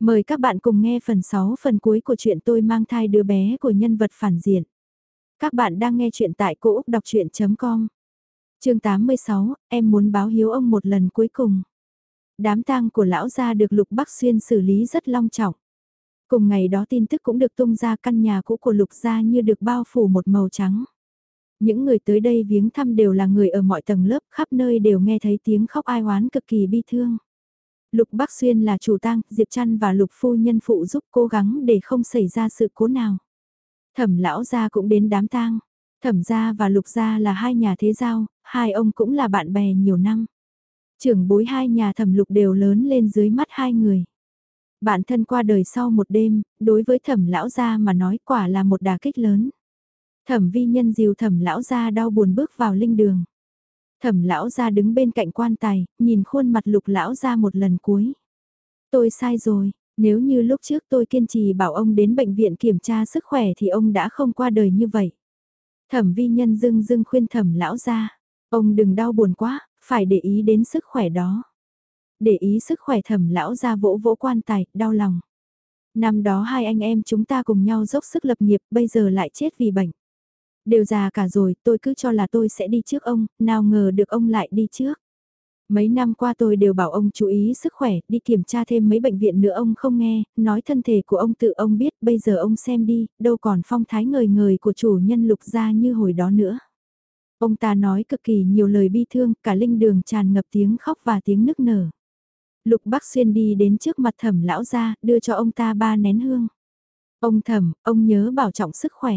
Mời các bạn cùng nghe phần 6 phần cuối của chuyện tôi mang thai đứa bé của nhân vật phản diện. Các bạn đang nghe chuyện tại cỗ Úc Đọc Chuyện.com Chương 86, em muốn báo hiếu ông một lần cuối cùng. Đám tang của lão gia được Lục Bắc Xuyên xử lý rất long trọng. Cùng ngày đó tin tức cũng được tung ra căn nhà cũ của Lục gia như được bao phủ một màu trắng. Những người tới đây viếng thăm đều là người ở mọi tầng lớp khắp nơi đều nghe thấy tiếng khóc ai oán cực kỳ bi thương. Lục Bắc Xuyên là chủ tang, Diệp Trăn và Lục Phu Nhân phụ giúp cố gắng để không xảy ra sự cố nào. Thẩm lão gia cũng đến đám tang. Thẩm gia và Lục gia là hai nhà thế giao, hai ông cũng là bạn bè nhiều năm. Trưởng bối hai nhà thẩm lục đều lớn lên dưới mắt hai người. Bạn thân qua đời sau một đêm, đối với thẩm lão gia mà nói quả là một đà kích lớn. Thẩm vi nhân dìu thẩm lão gia đau buồn bước vào linh đường. Thẩm lão gia đứng bên cạnh quan tài, nhìn khuôn mặt lục lão gia một lần cuối. Tôi sai rồi, nếu như lúc trước tôi kiên trì bảo ông đến bệnh viện kiểm tra sức khỏe thì ông đã không qua đời như vậy. Thẩm vi nhân dưng dưng khuyên thẩm lão gia, ông đừng đau buồn quá, phải để ý đến sức khỏe đó. Để ý sức khỏe thẩm lão gia vỗ vỗ quan tài, đau lòng. Năm đó hai anh em chúng ta cùng nhau dốc sức lập nghiệp, bây giờ lại chết vì bệnh. Đều già cả rồi, tôi cứ cho là tôi sẽ đi trước ông, nào ngờ được ông lại đi trước. Mấy năm qua tôi đều bảo ông chú ý sức khỏe, đi kiểm tra thêm mấy bệnh viện nữa ông không nghe, nói thân thể của ông tự ông biết, bây giờ ông xem đi, đâu còn phong thái ngời ngời của chủ nhân lục gia như hồi đó nữa. Ông ta nói cực kỳ nhiều lời bi thương, cả linh đường tràn ngập tiếng khóc và tiếng nức nở. Lục Bắc Xuyên đi đến trước mặt thẩm lão gia, đưa cho ông ta ba nén hương. Ông thẩm, ông nhớ bảo trọng sức khỏe.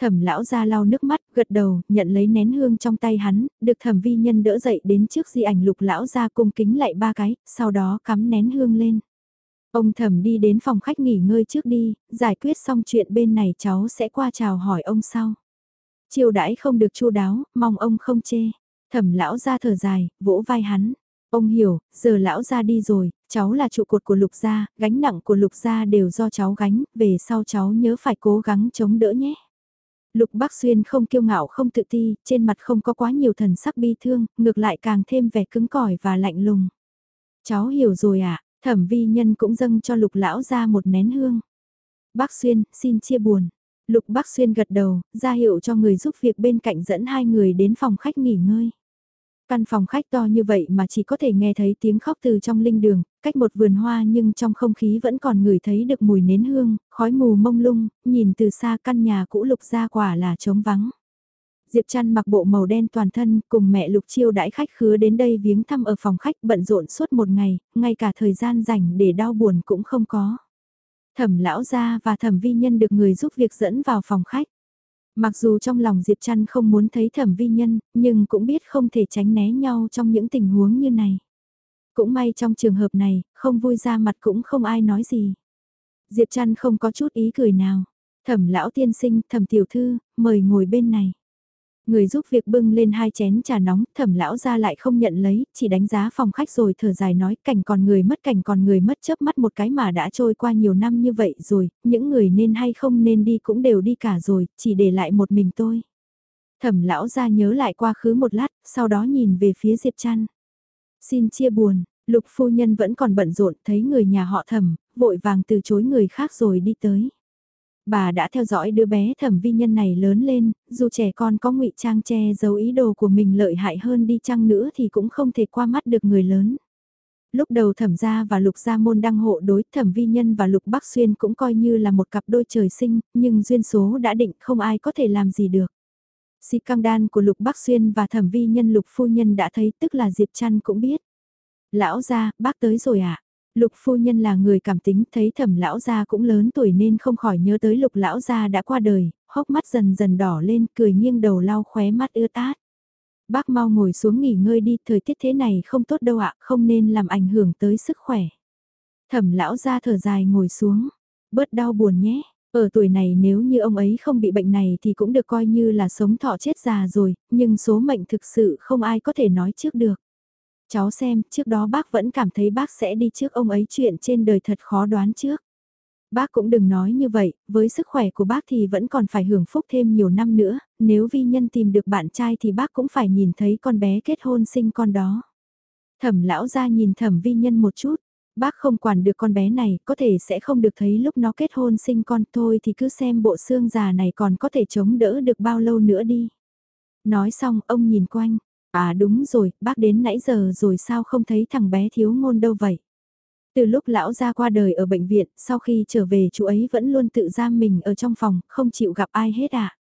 Thẩm lão ra lau nước mắt, gật đầu, nhận lấy nén hương trong tay hắn, được thẩm vi nhân đỡ dậy đến trước di ảnh lục lão ra cung kính lại ba cái, sau đó cắm nén hương lên. Ông thẩm đi đến phòng khách nghỉ ngơi trước đi, giải quyết xong chuyện bên này cháu sẽ qua chào hỏi ông sau. Chiêu đãi không được chu đáo, mong ông không chê. Thẩm lão ra thở dài, vỗ vai hắn. Ông hiểu, giờ lão ra đi rồi, cháu là trụ cột của lục gia, gánh nặng của lục gia đều do cháu gánh, về sau cháu nhớ phải cố gắng chống đỡ nhé. Lục Bắc Xuyên không kiêu ngạo không tự ti, trên mặt không có quá nhiều thần sắc bi thương, ngược lại càng thêm vẻ cứng cỏi và lạnh lùng. Cháu hiểu rồi ạ, à, thẩm vi nhân cũng dâng cho lục lão ra một nén hương. Bác Xuyên, xin chia buồn. Lục Bắc Xuyên gật đầu, ra hiệu cho người giúp việc bên cạnh dẫn hai người đến phòng khách nghỉ ngơi. Căn phòng khách to như vậy mà chỉ có thể nghe thấy tiếng khóc từ trong linh đường, cách một vườn hoa nhưng trong không khí vẫn còn ngửi thấy được mùi nến hương, khói mù mông lung, nhìn từ xa căn nhà cũ lục ra quả là trống vắng. Diệp Trăn mặc bộ màu đen toàn thân cùng mẹ Lục Chiêu đãi khách khứa đến đây viếng thăm ở phòng khách bận rộn suốt một ngày, ngay cả thời gian rảnh để đau buồn cũng không có. Thẩm lão gia và thẩm vi nhân được người giúp việc dẫn vào phòng khách. Mặc dù trong lòng Diệp Trăn không muốn thấy thẩm vi nhân, nhưng cũng biết không thể tránh né nhau trong những tình huống như này. Cũng may trong trường hợp này, không vui ra mặt cũng không ai nói gì. Diệp Trăn không có chút ý cười nào. Thẩm lão tiên sinh, thẩm tiểu thư, mời ngồi bên này. Người giúp việc bưng lên hai chén trà nóng, thẩm lão ra lại không nhận lấy, chỉ đánh giá phòng khách rồi thở dài nói cảnh còn người mất cảnh còn người mất chớp mắt một cái mà đã trôi qua nhiều năm như vậy rồi, những người nên hay không nên đi cũng đều đi cả rồi, chỉ để lại một mình tôi. Thẩm lão ra nhớ lại quá khứ một lát, sau đó nhìn về phía Diệp Trăn. Xin chia buồn, lục phu nhân vẫn còn bận rộn thấy người nhà họ thẩm, vội vàng từ chối người khác rồi đi tới bà đã theo dõi đứa bé thẩm vi nhân này lớn lên, dù trẻ con có ngụy trang che giấu ý đồ của mình lợi hại hơn đi chăng nữa thì cũng không thể qua mắt được người lớn. Lúc đầu thẩm gia và lục gia môn đăng hộ đối thẩm vi nhân và lục bắc xuyên cũng coi như là một cặp đôi trời sinh, nhưng duyên số đã định không ai có thể làm gì được. Si căng đan của lục bắc xuyên và thẩm vi nhân lục phu nhân đã thấy tức là Diệp Trăn cũng biết. Lão gia, bác tới rồi ạ. À? Lục phu nhân là người cảm tính thấy thẩm lão gia cũng lớn tuổi nên không khỏi nhớ tới lục lão gia đã qua đời, hốc mắt dần dần đỏ lên cười nghiêng đầu lau khóe mắt ưa tát. Bác mau ngồi xuống nghỉ ngơi đi, thời tiết thế này không tốt đâu ạ, không nên làm ảnh hưởng tới sức khỏe. Thẩm lão gia thở dài ngồi xuống, bớt đau buồn nhé, ở tuổi này nếu như ông ấy không bị bệnh này thì cũng được coi như là sống thọ chết già rồi, nhưng số mệnh thực sự không ai có thể nói trước được. Cháu xem, trước đó bác vẫn cảm thấy bác sẽ đi trước ông ấy chuyện trên đời thật khó đoán trước. Bác cũng đừng nói như vậy, với sức khỏe của bác thì vẫn còn phải hưởng phúc thêm nhiều năm nữa, nếu vi nhân tìm được bạn trai thì bác cũng phải nhìn thấy con bé kết hôn sinh con đó. Thẩm lão ra nhìn thẩm vi nhân một chút, Bác không quản được con bé này, có thể sẽ không được thấy lúc nó kết hôn sinh con thôi thì cứ xem bộ xương già này còn có thể chống đỡ được bao lâu nữa đi. Nói xong, ông nhìn quanh. À đúng rồi, bác đến nãy giờ rồi sao không thấy thằng bé thiếu ngôn đâu vậy? Từ lúc lão ra qua đời ở bệnh viện, sau khi trở về chú ấy vẫn luôn tự giam mình ở trong phòng, không chịu gặp ai hết à?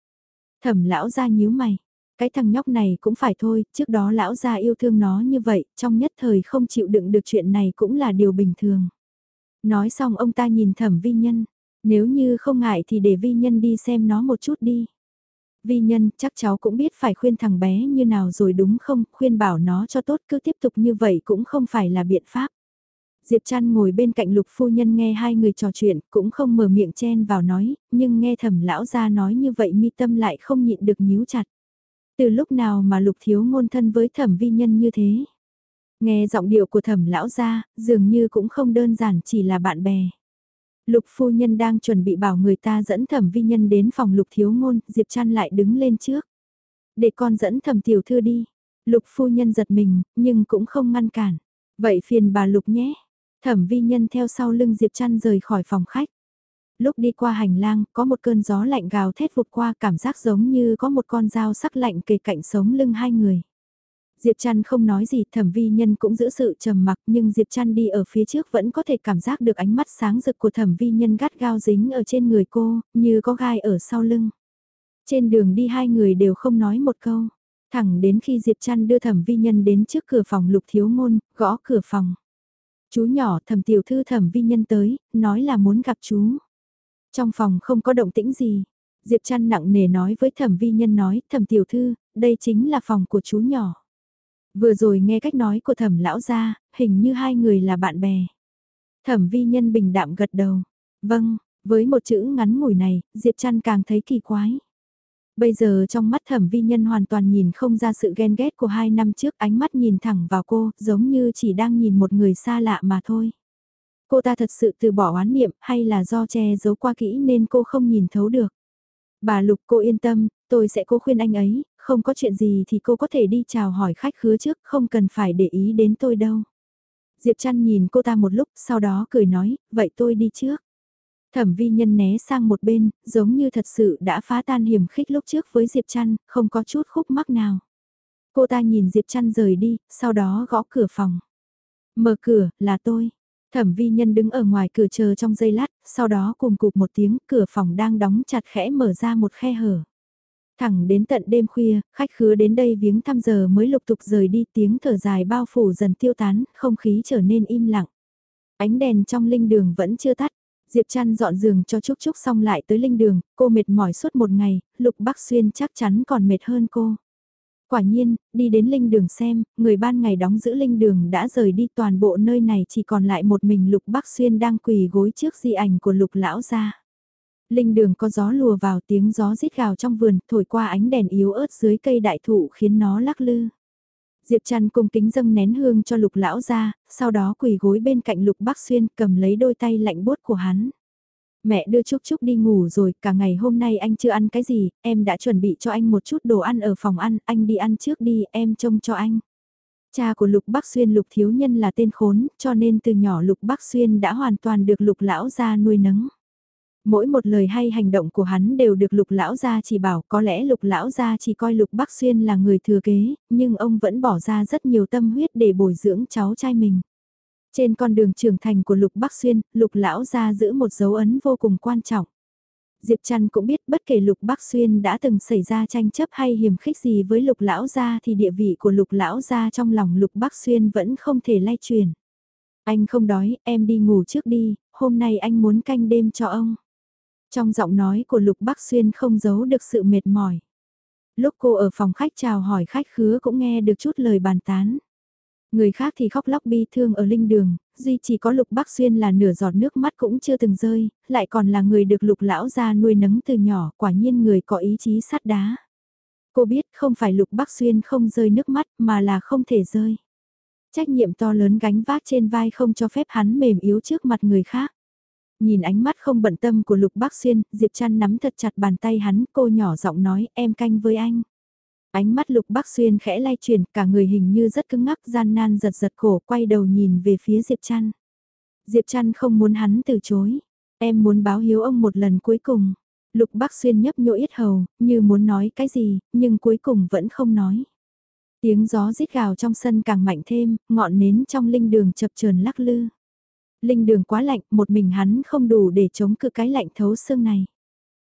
Thẩm lão ra nhíu mày. Cái thằng nhóc này cũng phải thôi, trước đó lão gia yêu thương nó như vậy, trong nhất thời không chịu đựng được chuyện này cũng là điều bình thường. Nói xong ông ta nhìn thẩm vi nhân, nếu như không ngại thì để vi nhân đi xem nó một chút đi. Vi nhân, chắc cháu cũng biết phải khuyên thằng bé như nào rồi đúng không, khuyên bảo nó cho tốt cứ tiếp tục như vậy cũng không phải là biện pháp. Diệp Trăn ngồi bên cạnh lục phu nhân nghe hai người trò chuyện, cũng không mở miệng chen vào nói, nhưng nghe thẩm lão ra nói như vậy mi tâm lại không nhịn được nhíu chặt. Từ lúc nào mà lục thiếu ngôn thân với thẩm vi nhân như thế? Nghe giọng điệu của thẩm lão ra, dường như cũng không đơn giản chỉ là bạn bè. Lục phu nhân đang chuẩn bị bảo người ta dẫn thẩm vi nhân đến phòng lục thiếu ngôn, Diệp Trăn lại đứng lên trước. Để con dẫn thẩm tiểu thư đi. Lục phu nhân giật mình, nhưng cũng không ngăn cản. Vậy phiền bà lục nhé. Thẩm vi nhân theo sau lưng Diệp Trăn rời khỏi phòng khách. Lúc đi qua hành lang, có một cơn gió lạnh gào thét vụt qua cảm giác giống như có một con dao sắc lạnh kề cạnh sống lưng hai người. Diệp Trăn không nói gì, thẩm vi nhân cũng giữ sự trầm mặc nhưng Diệp Trăn đi ở phía trước vẫn có thể cảm giác được ánh mắt sáng rực của thẩm vi nhân gắt gao dính ở trên người cô, như có gai ở sau lưng. Trên đường đi hai người đều không nói một câu, thẳng đến khi Diệp Trăn đưa thẩm vi nhân đến trước cửa phòng lục thiếu ngôn, gõ cửa phòng. Chú nhỏ thẩm tiểu thư thẩm vi nhân tới, nói là muốn gặp chú. Trong phòng không có động tĩnh gì. Diệp Trăn nặng nề nói với thẩm vi nhân nói, thẩm tiểu thư, đây chính là phòng của chú nhỏ. Vừa rồi nghe cách nói của thẩm lão gia, hình như hai người là bạn bè. Thẩm vi nhân bình đạm gật đầu. Vâng, với một chữ ngắn ngủi này, Diệp Trăn càng thấy kỳ quái. Bây giờ trong mắt thẩm vi nhân hoàn toàn nhìn không ra sự ghen ghét của hai năm trước ánh mắt nhìn thẳng vào cô, giống như chỉ đang nhìn một người xa lạ mà thôi. Cô ta thật sự từ bỏ oán niệm hay là do che giấu qua kỹ nên cô không nhìn thấu được. Bà Lục cô yên tâm, tôi sẽ cố khuyên anh ấy, không có chuyện gì thì cô có thể đi chào hỏi khách khứa trước, không cần phải để ý đến tôi đâu. Diệp Trăn nhìn cô ta một lúc, sau đó cười nói, vậy tôi đi trước. Thẩm vi nhân né sang một bên, giống như thật sự đã phá tan hiểm khích lúc trước với Diệp Trăn, không có chút khúc mắc nào. Cô ta nhìn Diệp Trăn rời đi, sau đó gõ cửa phòng. Mở cửa, là tôi. Thẩm vi nhân đứng ở ngoài cửa chờ trong giây lát, sau đó cùng cụp một tiếng cửa phòng đang đóng chặt khẽ mở ra một khe hở. Thẳng đến tận đêm khuya, khách khứa đến đây viếng thăm giờ mới lục tục rời đi tiếng thở dài bao phủ dần tiêu tán, không khí trở nên im lặng. Ánh đèn trong linh đường vẫn chưa tắt. Diệp Trăn dọn giường cho Trúc Trúc xong lại tới linh đường, cô mệt mỏi suốt một ngày, Lục Bắc Xuyên chắc chắn còn mệt hơn cô. Quả nhiên, đi đến linh đường xem, người ban ngày đóng giữ linh đường đã rời đi toàn bộ nơi này chỉ còn lại một mình Lục Bắc Xuyên đang quỳ gối trước di ảnh của Lục Lão gia. Linh đường có gió lùa vào tiếng gió rít gào trong vườn, thổi qua ánh đèn yếu ớt dưới cây đại thụ khiến nó lắc lư. Diệp Trăn cùng kính dâng nén hương cho Lục Lão gia, sau đó quỳ gối bên cạnh Lục Bắc Xuyên cầm lấy đôi tay lạnh bốt của hắn. Mẹ đưa Trúc Trúc đi ngủ rồi, cả ngày hôm nay anh chưa ăn cái gì, em đã chuẩn bị cho anh một chút đồ ăn ở phòng ăn, anh đi ăn trước đi, em trông cho anh. Cha của Lục Bắc Xuyên Lục Thiếu Nhân là tên khốn, cho nên từ nhỏ Lục Bắc Xuyên đã hoàn toàn được Lục Lão gia nuôi nấng. Mỗi một lời hay hành động của hắn đều được Lục Lão gia chỉ bảo, có lẽ Lục Lão gia chỉ coi Lục Bắc Xuyên là người thừa kế, nhưng ông vẫn bỏ ra rất nhiều tâm huyết để bồi dưỡng cháu trai mình. Trên con đường trưởng thành của Lục Bắc Xuyên, Lục Lão gia giữ một dấu ấn vô cùng quan trọng. Diệp Trăn cũng biết bất kể Lục Bắc Xuyên đã từng xảy ra tranh chấp hay hiểm khích gì với Lục Lão gia thì địa vị của Lục Lão gia trong lòng Lục Bắc Xuyên vẫn không thể lay truyền. Anh không đói, em đi ngủ trước đi, hôm nay anh muốn canh đêm cho ông. Trong giọng nói của Lục Bắc Xuyên không giấu được sự mệt mỏi. Lúc cô ở phòng khách chào hỏi khách khứa cũng nghe được chút lời bàn tán. Người khác thì khóc lóc bi thương ở linh đường, duy chỉ có lục bắc xuyên là nửa giọt nước mắt cũng chưa từng rơi, lại còn là người được lục lão ra nuôi nấng từ nhỏ, quả nhiên người có ý chí sắt đá. Cô biết không phải lục bắc xuyên không rơi nước mắt mà là không thể rơi. Trách nhiệm to lớn gánh vác trên vai không cho phép hắn mềm yếu trước mặt người khác. Nhìn ánh mắt không bận tâm của lục bác xuyên, Diệp Trăn nắm thật chặt bàn tay hắn, cô nhỏ giọng nói em canh với anh. Ánh mắt lục bác xuyên khẽ lay chuyển, cả người hình như rất cứng ngắc gian nan giật giật cổ, quay đầu nhìn về phía Diệp Trăn. Diệp Trăn không muốn hắn từ chối. Em muốn báo hiếu ông một lần cuối cùng. Lục Bắc Xuyên nhấp nhỗ yết hầu, như muốn nói cái gì, nhưng cuối cùng vẫn không nói. Tiếng gió rít gào trong sân càng mạnh thêm, ngọn nến trong linh đường chập chờn lắc lư. Linh đường quá lạnh, một mình hắn không đủ để chống cự cái lạnh thấu xương này.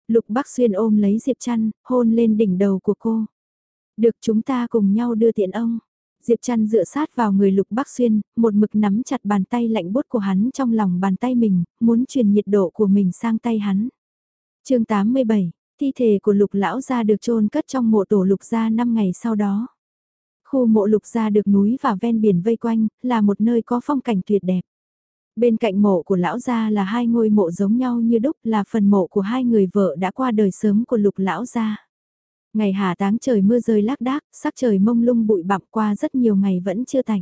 Lục Bắc Xuyên ôm lấy Diệp Trăn, hôn lên đỉnh đầu của cô. Được chúng ta cùng nhau đưa tiện ông. Diệp Trăn dựa sát vào người Lục Bắc Xuyên, một mực nắm chặt bàn tay lạnh bút của hắn trong lòng bàn tay mình, muốn truyền nhiệt độ của mình sang tay hắn. chương 87, thi thể của Lục Lão Gia được chôn cất trong mộ tổ Lục Gia 5 ngày sau đó. Khu mộ Lục Gia được núi và ven biển vây quanh, là một nơi có phong cảnh tuyệt đẹp. Bên cạnh mộ của lão gia là hai ngôi mộ giống nhau như đúc là phần mộ của hai người vợ đã qua đời sớm của lục lão gia. Ngày hà táng trời mưa rơi lác đác, sắc trời mông lung bụi bặm qua rất nhiều ngày vẫn chưa tạnh.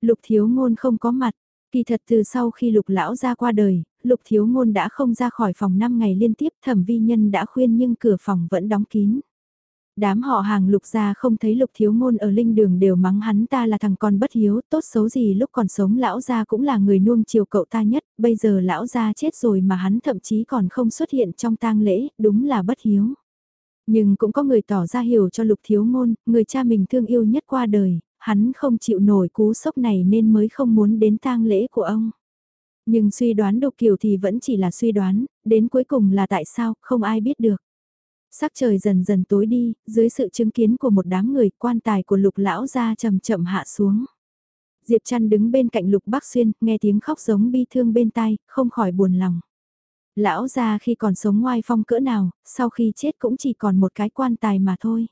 Lục thiếu ngôn không có mặt, kỳ thật từ sau khi lục lão gia qua đời, lục thiếu ngôn đã không ra khỏi phòng 5 ngày liên tiếp thẩm vi nhân đã khuyên nhưng cửa phòng vẫn đóng kín. Đám họ hàng lục gia không thấy lục thiếu ngôn ở linh đường đều mắng hắn ta là thằng con bất hiếu, tốt xấu gì lúc còn sống lão gia cũng là người nuông chiều cậu ta nhất, bây giờ lão gia chết rồi mà hắn thậm chí còn không xuất hiện trong tang lễ, đúng là bất hiếu. Nhưng cũng có người tỏ ra hiểu cho lục thiếu ngôn, người cha mình thương yêu nhất qua đời, hắn không chịu nổi cú sốc này nên mới không muốn đến tang lễ của ông. Nhưng suy đoán độc kiểu thì vẫn chỉ là suy đoán, đến cuối cùng là tại sao, không ai biết được. Sắc trời dần dần tối đi, dưới sự chứng kiến của một đám người quan tài của lục lão ra chậm chậm hạ xuống. Diệp Trăn đứng bên cạnh lục bác xuyên, nghe tiếng khóc giống bi thương bên tai, không khỏi buồn lòng. Lão ra khi còn sống ngoài phong cỡ nào, sau khi chết cũng chỉ còn một cái quan tài mà thôi.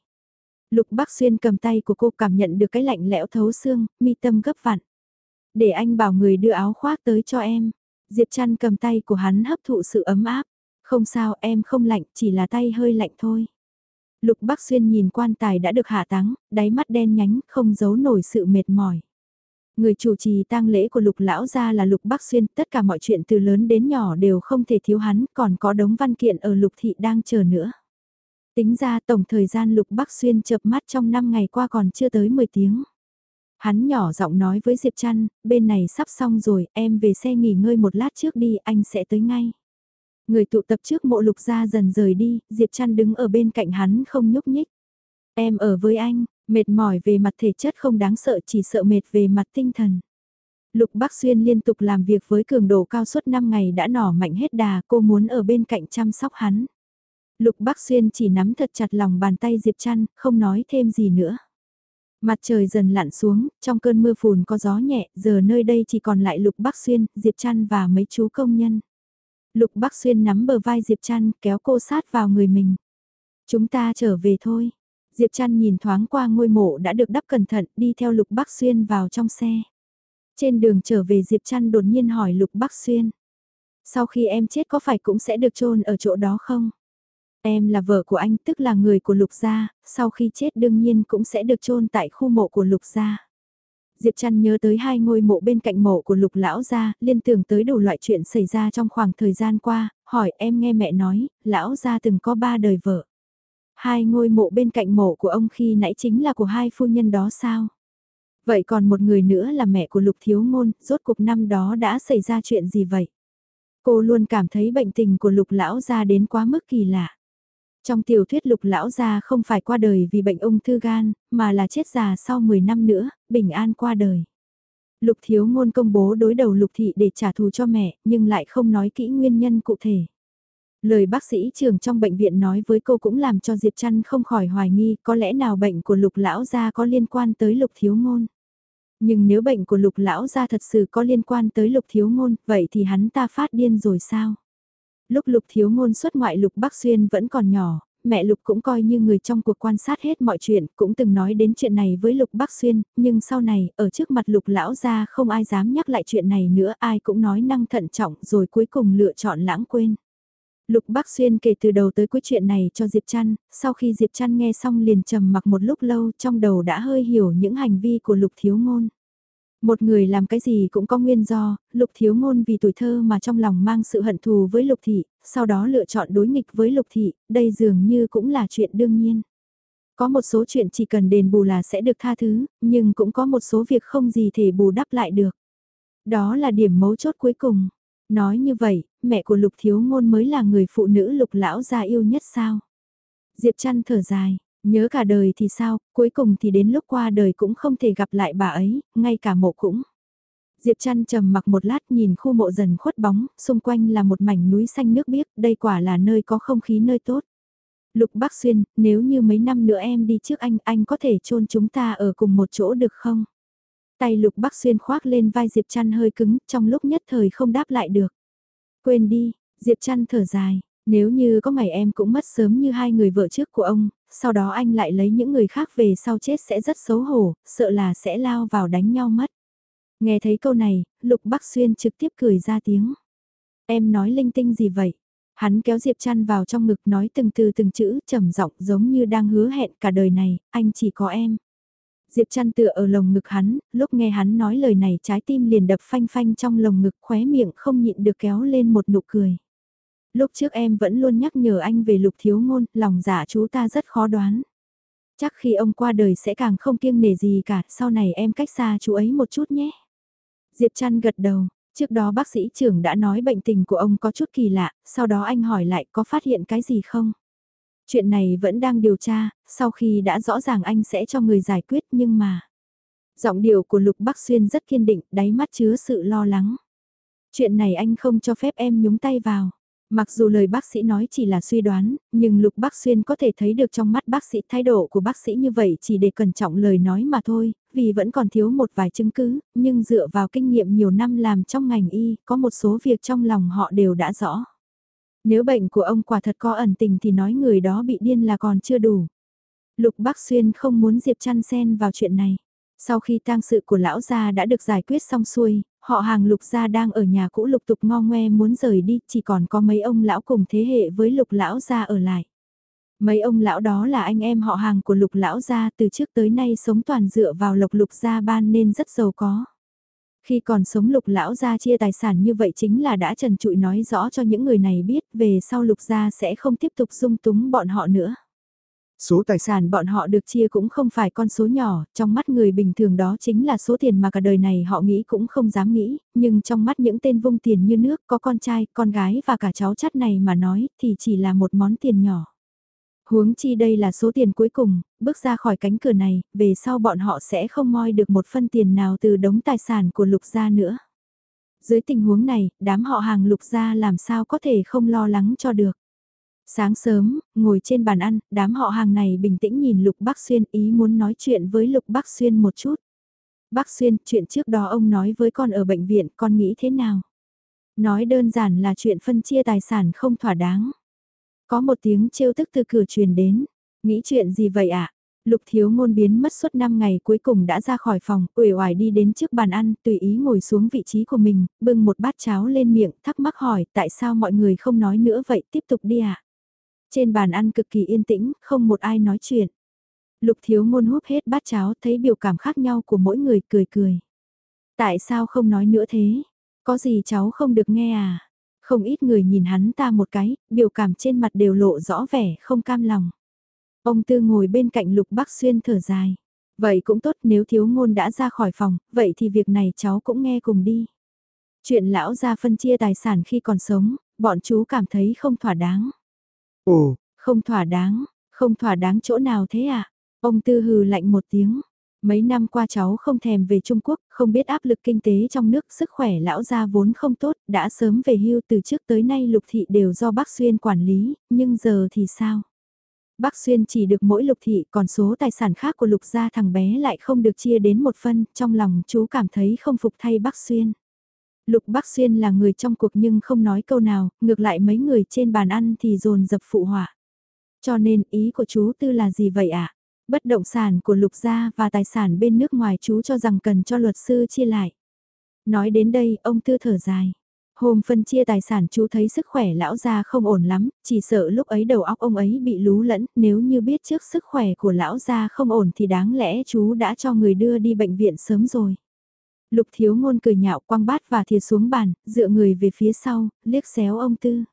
Lục bác xuyên cầm tay của cô cảm nhận được cái lạnh lẽo thấu xương, mi tâm gấp vặn. Để anh bảo người đưa áo khoác tới cho em. Diệp Trăn cầm tay của hắn hấp thụ sự ấm áp. Không sao em không lạnh, chỉ là tay hơi lạnh thôi. Lục Bắc Xuyên nhìn quan tài đã được hạ táng, đáy mắt đen nhánh, không giấu nổi sự mệt mỏi. Người chủ trì tang lễ của Lục Lão gia là Lục Bắc Xuyên, tất cả mọi chuyện từ lớn đến nhỏ đều không thể thiếu hắn, còn có đống văn kiện ở Lục Thị đang chờ nữa. Tính ra tổng thời gian Lục Bắc Xuyên chập mắt trong 5 ngày qua còn chưa tới 10 tiếng. Hắn nhỏ giọng nói với Diệp Trăn, bên này sắp xong rồi, em về xe nghỉ ngơi một lát trước đi, anh sẽ tới ngay. Người tụ tập trước mộ lục ra dần rời đi, Diệp Trăn đứng ở bên cạnh hắn không nhúc nhích. Em ở với anh, mệt mỏi về mặt thể chất không đáng sợ chỉ sợ mệt về mặt tinh thần. Lục Bắc Xuyên liên tục làm việc với cường độ cao suốt 5 ngày đã nỏ mạnh hết đà, cô muốn ở bên cạnh chăm sóc hắn. Lục Bắc Xuyên chỉ nắm thật chặt lòng bàn tay Diệp Trăn, không nói thêm gì nữa. Mặt trời dần lặn xuống, trong cơn mưa phùn có gió nhẹ, giờ nơi đây chỉ còn lại Lục Bắc Xuyên, Diệp Trăn và mấy chú công nhân. Lục Bắc Xuyên nắm bờ vai Diệp Trăn kéo cô sát vào người mình. Chúng ta trở về thôi. Diệp Trăn nhìn thoáng qua ngôi mộ đã được đắp cẩn thận đi theo Lục Bắc Xuyên vào trong xe. Trên đường trở về Diệp Trăn đột nhiên hỏi Lục Bắc Xuyên. Sau khi em chết có phải cũng sẽ được chôn ở chỗ đó không? Em là vợ của anh tức là người của Lục Gia, sau khi chết đương nhiên cũng sẽ được chôn tại khu mộ của Lục Gia. Diệp Trăn nhớ tới hai ngôi mộ bên cạnh mộ của lục lão gia, liên tưởng tới đủ loại chuyện xảy ra trong khoảng thời gian qua, hỏi em nghe mẹ nói, lão gia từng có ba đời vợ. Hai ngôi mộ bên cạnh mộ của ông khi nãy chính là của hai phu nhân đó sao? Vậy còn một người nữa là mẹ của lục thiếu ngôn, rốt cuộc năm đó đã xảy ra chuyện gì vậy? Cô luôn cảm thấy bệnh tình của lục lão gia đến quá mức kỳ lạ. Trong tiểu thuyết lục lão gia không phải qua đời vì bệnh ung thư gan, mà là chết già sau 10 năm nữa, bình an qua đời. Lục thiếu ngôn công bố đối đầu lục thị để trả thù cho mẹ, nhưng lại không nói kỹ nguyên nhân cụ thể. Lời bác sĩ trường trong bệnh viện nói với cô cũng làm cho Diệp Trăn không khỏi hoài nghi có lẽ nào bệnh của lục lão gia có liên quan tới lục thiếu ngôn. Nhưng nếu bệnh của lục lão gia thật sự có liên quan tới lục thiếu ngôn, vậy thì hắn ta phát điên rồi sao? Lúc lục thiếu ngôn xuất ngoại lục Bắc Xuyên vẫn còn nhỏ, mẹ lục cũng coi như người trong cuộc quan sát hết mọi chuyện, cũng từng nói đến chuyện này với lục Bắc Xuyên, nhưng sau này, ở trước mặt lục lão ra không ai dám nhắc lại chuyện này nữa, ai cũng nói năng thận trọng rồi cuối cùng lựa chọn lãng quên. Lục Bắc Xuyên kể từ đầu tới cuối chuyện này cho Diệp Trăn, sau khi Diệp Trăn nghe xong liền trầm mặc một lúc lâu trong đầu đã hơi hiểu những hành vi của Lục Thiếu Ngôn. Một người làm cái gì cũng có nguyên do, lục thiếu ngôn vì tuổi thơ mà trong lòng mang sự hận thù với lục thị, sau đó lựa chọn đối nghịch với lục thị, đây dường như cũng là chuyện đương nhiên. Có một số chuyện chỉ cần đền bù là sẽ được tha thứ, nhưng cũng có một số việc không gì thể bù đắp lại được. Đó là điểm mấu chốt cuối cùng. Nói như vậy, mẹ của Lục Thiếu Ngôn mới là người phụ nữ Lục Lão gia yêu nhất sao? Diệp chăn thở dài, nhớ cả đời thì sao, cuối cùng thì đến lúc qua đời cũng không thể gặp lại bà ấy, ngay cả mộ cũng. Diệp Trăn trầm mặc một lát nhìn khu mộ dần khuất bóng, xung quanh là một mảnh núi xanh nước biếc, đây quả là nơi có không khí nơi tốt. Lục Bắc Xuyên, nếu như mấy năm nữa em đi trước anh, anh có thể chôn chúng ta ở cùng một chỗ được không? Tay Lục Bắc Xuyên khoác lên vai Diệp Trăn hơi cứng, trong lúc nhất thời không đáp lại được. Quên đi, Diệp Trăn thở dài, nếu như có ngày em cũng mất sớm như hai người vợ trước của ông, sau đó anh lại lấy những người khác về sau chết sẽ rất xấu hổ, sợ là sẽ lao vào đánh nhau mất. Nghe thấy câu này, Lục Bắc Xuyên trực tiếp cười ra tiếng. Em nói linh tinh gì vậy? Hắn kéo Diệp Trăn vào trong ngực nói từng từ từng chữ trầm giọng giống như đang hứa hẹn cả đời này, anh chỉ có em. Diệp Trăn tựa ở lồng ngực hắn, lúc nghe hắn nói lời này trái tim liền đập phanh phanh trong lồng ngực khóe miệng không nhịn được kéo lên một nụ cười. Lúc trước em vẫn luôn nhắc nhở anh về lục thiếu ngôn, lòng giả dạ chú ta rất khó đoán. Chắc khi ông qua đời sẽ càng không kiêng nể gì cả, sau này em cách xa chú ấy một chút nhé. Diệp Trăn gật đầu, trước đó bác sĩ trưởng đã nói bệnh tình của ông có chút kỳ lạ, sau đó anh hỏi lại có phát hiện cái gì không? Chuyện này vẫn đang điều tra, sau khi đã rõ ràng anh sẽ cho người giải quyết nhưng mà... Giọng điệu của Lục Bắc Xuyên rất kiên định, đáy mắt chứa sự lo lắng. Chuyện này anh không cho phép em nhúng tay vào. Mặc dù lời bác sĩ nói chỉ là suy đoán, nhưng Lục Bắc Xuyên có thể thấy được trong mắt bác sĩ thái độ của bác sĩ như vậy chỉ để cẩn trọng lời nói mà thôi, vì vẫn còn thiếu một vài chứng cứ, nhưng dựa vào kinh nghiệm nhiều năm làm trong ngành y, có một số việc trong lòng họ đều đã rõ. Nếu bệnh của ông quả thật có ẩn tình thì nói người đó bị điên là còn chưa đủ. Lục Bắc Xuyên không muốn Diệp Trăn xen vào chuyện này. Sau khi tang sự của lão gia đã được giải quyết xong xuôi, họ hàng lục gia đang ở nhà cũ lục tục ngo ngoe muốn rời đi, chỉ còn có mấy ông lão cùng thế hệ với lục lão gia ở lại. Mấy ông lão đó là anh em họ hàng của lục lão gia từ trước tới nay sống toàn dựa vào lục lục gia ban nên rất giàu có. Khi còn sống lục lão gia chia tài sản như vậy chính là đã trần trụi nói rõ cho những người này biết về sau lục gia sẽ không tiếp tục dung túng bọn họ nữa. Số tài sản bọn họ được chia cũng không phải con số nhỏ, trong mắt người bình thường đó chính là số tiền mà cả đời này họ nghĩ cũng không dám nghĩ, nhưng trong mắt những tên vung tiền như nước có con trai, con gái và cả cháu chắt này mà nói thì chỉ là một món tiền nhỏ. Huống chi đây là số tiền cuối cùng, bước ra khỏi cánh cửa này, về sau bọn họ sẽ không moi được một phân tiền nào từ đống tài sản của lục gia nữa. Dưới tình huống này, đám họ hàng lục gia làm sao có thể không lo lắng cho được. Sáng sớm, ngồi trên bàn ăn, đám họ hàng này bình tĩnh nhìn Lục Bắc Xuyên ý muốn nói chuyện với Lục Bắc Xuyên một chút. Bắc Xuyên, chuyện trước đó ông nói với con ở bệnh viện, con nghĩ thế nào? Nói đơn giản là chuyện phân chia tài sản không thỏa đáng. Có một tiếng trêu tức từ cửa truyền đến. Nghĩ chuyện gì vậy ạ? À? Lục thiếu ngôn biến mất suốt 5 ngày cuối cùng đã ra khỏi phòng, uể oải đi đến trước bàn ăn, tùy ý ngồi xuống vị trí của mình, bưng một bát cháo lên miệng, thắc mắc hỏi tại sao mọi người không nói nữa vậy, tiếp tục đi ạ. À? Trên bàn ăn cực kỳ yên tĩnh, không một ai nói chuyện. Lục thiếu ngôn húp hết bát cháo thấy biểu cảm khác nhau của mỗi người cười cười. Tại sao không nói nữa thế? Có gì cháu không được nghe à? Không ít người nhìn hắn ta một cái, biểu cảm trên mặt đều lộ rõ vẻ không cam lòng. Ông Tư ngồi bên cạnh Lục Bắc Xuyên thở dài. Vậy cũng tốt nếu thiếu ngôn đã ra khỏi phòng, vậy thì việc này cháu cũng nghe cùng đi. Chuyện lão ra phân chia tài sản khi còn sống, bọn chú cảm thấy không thỏa đáng. Ồ, không thỏa đáng, không thỏa đáng chỗ nào thế à? Ông Tư hừ lạnh một tiếng. Mấy năm qua cháu không thèm về Trung Quốc, không biết áp lực kinh tế trong nước, sức khỏe lão gia vốn không tốt, đã sớm về hưu từ trước tới nay lục thị đều do bác Xuyên quản lý, nhưng giờ thì sao? Bác Xuyên chỉ được mỗi lục thị, còn số tài sản khác của lục gia thằng bé lại không được chia đến một phân, trong lòng chú cảm thấy không phục thay bác Xuyên. Lục Bắc Xuyên là người trong cuộc nhưng không nói câu nào, ngược lại mấy người trên bàn ăn thì dồn dập phụ họa. Cho nên ý của chú Tư là gì vậy ạ? À? Bất động sản của Lục gia và tài sản bên nước ngoài chú cho rằng cần cho luật sư chia lại. Nói đến đây, ông Tư thở dài. Hôm phân chia tài sản chú thấy sức khỏe lão gia không ổn lắm, chỉ sợ lúc ấy đầu óc ông ấy bị lú lẫn, nếu như biết trước sức khỏe của lão gia không ổn thì đáng lẽ chú đã cho người đưa đi bệnh viện sớm rồi. Lục thiếu ngôn cười nhạo quăng bát và thìa xuống bàn, dựa người về phía sau, liếc xéo ông Tư.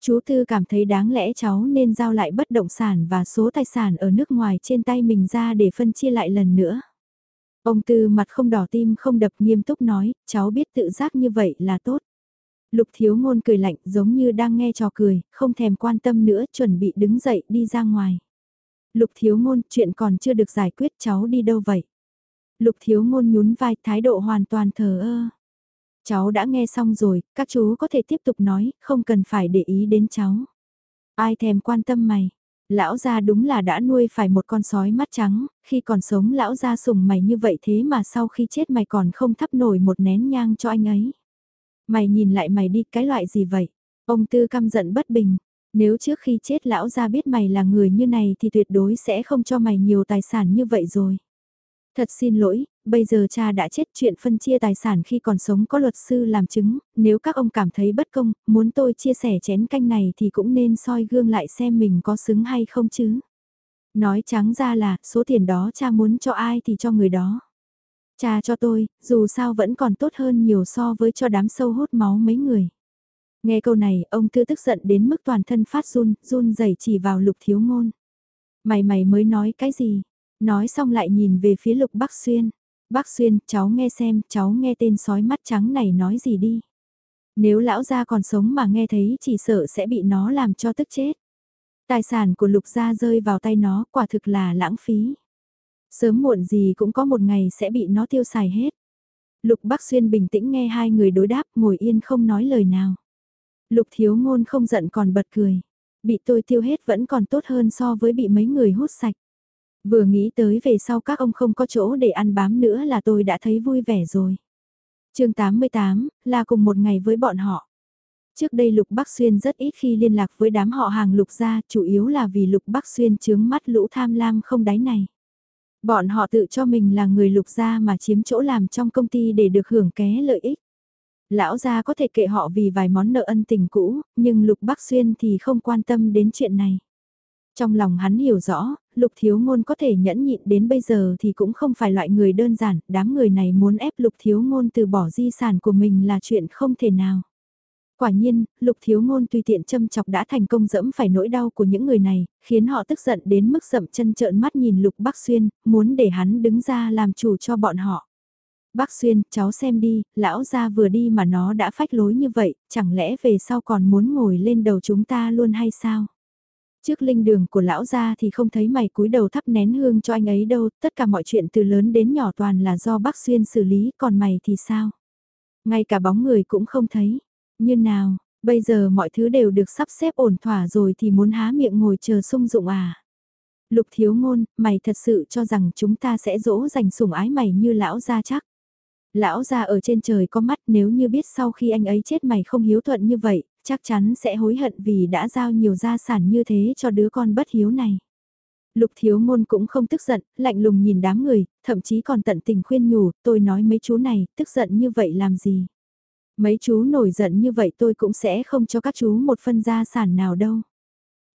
Chú Tư cảm thấy đáng lẽ cháu nên giao lại bất động sản và số tài sản ở nước ngoài trên tay mình ra để phân chia lại lần nữa. Ông Tư mặt không đỏ tim không đập nghiêm túc nói, cháu biết tự giác như vậy là tốt. Lục thiếu ngôn cười lạnh giống như đang nghe trò cười, không thèm quan tâm nữa chuẩn bị đứng dậy đi ra ngoài. Lục thiếu ngôn chuyện còn chưa được giải quyết cháu đi đâu vậy? Lục thiếu ngôn nhún vai thái độ hoàn toàn thờ ơ. Cháu đã nghe xong rồi, các chú có thể tiếp tục nói, không cần phải để ý đến cháu. Ai thèm quan tâm mày? Lão gia đúng là đã nuôi phải một con sói mắt trắng, khi còn sống lão gia sùng mày như vậy thế mà sau khi chết mày còn không thắp nổi một nén nhang cho anh ấy. Mày nhìn lại mày đi, cái loại gì vậy? Ông Tư căm giận bất bình. Nếu trước khi chết lão gia biết mày là người như này thì tuyệt đối sẽ không cho mày nhiều tài sản như vậy rồi. Thật xin lỗi, bây giờ cha đã chết chuyện phân chia tài sản khi còn sống có luật sư làm chứng, nếu các ông cảm thấy bất công, muốn tôi chia sẻ chén canh này thì cũng nên soi gương lại xem mình có xứng hay không chứ. Nói trắng ra là, số tiền đó cha muốn cho ai thì cho người đó. Cha cho tôi, dù sao vẫn còn tốt hơn nhiều so với cho đám sâu hút máu mấy người. Nghe câu này, ông tư tức giận đến mức toàn thân phát run, run rẩy chỉ vào lục thiếu ngôn. Mày mày mới nói cái gì? Nói xong lại nhìn về phía lục Bắc Xuyên. Bắc Xuyên, cháu nghe xem, cháu nghe tên sói mắt trắng này nói gì đi. Nếu lão gia còn sống mà nghe thấy chỉ sợ sẽ bị nó làm cho tức chết. Tài sản của lục gia rơi vào tay nó quả thực là lãng phí. Sớm muộn gì cũng có một ngày sẽ bị nó tiêu xài hết. Lục Bắc Xuyên bình tĩnh nghe hai người đối đáp ngồi yên không nói lời nào. Lục thiếu ngôn không giận còn bật cười. Bị tôi tiêu hết vẫn còn tốt hơn so với bị mấy người hút sạch. Vừa nghĩ tới về sau các ông không có chỗ để ăn bám nữa là tôi đã thấy vui vẻ rồi. chương 88, là cùng một ngày với bọn họ. Trước đây Lục Bắc Xuyên rất ít khi liên lạc với đám họ hàng Lục gia, chủ yếu là vì Lục Bắc Xuyên chướng mắt lũ tham lam không đáy này. Bọn họ tự cho mình là người Lục gia mà chiếm chỗ làm trong công ty để được hưởng ké lợi ích. Lão gia có thể kệ họ vì vài món nợ ân tình cũ, nhưng Lục Bắc Xuyên thì không quan tâm đến chuyện này. Trong lòng hắn hiểu rõ, lục thiếu ngôn có thể nhẫn nhịn đến bây giờ thì cũng không phải loại người đơn giản, đám người này muốn ép lục thiếu ngôn từ bỏ di sản của mình là chuyện không thể nào. Quả nhiên, lục thiếu ngôn tùy tiện châm chọc đã thành công dẫm phải nỗi đau của những người này, khiến họ tức giận đến mức sậm chân trợn mắt nhìn lục bác xuyên, muốn để hắn đứng ra làm chủ cho bọn họ. Bác xuyên, cháu xem đi, lão gia vừa đi mà nó đã phách lối như vậy, chẳng lẽ về sau còn muốn ngồi lên đầu chúng ta luôn hay sao? Trước linh đường của lão gia thì không thấy mày cúi đầu thắp nén hương cho anh ấy đâu, tất cả mọi chuyện từ lớn đến nhỏ toàn là do bác Xuyên xử lý, còn mày thì sao? Ngay cả bóng người cũng không thấy. Như nào, bây giờ mọi thứ đều được sắp xếp ổn thỏa rồi thì muốn há miệng ngồi chờ sung dụng à? Lục thiếu ngôn, mày thật sự cho rằng chúng ta sẽ dỗ dành sủng ái mày như lão gia chắc. Lão gia ở trên trời có mắt nếu như biết sau khi anh ấy chết mày không hiếu thuận như vậy, chắc chắn sẽ hối hận vì đã giao nhiều gia sản như thế cho đứa con bất hiếu này. Lục thiếu ngôn cũng không tức giận, lạnh lùng nhìn đám người, thậm chí còn tận tình khuyên nhủ, tôi nói mấy chú này, tức giận như vậy làm gì. Mấy chú nổi giận như vậy tôi cũng sẽ không cho các chú một phân gia sản nào đâu.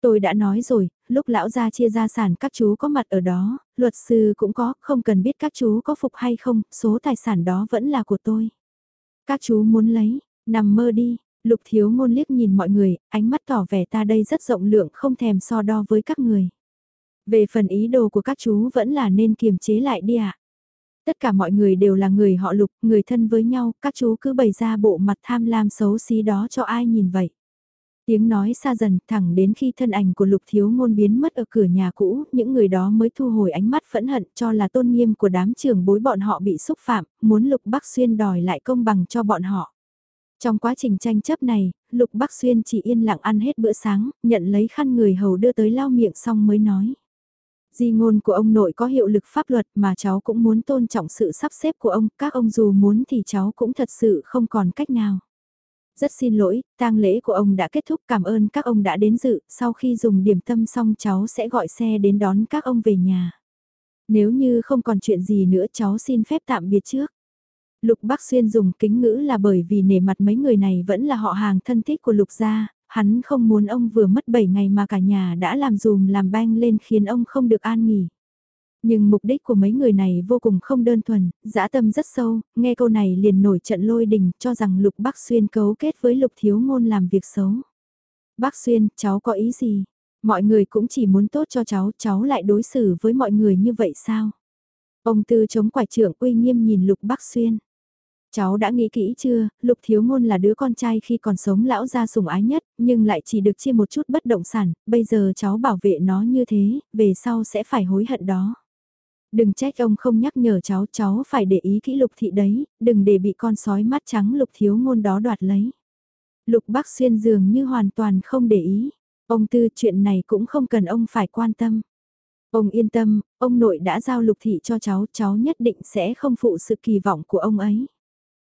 Tôi đã nói rồi, lúc lão gia chia gia sản các chú có mặt ở đó, luật sư cũng có, không cần biết các chú có phục hay không, số tài sản đó vẫn là của tôi. Các chú muốn lấy, nằm mơ đi, Lục thiếu ngôn liếc nhìn mọi người, ánh mắt tỏ vẻ ta đây rất rộng lượng không thèm so đo với các người. Về phần ý đồ của các chú vẫn là nên kiềm chế lại đi ạ. Tất cả mọi người đều là người họ lục, người thân với nhau, các chú cứ bày ra bộ mặt tham lam xấu xí đó cho ai nhìn vậy. Tiếng nói xa dần thẳng đến khi thân ảnh của lục thiếu ngôn biến mất ở cửa nhà cũ, những người đó mới thu hồi ánh mắt phẫn hận cho là tôn nghiêm của đám trưởng bối bọn họ bị xúc phạm, muốn lục bắc xuyên đòi lại công bằng cho bọn họ. Trong quá trình tranh chấp này, Lục Bắc Xuyên chỉ yên lặng ăn hết bữa sáng, nhận lấy khăn người hầu đưa tới lau miệng xong mới nói. Di ngôn của ông nội có hiệu lực pháp luật mà cháu cũng muốn tôn trọng sự sắp xếp của ông, các ông dù muốn thì cháu cũng thật sự không còn cách nào. Rất xin lỗi, tang lễ của ông đã kết thúc cảm ơn các ông đã đến dự, sau khi dùng điểm tâm xong cháu sẽ gọi xe đến đón các ông về nhà. Nếu như không còn chuyện gì nữa cháu xin phép tạm biệt trước. Lục Bắc Xuyên dùng kính ngữ là bởi vì nể mặt mấy người này vẫn là họ hàng thân thích của Lục gia, hắn không muốn ông vừa mất 7 ngày mà cả nhà đã làm dùm làm banh lên khiến ông không được an nghỉ. Nhưng mục đích của mấy người này vô cùng không đơn thuần, dã tâm rất sâu, nghe câu này liền nổi trận lôi đình cho rằng Lục Bắc Xuyên cấu kết với Lục Thiếu Ngôn làm việc xấu. Bắc Xuyên, cháu có ý gì? Mọi người cũng chỉ muốn tốt cho cháu, cháu lại đối xử với mọi người như vậy sao? Ông Tư chống quải trưởng uy nghiêm nhìn Lục Bắc Xuyên. Cháu đã nghĩ kỹ chưa, Lục Thiếu Ngôn là đứa con trai khi còn sống lão gia sủng ái nhất, nhưng lại chỉ được chia một chút bất động sản, bây giờ cháu bảo vệ nó như thế, về sau sẽ phải hối hận đó. Đừng trách ông không nhắc nhở cháu, cháu phải để ý kỹ Lục Thị đấy, đừng để bị con sói mắt trắng Lục Thiếu Ngôn đó đoạt lấy. Lục Bắc Xuyên dường như hoàn toàn không để ý, ông Tư chuyện này cũng không cần ông phải quan tâm. Ông yên tâm, ông nội đã giao lục thị cho cháu, cháu nhất định sẽ không phụ sự kỳ vọng của ông ấy.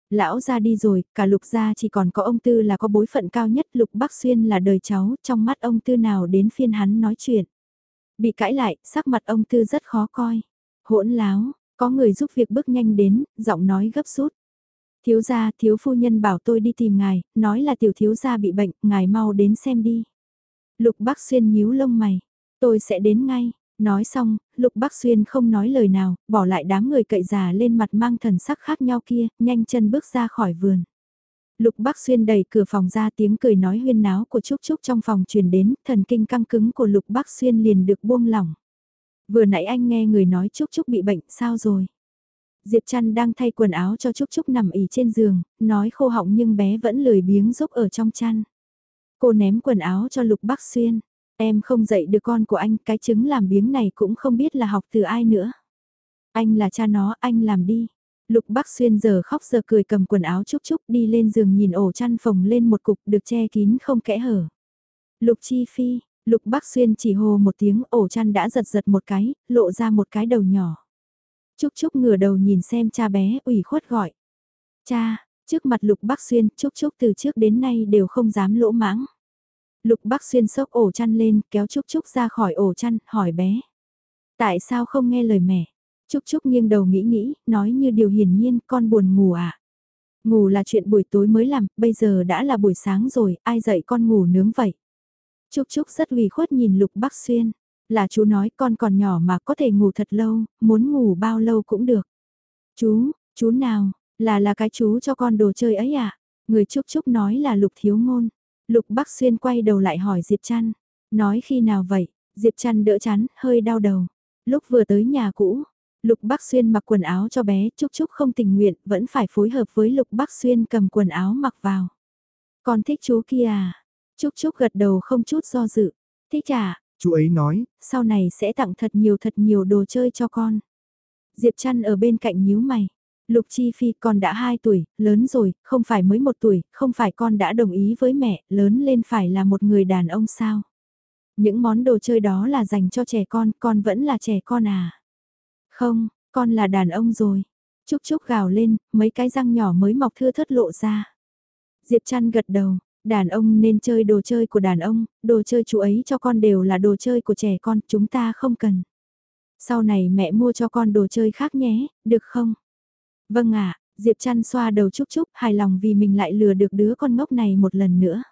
Lão ra đi rồi, cả lục gia chỉ còn có ông Tư là có bối phận cao nhất, lục Bắc Xuyên là đời cháu, trong mắt ông Tư nào đến phiên hắn nói chuyện. Bị cãi lại, sắc mặt ông Tư rất khó coi. Hỗn láo, có người giúp việc bước nhanh đến, giọng nói gấp rút. Thiếu gia, thiếu phu nhân bảo tôi đi tìm ngài, nói là tiểu thiếu gia bị bệnh, ngài mau đến xem đi. Lục Bắc Xuyên nhíu lông mày, tôi sẽ đến ngay, Nói xong, Lục Bắc Xuyên không nói lời nào, bỏ lại đám người cậy già lên mặt mang thần sắc khác nhau kia, nhanh chân bước ra khỏi vườn. Lục Bắc Xuyên đẩy cửa phòng ra tiếng cười nói huyên náo của Trúc Trúc trong phòng truyền đến, thần kinh căng cứng của Lục Bắc Xuyên liền được buông lỏng. Vừa nãy anh nghe người nói Trúc Trúc bị bệnh, sao rồi? Diệp Trăn đang thay quần áo cho Trúc Trúc nằm ỉ trên giường, nói khô họng nhưng bé vẫn lười biếng giúp ở trong chăn. Cô ném quần áo cho Lục Bắc Xuyên. Em không dạy được con của anh, cái chứng làm biếng này cũng không biết là học từ ai nữa. Anh là cha nó, anh làm đi. Lục Bắc Xuyên giờ khóc giờ cười cầm quần áo chúc chúc đi lên giường nhìn ổ chăn phồng lên một cục được che kín không kẽ hở. Lục Chi Phi, Lục Bắc Xuyên chỉ hồ một tiếng ổ chăn đã giật giật một cái, lộ ra một cái đầu nhỏ. Trúc Trúc ngửa đầu nhìn xem cha bé ủy khuất gọi. Cha, trước mặt Lục Bắc Xuyên, Trúc Trúc từ trước đến nay đều không dám lỗ mãng. Lục Bắc Xuyên sốc ổ chăn lên, kéo Trúc Trúc ra khỏi ổ chăn, hỏi bé. Tại sao không nghe lời mẹ? Trúc Trúc nghiêng đầu nghĩ nghĩ, nói như điều hiển nhiên, con buồn ngủ à? Ngủ là chuyện buổi tối mới làm, bây giờ đã là buổi sáng rồi, ai dạy con ngủ nướng vậy? Trúc Trúc rất ủy khuất nhìn Lục Bắc Xuyên. Là chú nói con còn nhỏ mà có thể ngủ thật lâu, muốn ngủ bao lâu cũng được. Chú, chú nào, là là cái chú cho con đồ chơi ấy à? Người Trúc Trúc nói là Lục Thiếu Ngôn. Lục Bắc Xuyên quay đầu lại hỏi Diệp Trăn, nói khi nào vậy, Diệp Trăn đỡ chán, hơi đau đầu. Lúc vừa tới nhà cũ, Lục Bắc Xuyên mặc quần áo cho bé, Trúc Trúc không tình nguyện, vẫn phải phối hợp với Lục Bắc Xuyên cầm quần áo mặc vào. Con thích chú kia à? Trúc Trúc gật đầu không chút do dự. Thích à? Chú ấy nói, sau này sẽ tặng thật nhiều thật nhiều đồ chơi cho con. Diệp Trăn ở bên cạnh nhíu mày. Lục Chi Phi con đã 2 tuổi, lớn rồi, không phải mới 1 tuổi, không phải con đã đồng ý với mẹ, lớn lên phải là một người đàn ông sao? Những món đồ chơi đó là dành cho trẻ con, con vẫn là trẻ con à? Không, con là đàn ông rồi. Trúc Trúc gào lên, mấy cái răng nhỏ mới mọc thưa thớt lộ ra. Diệp Trăn gật đầu, đàn ông nên chơi đồ chơi của đàn ông, đồ chơi chú ấy cho con đều là đồ chơi của trẻ con, chúng ta không cần. Sau này mẹ mua cho con đồ chơi khác nhé, được không? Vâng ạ, Diệp Trăn xoa đầu Trúc Trúc hài lòng vì mình lại lừa được đứa con ngốc này một lần nữa.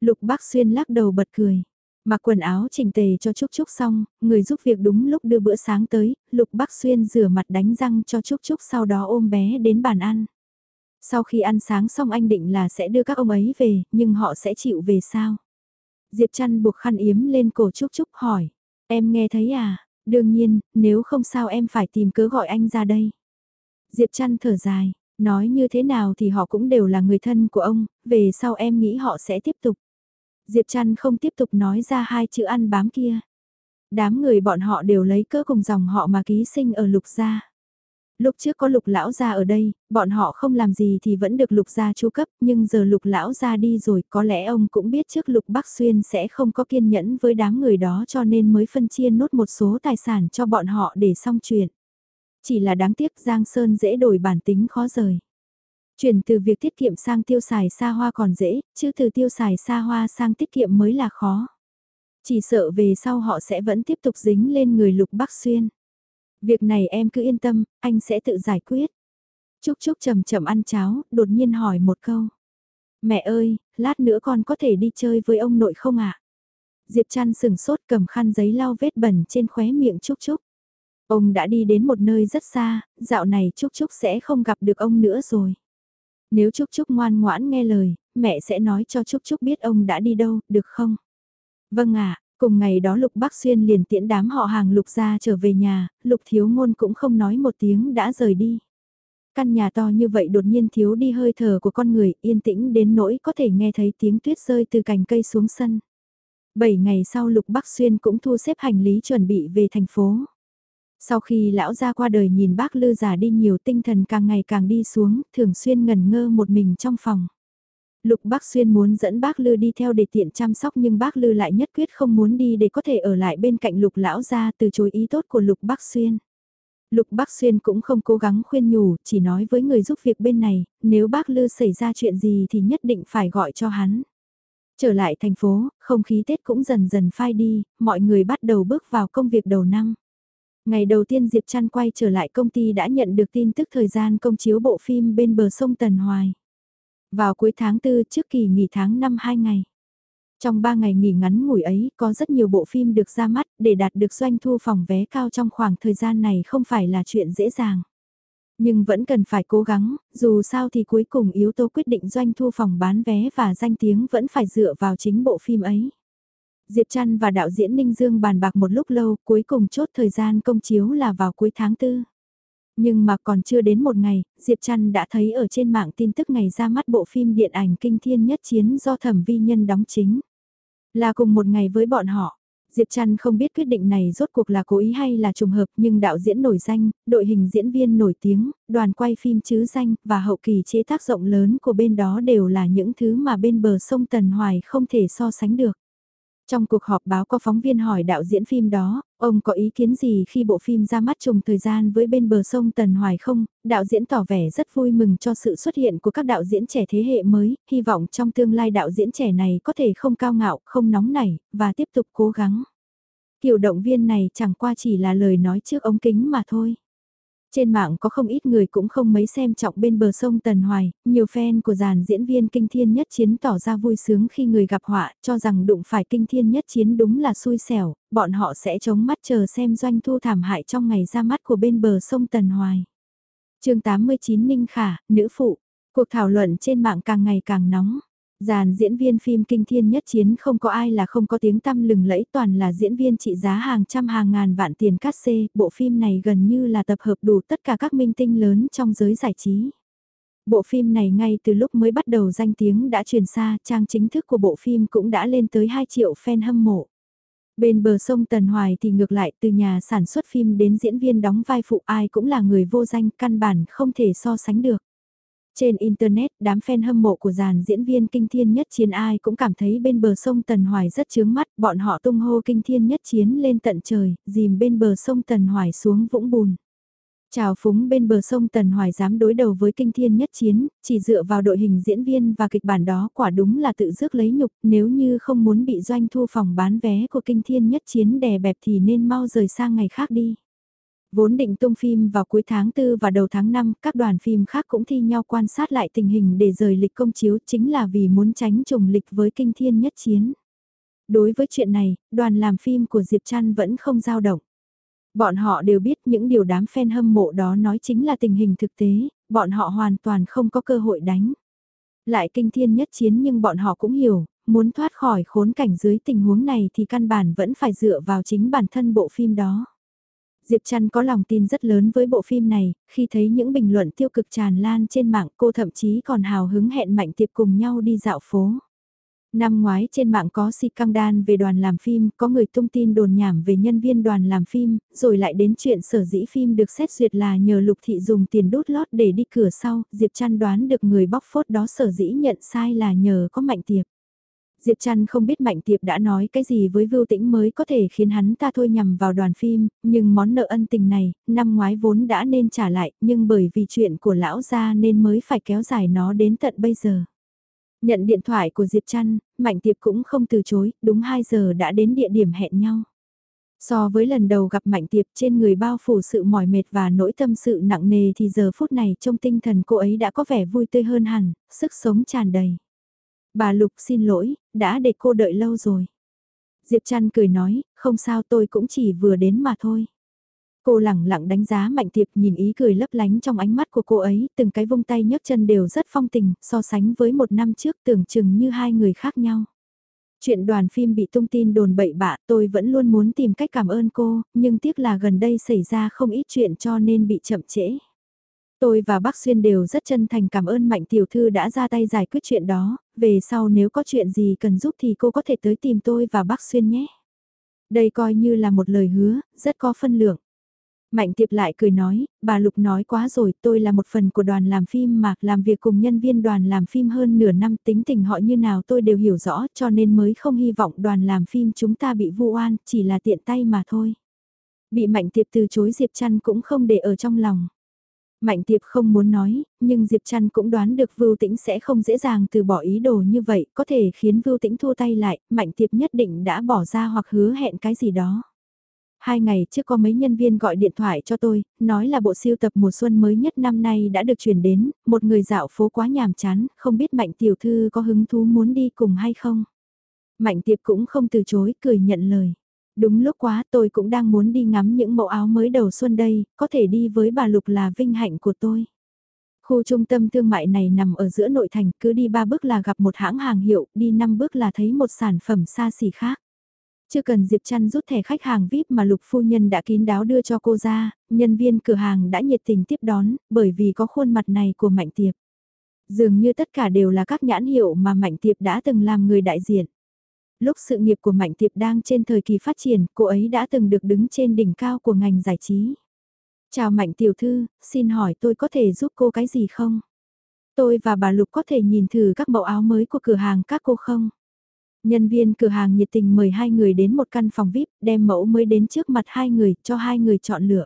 Lục Bác Xuyên lắc đầu bật cười. Mặc quần áo chỉnh tề cho Trúc Trúc xong, người giúp việc đúng lúc đưa bữa sáng tới, Lục Bác Xuyên rửa mặt đánh răng cho Trúc Trúc sau đó ôm bé đến bàn ăn. Sau khi ăn sáng xong anh định là sẽ đưa các ông ấy về, nhưng họ sẽ chịu về sao? Diệp Trăn buộc khăn yếm lên cổ Trúc Trúc hỏi. Em nghe thấy à? Đương nhiên, nếu không sao em phải tìm cớ gọi anh ra đây. Diệp Trăn thở dài, nói như thế nào thì họ cũng đều là người thân của ông, về sau em nghĩ họ sẽ tiếp tục. Diệp Trăn không tiếp tục nói ra hai chữ ăn bám kia. Đám người bọn họ đều lấy cơ cùng dòng họ mà ký sinh ở lục gia. Lúc trước có lục lão gia ở đây, bọn họ không làm gì thì vẫn được lục gia chu cấp, nhưng giờ lục lão gia đi rồi có lẽ ông cũng biết trước lục Bắc Xuyên sẽ không có kiên nhẫn với đám người đó cho nên mới phân chia nốt một số tài sản cho bọn họ để xong chuyện. Chỉ là đáng tiếc Giang Sơn dễ đổi bản tính khó rời. Chuyển từ việc tiết kiệm sang tiêu xài xa hoa còn dễ, chứ từ tiêu xài xa hoa sang tiết kiệm mới là khó. Chỉ sợ về sau họ sẽ vẫn tiếp tục dính lên người lục bắc xuyên. Việc này em cứ yên tâm, anh sẽ tự giải quyết. Trúc Trúc chậm chậm ăn cháo, đột nhiên hỏi một câu. Mẹ ơi, lát nữa con có thể đi chơi với ông nội không ạ? Diệp Trăn sừng sốt cầm khăn giấy lau vết bẩn trên khóe miệng Trúc Trúc. Ông đã đi đến một nơi rất xa, dạo này Trúc Trúc sẽ không gặp được ông nữa rồi. Nếu Trúc Trúc ngoan ngoãn nghe lời, mẹ sẽ nói cho Trúc Trúc biết ông đã đi đâu, được không? Vâng ạ, Cùng ngày đó Lục Bắc Xuyên liền tiễn đám họ hàng Lục ra trở về nhà, Lục Thiếu Ngôn cũng không nói một tiếng đã rời đi. Căn nhà to như vậy đột nhiên thiếu đi hơi thở của con người, yên tĩnh đến nỗi có thể nghe thấy tiếng tuyết rơi từ cành cây xuống sân. Bảy ngày sau Lục Bắc Xuyên cũng thu xếp hành lý chuẩn bị về thành phố. Sau khi lão ra qua đời nhìn bác Lư già đi nhiều tinh thần càng ngày càng đi xuống, thường xuyên ngần ngơ một mình trong phòng. Lục Bác Xuyên muốn dẫn bác Lư đi theo để tiện chăm sóc nhưng bác Lư lại nhất quyết không muốn đi để có thể ở lại bên cạnh Lục Lão ra từ chối ý tốt của Lục Bác Xuyên. Lục Bác Xuyên cũng không cố gắng khuyên nhủ, chỉ nói với người giúp việc bên này, nếu bác Lư xảy ra chuyện gì thì nhất định phải gọi cho hắn. Trở lại thành phố, không khí Tết cũng dần dần phai đi, mọi người bắt đầu bước vào công việc đầu năm. Ngày đầu tiên Diệp Trăn quay trở lại công ty đã nhận được tin tức thời gian công chiếu bộ phim bên bờ sông Tần Hoài. Vào cuối tháng 4 trước kỳ nghỉ tháng 5 2 ngày. Trong 3 ngày nghỉ ngắn ngủi ấy có rất nhiều bộ phim được ra mắt để đạt được doanh thu phòng vé cao trong khoảng thời gian này không phải là chuyện dễ dàng. Nhưng vẫn cần phải cố gắng, dù sao thì cuối cùng yếu tố quyết định doanh thu phòng bán vé và danh tiếng vẫn phải dựa vào chính bộ phim ấy. Diệp Trăn và đạo diễn Ninh Dương bàn bạc một lúc lâu, cuối cùng chốt thời gian công chiếu là vào cuối tháng 4. Nhưng mà còn chưa đến một ngày, Diệp Trăn đã thấy ở trên mạng tin tức ngày ra mắt bộ phim điện ảnh kinh thiên nhất chiến do thẩm vi nhân đóng chính. Là cùng một ngày với bọn họ. Diệp Trăn không biết quyết định này rốt cuộc là cố ý hay là trùng hợp nhưng đạo diễn nổi danh, đội hình diễn viên nổi tiếng, đoàn quay phim chứ danh và hậu kỳ chế tác rộng lớn của bên đó đều là những thứ mà bên bờ sông Tần Hoài không thể so sánh được. Trong cuộc họp báo có phóng viên hỏi đạo diễn phim đó, ông có ý kiến gì khi bộ phim ra mắt trùng thời gian với bên bờ sông Tần Hoài không? Đạo diễn tỏ vẻ rất vui mừng cho sự xuất hiện của các đạo diễn trẻ thế hệ mới, hy vọng trong tương lai đạo diễn trẻ này có thể không cao ngạo, không nóng nảy, và tiếp tục cố gắng. Kiểu động viên này chẳng qua chỉ là lời nói trước ống kính mà thôi. Trên mạng có không ít người cũng không mấy xem trọng bên bờ sông Tần Hoài, nhiều fan của dàn diễn viên kinh thiên nhất chiến tỏ ra vui sướng khi người gặp họa, cho rằng đụng phải kinh thiên nhất chiến đúng là xui xẻo, bọn họ sẽ chống mắt chờ xem doanh thu thảm hại trong ngày ra mắt của bên bờ sông Tần Hoài. chương 89 Ninh Khả, nữ phụ, cuộc thảo luận trên mạng càng ngày càng nóng. Dàn diễn viên phim kinh thiên nhất chiến không có ai là không có tiếng tăm lừng lẫy toàn là diễn viên trị giá hàng trăm hàng ngàn vạn tiền cát xê, bộ phim này gần như là tập hợp đủ tất cả các minh tinh lớn trong giới giải trí. Bộ phim này ngay từ lúc mới bắt đầu danh tiếng đã truyền xa, trang chính thức của bộ phim cũng đã lên tới 2 triệu fan hâm mộ. Bên bờ sông Tần Hoài thì ngược lại từ nhà sản xuất phim đến diễn viên đóng vai phụ ai cũng là người vô danh căn bản không thể so sánh được. Trên Internet, đám fan hâm mộ của dàn diễn viên kinh thiên nhất chiến ai cũng cảm thấy bên bờ sông Tần Hoài rất chướng mắt, bọn họ tung hô kinh thiên nhất chiến lên tận trời, dìm bên bờ sông Tần Hoài xuống vũng bùn. Chào phúng bên bờ sông Tần Hoài dám đối đầu với kinh thiên nhất chiến, chỉ dựa vào đội hình diễn viên và kịch bản đó quả đúng là tự dước lấy nhục, nếu như không muốn bị doanh thu phòng bán vé của kinh thiên nhất chiến đè bẹp thì nên mau rời sang ngày khác đi. Vốn định tung phim vào cuối tháng 4 và đầu tháng 5, các đoàn phim khác cũng thi nhau quan sát lại tình hình để rời lịch công chiếu chính là vì muốn tránh trùng lịch với kinh thiên nhất chiến. Đối với chuyện này, đoàn làm phim của Diệp Trăn vẫn không dao động. Bọn họ đều biết những điều đám fan hâm mộ đó nói chính là tình hình thực tế, bọn họ hoàn toàn không có cơ hội đánh. Lại kinh thiên nhất chiến nhưng bọn họ cũng hiểu, muốn thoát khỏi khốn cảnh dưới tình huống này thì căn bản vẫn phải dựa vào chính bản thân bộ phim đó. Diệp Trăn có lòng tin rất lớn với bộ phim này, khi thấy những bình luận tiêu cực tràn lan trên mạng cô thậm chí còn hào hứng hẹn Mạnh Tiệp cùng nhau đi dạo phố. Năm ngoái trên mạng có si căng đan về đoàn làm phim, có người tung tin đồn nhảm về nhân viên đoàn làm phim, rồi lại đến chuyện sở dĩ phim được xét duyệt là nhờ Lục Thị dùng tiền đút lót để đi cửa sau, Diệp Trăn đoán được người bóc phốt đó sở dĩ nhận sai là nhờ có Mạnh Tiệp. Diệp Trăn không biết Mạnh Tiệp đã nói cái gì với Vưu Tĩnh mới có thể khiến hắn ta thôi nhầm vào đoàn phim, nhưng món nợ ân tình này, năm ngoái vốn đã nên trả lại, nhưng bởi vì chuyện của lão gia nên mới phải kéo dài nó đến tận bây giờ. Nhận điện thoại của Diệp Trăn, Mạnh Tiệp cũng không từ chối, đúng 2 giờ đã đến địa điểm hẹn nhau. So với lần đầu gặp Mạnh Tiệp trên người bao phủ sự mỏi mệt và nỗi tâm sự nặng nề thì giờ phút này trong tinh thần cô ấy đã có vẻ vui tươi hơn hẳn, sức sống tràn đầy. Bà Lục xin lỗi, đã để cô đợi lâu rồi. Diệp Trăn cười nói, không sao tôi cũng chỉ vừa đến mà thôi. Cô lẳng lặng đánh giá Mạnh Tiệp nhìn ý cười lấp lánh trong ánh mắt của cô ấy, từng cái vung tay nhấc chân đều rất phong tình, so sánh với một năm trước tưởng chừng như hai người khác nhau. Chuyện đoàn phim bị tung tin đồn bậy bạ tôi vẫn luôn muốn tìm cách cảm ơn cô, nhưng tiếc là gần đây xảy ra không ít chuyện cho nên bị chậm trễ. Tôi và bác Xuyên đều rất chân thành cảm ơn Mạnh Tiểu Thư đã ra tay giải quyết chuyện đó, về sau nếu có chuyện gì cần giúp thì cô có thể tới tìm tôi và bác Xuyên nhé. Đây coi như là một lời hứa, rất có phân lượng. Mạnh Tiệp lại cười nói, bà Lục nói quá rồi, tôi là một phần của đoàn làm phim mà, làm việc cùng nhân viên đoàn làm phim hơn nửa năm tính tình họ như nào tôi đều hiểu rõ cho nên mới không hy vọng đoàn làm phim chúng ta bị vu oan, chỉ là tiện tay mà thôi. Bị Mạnh Tiệp từ chối Diệp Trăn cũng không để ở trong lòng. Mạnh Tiệp không muốn nói, nhưng Diệp Trăn cũng đoán được Vưu Tĩnh sẽ không dễ dàng từ bỏ ý đồ như vậy, có thể khiến Vưu Tĩnh thua tay lại, Mạnh Tiệp nhất định đã bỏ ra hoặc hứa hẹn cái gì đó. Hai ngày trước có mấy nhân viên gọi điện thoại cho tôi, nói là bộ siêu tập mùa xuân mới nhất năm nay đã được chuyển đến, một người dạo phố quá nhàm chán, không biết Mạnh Tiểu Thư có hứng thú muốn đi cùng hay không. Mạnh Tiệp cũng không từ chối, cười nhận lời. Đúng lúc quá tôi cũng đang muốn đi ngắm những mẫu áo mới đầu xuân đây, có thể đi với bà Lục là vinh hạnh của tôi. Khu trung tâm thương mại này nằm ở giữa nội thành, cứ đi ba bước là gặp một hãng hàng hiệu, đi năm bước là thấy một sản phẩm xa xỉ khác. Chưa cần Diệp Trăn rút thẻ khách hàng VIP mà Lục Phu Nhân đã kín đáo đưa cho cô ra, nhân viên cửa hàng đã nhiệt tình tiếp đón, bởi vì có khuôn mặt này của Mạnh Tiệp. Dường như tất cả đều là các nhãn hiệu mà Mạnh Tiệp đã từng làm người đại diện. Lúc sự nghiệp của Mạnh Tiệp đang trên thời kỳ phát triển, cô ấy đã từng được đứng trên đỉnh cao của ngành giải trí. Chào Mạnh Tiểu Thư, xin hỏi tôi có thể giúp cô cái gì không? Tôi và bà Lục có thể nhìn thử các mẫu áo mới của cửa hàng các cô không? Nhân viên cửa hàng nhiệt tình mời hai người đến một căn phòng VIP, đem mẫu mới đến trước mặt hai người, cho hai người chọn lựa.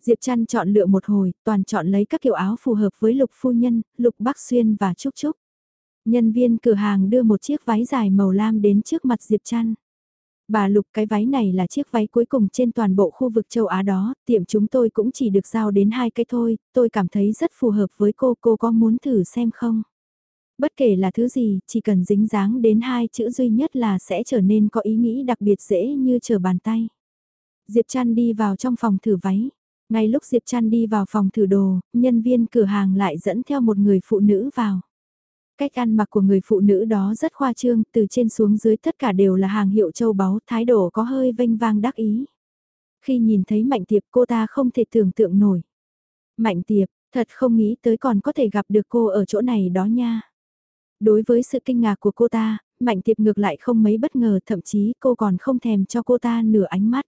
Diệp Trăn chọn lựa một hồi, toàn chọn lấy các kiểu áo phù hợp với Lục Phu Nhân, Lục Bắc Xuyên và Trúc Trúc. Nhân viên cửa hàng đưa một chiếc váy dài màu lam đến trước mặt Diệp Trăn. Bà Lục cái váy này là chiếc váy cuối cùng trên toàn bộ khu vực châu Á đó, tiệm chúng tôi cũng chỉ được giao đến hai cái thôi, tôi cảm thấy rất phù hợp với cô, cô có muốn thử xem không? Bất kể là thứ gì, chỉ cần dính dáng đến hai chữ duy nhất là sẽ trở nên có ý nghĩ đặc biệt dễ như trở bàn tay. Diệp Trăn đi vào trong phòng thử váy. Ngay lúc Diệp Trăn đi vào phòng thử đồ, nhân viên cửa hàng lại dẫn theo một người phụ nữ vào. Cách ăn mặc của người phụ nữ đó rất khoa trương, từ trên xuống dưới tất cả đều là hàng hiệu châu báu, thái độ có hơi vênh vang đắc ý. Khi nhìn thấy Mạnh Tiệp cô ta không thể tưởng tượng nổi. Mạnh Tiệp, thật không nghĩ tới còn có thể gặp được cô ở chỗ này đó nha. Đối với sự kinh ngạc của cô ta, Mạnh Tiệp ngược lại không mấy bất ngờ thậm chí cô còn không thèm cho cô ta nửa ánh mắt.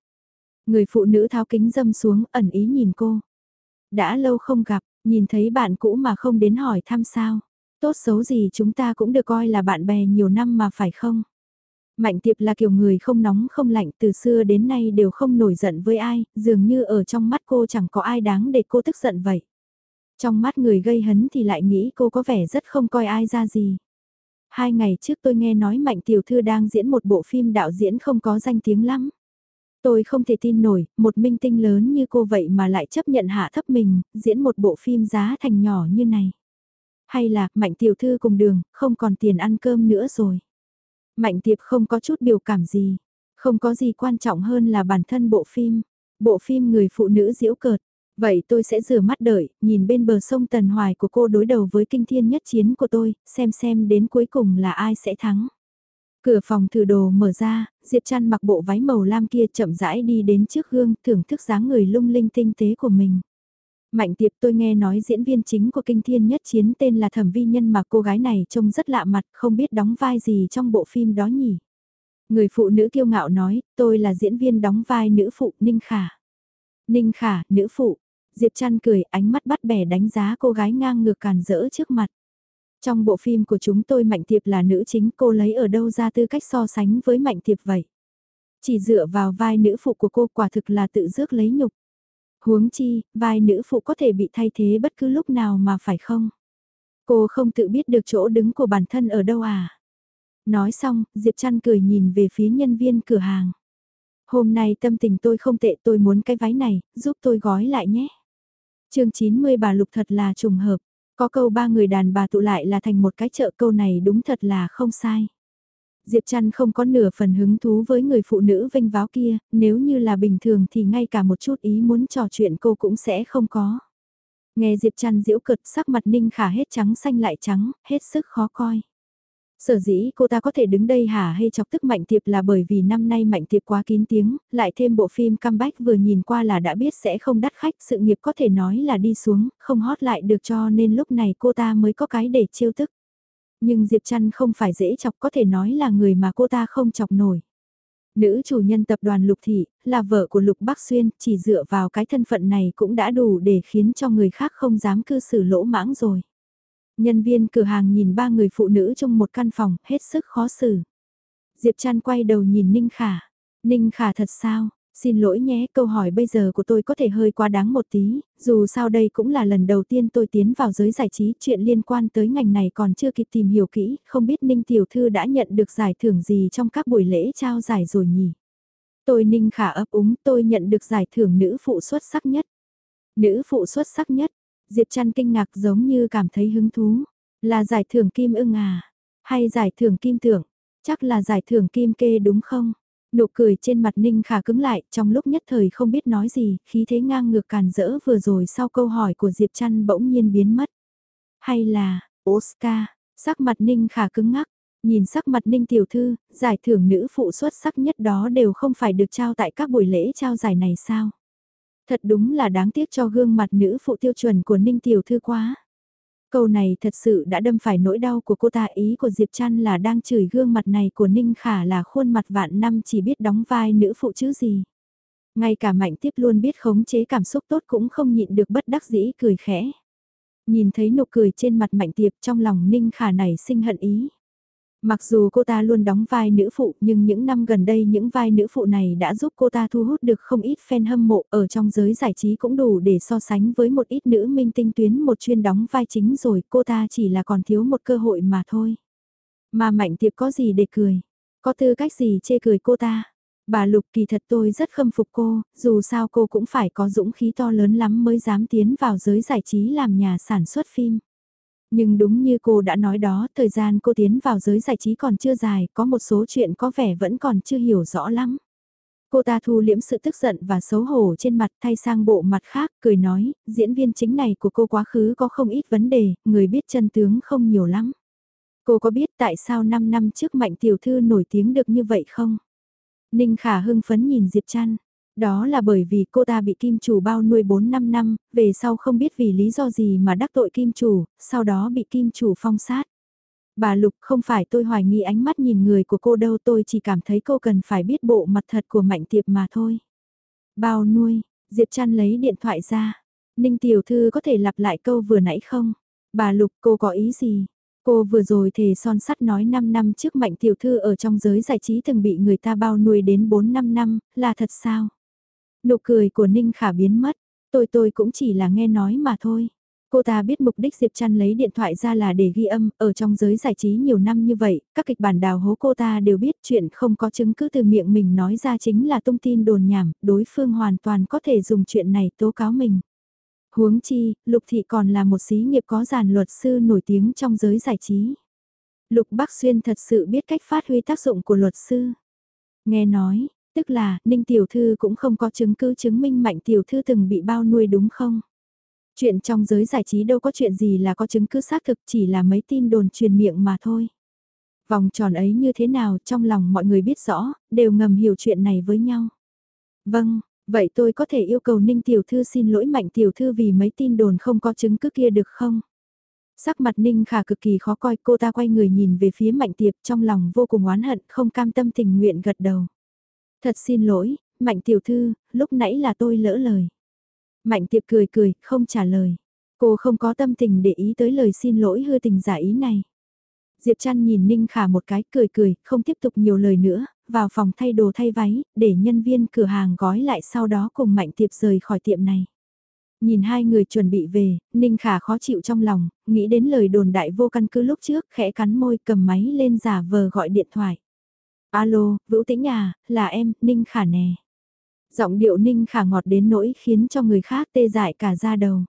Người phụ nữ tháo kính dâm xuống ẩn ý nhìn cô. Đã lâu không gặp, nhìn thấy bạn cũ mà không đến hỏi thăm sao. Tốt xấu gì chúng ta cũng được coi là bạn bè nhiều năm mà phải không? Mạnh tiệp là kiểu người không nóng không lạnh từ xưa đến nay đều không nổi giận với ai, dường như ở trong mắt cô chẳng có ai đáng để cô tức giận vậy. Trong mắt người gây hấn thì lại nghĩ cô có vẻ rất không coi ai ra gì. Hai ngày trước tôi nghe nói Mạnh Tiểu Thư đang diễn một bộ phim đạo diễn không có danh tiếng lắm. Tôi không thể tin nổi, một minh tinh lớn như cô vậy mà lại chấp nhận hạ thấp mình, diễn một bộ phim giá thành nhỏ như này. Hay là, Mạnh Tiểu Thư cùng đường, không còn tiền ăn cơm nữa rồi. Mạnh Tiệp không có chút biểu cảm gì. Không có gì quan trọng hơn là bản thân bộ phim. Bộ phim người phụ nữ diễu cợt. Vậy tôi sẽ rửa mắt đợi, nhìn bên bờ sông Tần Hoài của cô đối đầu với kinh thiên nhất chiến của tôi, xem xem đến cuối cùng là ai sẽ thắng. Cửa phòng thử đồ mở ra, Diệp Trăn mặc bộ váy màu lam kia chậm rãi đi đến trước gương thưởng thức dáng người lung linh tinh tế của mình. Mạnh tiệp tôi nghe nói diễn viên chính của kinh thiên nhất chiến tên là thẩm vi nhân mà cô gái này trông rất lạ mặt không biết đóng vai gì trong bộ phim đó nhỉ. Người phụ nữ kiêu ngạo nói, tôi là diễn viên đóng vai nữ phụ Ninh Khả. Ninh Khả, nữ phụ. Diệp Trăn cười, ánh mắt bắt bẻ đánh giá cô gái ngang ngược càn rỡ trước mặt. Trong bộ phim của chúng tôi Mạnh Tiệp là nữ chính cô lấy ở đâu ra tư cách so sánh với Mạnh Tiệp vậy? Chỉ dựa vào vai nữ phụ của cô quả thực là tự dước lấy nhục. Huống chi, vai nữ phụ có thể bị thay thế bất cứ lúc nào mà phải không? Cô không tự biết được chỗ đứng của bản thân ở đâu à? Nói xong, Diệp Trăn cười nhìn về phía nhân viên cửa hàng. Hôm nay tâm tình tôi không tệ tôi muốn cái váy này, giúp tôi gói lại nhé. chương 90 bà Lục thật là trùng hợp. Có câu ba người đàn bà tụ lại là thành một cái chợ câu này đúng thật là không sai. Diệp Trăn không có nửa phần hứng thú với người phụ nữ vênh váo kia, nếu như là bình thường thì ngay cả một chút ý muốn trò chuyện cô cũng sẽ không có. Nghe Diệp Trăn diễu cực sắc mặt ninh khả hết trắng xanh lại trắng, hết sức khó coi. Sở dĩ cô ta có thể đứng đây hả hay chọc tức Mạnh Tiệp là bởi vì năm nay Mạnh Tiệp quá kín tiếng, lại thêm bộ phim comeback vừa nhìn qua là đã biết sẽ không đắt khách, sự nghiệp có thể nói là đi xuống, không hót lại được cho nên lúc này cô ta mới có cái để trêu tức. Nhưng Diệp Trăn không phải dễ chọc có thể nói là người mà cô ta không chọc nổi. Nữ chủ nhân tập đoàn Lục Thị, là vợ của Lục Bắc Xuyên, chỉ dựa vào cái thân phận này cũng đã đủ để khiến cho người khác không dám cư xử lỗ mãng rồi. Nhân viên cửa hàng nhìn ba người phụ nữ trong một căn phòng, hết sức khó xử. Diệp Trăn quay đầu nhìn Ninh Khả. Ninh Khả thật sao? Xin lỗi nhé, câu hỏi bây giờ của tôi có thể hơi quá đáng một tí, dù sao đây cũng là lần đầu tiên tôi tiến vào giới giải trí, chuyện liên quan tới ngành này còn chưa kịp tìm hiểu kỹ, không biết Ninh Tiểu Thư đã nhận được giải thưởng gì trong các buổi lễ trao giải rồi nhỉ? Tôi Ninh Khả ấp úng, tôi nhận được giải thưởng nữ phụ xuất sắc nhất. Nữ phụ xuất sắc nhất, Diệp Trăn kinh ngạc giống như cảm thấy hứng thú. Là giải thưởng kim ưng à? Hay giải thưởng kim tưởng? Chắc là giải thưởng kim kê đúng không? Nụ cười trên mặt Ninh Khả cứng lại, trong lúc nhất thời không biết nói gì, khí thế ngang ngược càn rỡ vừa rồi sau câu hỏi của Diệp Trăn bỗng nhiên biến mất. Hay là, Oscar, sắc mặt Ninh Khả cứng ngắc, nhìn sắc mặt Ninh Tiểu Thư, giải thưởng nữ phụ xuất sắc nhất đó đều không phải được trao tại các buổi lễ trao giải này sao? Thật đúng là đáng tiếc cho gương mặt nữ phụ tiêu chuẩn của Ninh Tiểu Thư quá. Câu này thật sự đã đâm phải nỗi đau của cô ta ý của Diệp Trăn là đang chửi gương mặt này của Ninh Khả là khuôn mặt vạn năm chỉ biết đóng vai nữ phụ chứ gì. Ngay cả mạnh tiếp luôn biết khống chế cảm xúc tốt cũng không nhịn được bất đắc dĩ cười khẽ. Nhìn thấy nụ cười trên mặt mạnh tiệp trong lòng Ninh Khả này sinh hận ý. Mặc dù cô ta luôn đóng vai nữ phụ nhưng những năm gần đây những vai nữ phụ này đã giúp cô ta thu hút được không ít fan hâm mộ ở trong giới giải trí cũng đủ để so sánh với một ít nữ minh tinh tuyến một chuyên đóng vai chính rồi cô ta chỉ là còn thiếu một cơ hội mà thôi. Mà Mạnh Tiệp có gì để cười? Có tư cách gì chê cười cô ta? Bà Lục kỳ thật tôi rất khâm phục cô, dù sao cô cũng phải có dũng khí to lớn lắm mới dám tiến vào giới giải trí làm nhà sản xuất phim. Nhưng đúng như cô đã nói đó, thời gian cô tiến vào giới giải trí còn chưa dài, có một số chuyện có vẻ vẫn còn chưa hiểu rõ lắm. Cô ta thu liễm sự tức giận và xấu hổ trên mặt thay sang bộ mặt khác, cười nói, diễn viên chính này của cô quá khứ có không ít vấn đề, người biết chân tướng không nhiều lắm. Cô có biết tại sao 5 năm trước Mạnh Tiểu Thư nổi tiếng được như vậy không? Ninh Khả hưng phấn nhìn Diệp Trăn. Đó là bởi vì cô ta bị kim chủ bao nuôi 4-5 năm, về sau không biết vì lý do gì mà đắc tội kim chủ, sau đó bị kim chủ phong sát. Bà Lục không phải tôi hoài nghi ánh mắt nhìn người của cô đâu tôi chỉ cảm thấy cô cần phải biết bộ mặt thật của mạnh tiệp mà thôi. Bao nuôi, Diệp Trăn lấy điện thoại ra. Ninh Tiểu Thư có thể lặp lại câu vừa nãy không? Bà Lục cô có ý gì? Cô vừa rồi thề son sắt nói 5 năm trước Mạnh Tiểu Thư ở trong giới giải trí từng bị người ta bao nuôi đến 4-5 năm, là thật sao? Nụ cười của Ninh Khả biến mất, tôi tôi cũng chỉ là nghe nói mà thôi. Cô ta biết mục đích Diệp Trăn lấy điện thoại ra là để ghi âm, ở trong giới giải trí nhiều năm như vậy, các kịch bản đào hố cô ta đều biết chuyện không có chứng cứ từ miệng mình nói ra chính là tung tin đồn nhảm, đối phương hoàn toàn có thể dùng chuyện này tố cáo mình. Huống chi, Lục Thị còn là một xí nghiệp có giàn luật sư nổi tiếng trong giới giải trí. Lục Bắc Xuyên thật sự biết cách phát huy tác dụng của luật sư. Nghe nói, Tức là, Ninh Tiểu Thư cũng không có chứng cứ chứng minh Mạnh Tiểu Thư từng bị bao nuôi đúng không? Chuyện trong giới giải trí đâu có chuyện gì là có chứng cứ xác thực chỉ là mấy tin đồn truyền miệng mà thôi. Vòng tròn ấy như thế nào trong lòng mọi người biết rõ, đều ngầm hiểu chuyện này với nhau. Vâng, vậy tôi có thể yêu cầu Ninh Tiểu Thư xin lỗi Mạnh Tiểu Thư vì mấy tin đồn không có chứng cứ kia được không? Sắc mặt Ninh Khả cực kỳ khó coi cô ta quay người nhìn về phía Mạnh Tiệp trong lòng vô cùng oán hận không cam tâm tình nguyện gật đầu. Thật xin lỗi, Mạnh tiểu thư, lúc nãy là tôi lỡ lời. Mạnh tiệp cười cười, không trả lời. Cô không có tâm tình để ý tới lời xin lỗi hư tình giả ý này. Diệp Trăn nhìn Ninh Khả một cái cười cười, không tiếp tục nhiều lời nữa, vào phòng thay đồ thay váy, để nhân viên cửa hàng gói lại sau đó cùng Mạnh Tiệp rời khỏi tiệm này. Nhìn hai người chuẩn bị về, Ninh Khả khó chịu trong lòng, nghĩ đến lời đồn đại vô căn cứ lúc trước, khẽ cắn môi cầm máy lên giả vờ gọi điện thoại. Alo, Vũ Tĩnh à, là em, Ninh Khả nè. Giọng điệu Ninh Khả ngọt đến nỗi khiến cho người khác tê dại cả da đầu.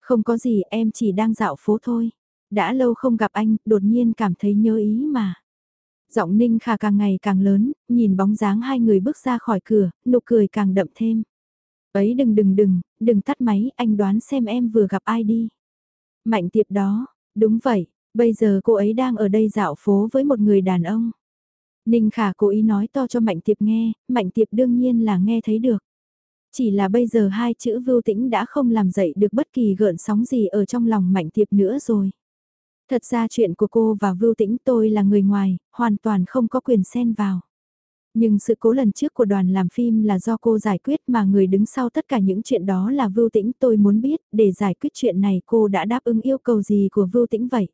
Không có gì, em chỉ đang dạo phố thôi. Đã lâu không gặp anh, đột nhiên cảm thấy nhớ ý mà. Giọng Ninh Khả càng ngày càng lớn, nhìn bóng dáng hai người bước ra khỏi cửa, nụ cười càng đậm thêm. Ấy đừng đừng đừng, đừng tắt máy, anh đoán xem em vừa gặp ai đi. Mạnh tiệp đó, đúng vậy, Bây giờ cô ấy đang ở đây dạo phố với một người đàn ông. Ninh Khả cố ý nói to cho Mạnh Tiệp nghe, Mạnh Tiệp đương nhiên là nghe thấy được. Chỉ là bây giờ hai chữ vưu tĩnh đã không làm dậy được bất kỳ gợn sóng gì ở trong lòng Mạnh Tiệp nữa rồi. Thật ra chuyện của cô và Vưu Tĩnh tôi là người ngoài, hoàn toàn không có quyền xen vào. Nhưng sự cố lần trước của đoàn làm phim là do cô giải quyết mà người đứng sau tất cả những chuyện đó là Vưu Tĩnh tôi muốn biết để giải quyết chuyện này cô đã đáp ứng yêu cầu gì của Vưu Tĩnh vậy?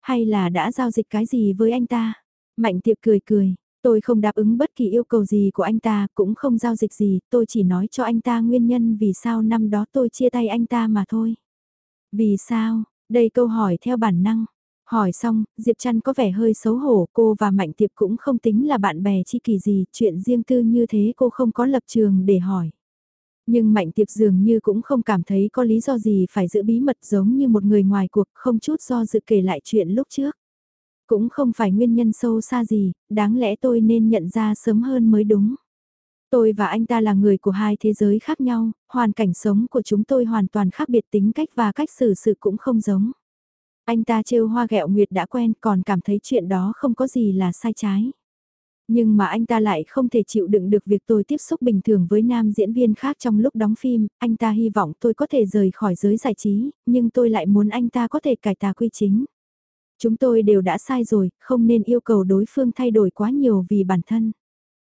Hay là đã giao dịch cái gì với anh ta? Mạnh tiệp cười cười, tôi không đáp ứng bất kỳ yêu cầu gì của anh ta, cũng không giao dịch gì, tôi chỉ nói cho anh ta nguyên nhân vì sao năm đó tôi chia tay anh ta mà thôi. Vì sao? Đây câu hỏi theo bản năng. Hỏi xong, Diệp Trăn có vẻ hơi xấu hổ, cô và Mạnh Tiệp cũng không tính là bạn bè chi kỳ gì, chuyện riêng tư như thế cô không có lập trường để hỏi. Nhưng Mạnh Tiệp dường như cũng không cảm thấy có lý do gì phải giữ bí mật giống như một người ngoài cuộc, không chút do dự kể lại chuyện lúc trước. Cũng không phải nguyên nhân sâu xa gì, đáng lẽ tôi nên nhận ra sớm hơn mới đúng. Tôi và anh ta là người của hai thế giới khác nhau, hoàn cảnh sống của chúng tôi hoàn toàn khác biệt tính cách và cách xử sự cũng không giống. Anh ta trêu hoa gẹo nguyệt đã quen còn cảm thấy chuyện đó không có gì là sai trái. Nhưng mà anh ta lại không thể chịu đựng được việc tôi tiếp xúc bình thường với nam diễn viên khác trong lúc đóng phim, anh ta hy vọng tôi có thể rời khỏi giới giải trí, nhưng tôi lại muốn anh ta có thể cải tà quy chính. Chúng tôi đều đã sai rồi, không nên yêu cầu đối phương thay đổi quá nhiều vì bản thân.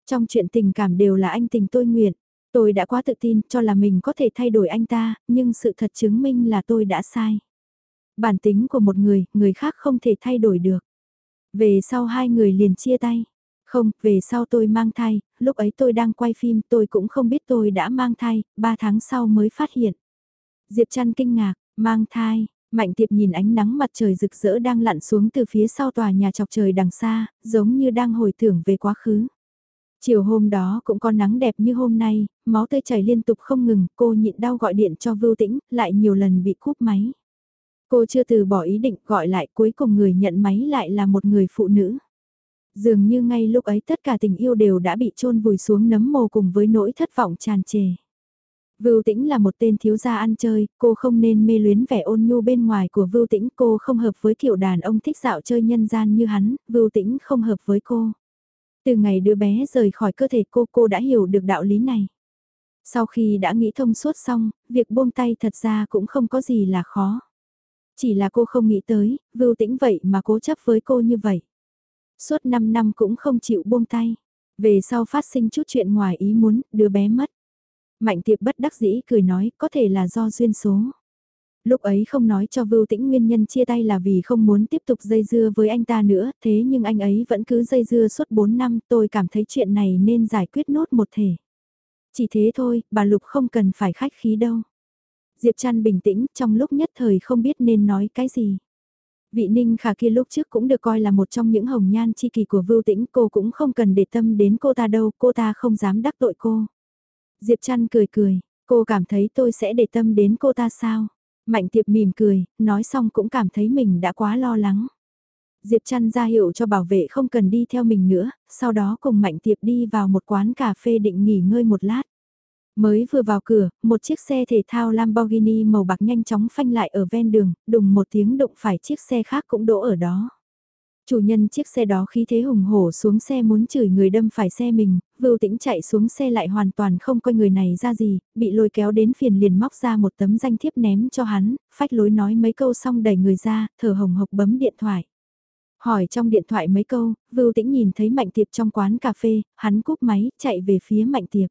Trong chuyện tình cảm đều là anh tình tôi nguyện. Tôi đã quá tự tin cho là mình có thể thay đổi anh ta, nhưng sự thật chứng minh là tôi đã sai. Bản tính của một người, người khác không thể thay đổi được. Về sau hai người liền chia tay. Không, về sau tôi mang thai, lúc ấy tôi đang quay phim tôi cũng không biết tôi đã mang thai, ba tháng sau mới phát hiện. Diệp Trăn kinh ngạc, mang thai, Mạnh tiệp nhìn ánh nắng mặt trời rực rỡ đang lặn xuống từ phía sau tòa nhà chọc trời đằng xa, giống như đang hồi tưởng về quá khứ. Chiều hôm đó cũng có nắng đẹp như hôm nay, máu tươi chảy liên tục không ngừng, cô nhịn đau gọi điện cho Vưu Tĩnh, lại nhiều lần bị cúp máy. Cô chưa từ bỏ ý định gọi lại cuối cùng người nhận máy lại là một người phụ nữ. Dường như ngay lúc ấy tất cả tình yêu đều đã bị chôn vùi xuống nấm mồ cùng với nỗi thất vọng tràn trề. Vưu Tĩnh là một tên thiếu gia ăn chơi, cô không nên mê luyến vẻ ôn nhu bên ngoài của Vưu Tĩnh, cô không hợp với kiểu đàn ông thích dạo chơi nhân gian như hắn, Vưu Tĩnh không hợp với cô. Từ ngày đứa bé rời khỏi cơ thể cô, cô đã hiểu được đạo lý này. Sau khi đã nghĩ thông suốt xong, việc buông tay thật ra cũng không có gì là khó. Chỉ là cô không nghĩ tới, Vưu Tĩnh vậy mà cố chấp với cô như vậy. Suốt 5 năm cũng không chịu buông tay. Về sau phát sinh chút chuyện ngoài ý muốn, đứa bé mất. Mạnh tiệp bất đắc dĩ cười nói có thể là do duyên số. Lúc ấy không nói cho Vưu Tĩnh nguyên nhân chia tay là vì không muốn tiếp tục dây dưa với anh ta nữa, thế nhưng anh ấy vẫn cứ dây dưa suốt 4 năm, tôi cảm thấy chuyện này nên giải quyết nốt một thể. Chỉ thế thôi, bà Lục không cần phải khách khí đâu. Diệp Trăn bình tĩnh, trong lúc nhất thời không biết nên nói cái gì. Vị Ninh Khả kia lúc trước cũng được coi là một trong những hồng nhan chi kỳ của Vưu Tĩnh, cô cũng không cần để tâm đến cô ta đâu, cô ta không dám đắc tội cô. Diệp Trăn cười cười, cô cảm thấy tôi sẽ để tâm đến cô ta sao? Mạnh tiệp mỉm cười, nói xong cũng cảm thấy mình đã quá lo lắng. Diệp Trăn ra hiệu cho bảo vệ không cần đi theo mình nữa, sau đó cùng Mạnh Tiệp đi vào một quán cà phê định nghỉ ngơi một lát. Mới vừa vào cửa, một chiếc xe thể thao Lamborghini màu bạc nhanh chóng phanh lại ở ven đường, đùng một tiếng đụng phải chiếc xe khác cũng đỗ ở đó. Chủ nhân chiếc xe đó khí thế hùng hổ xuống xe muốn chửi người đâm phải xe mình, vưu tĩnh chạy xuống xe lại hoàn toàn không coi người này ra gì, bị lôi kéo đến phiền liền móc ra một tấm danh thiếp ném cho hắn, phách lối nói mấy câu xong đẩy người ra, thở hồng hộc bấm điện thoại. Hỏi trong điện thoại mấy câu, vưu tĩnh nhìn thấy mạnh tiệp trong quán cà phê, hắn cúp máy, chạy về phía mạnh tiệp.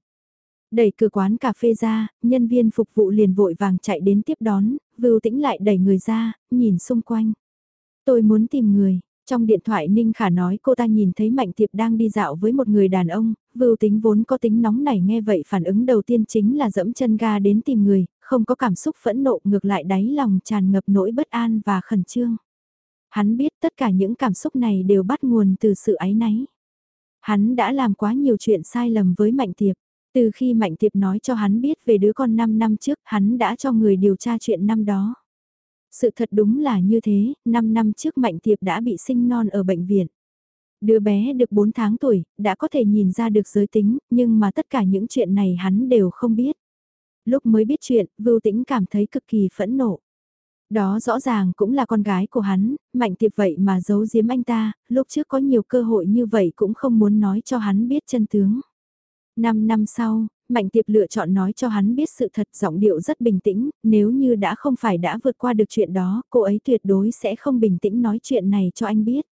Đẩy cửa quán cà phê ra, nhân viên phục vụ liền vội vàng chạy đến tiếp đón, vưu tĩnh lại đẩy người ra, nhìn xung quanh. Tôi muốn tìm người, trong điện thoại Ninh Khả nói cô ta nhìn thấy Mạnh Tiệp đang đi dạo với một người đàn ông, vưu tính vốn có tính nóng nảy nghe vậy phản ứng đầu tiên chính là dẫm chân ga đến tìm người, không có cảm xúc phẫn nộ ngược lại đáy lòng tràn ngập nỗi bất an và khẩn trương. Hắn biết tất cả những cảm xúc này đều bắt nguồn từ sự ái náy. Hắn đã làm quá nhiều chuyện sai lầm với Mạnh Tiệp. Từ khi Mạnh Tiệp nói cho hắn biết về đứa con 5 năm trước, hắn đã cho người điều tra chuyện năm đó. Sự thật đúng là như thế, 5 năm trước Mạnh Tiệp đã bị sinh non ở bệnh viện. Đứa bé được 4 tháng tuổi, đã có thể nhìn ra được giới tính, nhưng mà tất cả những chuyện này hắn đều không biết. Lúc mới biết chuyện, Vưu Tĩnh cảm thấy cực kỳ phẫn nộ. Đó rõ ràng cũng là con gái của hắn, mạnh tiệp vậy mà giấu giếm anh ta, lúc trước có nhiều cơ hội như vậy cũng không muốn nói cho hắn biết chân tướng. Năm năm sau, Mạnh Tiệp lựa chọn nói cho hắn biết sự thật giọng điệu rất bình tĩnh, nếu như đã không phải đã vượt qua được chuyện đó, cô ấy tuyệt đối sẽ không bình tĩnh nói chuyện này cho anh biết.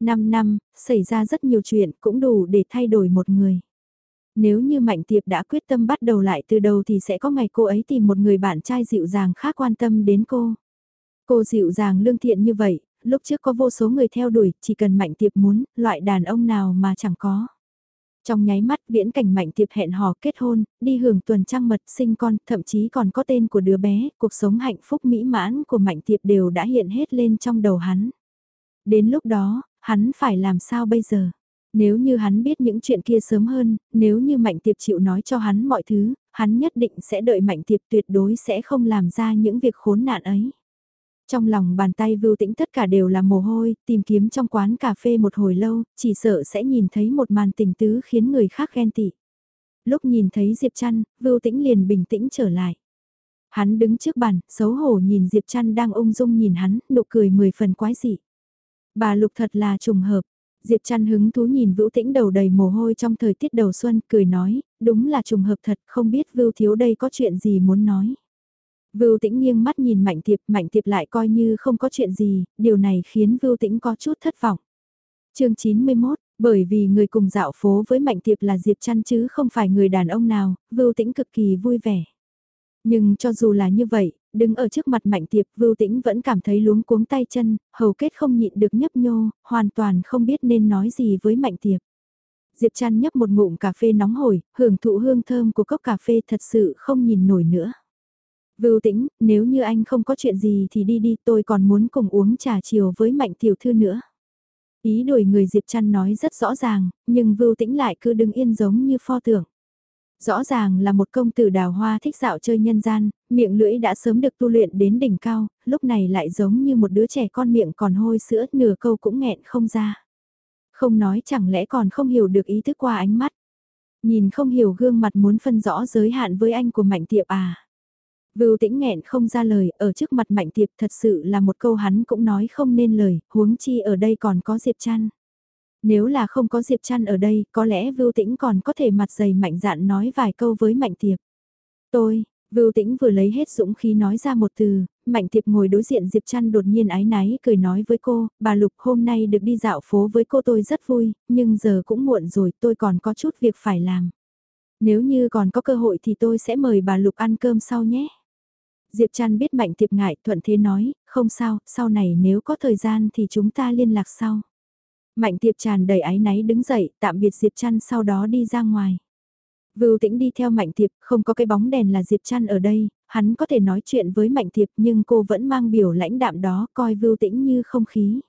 Năm năm, xảy ra rất nhiều chuyện cũng đủ để thay đổi một người. Nếu như Mạnh Tiệp đã quyết tâm bắt đầu lại từ đầu thì sẽ có ngày cô ấy tìm một người bạn trai dịu dàng khác quan tâm đến cô. Cô dịu dàng lương thiện như vậy, lúc trước có vô số người theo đuổi, chỉ cần Mạnh Tiệp muốn, loại đàn ông nào mà chẳng có. Trong nháy mắt viễn cảnh mạnh tiệp hẹn hò kết hôn, đi hưởng tuần trăng mật sinh con, thậm chí còn có tên của đứa bé, cuộc sống hạnh phúc mỹ mãn của mạnh tiệp đều đã hiện hết lên trong đầu hắn. Đến lúc đó, hắn phải làm sao bây giờ? Nếu như hắn biết những chuyện kia sớm hơn, nếu như Mạnh Tiệp chịu nói cho hắn mọi thứ, hắn nhất định sẽ đợi Mạnh Tiệp tuyệt đối sẽ không làm ra những việc khốn nạn ấy. Trong lòng bàn tay vưu tĩnh tất cả đều là mồ hôi, tìm kiếm trong quán cà phê một hồi lâu, chỉ sợ sẽ nhìn thấy một màn tình tứ khiến người khác ghen tị. Lúc nhìn thấy Diệp Trăn, vưu tĩnh liền bình tĩnh trở lại. Hắn đứng trước bàn, xấu hổ nhìn Diệp Trăn đang ung dung nhìn hắn, nụ cười mười phần quái dị. Bà Lục thật là trùng hợp. Diệp Trăn hứng thú nhìn Vưu Tĩnh đầu đầy mồ hôi trong thời tiết đầu xuân, cười nói, đúng là trùng hợp thật, không biết Vưu Thiếu đây có chuyện gì muốn nói. Vưu Tĩnh nghiêng mắt nhìn Mạnh Tiệp, Mạnh Tiệp lại coi như không có chuyện gì, điều này khiến Vưu Tĩnh có chút thất vọng. chương 91, bởi vì người cùng dạo phố với Mạnh Tiệp là Diệp Trăn chứ không phải người đàn ông nào, Vưu Tĩnh cực kỳ vui vẻ. Nhưng cho dù là như vậy, đứng ở trước mặt Mạnh Tiệp Vưu Tĩnh vẫn cảm thấy luống cuống tay chân, hầu kết không nhịn được nhấp nhô, hoàn toàn không biết nên nói gì với Mạnh Tiệp. Diệp Trăn nhấp một ngụm cà phê nóng hổi, hưởng thụ hương thơm của cốc cà phê thật sự không nhìn nổi nữa. Vưu tĩnh, nếu như anh không có chuyện gì thì đi đi tôi còn muốn cùng uống trà chiều với mạnh tiểu thư nữa. Ý đuổi người Diệp Trăn nói rất rõ ràng, nhưng Vưu Tĩnh lại cứ đứng yên giống như pho tượng. Rõ ràng là một công tử đào hoa thích dạo chơi nhân gian, miệng lưỡi đã sớm được tu luyện đến đỉnh cao, lúc này lại giống như một đứa trẻ con miệng còn hôi sữa, nửa câu cũng nghẹn không ra. Không nói chẳng lẽ còn không hiểu được ý thức qua ánh mắt. Nhìn không hiểu gương mặt muốn phân rõ giới hạn với anh của mạnh tiệp à. Vưu tĩnh nghẹn không ra lời, ở trước mặt mạnh tiệp thật sự là một câu hắn cũng nói không nên lời, huống chi ở đây còn có Diệp Trăn. Nếu là không có Diệp Trăn ở đây, có lẽ Vưu Tĩnh còn có thể mặt dày mạnh dạn nói vài câu với Mạnh Tiệp. Tôi, Vưu Tĩnh vừa lấy hết dũng khí nói ra một từ, Mạnh Tiệp ngồi đối diện Diệp Trăn đột nhiên ái náy cười nói với cô, bà Lục hôm nay được đi dạo phố với cô tôi rất vui, nhưng giờ cũng muộn rồi tôi còn có chút việc phải làm. Nếu như còn có cơ hội thì tôi sẽ mời bà Lục ăn cơm sau nhé. Diệp Trăn biết Mạnh Tiệp ngại, thuận thế nói, không sao, sau này nếu có thời gian thì chúng ta liên lạc sau. Mạnh Tiệp tràn đầy áy náy đứng dậy, tạm biệt Diệp Trăn sau đó đi ra ngoài. Vưu Tĩnh đi theo Mạnh Tiệp, không có cái bóng đèn là Diệp Trăn ở đây, hắn có thể nói chuyện với Mạnh Tiệp nhưng cô vẫn mang biểu lãnh đạm đó coi Vưu Tĩnh như không khí.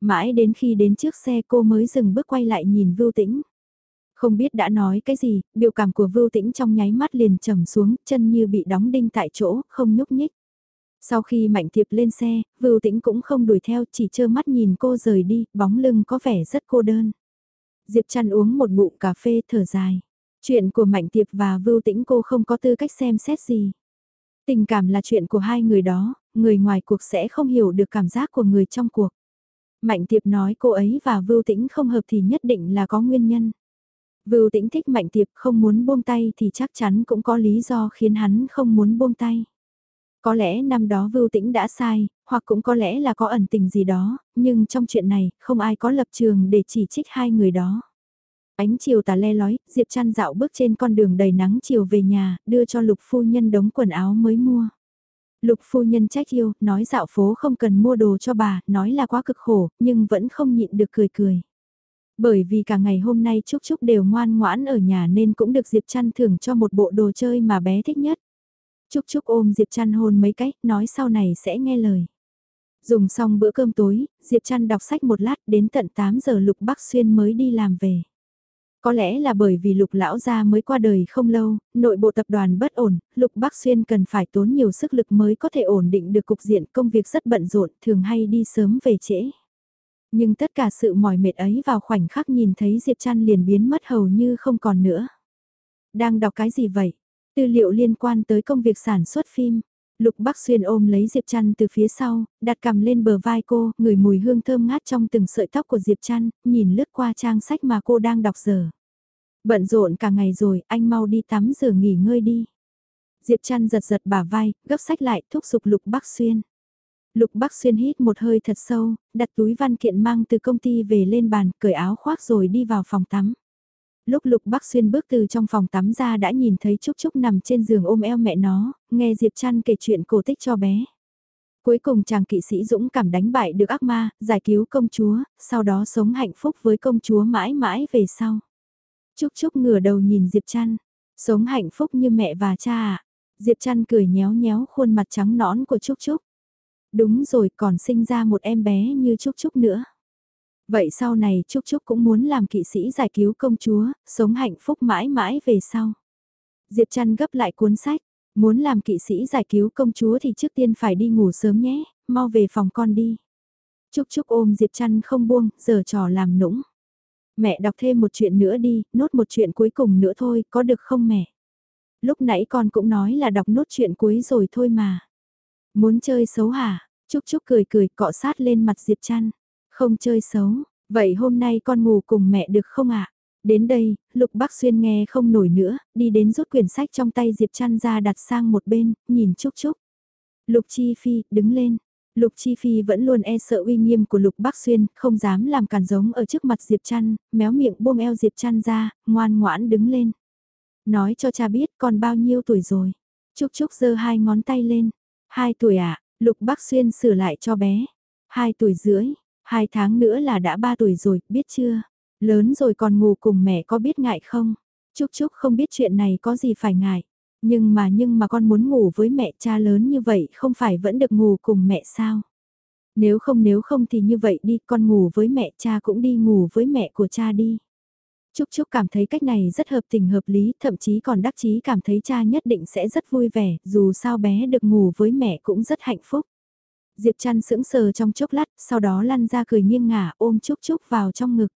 Mãi đến khi đến trước xe cô mới dừng bước quay lại nhìn Vưu Tĩnh. Không biết đã nói cái gì, biểu cảm của Vưu Tĩnh trong nháy mắt liền trầm xuống, chân như bị đóng đinh tại chỗ, không nhúc nhích. Sau khi Mạnh Tiệp lên xe, Vưu Tĩnh cũng không đuổi theo, chỉ trơ mắt nhìn cô rời đi, bóng lưng có vẻ rất cô đơn. Diệp Trăn uống một ngụm cà phê thở dài. Chuyện của Mạnh Tiệp và Vưu Tĩnh cô không có tư cách xem xét gì. Tình cảm là chuyện của hai người đó, người ngoài cuộc sẽ không hiểu được cảm giác của người trong cuộc. Mạnh Tiệp nói cô ấy và Vưu Tĩnh không hợp thì nhất định là có nguyên nhân. Vưu tĩnh thích mạnh tiệp không muốn buông tay thì chắc chắn cũng có lý do khiến hắn không muốn buông tay. Có lẽ năm đó Vưu Tĩnh đã sai, hoặc cũng có lẽ là có ẩn tình gì đó, nhưng trong chuyện này, không ai có lập trường để chỉ trích hai người đó. Ánh chiều tà le lói, Diệp Trăn dạo bước trên con đường đầy nắng chiều về nhà, đưa cho Lục Phu Nhân đống quần áo mới mua. Lục Phu Nhân trách yêu, nói dạo phố không cần mua đồ cho bà, nói là quá cực khổ, nhưng vẫn không nhịn được cười cười. Bởi vì cả ngày hôm nay Trúc Trúc đều ngoan ngoãn ở nhà nên cũng được Diệp Trăn thưởng cho một bộ đồ chơi mà bé thích nhất. Trúc Trúc ôm Diệp Trăn hôn mấy cách, nói sau này sẽ nghe lời. Dùng xong bữa cơm tối, Diệp Trăn đọc sách một lát đến tận 8 giờ Lục Bắc Xuyên mới đi làm về. Có lẽ là bởi vì Lục Lão Gia mới qua đời không lâu, nội bộ tập đoàn bất ổn, Lục Bắc Xuyên cần phải tốn nhiều sức lực mới có thể ổn định được cục diện công việc rất bận rộn, thường hay đi sớm về trễ. Nhưng tất cả sự mỏi mệt ấy vào khoảnh khắc nhìn thấy Diệp Trăn liền biến mất hầu như không còn nữa. Đang đọc cái gì vậy? Tư liệu liên quan tới công việc sản xuất phim. Lục Bắc Xuyên ôm lấy Diệp Trăn từ phía sau, đặt cầm lên bờ vai cô, ngửi mùi hương thơm ngát trong từng sợi tóc của Diệp Trăn, nhìn lướt qua trang sách mà cô đang đọc giờ. Bận rộn cả ngày rồi, anh mau đi tắm rửa nghỉ ngơi đi. Diệp Trăn giật giật bả vai, gấp sách lại, thúc giục Lục Bắc Xuyên. Lục Bắc Xuyên hít một hơi thật sâu, đặt túi văn kiện mang từ công ty về lên bàn, cởi áo khoác rồi đi vào phòng tắm. Lúc Lục Bắc Xuyên bước từ trong phòng tắm ra đã nhìn thấy Trúc Trúc nằm trên giường ôm eo mẹ nó, nghe Diệp Trăn kể chuyện cổ tích cho bé. Cuối cùng chàng kỵ sĩ dũng cảm đánh bại được ác ma, giải cứu công chúa, sau đó sống hạnh phúc với công chúa mãi mãi về sau. Trúc Trúc ngửa đầu nhìn Diệp Trăn, sống hạnh phúc như mẹ và cha à. Diệp Trăn cười nhéo nhéo khuôn mặt trắng nõn của Trúc Trúc. Đúng rồi còn sinh ra một em bé như Trúc Trúc nữa. Vậy sau này Trúc Trúc cũng muốn làm kỵ sĩ giải cứu công chúa, sống hạnh phúc mãi mãi về sau. Diệp Trăn gấp lại cuốn sách, muốn làm kỵ sĩ giải cứu công chúa thì trước tiên phải đi ngủ sớm nhé, mau về phòng con đi. Trúc Trúc ôm Diệp Trăn không buông, giờ trò làm nũng. Mẹ đọc thêm một chuyện nữa đi, nốt một chuyện cuối cùng nữa thôi, có được không mẹ? Lúc nãy con cũng nói là đọc nốt chuyện cuối rồi thôi mà. Muốn chơi xấu hả? Trúc Trúc cười cười cọ sát lên mặt Diệp Trăn. Không chơi xấu, vậy hôm nay con ngủ cùng mẹ được không ạ? Đến đây, Lục Bắc Xuyên nghe không nổi nữa, đi đến rút quyển sách trong tay Diệp Trăn ra đặt sang một bên, nhìn Trúc Trúc. Lục Chi Phi, đứng lên. Lục Chi Phi vẫn luôn e sợ uy nghiêm của Lục Bắc Xuyên, không dám làm cản giống ở trước mặt Diệp Trăn, méo miệng buông eo Diệp Trăn ra, ngoan ngoãn đứng lên. Nói cho cha biết con bao nhiêu tuổi rồi. Trúc Trúc giơ hai ngón tay lên. Hai tuổi ạ, à? Lục Bắc Xuyên sửa lại cho bé. Hai tuổi rưỡi, hai tháng nữa là đã ba tuổi rồi, biết chưa? Lớn rồi còn ngủ cùng mẹ có biết ngại không? Trúc Trúc không biết chuyện này có gì phải ngại. Nhưng mà nhưng mà con muốn ngủ với mẹ cha lớn như vậy không phải vẫn được ngủ cùng mẹ sao? Nếu không nếu không thì như vậy đi con ngủ với mẹ cha cũng đi ngủ với mẹ của cha đi. Trúc Trúc cảm thấy cách này rất hợp tình hợp lý, thậm chí còn đắc chí cảm thấy cha nhất định sẽ rất vui vẻ, dù sao bé được ngủ với mẹ cũng rất hạnh phúc. Diệp chăn sững sờ trong chốc lát, sau đó lăn ra cười nghiêng ngả ôm Trúc Trúc vào trong ngực.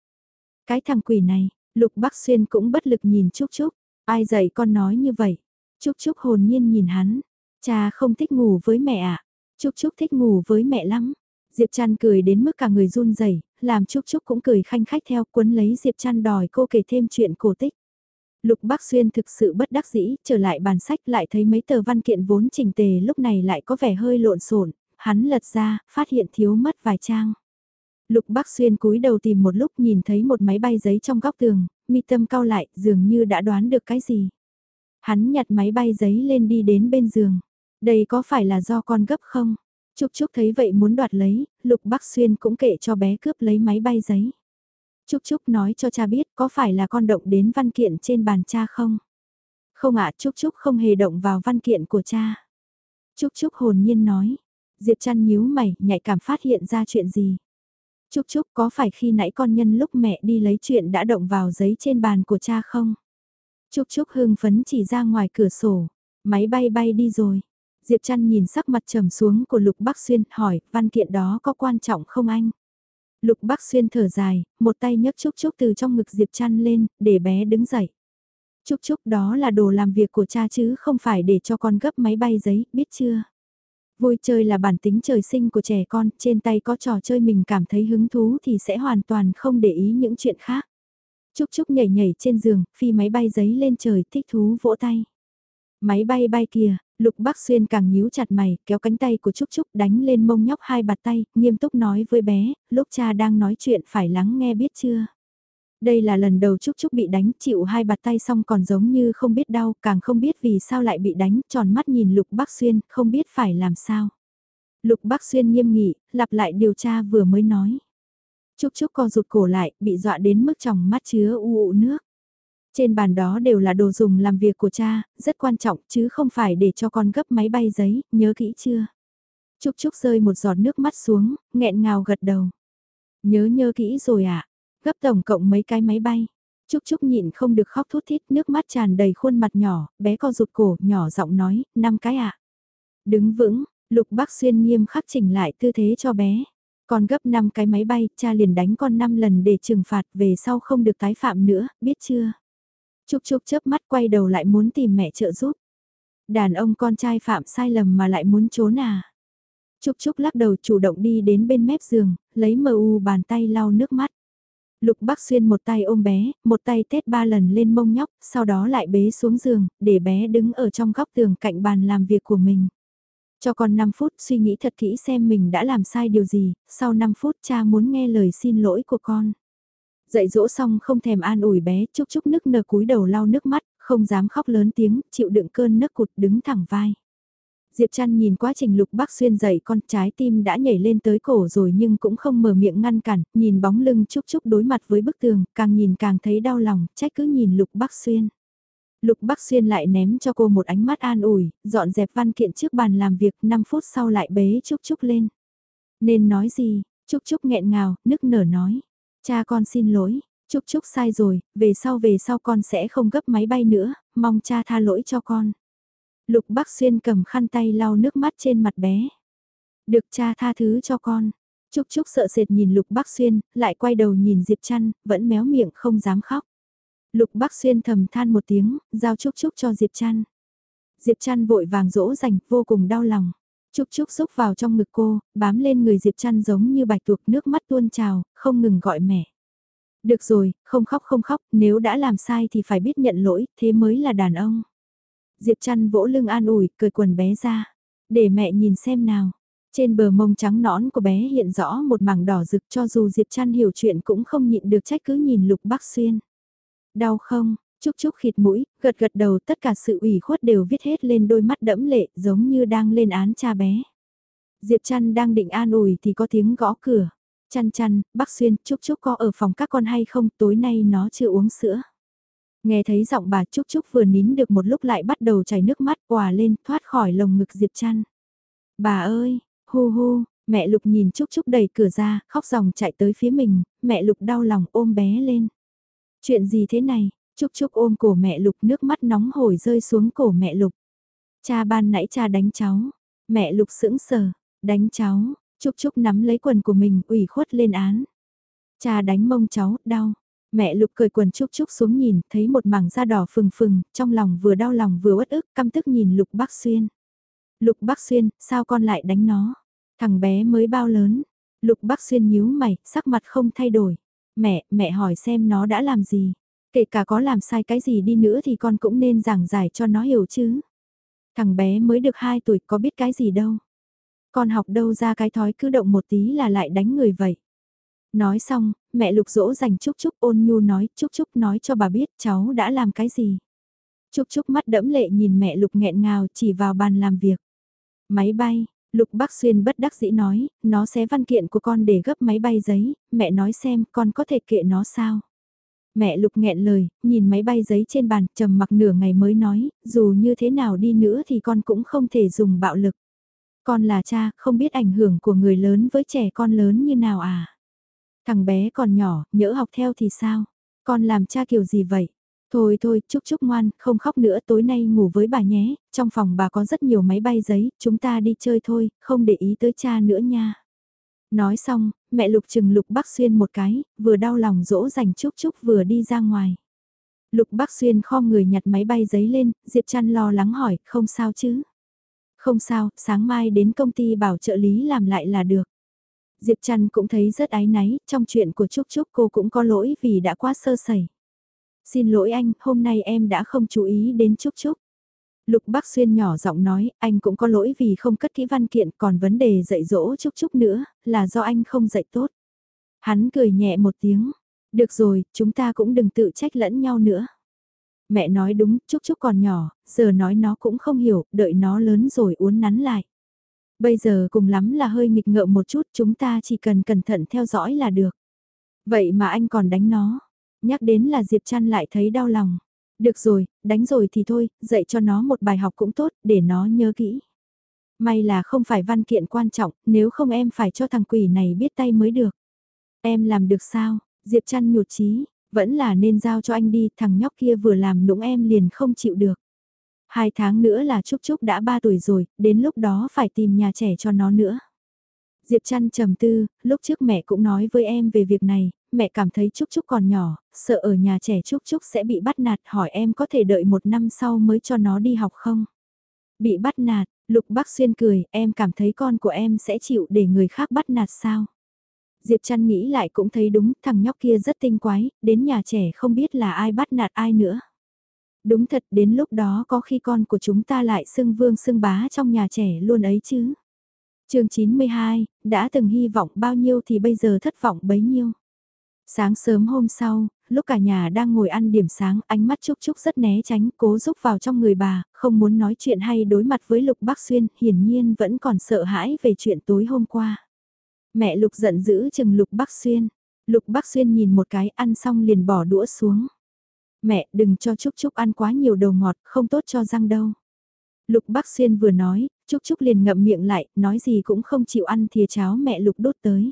Cái thằng quỷ này, Lục Bắc Xuyên cũng bất lực nhìn Trúc Trúc, ai dạy con nói như vậy. Trúc Trúc hồn nhiên nhìn hắn, cha không thích ngủ với mẹ à, Trúc Trúc thích ngủ với mẹ lắm. Diệp Trăn cười đến mức cả người run rẩy, làm Trúc Trúc cũng cười khanh khách theo cuốn lấy Diệp Trăn đòi cô kể thêm chuyện cổ tích. Lục Bắc Xuyên thực sự bất đắc dĩ, trở lại bàn sách lại thấy mấy tờ văn kiện vốn trình tề lúc này lại có vẻ hơi lộn xộn, hắn lật ra, phát hiện thiếu mất vài trang. Lục Bắc Xuyên cúi đầu tìm một lúc nhìn thấy một máy bay giấy trong góc tường, mi tâm cao lại, dường như đã đoán được cái gì. Hắn nhặt máy bay giấy lên đi đến bên giường. Đây có phải là do con gấp không? Trúc Trúc thấy vậy muốn đoạt lấy, Lục Bắc Xuyên cũng kệ cho bé cướp lấy máy bay giấy. Trúc Trúc nói cho cha biết có phải là con động đến văn kiện trên bàn cha không? Không ạ, Trúc Trúc không hề động vào văn kiện của cha. Trúc Trúc hồn nhiên nói. Diệp chăn nhíu mày, nhạy cảm phát hiện ra chuyện gì. Trúc Trúc có phải khi nãy con nhân lúc mẹ đi lấy chuyện đã động vào giấy trên bàn của cha không? Trúc Trúc hưng phấn chỉ ra ngoài cửa sổ. Máy bay bay đi rồi. Diệp Trăn nhìn sắc mặt trầm xuống của Lục Bắc Xuyên, hỏi, văn kiện đó có quan trọng không anh? Lục Bắc Xuyên thở dài, một tay nhấc Trúc Trúc từ trong ngực Diệp Trăn lên, để bé đứng dậy. Trúc Trúc đó là đồ làm việc của cha chứ không phải để cho con gấp máy bay giấy, biết chưa? Vui chơi là bản tính trời sinh của trẻ con, trên tay có trò chơi mình cảm thấy hứng thú thì sẽ hoàn toàn không để ý những chuyện khác. Trúc Trúc nhảy nhảy trên giường, phi máy bay giấy lên trời, thích thú vỗ tay. Máy bay bay kìa, Lục Bắc Xuyên càng nhíu chặt mày, kéo cánh tay của Trúc Trúc đánh lên mông nhóc hai bạt tay, nghiêm túc nói với bé, lúc cha đang nói chuyện phải lắng nghe biết chưa. Đây là lần đầu Trúc Trúc bị đánh, chịu hai bạt tay xong còn giống như không biết đau, càng không biết vì sao lại bị đánh, tròn mắt nhìn Lục Bắc Xuyên, không biết phải làm sao. Lục Bắc Xuyên nghiêm nghị, lặp lại điều tra vừa mới nói. Trúc Trúc co rụt cổ lại, bị dọa đến mức trong mắt chứa u ụ nước. Trên bàn đó đều là đồ dùng làm việc của cha, rất quan trọng chứ không phải để cho con gấp máy bay giấy, nhớ kỹ chưa? Trúc Trúc rơi một giọt nước mắt xuống, nghẹn ngào gật đầu. Nhớ nhớ kỹ rồi ạ, à? gấp tổng cộng mấy cái máy bay. Trúc Trúc nhịn không được khóc thút thít, nước mắt tràn đầy khuôn mặt nhỏ, bé co rụt cổ, nhỏ giọng nói, năm cái ạ. À? Đứng vững, Lục Bắc Xuyên nghiêm khắc chỉnh lại tư thế cho bé. Con gấp 5 cái máy bay, cha liền đánh con 5 lần để trừng phạt về sau không được tái phạm nữa, biết chưa? Trúc Trúc chớp mắt quay đầu lại muốn tìm mẹ trợ giúp. Đàn ông con trai phạm sai lầm mà lại muốn trốn à. Trúc Trúc lắc đầu chủ động đi đến bên mép giường, lấy mờ u bàn tay lau nước mắt. Lục Bắc Xuyên một tay ôm bé, một tay tét ba lần lên mông nhóc, sau đó lại bế xuống giường, để bé đứng ở trong góc tường cạnh bàn làm việc của mình. Cho con 5 phút suy nghĩ thật kỹ xem mình đã làm sai điều gì, sau 5 phút cha muốn nghe lời xin lỗi của con. Dạy dỗ xong không thèm an ủi bé, chúc chúc nức nở cúi đầu lau nước mắt, không dám khóc lớn tiếng, chịu đựng cơn nấc cụt đứng thẳng vai. Diệp Trăn nhìn quá trình Lục Bắc Xuyên dậy con trái tim đã nhảy lên tới cổ rồi nhưng cũng không mở miệng ngăn cản, nhìn bóng lưng Trúc Trúc đối mặt với bức tường, càng nhìn càng thấy đau lòng, trách cứ nhìn Lục Bắc Xuyên. Lục Bắc Xuyên lại ném cho cô một ánh mắt an ủi, dọn dẹp văn kiện trước bàn làm việc 5 phút sau lại bế Trúc Trúc lên. Nên nói gì, Trúc Trúc nghẹn ngào, nức nở nói. Cha con xin lỗi, Trúc Trúc sai rồi, về sau về sau con sẽ không gấp máy bay nữa, mong cha tha lỗi cho con. Lục Bắc Xuyên cầm khăn tay lau nước mắt trên mặt bé. Được cha tha thứ cho con. Trúc Trúc sợ sệt nhìn Lục Bắc Xuyên, lại quay đầu nhìn Diệp Trăn, vẫn méo miệng không dám khóc. Lục Bắc Xuyên thầm than một tiếng, giao Trúc Trúc cho Diệp Trăn. Diệp Trăn vội vàng dỗ dành, vô cùng đau lòng. Trúc Trúc xúc vào trong ngực cô, bám lên người Diệp Trăn giống như bạch tuộc nước mắt tuôn trào, không ngừng gọi mẹ. Được rồi, không khóc không khóc, nếu đã làm sai thì phải biết nhận lỗi, thế mới là đàn ông. Diệp Trăn vỗ lưng an ủi, cười quần bé ra. Để mẹ nhìn xem nào. Trên bờ mông trắng nõn của bé hiện rõ một mảng đỏ rực cho dù Diệp Trăn hiểu chuyện cũng không nhịn được trách cứ nhìn Lục Bắc Xuyên. Đau không? Chúc chúc khịt mũi, gật gật đầu tất cả sự ủy khuất đều viết hết lên đôi mắt đẫm lệ giống như đang lên án cha bé. Diệp Trăn đang định an ủi thì có tiếng gõ cửa. Chăn chăn, bác Xuyên, Trúc Trúc có ở phòng các con hay không, tối nay nó chưa uống sữa. Nghe thấy giọng bà Trúc Trúc vừa nín được một lúc lại bắt đầu chảy nước mắt quà lên thoát khỏi lồng ngực Diệp Trăn. Bà ơi, hu hu, mẹ Lục nhìn Trúc Trúc đẩy cửa ra, khóc ròng chạy tới phía mình, mẹ Lục đau lòng ôm bé lên. Chuyện gì thế này, Trúc Trúc ôm cổ mẹ Lục nước mắt nóng hổi rơi xuống cổ mẹ Lục. Cha ban nãy cha đánh cháu, mẹ Lục sững sờ, đánh cháu, Trúc Trúc nắm lấy quần của mình ủy khuất lên án. Cha đánh mông cháu, đau. Mẹ Lục cười quần Trúc Trúc xuống nhìn, thấy một mảng da đỏ phừng phừng, trong lòng vừa đau lòng vừa uất ức, căm tức nhìn Lục Bắc Xuyên. Lục Bắc Xuyên, sao con lại đánh nó? Thằng bé mới bao lớn? Lục Bắc Xuyên nhíu mày, sắc mặt không thay đổi. Mẹ, mẹ hỏi xem nó đã làm gì? Kể cả có làm sai cái gì đi nữa thì con cũng nên giảng giải cho nó hiểu chứ. Thằng bé mới được 2 tuổi có biết cái gì đâu. Con học đâu ra cái thói cứ động một tí là lại đánh người vậy. Nói xong, mẹ Lục dỗ dành Trúc Trúc ôn nhu nói, Trúc Trúc nói cho bà biết cháu đã làm cái gì. Trúc Trúc mắt đẫm lệ nhìn mẹ Lục nghẹn ngào chỉ vào bàn làm việc. Máy bay, Lục Bắc Xuyên bất đắc dĩ nói, nó xé văn kiện của con để gấp máy bay giấy, mẹ nói xem con có thể kệ nó sao. Mẹ Lục nghẹn lời, nhìn máy bay giấy trên bàn, trầm mặc nửa ngày mới nói, dù như thế nào đi nữa thì con cũng không thể dùng bạo lực. Con là cha, không biết ảnh hưởng của người lớn với trẻ con lớn như nào à. Thằng bé còn nhỏ, nhỡ học theo thì sao? Con làm cha kiểu gì vậy? Thôi thôi, Trúc Trúc ngoan, không khóc nữa, tối nay ngủ với bà nhé, trong phòng bà có rất nhiều máy bay giấy, chúng ta đi chơi thôi, không để ý tới cha nữa nha. Nói xong, mẹ Lục chừng Lục Bắc Xuyên một cái, vừa đau lòng dỗ dành Trúc Trúc vừa đi ra ngoài. Lục Bắc Xuyên kho người nhặt máy bay giấy lên, Diệp Trăn lo lắng hỏi, không sao chứ? Không sao, sáng mai đến công ty bảo trợ lý làm lại là được. Diệp Trăn cũng thấy rất áy náy, trong chuyện của Trúc Trúc cô cũng có lỗi vì đã quá sơ sẩy. Xin lỗi anh, hôm nay em đã không chú ý đến Trúc Trúc. Lục Bắc Xuyên nhỏ giọng nói, anh cũng có lỗi vì không cất kỹ văn kiện còn vấn đề dạy dỗ Chúc Chúc nữa, là do anh không dạy tốt. Hắn cười nhẹ một tiếng, được rồi, chúng ta cũng đừng tự trách lẫn nhau nữa. Mẹ nói đúng, Chúc Chúc còn nhỏ, giờ nói nó cũng không hiểu, đợi nó lớn rồi uốn nắn lại. Bây giờ cùng lắm là hơi nghịch ngợm một chút, chúng ta chỉ cần cẩn thận theo dõi là được. Vậy mà anh còn đánh nó. Nhắc đến là Diệp Trăn lại thấy đau lòng. Được rồi, đánh rồi thì thôi, dạy cho nó một bài học cũng tốt, để nó nhớ kỹ. May là không phải văn kiện quan trọng, nếu không em phải cho thằng quỷ này biết tay mới được. Em làm được sao? Diệp chăn nhụt chí, vẫn là nên giao cho anh đi, thằng nhóc kia vừa làm nũng em liền không chịu được. Hai tháng nữa là Trúc Trúc đã ba tuổi rồi, đến lúc đó phải tìm nhà trẻ cho nó nữa. Diệp Trăn trầm tư, lúc trước mẹ cũng nói với em về việc này, mẹ cảm thấy Trúc Trúc còn nhỏ, sợ ở nhà trẻ Trúc Trúc sẽ bị bắt nạt hỏi em có thể đợi một năm sau mới cho nó đi học không? Bị bắt nạt, Lục Bắc Xuyên cười, em cảm thấy con của em sẽ chịu để người khác bắt nạt sao? Diệp Trăn nghĩ lại cũng thấy đúng, thằng nhóc kia rất tinh quái, đến nhà trẻ không biết là ai bắt nạt ai nữa. Đúng thật đến lúc đó có khi con của chúng ta lại xưng vương xưng bá trong nhà trẻ luôn ấy chứ. chương 92, đã từng hy vọng bao nhiêu thì bây giờ thất vọng bấy nhiêu. Sáng sớm hôm sau, lúc cả nhà đang ngồi ăn điểm sáng, ánh mắt Trúc Trúc rất né tránh, cố rúc vào trong người bà, không muốn nói chuyện hay đối mặt với Lục Bắc Xuyên, hiển nhiên vẫn còn sợ hãi về chuyện tối hôm qua. Mẹ Lục giận dữ chừng Lục Bắc Xuyên. Lục Bắc Xuyên nhìn một cái ăn xong liền bỏ đũa xuống. Mẹ đừng cho Trúc Trúc ăn quá nhiều đồ ngọt, không tốt cho răng đâu. Lục Bắc Xuyên vừa nói, Trúc Trúc liền ngậm miệng lại, nói gì cũng không chịu ăn thìa cháo mẹ Lục đốt tới.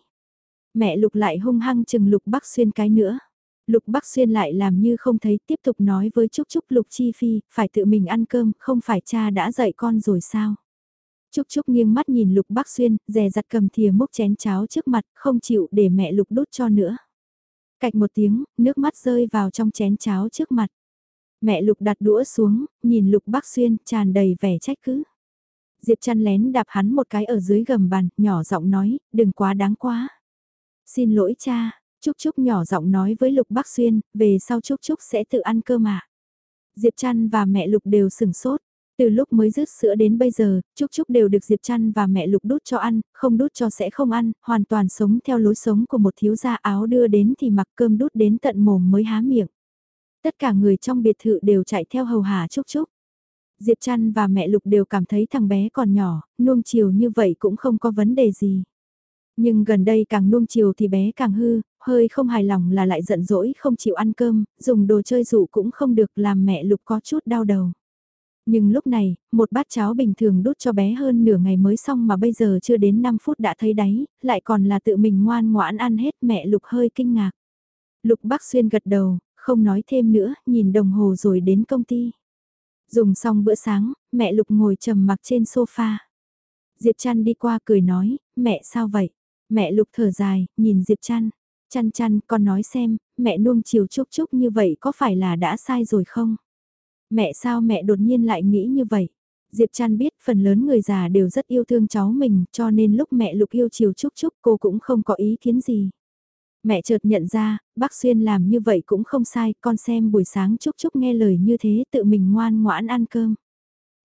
Mẹ Lục lại hung hăng chừng Lục Bắc Xuyên cái nữa. Lục Bắc Xuyên lại làm như không thấy tiếp tục nói với Trúc Trúc Lục Chi Phi, phải tự mình ăn cơm, không phải cha đã dạy con rồi sao? Trúc Trúc nghiêng mắt nhìn Lục Bắc Xuyên, dè dặt cầm thìa múc chén cháo trước mặt, không chịu để mẹ Lục đút cho nữa. Cạch một tiếng, nước mắt rơi vào trong chén cháo trước mặt. Mẹ Lục đặt đũa xuống, nhìn Lục Bắc Xuyên, tràn đầy vẻ trách cứ. Diệp chăn lén đạp hắn một cái ở dưới gầm bàn, nhỏ giọng nói, đừng quá đáng quá. Xin lỗi cha, Trúc Trúc nhỏ giọng nói với Lục Bắc Xuyên, về sau Trúc Trúc sẽ tự ăn cơm ạ. Diệp Trăn và mẹ Lục đều sừng sốt. Từ lúc mới rứt sữa đến bây giờ, Trúc Trúc đều được Diệp Trăn và mẹ Lục đút cho ăn, không đút cho sẽ không ăn, hoàn toàn sống theo lối sống của một thiếu gia áo đưa đến thì mặc cơm đút đến tận mồm mới há miệng. Tất cả người trong biệt thự đều chạy theo hầu hà Trúc Trúc. Diệp Trăn và mẹ Lục đều cảm thấy thằng bé còn nhỏ, nuông chiều như vậy cũng không có vấn đề gì. Nhưng gần đây càng nuông chiều thì bé càng hư, hơi không hài lòng là lại giận dỗi không chịu ăn cơm, dùng đồ chơi dụ cũng không được làm mẹ Lục có chút đau đầu. Nhưng lúc này, một bát cháo bình thường đút cho bé hơn nửa ngày mới xong mà bây giờ chưa đến 5 phút đã thấy đáy, lại còn là tự mình ngoan ngoãn ăn hết mẹ Lục hơi kinh ngạc. Lục bác Xuyên gật đầu, không nói thêm nữa, nhìn đồng hồ rồi đến công ty. Dùng xong bữa sáng, mẹ Lục ngồi trầm mặc trên sofa. Diệp Trăn đi qua cười nói, mẹ sao vậy? Mẹ Lục thở dài, nhìn Diệp Trăn. Chăn chăn, con nói xem, mẹ nuông chiều chúc chúc như vậy có phải là đã sai rồi không? Mẹ sao mẹ đột nhiên lại nghĩ như vậy? Diệp Trăn biết phần lớn người già đều rất yêu thương cháu mình cho nên lúc mẹ Lục yêu chiều Trúc Trúc cô cũng không có ý kiến gì. Mẹ chợt nhận ra, bác Xuyên làm như vậy cũng không sai, con xem buổi sáng Trúc Trúc nghe lời như thế tự mình ngoan ngoãn ăn cơm.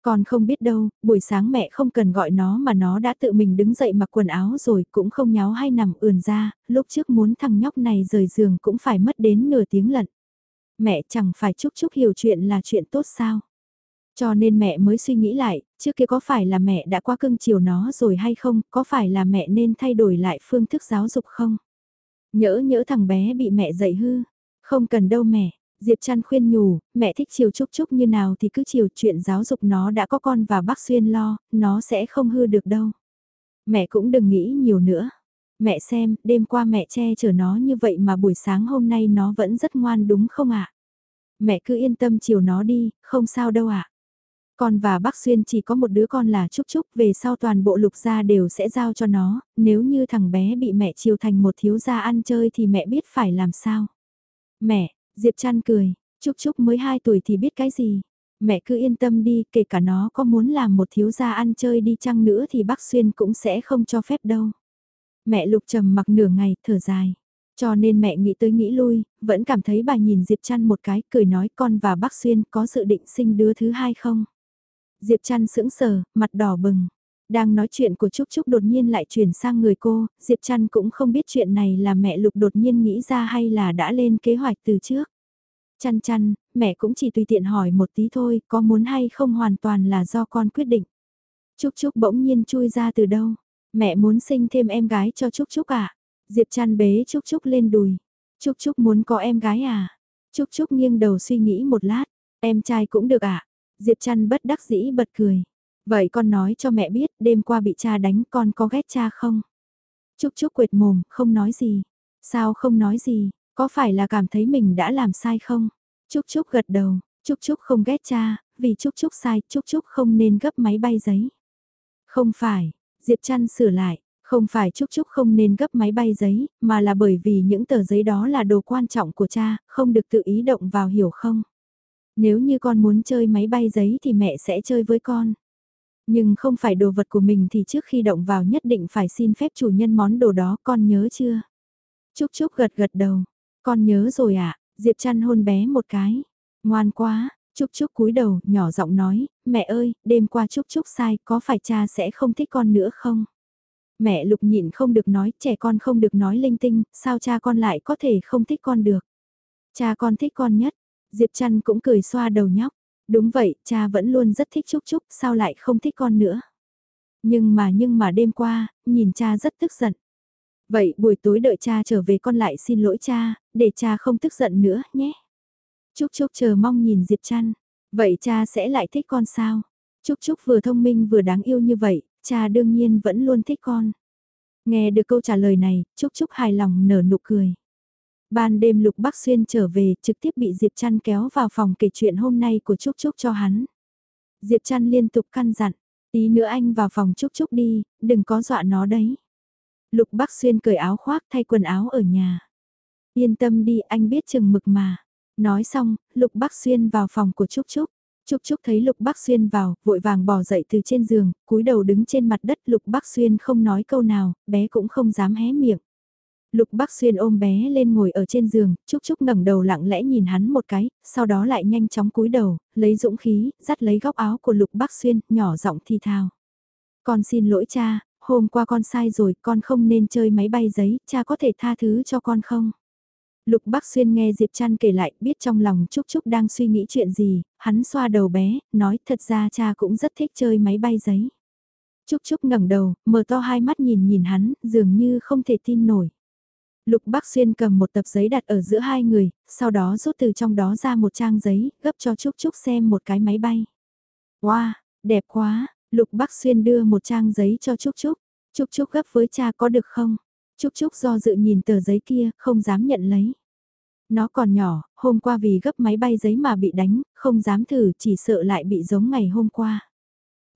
Con không biết đâu, buổi sáng mẹ không cần gọi nó mà nó đã tự mình đứng dậy mặc quần áo rồi cũng không nháo hay nằm ườn ra, lúc trước muốn thằng nhóc này rời giường cũng phải mất đến nửa tiếng lận. Mẹ chẳng phải chúc chúc hiểu chuyện là chuyện tốt sao. Cho nên mẹ mới suy nghĩ lại, trước kia có phải là mẹ đã qua cưng chiều nó rồi hay không, có phải là mẹ nên thay đổi lại phương thức giáo dục không? Nhỡ nhỡ thằng bé bị mẹ dạy hư, không cần đâu mẹ, Diệp Trăn khuyên nhủ, mẹ thích chiều Trúc Trúc như nào thì cứ chiều chuyện giáo dục nó đã có con và bác Xuyên lo, nó sẽ không hư được đâu. Mẹ cũng đừng nghĩ nhiều nữa. Mẹ xem, đêm qua mẹ che chở nó như vậy mà buổi sáng hôm nay nó vẫn rất ngoan đúng không ạ? Mẹ cứ yên tâm chiều nó đi, không sao đâu ạ. Con và bác Xuyên chỉ có một đứa con là Trúc Trúc, về sau toàn bộ lục gia đều sẽ giao cho nó, nếu như thằng bé bị mẹ chiều thành một thiếu gia ăn chơi thì mẹ biết phải làm sao. Mẹ, Diệp Trăn cười, Trúc Trúc mới 2 tuổi thì biết cái gì. Mẹ cứ yên tâm đi, kể cả nó có muốn làm một thiếu gia ăn chơi đi chăng nữa thì bác Xuyên cũng sẽ không cho phép đâu. Mẹ lục trầm mặc nửa ngày, thở dài. Cho nên mẹ nghĩ tới nghĩ lui, vẫn cảm thấy bà nhìn Diệp Trăn một cái, cười nói con và bác Xuyên có dự định sinh đứa thứ hai không? Diệp Trăn sững sờ, mặt đỏ bừng. Đang nói chuyện của Trúc Trúc đột nhiên lại chuyển sang người cô, Diệp Trăn cũng không biết chuyện này là mẹ Lục đột nhiên nghĩ ra hay là đã lên kế hoạch từ trước. Chăn chăn, mẹ cũng chỉ tùy tiện hỏi một tí thôi, có muốn hay không hoàn toàn là do con quyết định. Trúc Trúc bỗng nhiên chui ra từ đâu? Mẹ muốn sinh thêm em gái cho Trúc Trúc à? Diệp chăn bế Trúc Trúc lên đùi. Trúc Trúc muốn có em gái à? Trúc Trúc nghiêng đầu suy nghĩ một lát, em trai cũng được à? Diệp chăn bất đắc dĩ bật cười. Vậy con nói cho mẹ biết đêm qua bị cha đánh con có ghét cha không? Trúc Trúc quệt mồm, không nói gì. Sao không nói gì, có phải là cảm thấy mình đã làm sai không? Trúc Trúc gật đầu, Trúc Trúc không ghét cha, vì Trúc Trúc sai, Trúc Trúc không nên gấp máy bay giấy. Không phải, Diệp Trăn sửa lại, không phải Trúc Trúc không nên gấp máy bay giấy, mà là bởi vì những tờ giấy đó là đồ quan trọng của cha, không được tự ý động vào hiểu không? Nếu như con muốn chơi máy bay giấy thì mẹ sẽ chơi với con. Nhưng không phải đồ vật của mình thì trước khi động vào nhất định phải xin phép chủ nhân món đồ đó con nhớ chưa? Trúc Trúc gật gật đầu, con nhớ rồi ạ, à? Diệp Trăn hôn bé một cái, ngoan quá, Trúc Trúc cúi đầu, nhỏ giọng nói, mẹ ơi, đêm qua Trúc Trúc sai, có phải cha sẽ không thích con nữa không? Mẹ lục nhịn không được nói, trẻ con không được nói linh tinh, sao cha con lại có thể không thích con được? Cha con thích con nhất, Diệp Trăn cũng cười xoa đầu nhóc, đúng vậy, cha vẫn luôn rất thích Trúc Trúc, sao lại không thích con nữa? Nhưng mà nhưng mà đêm qua, nhìn cha rất tức giận. Vậy buổi tối đợi cha trở về con lại xin lỗi cha, để cha không tức giận nữa nhé. Trúc Trúc chờ mong nhìn Diệp Trăn. Vậy cha sẽ lại thích con sao? Trúc Trúc vừa thông minh vừa đáng yêu như vậy, cha đương nhiên vẫn luôn thích con. Nghe được câu trả lời này, Trúc Trúc hài lòng nở nụ cười. Ban đêm Lục Bắc Xuyên trở về trực tiếp bị Diệp Trăn kéo vào phòng kể chuyện hôm nay của Trúc Trúc cho hắn. Diệp Trăn liên tục căn dặn, tí nữa anh vào phòng Trúc Trúc đi, đừng có dọa nó đấy. Lục Bắc Xuyên cởi áo khoác thay quần áo ở nhà. Yên tâm đi anh biết chừng mực mà. Nói xong, Lục Bắc Xuyên vào phòng của Trúc Trúc. Trúc Trúc thấy Lục Bắc Xuyên vào, vội vàng bỏ dậy từ trên giường, cúi đầu đứng trên mặt đất Lục Bắc Xuyên không nói câu nào, bé cũng không dám hé miệng. Lục Bắc Xuyên ôm bé lên ngồi ở trên giường, Trúc Trúc ngẩng đầu lặng lẽ nhìn hắn một cái, sau đó lại nhanh chóng cúi đầu, lấy dũng khí, dắt lấy góc áo của Lục Bắc Xuyên, nhỏ giọng thi thào. Con xin lỗi cha, hôm qua con sai rồi, con không nên chơi máy bay giấy, cha có thể tha thứ cho con không? Lục Bắc Xuyên nghe Diệp Trăn kể lại, biết trong lòng Trúc Trúc đang suy nghĩ chuyện gì, hắn xoa đầu bé, nói thật ra cha cũng rất thích chơi máy bay giấy. Trúc Trúc ngẩng đầu, mở to hai mắt nhìn nhìn hắn, dường như không thể tin nổi. Lục Bắc Xuyên cầm một tập giấy đặt ở giữa hai người, sau đó rút từ trong đó ra một trang giấy, gấp cho Trúc Trúc xem một cái máy bay. Wow, đẹp quá, Lục Bắc Xuyên đưa một trang giấy cho Trúc Trúc. Trúc Trúc gấp với cha có được không? Trúc Trúc do dự nhìn tờ giấy kia, không dám nhận lấy. Nó còn nhỏ, hôm qua vì gấp máy bay giấy mà bị đánh, không dám thử, chỉ sợ lại bị giống ngày hôm qua.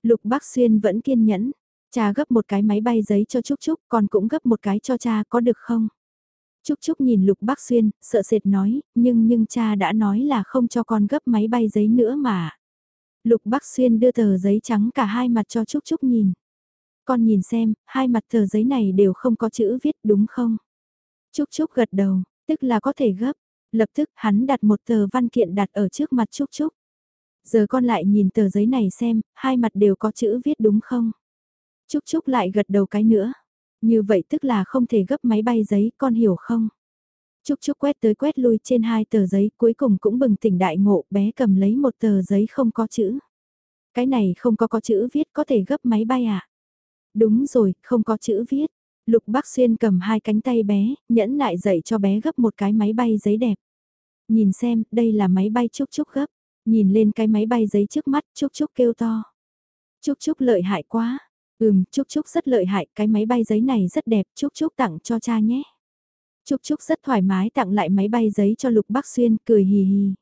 Lục Bắc Xuyên vẫn kiên nhẫn. Cha gấp một cái máy bay giấy cho Trúc Trúc, còn cũng gấp một cái cho cha có được không? Trúc Trúc nhìn Lục Bắc Xuyên, sợ sệt nói, nhưng nhưng cha đã nói là không cho con gấp máy bay giấy nữa mà. Lục Bắc Xuyên đưa tờ giấy trắng cả hai mặt cho Trúc Trúc nhìn. Con nhìn xem, hai mặt tờ giấy này đều không có chữ viết đúng không? Trúc Trúc gật đầu, tức là có thể gấp. Lập tức hắn đặt một tờ văn kiện đặt ở trước mặt Trúc Trúc. Giờ con lại nhìn tờ giấy này xem, hai mặt đều có chữ viết đúng không? Trúc Trúc lại gật đầu cái nữa. Như vậy tức là không thể gấp máy bay giấy, con hiểu không? Trúc Trúc quét tới quét lui trên hai tờ giấy, cuối cùng cũng bừng tỉnh đại ngộ, bé cầm lấy một tờ giấy không có chữ. Cái này không có có chữ viết có thể gấp máy bay à? Đúng rồi, không có chữ viết. Lục Bắc Xuyên cầm hai cánh tay bé, nhẫn nại dậy cho bé gấp một cái máy bay giấy đẹp. Nhìn xem, đây là máy bay Trúc Trúc gấp. Nhìn lên cái máy bay giấy trước mắt, Trúc Trúc kêu to. Trúc Trúc lợi hại quá. Ừm, Trúc Trúc rất lợi hại, cái máy bay giấy này rất đẹp, Trúc Trúc tặng cho cha nhé. Trúc Trúc rất thoải mái tặng lại máy bay giấy cho Lục Bắc Xuyên, cười hì hì.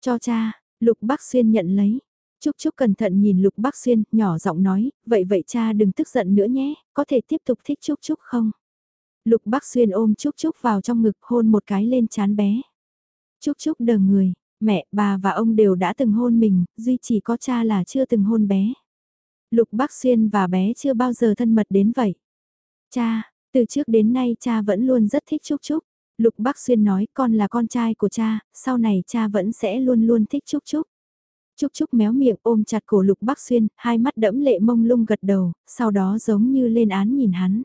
Cho cha, Lục Bắc Xuyên nhận lấy. Trúc Trúc cẩn thận nhìn Lục Bắc Xuyên, nhỏ giọng nói, vậy vậy cha đừng tức giận nữa nhé, có thể tiếp tục thích Trúc Trúc không? Lục Bắc Xuyên ôm Trúc Trúc vào trong ngực hôn một cái lên chán bé. Trúc Trúc đờ người, mẹ, bà và ông đều đã từng hôn mình, duy chỉ có cha là chưa từng hôn bé. Lục Bắc Xuyên và bé chưa bao giờ thân mật đến vậy. Cha, từ trước đến nay cha vẫn luôn rất thích Trúc Trúc. Lục Bắc Xuyên nói con là con trai của cha, sau này cha vẫn sẽ luôn luôn thích Trúc Trúc. Trúc Trúc méo miệng ôm chặt cổ Lục Bắc Xuyên, hai mắt đẫm lệ mông lung gật đầu, sau đó giống như lên án nhìn hắn.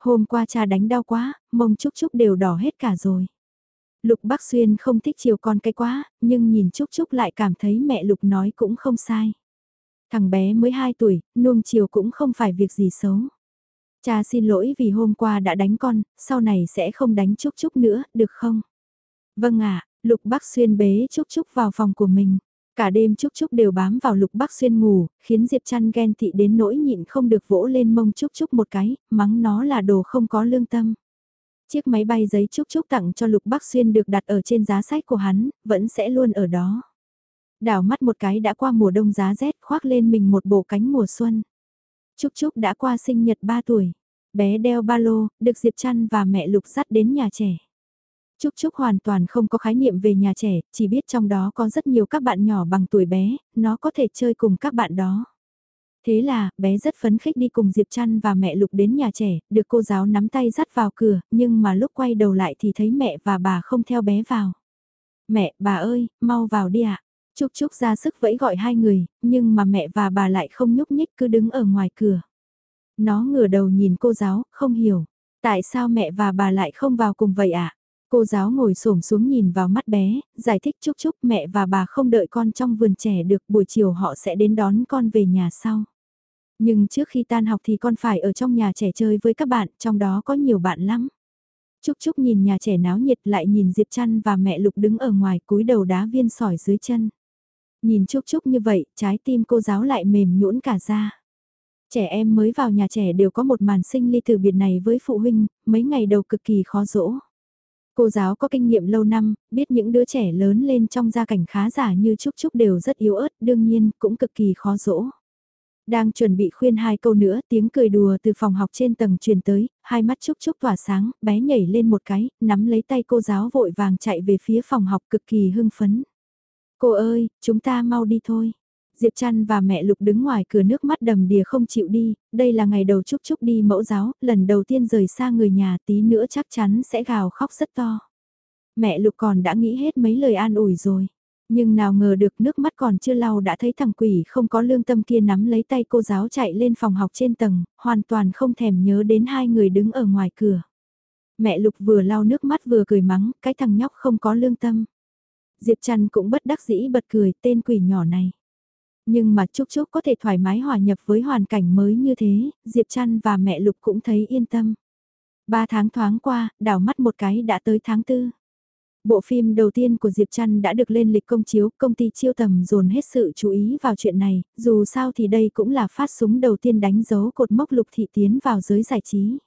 Hôm qua cha đánh đau quá, mông Trúc Trúc đều đỏ hết cả rồi. Lục Bắc Xuyên không thích chiều con cái quá, nhưng nhìn Trúc Trúc lại cảm thấy mẹ Lục nói cũng không sai. Thằng bé mới 2 tuổi, nuông chiều cũng không phải việc gì xấu. Cha xin lỗi vì hôm qua đã đánh con, sau này sẽ không đánh Trúc Trúc nữa, được không? Vâng ạ, Lục Bắc Xuyên bế Trúc Trúc vào phòng của mình. Cả đêm Trúc Trúc đều bám vào Lục Bắc Xuyên ngủ, khiến Diệp Trăn ghen tị đến nỗi nhịn không được vỗ lên mông Trúc Trúc một cái, mắng nó là đồ không có lương tâm. Chiếc máy bay giấy Trúc Trúc tặng cho Lục Bắc Xuyên được đặt ở trên giá sách của hắn, vẫn sẽ luôn ở đó. Đảo mắt một cái đã qua mùa đông giá rét khoác lên mình một bộ cánh mùa xuân. Trúc Trúc đã qua sinh nhật 3 tuổi. Bé đeo ba lô, được Diệp Trăn và mẹ Lục dắt đến nhà trẻ. Trúc Trúc hoàn toàn không có khái niệm về nhà trẻ, chỉ biết trong đó có rất nhiều các bạn nhỏ bằng tuổi bé, nó có thể chơi cùng các bạn đó. Thế là, bé rất phấn khích đi cùng Diệp Trăn và mẹ Lục đến nhà trẻ, được cô giáo nắm tay dắt vào cửa, nhưng mà lúc quay đầu lại thì thấy mẹ và bà không theo bé vào. Mẹ, bà ơi, mau vào đi ạ. Trúc Trúc ra sức vẫy gọi hai người, nhưng mà mẹ và bà lại không nhúc nhích cứ đứng ở ngoài cửa. Nó ngửa đầu nhìn cô giáo, không hiểu. Tại sao mẹ và bà lại không vào cùng vậy ạ? À? Cô giáo ngồi xổm xuống nhìn vào mắt bé, giải thích chúc chúc mẹ và bà không đợi con trong vườn trẻ được buổi chiều họ sẽ đến đón con về nhà sau. Nhưng trước khi tan học thì con phải ở trong nhà trẻ chơi với các bạn, trong đó có nhiều bạn lắm. Trúc Trúc nhìn nhà trẻ náo nhiệt lại nhìn Diệp Trăn và mẹ Lục đứng ở ngoài cúi đầu đá viên sỏi dưới chân. Nhìn Trúc Trúc như vậy, trái tim cô giáo lại mềm nhũn cả ra. Trẻ em mới vào nhà trẻ đều có một màn sinh ly từ biệt này với phụ huynh, mấy ngày đầu cực kỳ khó dỗ. Cô giáo có kinh nghiệm lâu năm, biết những đứa trẻ lớn lên trong gia cảnh khá giả như Trúc Trúc đều rất yếu ớt, đương nhiên cũng cực kỳ khó dỗ. Đang chuẩn bị khuyên hai câu nữa, tiếng cười đùa từ phòng học trên tầng truyền tới, hai mắt Trúc Trúc tỏa sáng, bé nhảy lên một cái, nắm lấy tay cô giáo vội vàng chạy về phía phòng học cực kỳ hưng phấn. Cô ơi, chúng ta mau đi thôi. Diệp Trăn và mẹ Lục đứng ngoài cửa nước mắt đầm đìa không chịu đi, đây là ngày đầu Trúc Trúc đi mẫu giáo, lần đầu tiên rời xa người nhà tí nữa chắc chắn sẽ gào khóc rất to. Mẹ Lục còn đã nghĩ hết mấy lời an ủi rồi. Nhưng nào ngờ được nước mắt còn chưa lau đã thấy thằng quỷ không có lương tâm kia nắm lấy tay cô giáo chạy lên phòng học trên tầng, hoàn toàn không thèm nhớ đến hai người đứng ở ngoài cửa. Mẹ Lục vừa lau nước mắt vừa cười mắng, cái thằng nhóc không có lương tâm. Diệp Trăn cũng bất đắc dĩ bật cười tên quỷ nhỏ này. Nhưng mà Trúc Trúc có thể thoải mái hòa nhập với hoàn cảnh mới như thế, Diệp Trăn và mẹ Lục cũng thấy yên tâm. Ba tháng thoáng qua, đảo mắt một cái đã tới tháng tư. Bộ phim đầu tiên của Diệp Trăn đã được lên lịch công chiếu, công ty chiêu tầm dồn hết sự chú ý vào chuyện này, dù sao thì đây cũng là phát súng đầu tiên đánh dấu cột mốc lục thị tiến vào giới giải trí.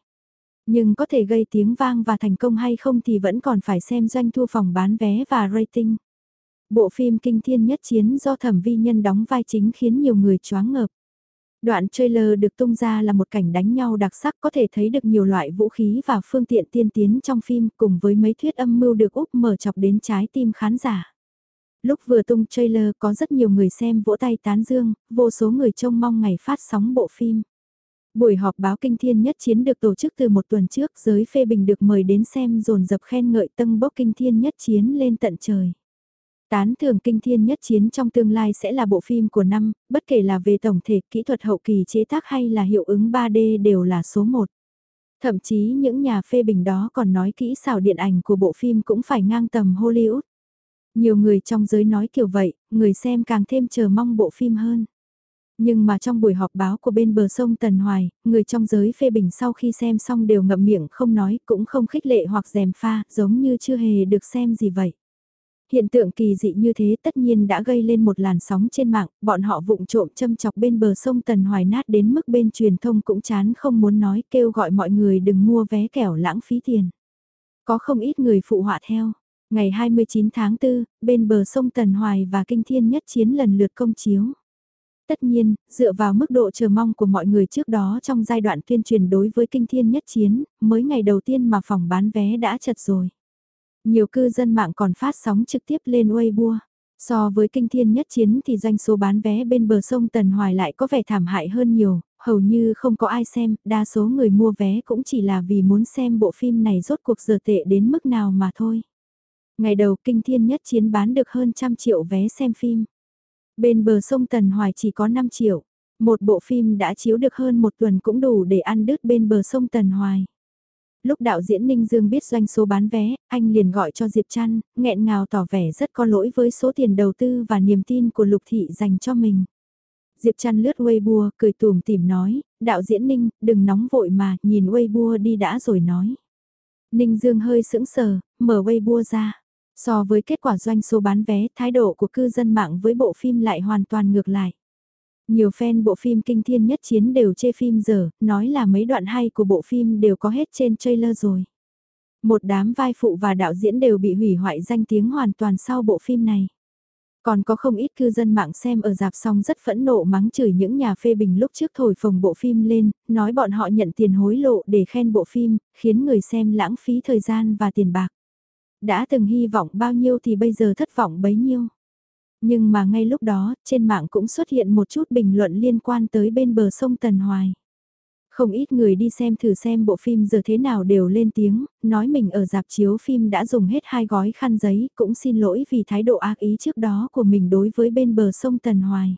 Nhưng có thể gây tiếng vang và thành công hay không thì vẫn còn phải xem doanh thu phòng bán vé và rating. Bộ phim Kinh Thiên Nhất Chiến do thẩm vi nhân đóng vai chính khiến nhiều người choáng ngợp. Đoạn trailer được tung ra là một cảnh đánh nhau đặc sắc có thể thấy được nhiều loại vũ khí và phương tiện tiên tiến trong phim cùng với mấy thuyết âm mưu được úp mở chọc đến trái tim khán giả. Lúc vừa tung trailer có rất nhiều người xem vỗ tay tán dương, vô số người trông mong ngày phát sóng bộ phim. Buổi họp báo kinh thiên nhất chiến được tổ chức từ một tuần trước giới phê bình được mời đến xem dồn dập khen ngợi tân bốc kinh thiên nhất chiến lên tận trời. Tán thưởng kinh thiên nhất chiến trong tương lai sẽ là bộ phim của năm, bất kể là về tổng thể, kỹ thuật hậu kỳ chế tác hay là hiệu ứng 3D đều là số 1. Thậm chí những nhà phê bình đó còn nói kỹ xảo điện ảnh của bộ phim cũng phải ngang tầm Hollywood. Nhiều người trong giới nói kiểu vậy, người xem càng thêm chờ mong bộ phim hơn. Nhưng mà trong buổi họp báo của bên bờ sông Tần Hoài, người trong giới phê bình sau khi xem xong đều ngậm miệng không nói, cũng không khích lệ hoặc dèm pha, giống như chưa hề được xem gì vậy. Hiện tượng kỳ dị như thế tất nhiên đã gây lên một làn sóng trên mạng, bọn họ vụng trộm châm chọc bên bờ sông Tần Hoài nát đến mức bên truyền thông cũng chán không muốn nói kêu gọi mọi người đừng mua vé kẻo lãng phí tiền. Có không ít người phụ họa theo. Ngày 29 tháng 4, bên bờ sông Tần Hoài và Kinh Thiên Nhất Chiến lần lượt công chiếu. Tất nhiên, dựa vào mức độ chờ mong của mọi người trước đó trong giai đoạn tuyên truyền đối với Kinh Thiên Nhất Chiến, mới ngày đầu tiên mà phòng bán vé đã chật rồi. Nhiều cư dân mạng còn phát sóng trực tiếp lên Weibo. So với kinh thiên nhất chiến thì doanh số bán vé bên bờ sông Tần Hoài lại có vẻ thảm hại hơn nhiều, hầu như không có ai xem, đa số người mua vé cũng chỉ là vì muốn xem bộ phim này rốt cuộc giờ tệ đến mức nào mà thôi. Ngày đầu kinh thiên nhất chiến bán được hơn trăm triệu vé xem phim. Bên bờ sông Tần Hoài chỉ có 5 triệu. Một bộ phim đã chiếu được hơn một tuần cũng đủ để ăn đứt bên bờ sông Tần Hoài. Lúc đạo diễn Ninh Dương biết doanh số bán vé, anh liền gọi cho Diệp Trăn, nghẹn ngào tỏ vẻ rất có lỗi với số tiền đầu tư và niềm tin của Lục Thị dành cho mình. Diệp Trăn lướt Weibo, cười tùm tìm nói, đạo diễn Ninh, đừng nóng vội mà, nhìn Weibo đi đã rồi nói. Ninh Dương hơi sững sờ, mở Weibo ra. So với kết quả doanh số bán vé, thái độ của cư dân mạng với bộ phim lại hoàn toàn ngược lại. Nhiều fan bộ phim Kinh Thiên Nhất Chiến đều chê phim giờ, nói là mấy đoạn hay của bộ phim đều có hết trên trailer rồi. Một đám vai phụ và đạo diễn đều bị hủy hoại danh tiếng hoàn toàn sau bộ phim này. Còn có không ít cư dân mạng xem ở dạp xong rất phẫn nộ mắng chửi những nhà phê bình lúc trước thổi phồng bộ phim lên, nói bọn họ nhận tiền hối lộ để khen bộ phim, khiến người xem lãng phí thời gian và tiền bạc. Đã từng hy vọng bao nhiêu thì bây giờ thất vọng bấy nhiêu. Nhưng mà ngay lúc đó, trên mạng cũng xuất hiện một chút bình luận liên quan tới bên bờ sông Tần Hoài. Không ít người đi xem thử xem bộ phim giờ thế nào đều lên tiếng, nói mình ở dạp chiếu phim đã dùng hết hai gói khăn giấy, cũng xin lỗi vì thái độ ác ý trước đó của mình đối với bên bờ sông Tần Hoài.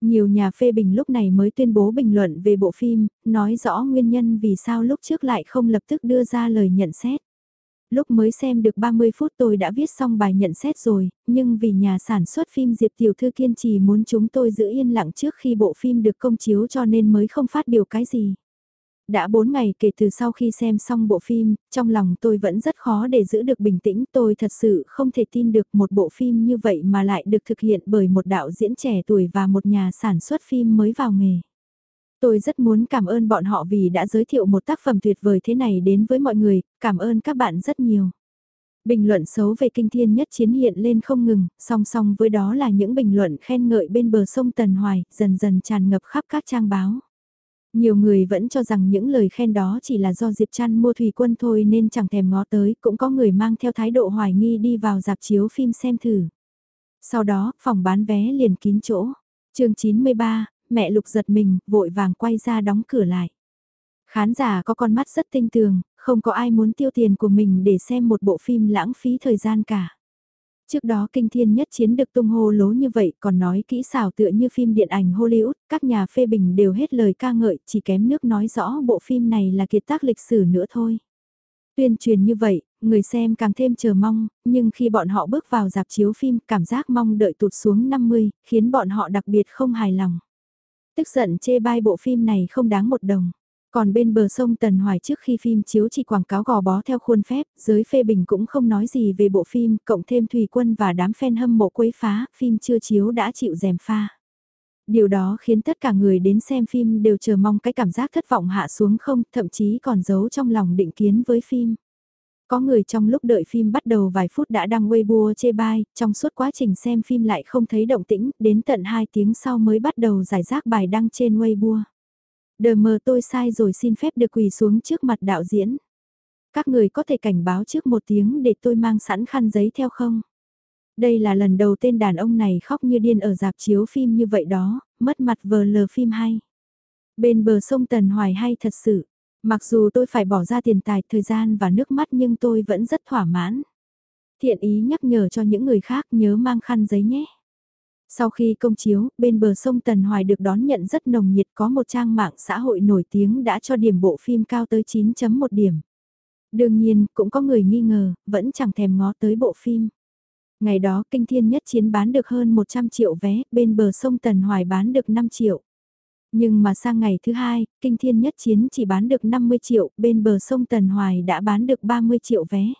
Nhiều nhà phê bình lúc này mới tuyên bố bình luận về bộ phim, nói rõ nguyên nhân vì sao lúc trước lại không lập tức đưa ra lời nhận xét. Lúc mới xem được 30 phút tôi đã viết xong bài nhận xét rồi, nhưng vì nhà sản xuất phim Diệp Tiểu Thư kiên trì muốn chúng tôi giữ yên lặng trước khi bộ phim được công chiếu cho nên mới không phát biểu cái gì. Đã 4 ngày kể từ sau khi xem xong bộ phim, trong lòng tôi vẫn rất khó để giữ được bình tĩnh. Tôi thật sự không thể tin được một bộ phim như vậy mà lại được thực hiện bởi một đạo diễn trẻ tuổi và một nhà sản xuất phim mới vào nghề. Tôi rất muốn cảm ơn bọn họ vì đã giới thiệu một tác phẩm tuyệt vời thế này đến với mọi người, cảm ơn các bạn rất nhiều. Bình luận xấu về kinh thiên nhất chiến hiện lên không ngừng, song song với đó là những bình luận khen ngợi bên bờ sông Tần Hoài, dần dần tràn ngập khắp các trang báo. Nhiều người vẫn cho rằng những lời khen đó chỉ là do Diệp Trăn mua thủy quân thôi nên chẳng thèm ngó tới, cũng có người mang theo thái độ hoài nghi đi vào dạp chiếu phim xem thử. Sau đó, phòng bán vé liền kín chỗ. chương 93, mẹ Lục giật mình, vội vàng quay ra đóng cửa lại. Khán giả có con mắt rất tinh tường, không có ai muốn tiêu tiền của mình để xem một bộ phim lãng phí thời gian cả. Trước đó kinh thiên nhất chiến được tung hô lố như vậy còn nói kỹ xảo tựa như phim điện ảnh Hollywood, các nhà phê bình đều hết lời ca ngợi, chỉ kém nước nói rõ bộ phim này là kiệt tác lịch sử nữa thôi. Tuyên truyền như vậy, người xem càng thêm chờ mong, nhưng khi bọn họ bước vào dạp chiếu phim cảm giác mong đợi tụt xuống 50, khiến bọn họ đặc biệt không hài lòng. Tức giận chê bai bộ phim này không đáng một đồng. Còn bên bờ sông Tần Hoài trước khi phim chiếu chỉ quảng cáo gò bó theo khuôn phép, giới phê bình cũng không nói gì về bộ phim, cộng thêm Thùy Quân và đám fan hâm mộ quấy phá, phim chưa chiếu đã chịu dèm pha. Điều đó khiến tất cả người đến xem phim đều chờ mong cái cảm giác thất vọng hạ xuống không, thậm chí còn giấu trong lòng định kiến với phim. Có người trong lúc đợi phim bắt đầu vài phút đã đăng Weibo chê bai, trong suốt quá trình xem phim lại không thấy động tĩnh, đến tận 2 tiếng sau mới bắt đầu giải rác bài đăng trên Weibo. Đờ mờ tôi sai rồi xin phép được quỳ xuống trước mặt đạo diễn. Các người có thể cảnh báo trước một tiếng để tôi mang sẵn khăn giấy theo không? Đây là lần đầu tên đàn ông này khóc như điên ở dạp chiếu phim như vậy đó, mất mặt vờ lờ phim hay. Bên bờ sông Tần Hoài hay thật sự, mặc dù tôi phải bỏ ra tiền tài, thời gian và nước mắt nhưng tôi vẫn rất thỏa mãn. Thiện ý nhắc nhở cho những người khác nhớ mang khăn giấy nhé. Sau khi công chiếu, bên bờ sông Tần Hoài được đón nhận rất nồng nhiệt có một trang mạng xã hội nổi tiếng đã cho điểm bộ phim cao tới 9.1 điểm. Đương nhiên, cũng có người nghi ngờ, vẫn chẳng thèm ngó tới bộ phim. Ngày đó, Kinh Thiên Nhất Chiến bán được hơn 100 triệu vé, bên bờ sông Tần Hoài bán được 5 triệu. Nhưng mà sang ngày thứ hai, Kinh Thiên Nhất Chiến chỉ bán được 50 triệu, bên bờ sông Tần Hoài đã bán được 30 triệu vé.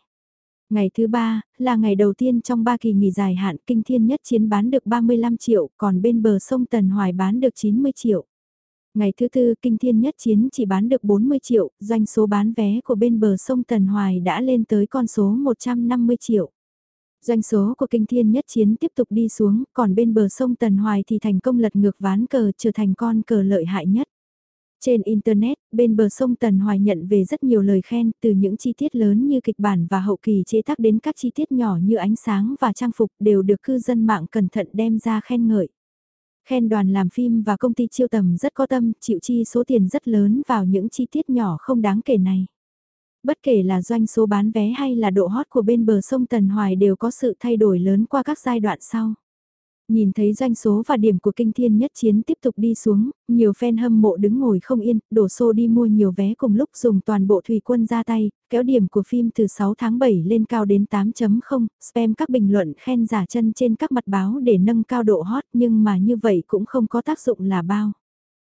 Ngày thứ ba, là ngày đầu tiên trong ba kỳ nghỉ dài hạn kinh thiên nhất chiến bán được 35 triệu, còn bên bờ sông Tần Hoài bán được 90 triệu. Ngày thứ tư, kinh thiên nhất chiến chỉ bán được 40 triệu, doanh số bán vé của bên bờ sông Tần Hoài đã lên tới con số 150 triệu. Doanh số của kinh thiên nhất chiến tiếp tục đi xuống, còn bên bờ sông Tần Hoài thì thành công lật ngược ván cờ trở thành con cờ lợi hại nhất. Trên Internet, bên bờ sông Tần Hoài nhận về rất nhiều lời khen từ những chi tiết lớn như kịch bản và hậu kỳ chế tác đến các chi tiết nhỏ như ánh sáng và trang phục đều được cư dân mạng cẩn thận đem ra khen ngợi. Khen đoàn làm phim và công ty chiêu tầm rất có tâm, chịu chi số tiền rất lớn vào những chi tiết nhỏ không đáng kể này. Bất kể là doanh số bán vé hay là độ hot của bên bờ sông Tần Hoài đều có sự thay đổi lớn qua các giai đoạn sau. Nhìn thấy doanh số và điểm của kinh thiên nhất chiến tiếp tục đi xuống, nhiều fan hâm mộ đứng ngồi không yên, đổ xô đi mua nhiều vé cùng lúc dùng toàn bộ thủy quân ra tay, kéo điểm của phim từ 6 tháng 7 lên cao đến 8.0, spam các bình luận khen giả chân trên các mặt báo để nâng cao độ hot nhưng mà như vậy cũng không có tác dụng là bao.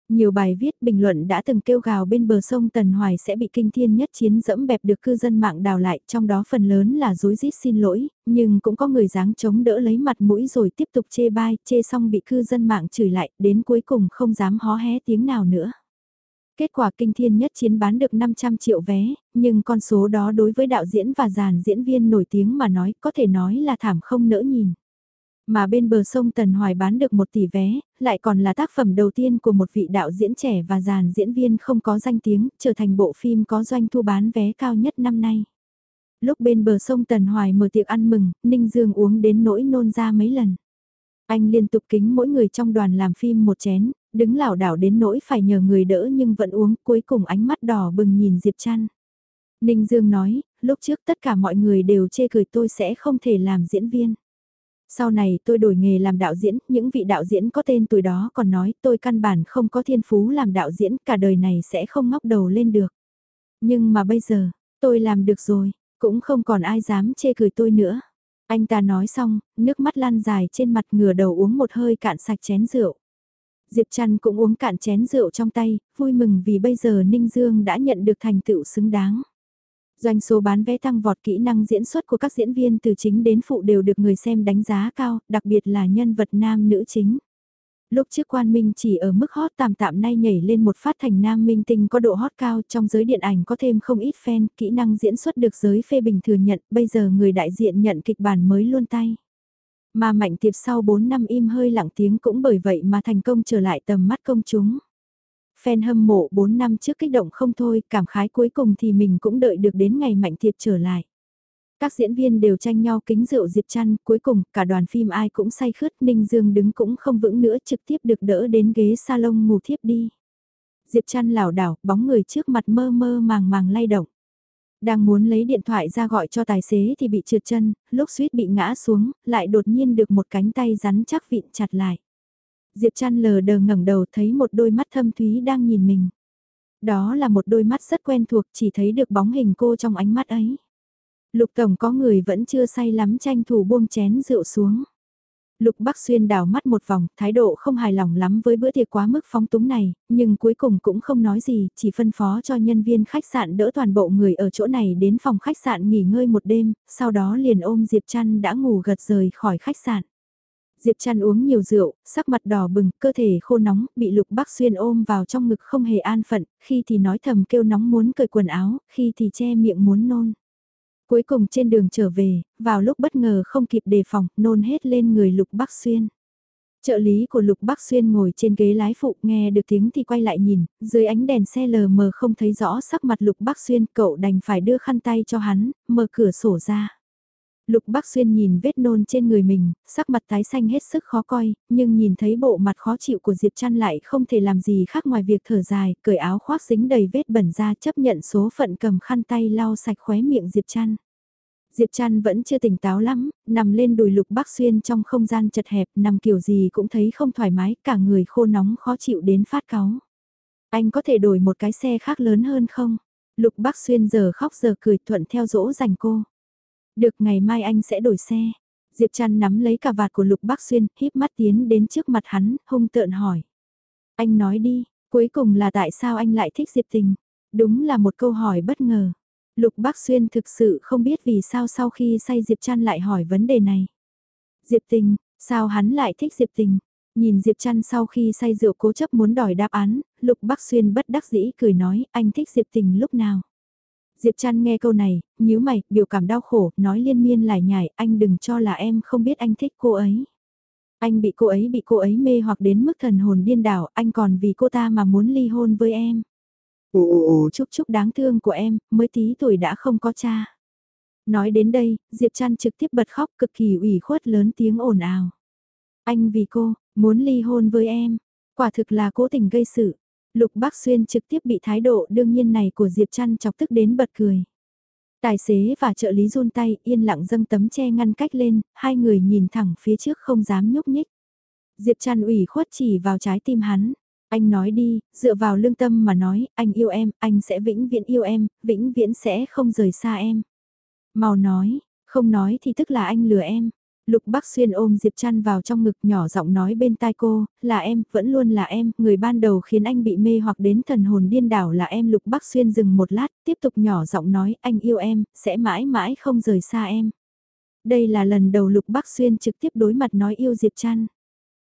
Nhiều bài viết bình luận đã từng kêu gào bên bờ sông Tần Hoài sẽ bị kinh thiên nhất chiến dẫm bẹp được cư dân mạng đào lại, trong đó phần lớn là dối rít xin lỗi, nhưng cũng có người dáng chống đỡ lấy mặt mũi rồi tiếp tục chê bai, chê xong bị cư dân mạng chửi lại, đến cuối cùng không dám hó hé tiếng nào nữa. Kết quả kinh thiên nhất chiến bán được 500 triệu vé, nhưng con số đó đối với đạo diễn và dàn diễn viên nổi tiếng mà nói có thể nói là thảm không nỡ nhìn. Mà bên bờ sông Tần Hoài bán được một tỷ vé, lại còn là tác phẩm đầu tiên của một vị đạo diễn trẻ và dàn diễn viên không có danh tiếng, trở thành bộ phim có doanh thu bán vé cao nhất năm nay. Lúc bên bờ sông Tần Hoài mở tiệc ăn mừng, Ninh Dương uống đến nỗi nôn ra mấy lần. Anh liên tục kính mỗi người trong đoàn làm phim một chén, đứng lảo đảo đến nỗi phải nhờ người đỡ nhưng vẫn uống, cuối cùng ánh mắt đỏ bừng nhìn Diệp Trăn. Ninh Dương nói, lúc trước tất cả mọi người đều chê cười tôi sẽ không thể làm diễn viên. Sau này tôi đổi nghề làm đạo diễn, những vị đạo diễn có tên tuổi đó còn nói tôi căn bản không có thiên phú làm đạo diễn, cả đời này sẽ không ngóc đầu lên được. Nhưng mà bây giờ, tôi làm được rồi, cũng không còn ai dám chê cười tôi nữa. Anh ta nói xong, nước mắt lan dài trên mặt ngửa đầu uống một hơi cạn sạch chén rượu. Diệp Trăn cũng uống cạn chén rượu trong tay, vui mừng vì bây giờ Ninh Dương đã nhận được thành tựu xứng đáng. Doanh số bán vé tăng vọt kỹ năng diễn xuất của các diễn viên từ chính đến phụ đều được người xem đánh giá cao, đặc biệt là nhân vật nam nữ chính. Lúc trước quan minh chỉ ở mức hot tạm tạm nay nhảy lên một phát thành nam minh tinh có độ hot cao trong giới điện ảnh có thêm không ít fan, kỹ năng diễn xuất được giới phê bình thừa nhận, bây giờ người đại diện nhận kịch bản mới luôn tay. Mà mạnh tiệp sau 4 năm im hơi lặng tiếng cũng bởi vậy mà thành công trở lại tầm mắt công chúng. Fan hâm mộ 4 năm trước kích động không thôi, cảm khái cuối cùng thì mình cũng đợi được đến ngày mạnh thiệp trở lại. Các diễn viên đều tranh nhau kính rượu Diệp Trăn, cuối cùng cả đoàn phim ai cũng say khướt, Ninh Dương đứng cũng không vững nữa trực tiếp được đỡ đến ghế salon ngủ thiếp đi. Diệp Trăn lảo đảo, bóng người trước mặt mơ mơ màng màng lay động. Đang muốn lấy điện thoại ra gọi cho tài xế thì bị trượt chân, lúc suýt bị ngã xuống, lại đột nhiên được một cánh tay rắn chắc vịn chặt lại. Diệp Trăn lờ đờ ngẩng đầu thấy một đôi mắt thâm thúy đang nhìn mình. Đó là một đôi mắt rất quen thuộc chỉ thấy được bóng hình cô trong ánh mắt ấy. Lục Tổng có người vẫn chưa say lắm tranh thủ buông chén rượu xuống. Lục Bắc Xuyên đảo mắt một vòng, thái độ không hài lòng lắm với bữa tiệc quá mức phóng túng này, nhưng cuối cùng cũng không nói gì, chỉ phân phó cho nhân viên khách sạn đỡ toàn bộ người ở chỗ này đến phòng khách sạn nghỉ ngơi một đêm, sau đó liền ôm Diệp Trăn đã ngủ gật rời khỏi khách sạn. Diệp Trăn uống nhiều rượu, sắc mặt đỏ bừng, cơ thể khô nóng, bị Lục Bắc Xuyên ôm vào trong ngực không hề an phận, khi thì nói thầm kêu nóng muốn cởi quần áo, khi thì che miệng muốn nôn. Cuối cùng trên đường trở về, vào lúc bất ngờ không kịp đề phòng, nôn hết lên người Lục Bắc Xuyên. Trợ lý của Lục Bắc Xuyên ngồi trên ghế lái phụ nghe được tiếng thì quay lại nhìn, dưới ánh đèn xe lờ mờ không thấy rõ sắc mặt Lục Bắc Xuyên, cậu đành phải đưa khăn tay cho hắn, mở cửa sổ ra. Lục Bắc Xuyên nhìn vết nôn trên người mình, sắc mặt tái xanh hết sức khó coi, nhưng nhìn thấy bộ mặt khó chịu của Diệp Trăn lại không thể làm gì khác ngoài việc thở dài, cởi áo khoác dính đầy vết bẩn ra chấp nhận số phận cầm khăn tay lau sạch khóe miệng Diệp Trăn. Diệp Trăn vẫn chưa tỉnh táo lắm, nằm lên đùi Lục Bắc Xuyên trong không gian chật hẹp, nằm kiểu gì cũng thấy không thoải mái, cả người khô nóng khó chịu đến phát cáu. Anh có thể đổi một cái xe khác lớn hơn không? Lục Bắc Xuyên giờ khóc giờ cười thuận theo dỗ dành cô. Được ngày mai anh sẽ đổi xe. Diệp Trăn nắm lấy cà vạt của Lục Bắc Xuyên, híp mắt tiến đến trước mặt hắn, hung tợn hỏi. Anh nói đi, cuối cùng là tại sao anh lại thích Diệp Tình? Đúng là một câu hỏi bất ngờ. Lục Bắc Xuyên thực sự không biết vì sao sau khi say Diệp Trăn lại hỏi vấn đề này. Diệp Tình, sao hắn lại thích Diệp Tình? Nhìn Diệp Trăn sau khi say rượu cố chấp muốn đòi đáp án, Lục Bắc Xuyên bất đắc dĩ cười nói anh thích Diệp Tình lúc nào? Diệp Trăn nghe câu này, nhíu mày, biểu cảm đau khổ, nói liên miên lại nhải, anh đừng cho là em không biết anh thích cô ấy. Anh bị cô ấy bị cô ấy mê hoặc đến mức thần hồn điên đảo, anh còn vì cô ta mà muốn ly hôn với em. Ồ chúc chúc đáng thương của em, mới tí tuổi đã không có cha. Nói đến đây, Diệp Trăn trực tiếp bật khóc cực kỳ ủy khuất lớn tiếng ồn ào. Anh vì cô, muốn ly hôn với em, quả thực là cố tình gây sự. Lục Bác Xuyên trực tiếp bị thái độ đương nhiên này của Diệp Trăn chọc tức đến bật cười. Tài xế và trợ lý run tay yên lặng dâng tấm che ngăn cách lên, hai người nhìn thẳng phía trước không dám nhúc nhích. Diệp Trăn ủy khuất chỉ vào trái tim hắn. Anh nói đi, dựa vào lương tâm mà nói, anh yêu em, anh sẽ vĩnh viễn yêu em, vĩnh viễn sẽ không rời xa em. Màu nói, không nói thì tức là anh lừa em. Lục Bắc Xuyên ôm Diệp Trăn vào trong ngực nhỏ giọng nói bên tai cô, là em, vẫn luôn là em, người ban đầu khiến anh bị mê hoặc đến thần hồn điên đảo là em. Lục Bắc Xuyên dừng một lát, tiếp tục nhỏ giọng nói, anh yêu em, sẽ mãi mãi không rời xa em. Đây là lần đầu Lục Bắc Xuyên trực tiếp đối mặt nói yêu Diệp Trăn.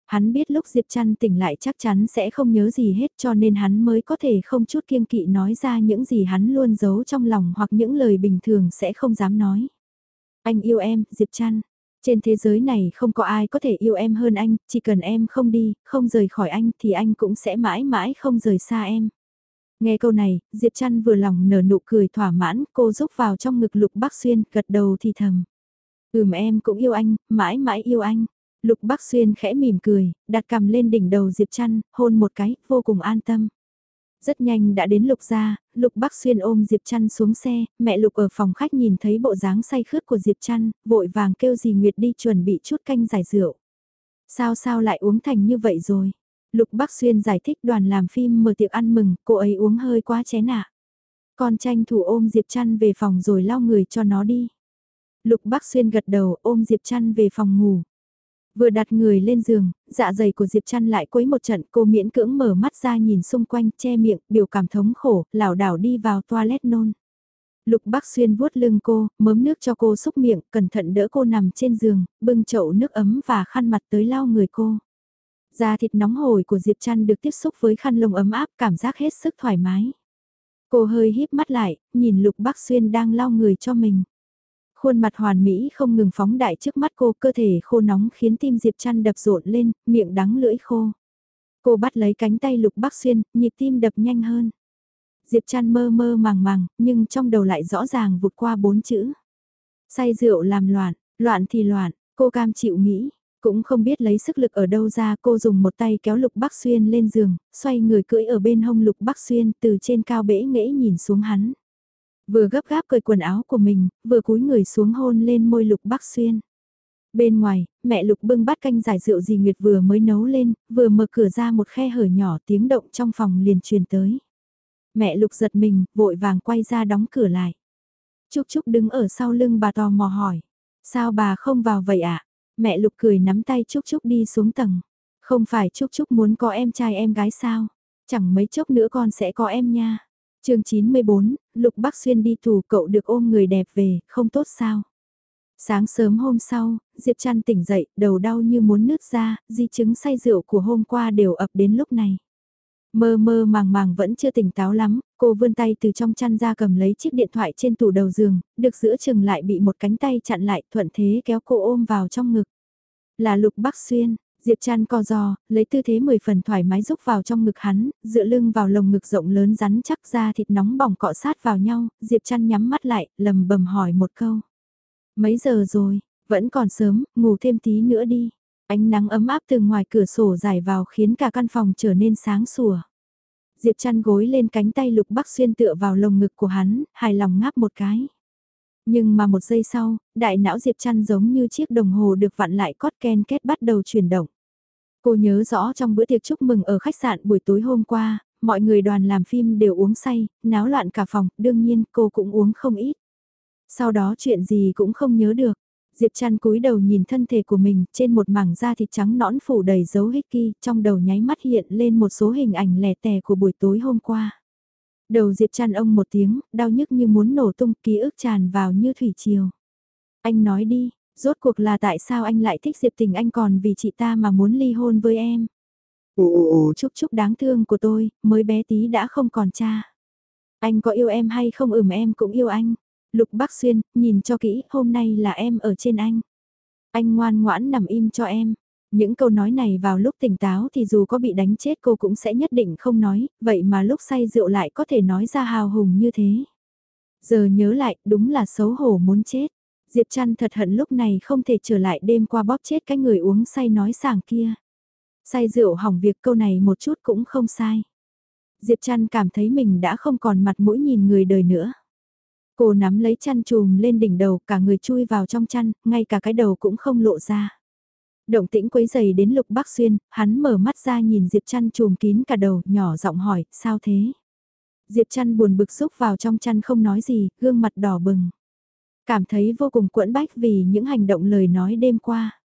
Hắn biết lúc Diệp Trăn tỉnh lại chắc chắn sẽ không nhớ gì hết cho nên hắn mới có thể không chút kiêng kỵ nói ra những gì hắn luôn giấu trong lòng hoặc những lời bình thường sẽ không dám nói. Anh yêu em, Diệp Trăn. Trên thế giới này không có ai có thể yêu em hơn anh, chỉ cần em không đi, không rời khỏi anh thì anh cũng sẽ mãi mãi không rời xa em. Nghe câu này, Diệp Trăn vừa lòng nở nụ cười thỏa mãn, cô rúc vào trong ngực Lục Bắc Xuyên, gật đầu thì thầm. Ừm em cũng yêu anh, mãi mãi yêu anh. Lục Bắc Xuyên khẽ mỉm cười, đặt cầm lên đỉnh đầu Diệp Trăn, hôn một cái, vô cùng an tâm. Rất nhanh đã đến Lục gia, Lục Bắc Xuyên ôm Diệp Trăn xuống xe, mẹ Lục ở phòng khách nhìn thấy bộ dáng say khướt của Diệp Trăn, vội vàng kêu dì Nguyệt đi chuẩn bị chút canh giải rượu. Sao sao lại uống thành như vậy rồi? Lục Bắc Xuyên giải thích đoàn làm phim mở tiệc ăn mừng, cô ấy uống hơi quá chén ạ. Con tranh thủ ôm Diệp Trăn về phòng rồi lau người cho nó đi. Lục Bắc Xuyên gật đầu ôm Diệp Trăn về phòng ngủ. Vừa đặt người lên giường, dạ dày của Diệp Trăn lại quấy một trận cô miễn cưỡng mở mắt ra nhìn xung quanh che miệng, biểu cảm thống khổ, lảo đảo đi vào toilet nôn. Lục Bắc Xuyên vuốt lưng cô, mớm nước cho cô xúc miệng, cẩn thận đỡ cô nằm trên giường, bưng chậu nước ấm và khăn mặt tới lau người cô. Da thịt nóng hổi của Diệp Trăn được tiếp xúc với khăn lông ấm áp cảm giác hết sức thoải mái. Cô hơi híp mắt lại, nhìn Lục Bắc Xuyên đang lau người cho mình. Khuôn mặt hoàn mỹ không ngừng phóng đại trước mắt cô, cơ thể khô nóng khiến tim Diệp Trăn đập rộn lên, miệng đắng lưỡi khô. Cô bắt lấy cánh tay Lục Bắc Xuyên, nhịp tim đập nhanh hơn. Diệp Trăn mơ mơ màng màng, nhưng trong đầu lại rõ ràng vụt qua bốn chữ. Say rượu làm loạn, loạn thì loạn, cô cam chịu nghĩ, cũng không biết lấy sức lực ở đâu ra cô dùng một tay kéo Lục Bắc Xuyên lên giường, xoay người cưỡi ở bên hông Lục Bắc Xuyên từ trên cao bể nghễ nhìn xuống hắn. Vừa gấp gáp cởi quần áo của mình, vừa cúi người xuống hôn lên môi Lục Bắc Xuyên. Bên ngoài, mẹ Lục bưng bát canh giải rượu dì Nguyệt vừa mới nấu lên, vừa mở cửa ra một khe hở nhỏ tiếng động trong phòng liền truyền tới. Mẹ Lục giật mình, vội vàng quay ra đóng cửa lại. Trúc Trúc đứng ở sau lưng bà tò mò hỏi. Sao bà không vào vậy ạ? Mẹ Lục cười nắm tay Trúc Trúc đi xuống tầng. Không phải Trúc Trúc muốn có em trai em gái sao? Chẳng mấy chốc nữa con sẽ có em nha chương 94, Lục Bắc Xuyên đi tù cậu được ôm người đẹp về, không tốt sao? Sáng sớm hôm sau, Diệp Trăn tỉnh dậy, đầu đau như muốn nứt ra, di chứng say rượu của hôm qua đều ập đến lúc này. Mơ mơ màng màng vẫn chưa tỉnh táo lắm, cô vươn tay từ trong chăn ra cầm lấy chiếc điện thoại trên tủ đầu giường, được giữa chừng lại bị một cánh tay chặn lại thuận thế kéo cô ôm vào trong ngực. Là Lục Bắc Xuyên, Diệp Trăn co giò, lấy tư thế mười phần thoải mái rúc vào trong ngực hắn, dựa lưng vào lồng ngực rộng lớn rắn chắc ra thịt nóng bỏng cọ sát vào nhau, Diệp Trăn nhắm mắt lại, lầm bầm hỏi một câu. Mấy giờ rồi, vẫn còn sớm, ngủ thêm tí nữa đi. Ánh nắng ấm áp từ ngoài cửa sổ dài vào khiến cả căn phòng trở nên sáng sủa. Diệp Trăn gối lên cánh tay Lục Bắc Xuyên tựa vào lồng ngực của hắn, hài lòng ngáp một cái. Nhưng mà một giây sau, đại não Diệp Trăn giống như chiếc đồng hồ được vặn lại cót ken kết bắt đầu chuyển động. Cô nhớ rõ trong bữa tiệc chúc mừng ở khách sạn buổi tối hôm qua, mọi người đoàn làm phim đều uống say, náo loạn cả phòng, đương nhiên cô cũng uống không ít. Sau đó chuyện gì cũng không nhớ được. Diệp Trăn cúi đầu nhìn thân thể của mình trên một mảng da thịt trắng nõn phủ đầy dấu hickey, trong đầu nháy mắt hiện lên một số hình ảnh lẻ tẻ của buổi tối hôm qua. Đầu Diệp Trăn ông một tiếng, đau nhức như muốn nổ tung, ký ức tràn vào như thủy triều. Anh nói đi, Rốt cuộc là tại sao anh lại thích Diệp Tình anh còn vì chị ta mà muốn ly hôn với em? Ồ ồ ồ chúc chúc đáng thương của tôi, mới bé tí đã không còn cha. Anh có yêu em hay không ừm em cũng yêu anh. Lục Bắc Xuyên, nhìn cho kỹ, hôm nay là em ở trên anh. Anh ngoan ngoãn nằm im cho em. Những câu nói này vào lúc tỉnh táo thì dù có bị đánh chết cô cũng sẽ nhất định không nói, vậy mà lúc say rượu lại có thể nói ra hào hùng như thế. Giờ nhớ lại, đúng là xấu hổ muốn chết. Diệp Trăn thật hận lúc này không thể trở lại đêm qua bóp chết cái người uống say nói sảng kia. Say rượu hỏng việc câu này một chút cũng không sai. Diệp Trăn cảm thấy mình đã không còn mặt mũi nhìn người đời nữa. Cô nắm lấy chăn chùm lên đỉnh đầu, cả người chui vào trong chăn, ngay cả cái đầu cũng không lộ ra. Động tĩnh quấy dày đến lục bác xuyên, hắn mở mắt ra nhìn Diệp Trăn chùm kín cả đầu, nhỏ giọng hỏi, sao thế? Diệp Trăn buồn bực xúc vào trong chăn không nói gì, gương mặt đỏ bừng. Cảm thấy vô cùng quẫn bách vì những hành động lời nói đêm qua.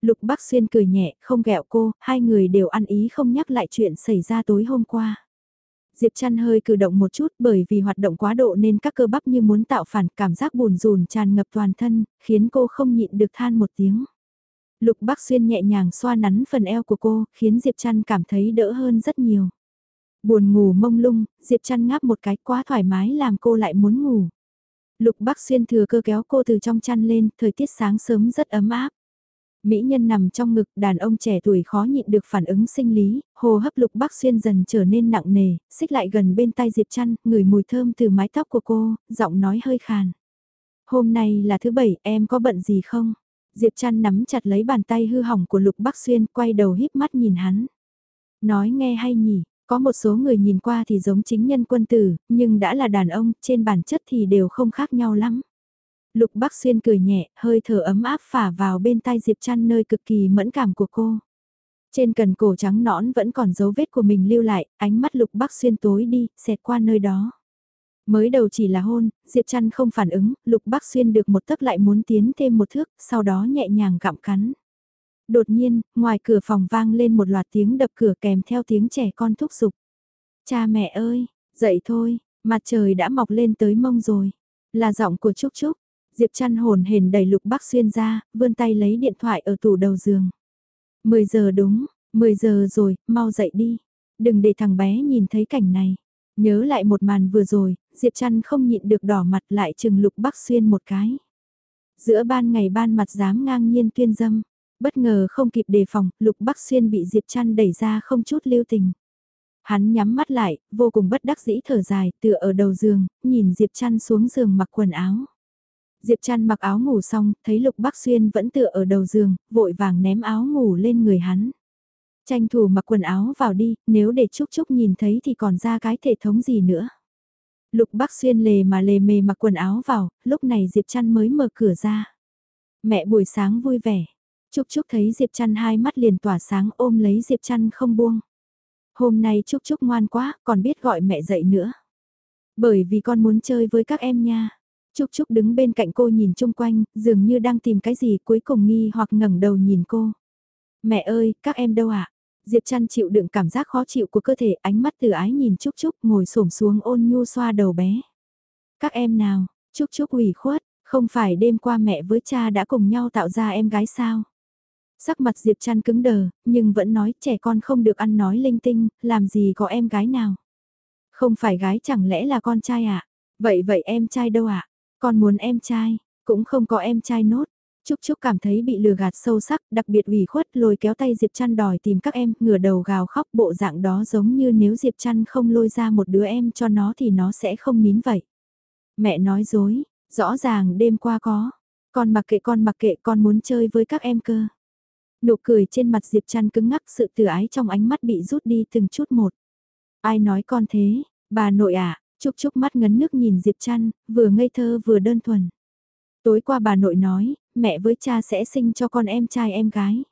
Lục Bắc Xuyên cười nhẹ, không ghẹo cô, hai người đều ăn ý không nhắc lại chuyện xảy ra tối hôm qua. Diệp Trăn hơi cử động một chút bởi vì hoạt động quá độ nên các cơ bắp như muốn tạo phản cảm giác buồn rùn tràn ngập toàn thân, khiến cô không nhịn được than một tiếng. Lục Bắc Xuyên nhẹ nhàng xoa nắn phần eo của cô, khiến Diệp Trăn cảm thấy đỡ hơn rất nhiều. Buồn ngủ mông lung, Diệp Trăn ngáp một cái quá thoải mái làm cô lại muốn ngủ. Lục Bắc Xuyên thừa cơ kéo cô từ trong chăn lên, thời tiết sáng sớm rất ấm áp. Mỹ nhân nằm trong ngực, đàn ông trẻ tuổi khó nhịn được phản ứng sinh lý, hồ hấp Lục Bắc Xuyên dần trở nên nặng nề, xích lại gần bên tai Diệp Trăn, ngửi mùi thơm từ mái tóc của cô, giọng nói hơi khàn. Hôm nay là thứ bảy, em có bận gì không? Diệp Trăn nắm chặt lấy bàn tay hư hỏng của Lục Bắc Xuyên quay đầu híp mắt nhìn hắn. Nói nghe hay nhỉ, có một số người nhìn qua thì giống chính nhân quân tử, nhưng đã là đàn ông, trên bản chất thì đều không khác nhau lắm. Lục Bắc Xuyên cười nhẹ, hơi thở ấm áp phả vào bên tai Diệp Trăn nơi cực kỳ mẫn cảm của cô. Trên cần cổ trắng nõn vẫn còn dấu vết của mình lưu lại, ánh mắt Lục Bắc Xuyên tối đi, xẹt qua nơi đó. Mới đầu chỉ là hôn, Diệp Trăn không phản ứng, Lục Bắc Xuyên được một tấc lại muốn tiến thêm một thước, sau đó nhẹ nhàng gặm cắn. Đột nhiên, ngoài cửa phòng vang lên một loạt tiếng đập cửa kèm theo tiếng trẻ con thúc giục. Cha mẹ ơi, dậy thôi, mặt trời đã mọc lên tới mông rồi. Là giọng của Trúc Trúc. Diệp chăn hồn hền đẩy Lục Bắc Xuyên ra, vươn tay lấy điện thoại ở tủ đầu giường. 10 giờ đúng, 10 giờ rồi, mau dậy đi. Đừng để thằng bé nhìn thấy cảnh này. Nhớ lại một màn vừa rồi, Diệp chăn không nhịn được đỏ mặt lại chừng Lục Bắc Xuyên một cái. Giữa ban ngày ban mặt dám ngang nhiên tuyên dâm, bất ngờ không kịp đề phòng, Lục Bắc Xuyên bị Diệp Trăn đẩy ra không chút lưu tình. Hắn nhắm mắt lại, vô cùng bất đắc dĩ thở dài, tựa ở đầu giường, nhìn Diệp Trăn xuống giường mặc quần áo. Diệp Trăn mặc áo ngủ xong, thấy Lục Bắc Xuyên vẫn tựa ở đầu giường, vội vàng ném áo ngủ lên người hắn. Tranh thủ mặc quần áo vào đi, nếu để Trúc Trúc nhìn thấy thì còn ra cái thể thống gì nữa. Lục Bắc Xuyên lề mà lề mề mặc quần áo vào, lúc này Diệp Trăn mới mở cửa ra. Mẹ buổi sáng vui vẻ. Trúc Trúc thấy Diệp Trăn hai mắt liền tỏa sáng ôm lấy Diệp Trăn không buông. Hôm nay Trúc Trúc ngoan quá, còn biết gọi mẹ dậy nữa. Bởi vì con muốn chơi với các em nha. Trúc Trúc đứng bên cạnh cô nhìn chung quanh, dường như đang tìm cái gì cuối cùng nghi hoặc ngẩng đầu nhìn cô. Mẹ ơi, các em đâu ạ? À? Diệp Trăn chịu đựng cảm giác khó chịu của cơ thể, ánh mắt từ ái nhìn Trúc Trúc ngồi xổm xuống ôn nhu xoa đầu bé. Các em nào, Trúc Trúc ủy khuất, không phải đêm qua mẹ với cha đã cùng nhau tạo ra em gái sao? Sắc mặt Diệp Trăn cứng đờ, nhưng vẫn nói trẻ con không được ăn nói linh tinh, làm gì có em gái nào. Không phải gái chẳng lẽ là con trai ạ? À? Vậy vậy em trai đâu ạ? À? Con muốn em trai, cũng không có em trai nốt. Trúc Trúc cảm thấy bị lừa gạt sâu sắc, đặc biệt ủy khuất lôi kéo tay Diệp Trăn đòi tìm các em, ngửa đầu gào khóc bộ dạng đó giống như nếu Diệp Trăn không lôi ra một đứa em cho nó thì nó sẽ không nín vậy. Mẹ nói dối, rõ ràng đêm qua có, con mặc kệ con mặc kệ con muốn chơi với các em cơ. Nụ cười trên mặt Diệp Trăn cứng ngắc sự từ ái trong ánh mắt bị rút đi từng chút một. Ai nói con thế, bà nội ạ, à, chúc mắt ngấn nước nhìn Diệp Trăn, vừa ngây thơ vừa đơn thuần. Tối qua bà nội nói, mẹ với cha sẽ sinh cho con em trai em gái.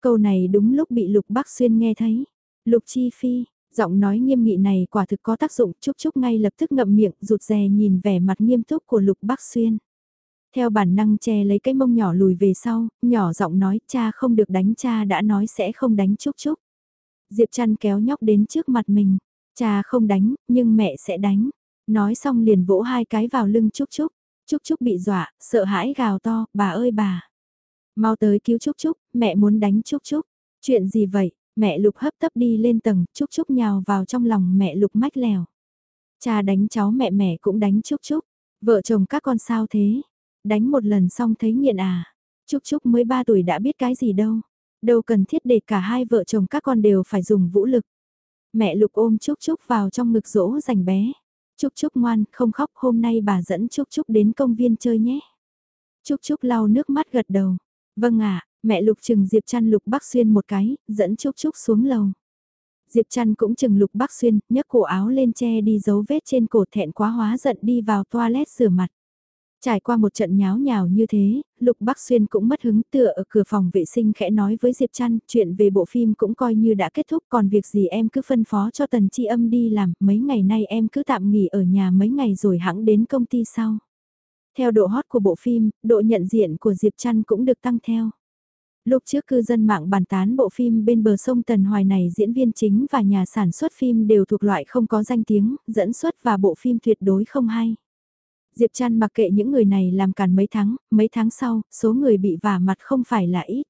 Câu này đúng lúc bị Lục Bắc Xuyên nghe thấy. Lục Chi Phi, giọng nói nghiêm nghị này quả thực có tác dụng, Chúc chúc ngay lập tức ngậm miệng, rụt rè nhìn vẻ mặt nghiêm túc của Lục Bắc Xuyên. Theo bản năng che lấy cái mông nhỏ lùi về sau, nhỏ giọng nói cha không được đánh cha đã nói sẽ không đánh Trúc Trúc. Diệp Trăn kéo nhóc đến trước mặt mình, cha không đánh, nhưng mẹ sẽ đánh. Nói xong liền vỗ hai cái vào lưng Trúc Trúc. Trúc Trúc bị dọa, sợ hãi gào to, bà ơi bà. Mau tới cứu Trúc Trúc, mẹ muốn đánh Trúc Trúc. Chuyện gì vậy? Mẹ Lục hấp tấp đi lên tầng, Trúc Trúc nhào vào trong lòng mẹ Lục mách lèo. Cha đánh cháu mẹ mẹ cũng đánh Trúc Trúc. Vợ chồng các con sao thế? Đánh một lần xong thấy nghiện à? Trúc Trúc mới 3 tuổi đã biết cái gì đâu. Đâu cần thiết để cả hai vợ chồng các con đều phải dùng vũ lực. Mẹ Lục ôm Trúc Trúc vào trong ngực dỗ dành bé. Trúc Trúc ngoan, không khóc, hôm nay bà dẫn Trúc Trúc đến công viên chơi nhé. Trúc Trúc lau nước mắt gật đầu. Vâng ạ, mẹ Lục chừng Diệp Trăn Lục Bắc Xuyên một cái, dẫn Trúc Trúc xuống lầu. Diệp Trăn cũng chừng Lục Bắc Xuyên, nhấc cổ áo lên che đi dấu vết trên cổ thẹn quá hóa giận đi vào toilet rửa mặt. Trải qua một trận nháo nhào như thế, Lục Bắc Xuyên cũng mất hứng tựa ở cửa phòng vệ sinh khẽ nói với Diệp Trăn, chuyện về bộ phim cũng coi như đã kết thúc còn việc gì em cứ phân phó cho Tần Chi Âm đi làm, mấy ngày nay em cứ tạm nghỉ ở nhà mấy ngày rồi hãng đến công ty sau. Theo độ hot của bộ phim, độ nhận diện của Diệp Trăn cũng được tăng theo. Lúc trước cư dân mạng bàn tán bộ phim bên bờ sông Tần Hoài này diễn viên chính và nhà sản xuất phim đều thuộc loại không có danh tiếng, dẫn xuất và bộ phim tuyệt đối không hay. Diệp Trăn mặc kệ những người này làm càn mấy tháng, mấy tháng sau, số người bị vả mặt không phải là ít.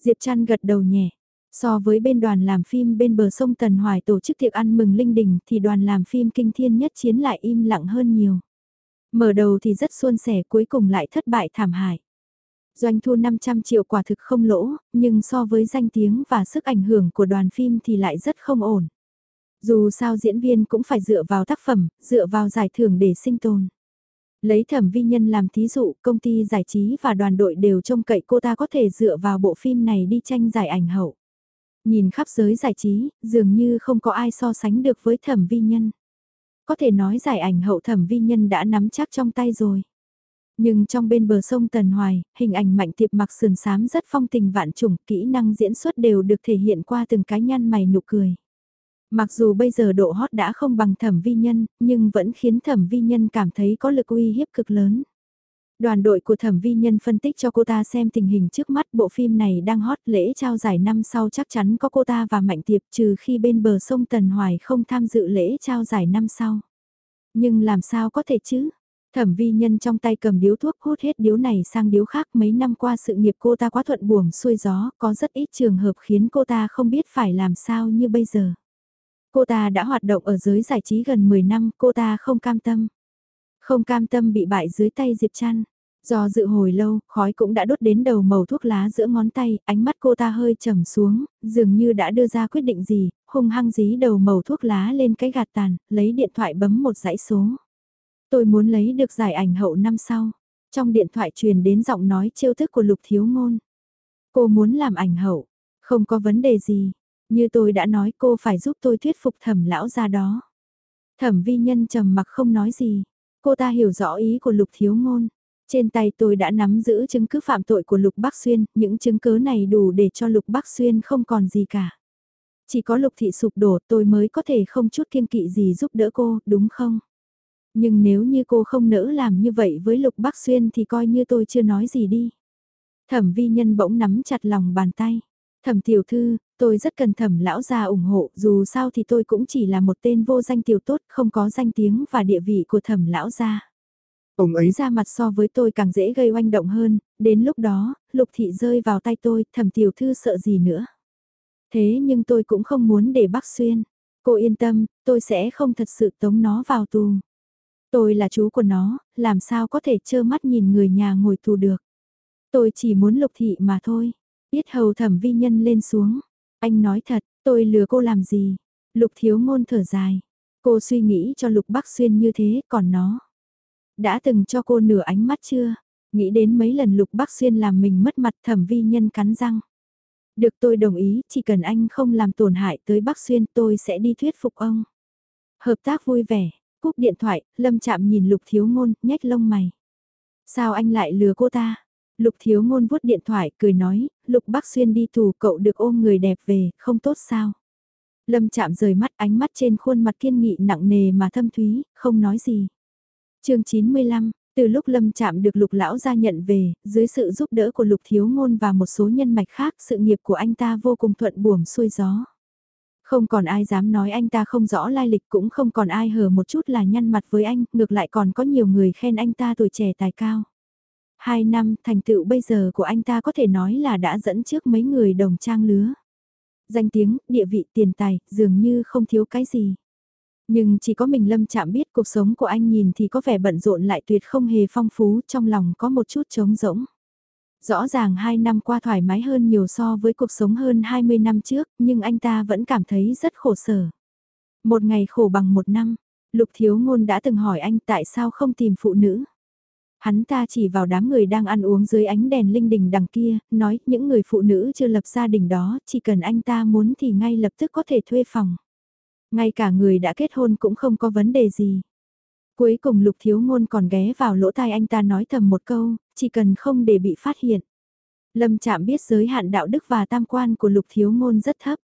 Diệp Trăn gật đầu nhẹ. So với bên đoàn làm phim bên bờ sông Tần Hoài tổ chức tiệc ăn mừng linh đình thì đoàn làm phim kinh thiên nhất chiến lại im lặng hơn nhiều. Mở đầu thì rất suôn sẻ cuối cùng lại thất bại thảm hại. Doanh thu 500 triệu quả thực không lỗ, nhưng so với danh tiếng và sức ảnh hưởng của đoàn phim thì lại rất không ổn. Dù sao diễn viên cũng phải dựa vào tác phẩm, dựa vào giải thưởng để sinh tồn. Lấy thẩm vi nhân làm thí dụ, công ty giải trí và đoàn đội đều trông cậy cô ta có thể dựa vào bộ phim này đi tranh giải ảnh hậu. Nhìn khắp giới giải trí, dường như không có ai so sánh được với thẩm vi nhân. Có thể nói giải ảnh hậu thẩm vi nhân đã nắm chắc trong tay rồi. Nhưng trong bên bờ sông Tần Hoài, hình ảnh mạnh tiệp mặc sườn xám rất phong tình vạn trùng, kỹ năng diễn xuất đều được thể hiện qua từng cái nhăn mày nụ cười. Mặc dù bây giờ độ hot đã không bằng thẩm vi nhân, nhưng vẫn khiến thẩm vi nhân cảm thấy có lực uy hiếp cực lớn. Đoàn đội của thẩm vi nhân phân tích cho cô ta xem tình hình trước mắt bộ phim này đang hot lễ trao giải năm sau chắc chắn có cô ta và Mạnh Tiệp trừ khi bên bờ sông Tần Hoài không tham dự lễ trao giải năm sau. Nhưng làm sao có thể chứ? Thẩm vi nhân trong tay cầm điếu thuốc hút hết điếu này sang điếu khác mấy năm qua sự nghiệp cô ta quá thuận buồm xuôi gió, có rất ít trường hợp khiến cô ta không biết phải làm sao như bây giờ. Cô ta đã hoạt động ở giới giải trí gần 10 năm, cô ta không cam tâm. Không cam tâm bị bại dưới tay Diệp Trăn. Do dự hồi lâu, khói cũng đã đốt đến đầu màu thuốc lá giữa ngón tay, ánh mắt cô ta hơi trầm xuống, dường như đã đưa ra quyết định gì, hung hăng dí đầu màu thuốc lá lên cái gạt tàn, lấy điện thoại bấm một dãy số. Tôi muốn lấy được giải ảnh hậu năm sau. Trong điện thoại truyền đến giọng nói trêu thức của Lục Thiếu Ngôn. Cô muốn làm ảnh hậu, không có vấn đề gì. Như tôi đã nói cô phải giúp tôi thuyết phục thẩm lão ra đó. Thẩm vi nhân trầm mặc không nói gì. Cô ta hiểu rõ ý của Lục Thiếu Ngôn. Trên tay tôi đã nắm giữ chứng cứ phạm tội của Lục Bắc Xuyên, những chứng cứ này đủ để cho Lục Bắc Xuyên không còn gì cả. Chỉ có Lục Thị sụp đổ tôi mới có thể không chút kiên kỵ gì giúp đỡ cô, đúng không? Nhưng nếu như cô không nỡ làm như vậy với Lục Bắc Xuyên thì coi như tôi chưa nói gì đi. Thẩm vi nhân bỗng nắm chặt lòng bàn tay. Thẩm tiểu thư, tôi rất cần thẩm lão gia ủng hộ, dù sao thì tôi cũng chỉ là một tên vô danh tiểu tốt, không có danh tiếng và địa vị của thẩm lão gia. Ông ấy ra mặt so với tôi càng dễ gây oanh động hơn, đến lúc đó, lục thị rơi vào tay tôi, thẩm tiểu thư sợ gì nữa. Thế nhưng tôi cũng không muốn để bác xuyên. Cô yên tâm, tôi sẽ không thật sự tống nó vào tù. Tôi là chú của nó, làm sao có thể trơ mắt nhìn người nhà ngồi tù được. Tôi chỉ muốn lục thị mà thôi. Biết hầu thẩm vi nhân lên xuống. Anh nói thật, tôi lừa cô làm gì? Lục thiếu ngôn thở dài. Cô suy nghĩ cho lục bắc xuyên như thế, còn nó. Đã từng cho cô nửa ánh mắt chưa? Nghĩ đến mấy lần lục bắc xuyên làm mình mất mặt thẩm vi nhân cắn răng. Được tôi đồng ý, chỉ cần anh không làm tổn hại tới Bắc Xuyên tôi sẽ đi thuyết phục ông. Hợp tác vui vẻ, Cúp điện thoại, Lâm Chạm nhìn Lục Thiếu Ngôn, nhếch lông mày. Sao anh lại lừa cô ta? Lục Thiếu Ngôn vuốt điện thoại, cười nói, Lục Bắc Xuyên đi tù cậu được ôm người đẹp về, không tốt sao? Lâm Chạm rời mắt ánh mắt trên khuôn mặt kiên nghị nặng nề mà thâm thúy, không nói gì. chương 95, từ lúc Lâm Chạm được Lục Lão gia nhận về, dưới sự giúp đỡ của Lục Thiếu Ngôn và một số nhân mạch khác, sự nghiệp của anh ta vô cùng thuận buồm xuôi gió. Không còn ai dám nói anh ta không rõ lai lịch cũng không còn ai hờ một chút là nhăn mặt với anh, ngược lại còn có nhiều người khen anh ta tuổi trẻ tài cao. Hai năm thành tựu bây giờ của anh ta có thể nói là đã dẫn trước mấy người đồng trang lứa. Danh tiếng, địa vị, tiền tài, dường như không thiếu cái gì. Nhưng chỉ có mình Lâm Chạm biết cuộc sống của anh nhìn thì có vẻ bận rộn lại tuyệt không hề phong phú, trong lòng có một chút trống rỗng. Rõ ràng hai năm qua thoải mái hơn nhiều so với cuộc sống hơn 20 năm trước, nhưng anh ta vẫn cảm thấy rất khổ sở. Một ngày khổ bằng một năm, Lục Thiếu Ngôn đã từng hỏi anh tại sao không tìm phụ nữ. Hắn ta chỉ vào đám người đang ăn uống dưới ánh đèn linh đình đằng kia, nói những người phụ nữ chưa lập gia đình đó, chỉ cần anh ta muốn thì ngay lập tức có thể thuê phòng. Ngay cả người đã kết hôn cũng không có vấn đề gì. Cuối cùng lục thiếu ngôn còn ghé vào lỗ tai anh ta nói thầm một câu, chỉ cần không để bị phát hiện. Lâm chạm biết giới hạn đạo đức và tam quan của lục thiếu ngôn rất thấp.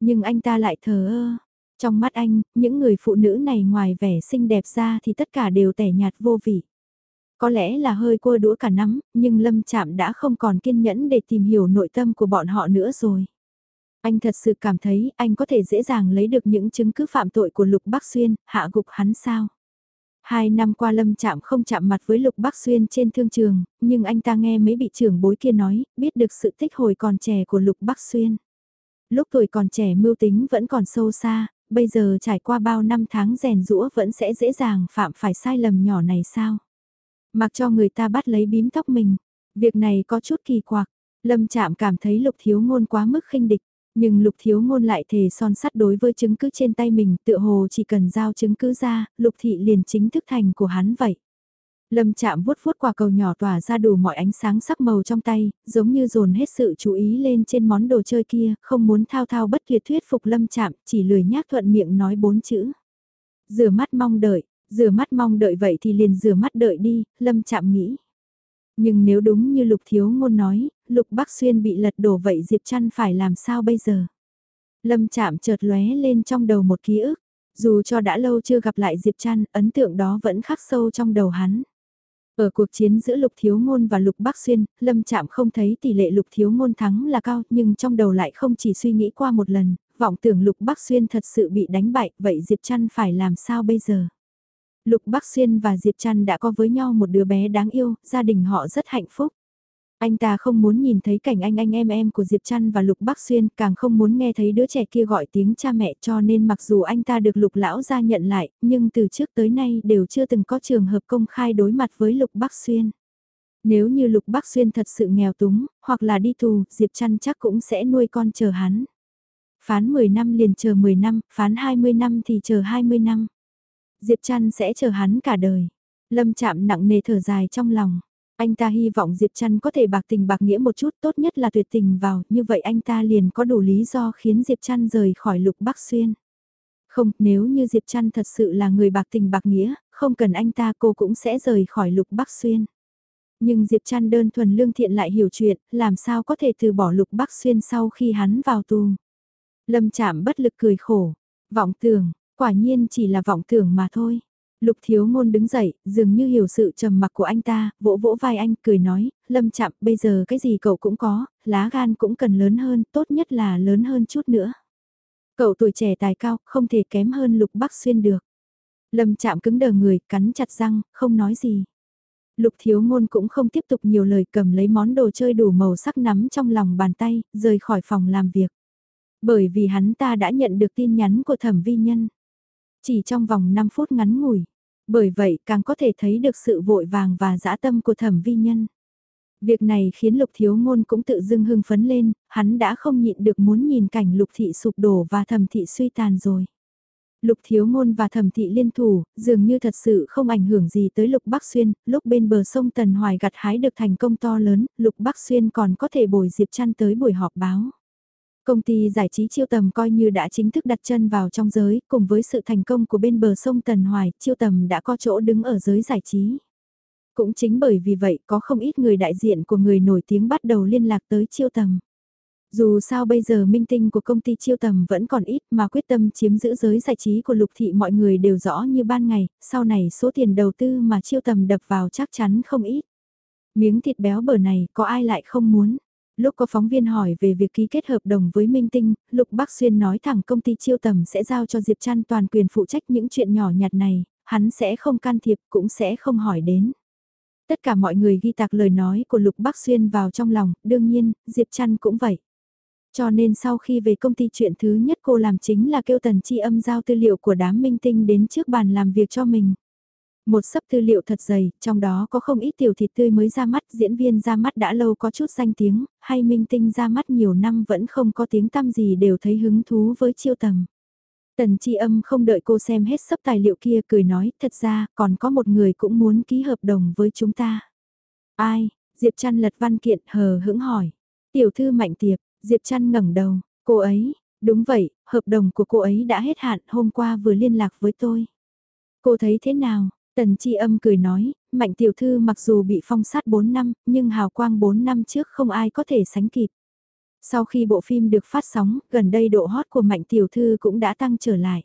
Nhưng anh ta lại thờ ơ. Trong mắt anh, những người phụ nữ này ngoài vẻ xinh đẹp ra thì tất cả đều tẻ nhạt vô vị. Có lẽ là hơi cua đũa cả nắm, nhưng Lâm Chạm đã không còn kiên nhẫn để tìm hiểu nội tâm của bọn họ nữa rồi. Anh thật sự cảm thấy anh có thể dễ dàng lấy được những chứng cứ phạm tội của Lục Bắc Xuyên, hạ gục hắn sao? Hai năm qua Lâm chạm không chạm mặt với Lục Bắc Xuyên trên thương trường, nhưng anh ta nghe mấy bị trưởng bối kia nói, biết được sự tích hồi còn trẻ của Lục Bắc Xuyên. Lúc tuổi còn trẻ mưu tính vẫn còn sâu xa, bây giờ trải qua bao năm tháng rèn rũa vẫn sẽ dễ dàng phạm phải sai lầm nhỏ này sao? Mặc cho người ta bắt lấy bím tóc mình, việc này có chút kỳ quặc, Lâm Trạm cảm thấy Lục Thiếu Ngôn quá mức khinh địch. Nhưng lục thiếu ngôn lại thề son sắt đối với chứng cứ trên tay mình tựa hồ chỉ cần giao chứng cứ ra, lục thị liền chính thức thành của hắn vậy. Lâm chạm vuốt vuốt quả cầu nhỏ tỏa ra đủ mọi ánh sáng sắc màu trong tay, giống như dồn hết sự chú ý lên trên món đồ chơi kia, không muốn thao thao bất tuyệt thuyết phục lâm chạm, chỉ lười nhác thuận miệng nói bốn chữ. Rửa mắt mong đợi, rửa mắt mong đợi vậy thì liền rửa mắt đợi đi, lâm chạm nghĩ. Nhưng nếu đúng như Lục Thiếu Ngôn nói, Lục Bắc Xuyên bị lật đổ vậy Diệp Trăn phải làm sao bây giờ? Lâm chạm chợt lóe lên trong đầu một ký ức, dù cho đã lâu chưa gặp lại Diệp Trăn, ấn tượng đó vẫn khắc sâu trong đầu hắn. Ở cuộc chiến giữa Lục Thiếu Ngôn và Lục Bắc Xuyên, Lâm Trạm không thấy tỷ lệ Lục Thiếu Ngôn thắng là cao, nhưng trong đầu lại không chỉ suy nghĩ qua một lần, vọng tưởng Lục Bắc Xuyên thật sự bị đánh bại, vậy Diệp Trăn phải làm sao bây giờ? Lục Bắc Xuyên và Diệp Trăn đã có với nhau một đứa bé đáng yêu, gia đình họ rất hạnh phúc. Anh ta không muốn nhìn thấy cảnh anh anh em em của Diệp Trăn và Lục Bắc Xuyên, càng không muốn nghe thấy đứa trẻ kia gọi tiếng cha mẹ cho nên mặc dù anh ta được Lục Lão gia nhận lại, nhưng từ trước tới nay đều chưa từng có trường hợp công khai đối mặt với Lục Bắc Xuyên. Nếu như Lục Bắc Xuyên thật sự nghèo túng, hoặc là đi tù, Diệp Trăn chắc cũng sẽ nuôi con chờ hắn. Phán 10 năm liền chờ 10 năm, phán 20 năm thì chờ 20 năm. Diệp Trăn sẽ chờ hắn cả đời. Lâm chạm nặng nề thở dài trong lòng. Anh ta hy vọng Diệp Trăn có thể bạc tình bạc nghĩa một chút tốt nhất là tuyệt tình vào, như vậy anh ta liền có đủ lý do khiến Diệp Trăn rời khỏi lục Bắc Xuyên. Không, nếu như Diệp Trăn thật sự là người bạc tình bạc nghĩa, không cần anh ta cô cũng sẽ rời khỏi lục Bắc Xuyên. Nhưng Diệp Trăn đơn thuần lương thiện lại hiểu chuyện, làm sao có thể từ bỏ lục Bắc Xuyên sau khi hắn vào tù. Lâm chạm bất lực cười khổ, vọng tưởng, quả nhiên chỉ là vọng tưởng mà thôi. Lục thiếu ngôn đứng dậy, dường như hiểu sự trầm mặc của anh ta, vỗ vỗ vai anh, cười nói, lâm chạm, bây giờ cái gì cậu cũng có, lá gan cũng cần lớn hơn, tốt nhất là lớn hơn chút nữa. Cậu tuổi trẻ tài cao, không thể kém hơn lục bắc xuyên được. Lâm chạm cứng đờ người, cắn chặt răng, không nói gì. Lục thiếu ngôn cũng không tiếp tục nhiều lời cầm lấy món đồ chơi đủ màu sắc nắm trong lòng bàn tay, rời khỏi phòng làm việc. Bởi vì hắn ta đã nhận được tin nhắn của thẩm vi nhân. Chỉ trong vòng 5 phút ngắn ngủi. Bởi vậy càng có thể thấy được sự vội vàng và dã tâm của thẩm vi nhân. Việc này khiến lục thiếu ngôn cũng tự dưng hưng phấn lên, hắn đã không nhịn được muốn nhìn cảnh lục thị sụp đổ và thẩm thị suy tàn rồi. Lục thiếu ngôn và thẩm thị liên thủ, dường như thật sự không ảnh hưởng gì tới lục Bắc Xuyên, lúc bên bờ sông Tần Hoài gặt hái được thành công to lớn, lục Bắc Xuyên còn có thể bồi Diệp chăn tới buổi họp báo. Công ty giải trí chiêu tầm coi như đã chính thức đặt chân vào trong giới, cùng với sự thành công của bên bờ sông Tần Hoài, chiêu tầm đã có chỗ đứng ở giới giải trí. Cũng chính bởi vì vậy có không ít người đại diện của người nổi tiếng bắt đầu liên lạc tới chiêu tầm. Dù sao bây giờ minh tinh của công ty chiêu tầm vẫn còn ít mà quyết tâm chiếm giữ giới giải trí của lục thị mọi người đều rõ như ban ngày, sau này số tiền đầu tư mà chiêu tầm đập vào chắc chắn không ít. Miếng thịt béo bở này có ai lại không muốn. Lúc có phóng viên hỏi về việc ký kết hợp đồng với Minh Tinh, Lục Bắc Xuyên nói thẳng công ty chiêu tầm sẽ giao cho Diệp Trăn toàn quyền phụ trách những chuyện nhỏ nhặt này, hắn sẽ không can thiệp cũng sẽ không hỏi đến. Tất cả mọi người ghi tạc lời nói của Lục Bắc Xuyên vào trong lòng, đương nhiên, Diệp Trăn cũng vậy. Cho nên sau khi về công ty chuyện thứ nhất cô làm chính là kêu tần chi âm giao tư liệu của đám minh tinh đến trước bàn làm việc cho mình. Một sấp tư liệu thật dày, trong đó có không ít tiểu thịt tươi mới ra mắt, diễn viên ra mắt đã lâu có chút danh tiếng, hay minh tinh ra mắt nhiều năm vẫn không có tiếng tăm gì đều thấy hứng thú với chiêu tầm. Tần chi âm không đợi cô xem hết sấp tài liệu kia cười nói, thật ra, còn có một người cũng muốn ký hợp đồng với chúng ta. Ai? Diệp Trăn lật văn kiện hờ hững hỏi. Tiểu thư mạnh tiệp, Diệp Trăn ngẩng đầu, cô ấy, đúng vậy, hợp đồng của cô ấy đã hết hạn hôm qua vừa liên lạc với tôi. Cô thấy thế nào? Tần Chi âm cười nói, Mạnh Tiểu Thư mặc dù bị phong sát 4 năm, nhưng hào quang 4 năm trước không ai có thể sánh kịp. Sau khi bộ phim được phát sóng, gần đây độ hot của Mạnh Tiểu Thư cũng đã tăng trở lại.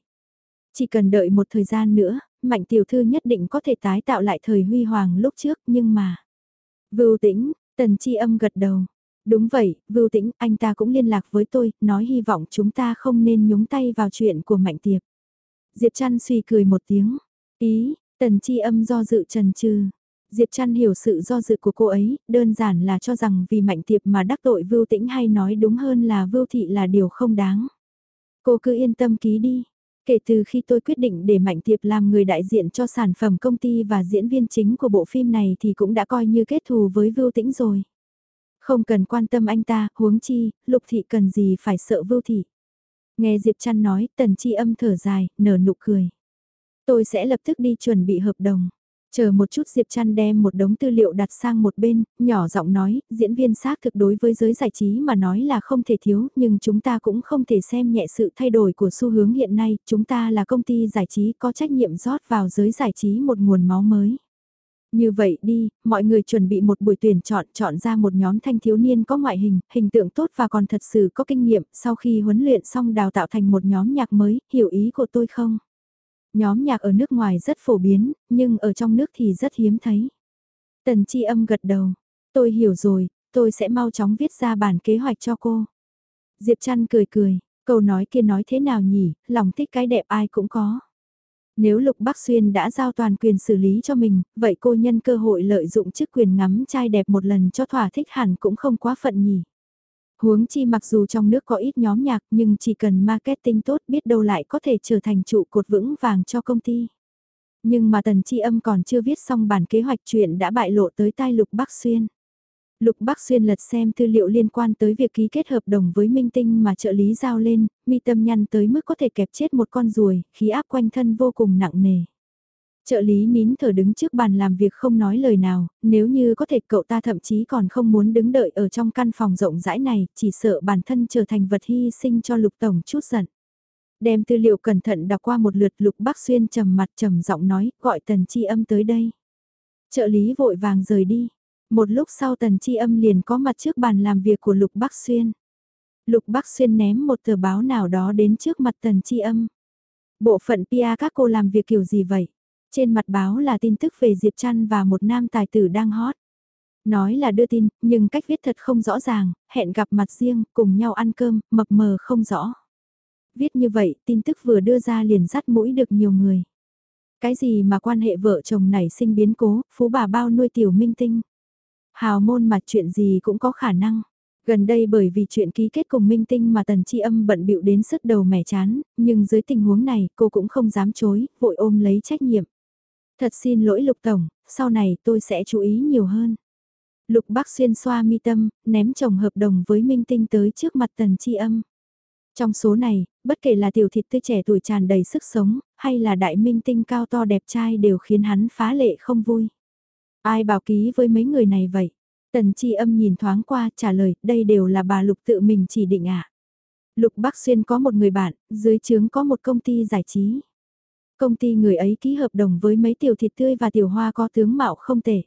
Chỉ cần đợi một thời gian nữa, Mạnh Tiểu Thư nhất định có thể tái tạo lại thời huy hoàng lúc trước, nhưng mà... Vưu tĩnh, Tần Chi âm gật đầu. Đúng vậy, Vưu tĩnh, anh ta cũng liên lạc với tôi, nói hy vọng chúng ta không nên nhúng tay vào chuyện của Mạnh Tiệp. Diệp Trăn suy cười một tiếng. Ý, Tần chi âm do dự trần trừ. Diệp Trăn hiểu sự do dự của cô ấy, đơn giản là cho rằng vì mạnh tiệp mà đắc tội Vưu Tĩnh hay nói đúng hơn là Vưu Thị là điều không đáng. Cô cứ yên tâm ký đi. Kể từ khi tôi quyết định để Mạnh Tiệp làm người đại diện cho sản phẩm công ty và diễn viên chính của bộ phim này thì cũng đã coi như kết thù với Vưu Tĩnh rồi. Không cần quan tâm anh ta, huống chi, Lục Thị cần gì phải sợ Vưu Thị. Nghe Diệp Trăn nói, Tần Chi âm thở dài, nở nụ cười. Tôi sẽ lập tức đi chuẩn bị hợp đồng. Chờ một chút Diệp Trăn đem một đống tư liệu đặt sang một bên, nhỏ giọng nói, diễn viên xác thực đối với giới giải trí mà nói là không thể thiếu, nhưng chúng ta cũng không thể xem nhẹ sự thay đổi của xu hướng hiện nay, chúng ta là công ty giải trí có trách nhiệm rót vào giới giải trí một nguồn máu mới. Như vậy đi, mọi người chuẩn bị một buổi tuyển chọn chọn ra một nhóm thanh thiếu niên có ngoại hình, hình tượng tốt và còn thật sự có kinh nghiệm, sau khi huấn luyện xong đào tạo thành một nhóm nhạc mới, hiểu ý của tôi không? Nhóm nhạc ở nước ngoài rất phổ biến, nhưng ở trong nước thì rất hiếm thấy. Tần chi âm gật đầu. Tôi hiểu rồi, tôi sẽ mau chóng viết ra bản kế hoạch cho cô. Diệp Trăn cười cười, câu nói kia nói thế nào nhỉ, lòng thích cái đẹp ai cũng có. Nếu Lục Bắc Xuyên đã giao toàn quyền xử lý cho mình, vậy cô nhân cơ hội lợi dụng chức quyền ngắm trai đẹp một lần cho thỏa thích hẳn cũng không quá phận nhỉ. Huống chi mặc dù trong nước có ít nhóm nhạc nhưng chỉ cần marketing tốt biết đâu lại có thể trở thành trụ cột vững vàng cho công ty. Nhưng mà tần chi âm còn chưa viết xong bản kế hoạch chuyện đã bại lộ tới tai Lục Bắc Xuyên. Lục Bắc Xuyên lật xem tư liệu liên quan tới việc ký kết hợp đồng với Minh Tinh mà trợ lý giao lên, mi tâm nhăn tới mức có thể kẹp chết một con ruồi, khí áp quanh thân vô cùng nặng nề. Trợ lý nín thở đứng trước bàn làm việc không nói lời nào, nếu như có thể cậu ta thậm chí còn không muốn đứng đợi ở trong căn phòng rộng rãi này, chỉ sợ bản thân trở thành vật hy sinh cho lục tổng chút giận. Đem tư liệu cẩn thận đọc qua một lượt lục bác xuyên trầm mặt trầm giọng nói, gọi tần chi âm tới đây. Trợ lý vội vàng rời đi. Một lúc sau tần chi âm liền có mặt trước bàn làm việc của lục bác xuyên. Lục bác xuyên ném một tờ báo nào đó đến trước mặt tần chi âm. Bộ phận PA các cô làm việc kiểu gì vậy? Trên mặt báo là tin tức về Diệp Trăn và một nam tài tử đang hot. Nói là đưa tin, nhưng cách viết thật không rõ ràng, hẹn gặp mặt riêng, cùng nhau ăn cơm, mập mờ không rõ. Viết như vậy, tin tức vừa đưa ra liền dắt mũi được nhiều người. Cái gì mà quan hệ vợ chồng nảy sinh biến cố, phú bà bao nuôi tiểu minh tinh. Hào môn mà chuyện gì cũng có khả năng. Gần đây bởi vì chuyện ký kết cùng Minh Tinh mà Tần Chi Âm bận bịu đến sức đầu mẻ chán, nhưng dưới tình huống này cô cũng không dám chối, vội ôm lấy trách nhiệm. Thật xin lỗi Lục Tổng, sau này tôi sẽ chú ý nhiều hơn. Lục Bác Xuyên xoa mi tâm, ném chồng hợp đồng với Minh Tinh tới trước mặt Tần Chi Âm. Trong số này, bất kể là tiểu thịt tươi trẻ tuổi tràn đầy sức sống, hay là đại minh tinh cao to đẹp trai đều khiến hắn phá lệ không vui. Ai bảo ký với mấy người này vậy? Tần Chi Âm nhìn thoáng qua trả lời, đây đều là bà Lục tự mình chỉ định ạ. À? Lục Bắc Xuyên có một người bạn, dưới trướng có một công ty giải trí. Công ty người ấy ký hợp đồng với mấy tiểu thịt tươi và tiểu hoa có tướng mạo không tệ.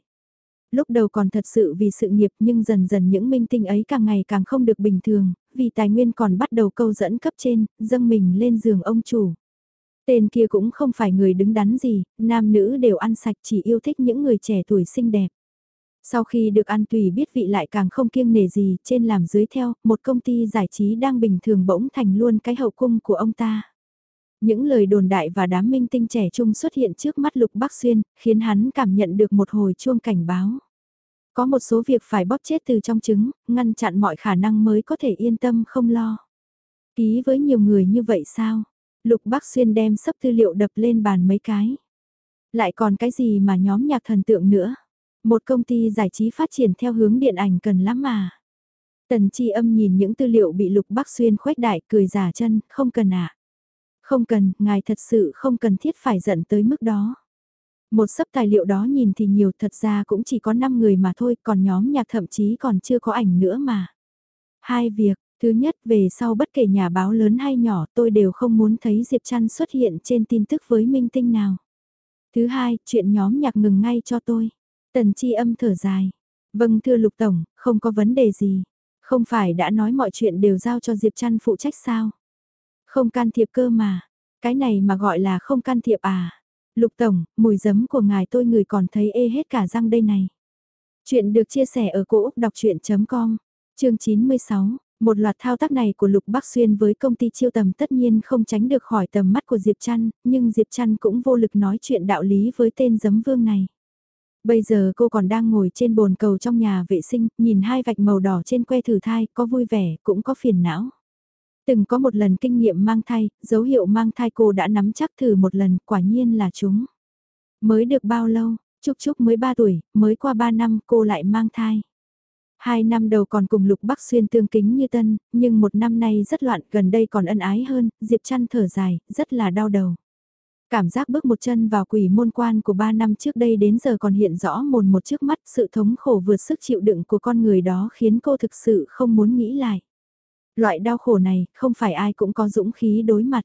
Lúc đầu còn thật sự vì sự nghiệp nhưng dần dần những minh tinh ấy càng ngày càng không được bình thường, vì tài nguyên còn bắt đầu câu dẫn cấp trên, dâng mình lên giường ông chủ. Tên kia cũng không phải người đứng đắn gì, nam nữ đều ăn sạch chỉ yêu thích những người trẻ tuổi xinh đẹp. Sau khi được ăn tùy biết vị lại càng không kiêng nề gì, trên làm dưới theo, một công ty giải trí đang bình thường bỗng thành luôn cái hậu cung của ông ta. Những lời đồn đại và đám minh tinh trẻ trung xuất hiện trước mắt Lục Bắc Xuyên, khiến hắn cảm nhận được một hồi chuông cảnh báo. Có một số việc phải bóp chết từ trong trứng, ngăn chặn mọi khả năng mới có thể yên tâm không lo. Ký với nhiều người như vậy sao? Lục Bắc Xuyên đem sấp tư liệu đập lên bàn mấy cái. Lại còn cái gì mà nhóm nhạc thần tượng nữa? Một công ty giải trí phát triển theo hướng điện ảnh cần lắm mà. Tần Chi âm nhìn những tư liệu bị Lục Bắc Xuyên khuếch đại cười giả chân, không cần ạ. À. Không cần, ngài thật sự không cần thiết phải giận tới mức đó. Một sấp tài liệu đó nhìn thì nhiều thật ra cũng chỉ có 5 người mà thôi, còn nhóm nhạc thậm chí còn chưa có ảnh nữa mà. Hai việc, thứ nhất về sau bất kể nhà báo lớn hay nhỏ tôi đều không muốn thấy Diệp Trăn xuất hiện trên tin tức với minh tinh nào. Thứ hai, chuyện nhóm nhạc ngừng ngay cho tôi. Tần chi âm thở dài. Vâng thưa Lục Tổng, không có vấn đề gì. Không phải đã nói mọi chuyện đều giao cho Diệp Trăn phụ trách sao? Không can thiệp cơ mà. Cái này mà gọi là không can thiệp à? Lục Tổng, mùi giấm của ngài tôi người còn thấy ê hết cả răng đây này. Chuyện được chia sẻ ở cỗ đọc chuyện.com, chương 96. Một loạt thao tác này của Lục Bắc Xuyên với công ty chiêu tầm tất nhiên không tránh được khỏi tầm mắt của Diệp Trăn, nhưng Diệp Trăn cũng vô lực nói chuyện đạo lý với tên giấm vương này. Bây giờ cô còn đang ngồi trên bồn cầu trong nhà vệ sinh, nhìn hai vạch màu đỏ trên que thử thai, có vui vẻ, cũng có phiền não. Từng có một lần kinh nghiệm mang thai, dấu hiệu mang thai cô đã nắm chắc thử một lần, quả nhiên là chúng. Mới được bao lâu, Trúc Trúc mới 3 tuổi, mới qua 3 năm cô lại mang thai. Hai năm đầu còn cùng Lục Bắc Xuyên tương kính như tân, nhưng một năm nay rất loạn, gần đây còn ân ái hơn, Diệp Trăn thở dài, rất là đau đầu. Cảm giác bước một chân vào quỷ môn quan của ba năm trước đây đến giờ còn hiện rõ mồn một trước mắt sự thống khổ vượt sức chịu đựng của con người đó khiến cô thực sự không muốn nghĩ lại. Loại đau khổ này không phải ai cũng có dũng khí đối mặt.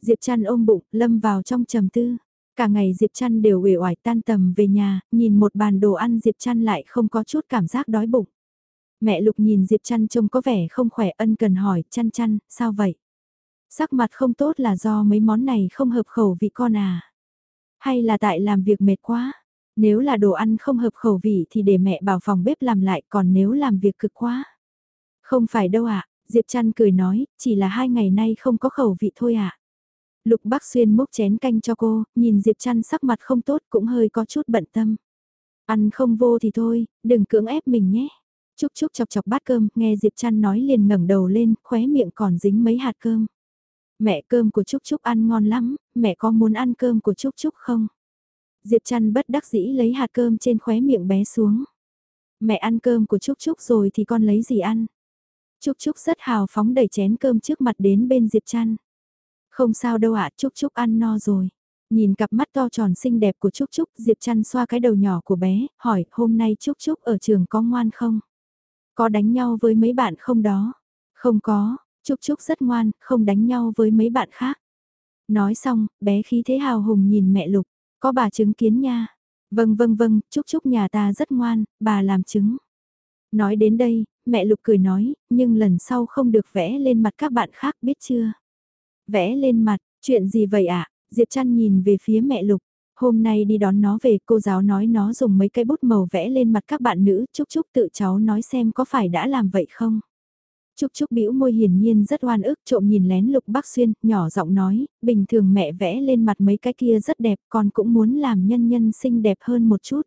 Diệp Trăn ôm bụng, lâm vào trong trầm tư. Cả ngày Diệp Trăn đều uể oải tan tầm về nhà, nhìn một bàn đồ ăn Diệp Trăn lại không có chút cảm giác đói bụng. Mẹ Lục nhìn Diệp Trăn trông có vẻ không khỏe ân cần hỏi, chăn chăn, sao vậy? Sắc mặt không tốt là do mấy món này không hợp khẩu vị con à? Hay là tại làm việc mệt quá? Nếu là đồ ăn không hợp khẩu vị thì để mẹ bảo phòng bếp làm lại còn nếu làm việc cực quá. Không phải đâu ạ, Diệp Trăn cười nói, chỉ là hai ngày nay không có khẩu vị thôi ạ. Lục Bắc Xuyên múc chén canh cho cô, nhìn Diệp Trăn sắc mặt không tốt cũng hơi có chút bận tâm. Ăn không vô thì thôi, đừng cưỡng ép mình nhé. Trúc Trúc chọc chọc bát cơm, nghe Diệp Trăn nói liền ngẩng đầu lên, khóe miệng còn dính mấy hạt cơm. Mẹ cơm của Trúc Trúc ăn ngon lắm, mẹ có muốn ăn cơm của Trúc Trúc không? Diệp Trăn bất đắc dĩ lấy hạt cơm trên khóe miệng bé xuống. Mẹ ăn cơm của Trúc Trúc rồi thì con lấy gì ăn? Trúc Trúc rất hào phóng đẩy chén cơm trước mặt đến bên Diệp Trăn. Không sao đâu ạ, Trúc Trúc ăn no rồi. Nhìn cặp mắt to tròn xinh đẹp của Trúc Trúc, Diệp Trăn xoa cái đầu nhỏ của bé, hỏi hôm nay Trúc Trúc ở trường có ngoan không? Có đánh nhau với mấy bạn không đó? Không có, Trúc Trúc rất ngoan, không đánh nhau với mấy bạn khác. Nói xong, bé khí thế hào hùng nhìn mẹ Lục, có bà chứng kiến nha. Vâng vâng vâng, Trúc Trúc nhà ta rất ngoan, bà làm chứng. Nói đến đây, mẹ Lục cười nói, nhưng lần sau không được vẽ lên mặt các bạn khác biết chưa? Vẽ lên mặt, chuyện gì vậy ạ? À? Diệp Trăn nhìn về phía mẹ Lục. Hôm nay đi đón nó về cô giáo nói nó dùng mấy cái bút màu vẽ lên mặt các bạn nữ, Trúc Trúc tự cháu nói xem có phải đã làm vậy không? Trúc Trúc bĩu môi hiển nhiên rất oan ức trộm nhìn lén Lục Bắc Xuyên, nhỏ giọng nói, bình thường mẹ vẽ lên mặt mấy cái kia rất đẹp, con cũng muốn làm nhân nhân xinh đẹp hơn một chút.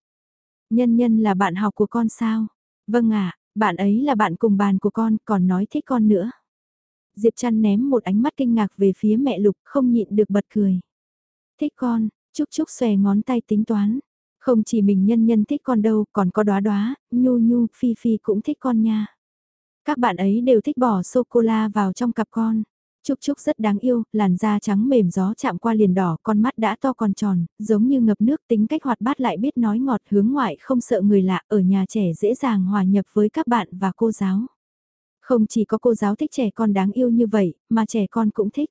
Nhân nhân là bạn học của con sao? Vâng ạ, bạn ấy là bạn cùng bàn của con, còn nói thích con nữa. Diệp Trăn ném một ánh mắt kinh ngạc về phía mẹ Lục, không nhịn được bật cười. Thích con, Trúc Trúc xòe ngón tay tính toán. Không chỉ mình nhân nhân thích con đâu, còn có đóa đóa, nhu nhu, phi phi cũng thích con nha. Các bạn ấy đều thích bỏ sô-cô-la vào trong cặp con. Trúc Trúc rất đáng yêu, làn da trắng mềm gió chạm qua liền đỏ, con mắt đã to còn tròn, giống như ngập nước tính cách hoạt bát lại biết nói ngọt hướng ngoại không sợ người lạ ở nhà trẻ dễ dàng hòa nhập với các bạn và cô giáo. Không chỉ có cô giáo thích trẻ con đáng yêu như vậy, mà trẻ con cũng thích.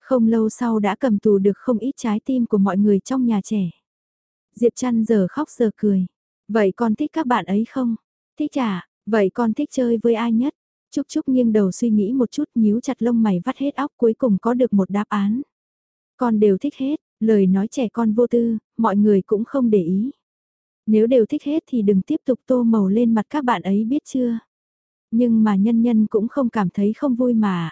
Không lâu sau đã cầm tù được không ít trái tim của mọi người trong nhà trẻ. Diệp Trăn giờ khóc giờ cười. Vậy con thích các bạn ấy không? Thích à, vậy con thích chơi với ai nhất? Trúc Trúc nghiêng đầu suy nghĩ một chút nhíu chặt lông mày vắt hết óc cuối cùng có được một đáp án. Con đều thích hết, lời nói trẻ con vô tư, mọi người cũng không để ý. Nếu đều thích hết thì đừng tiếp tục tô màu lên mặt các bạn ấy biết chưa? Nhưng mà nhân nhân cũng không cảm thấy không vui mà.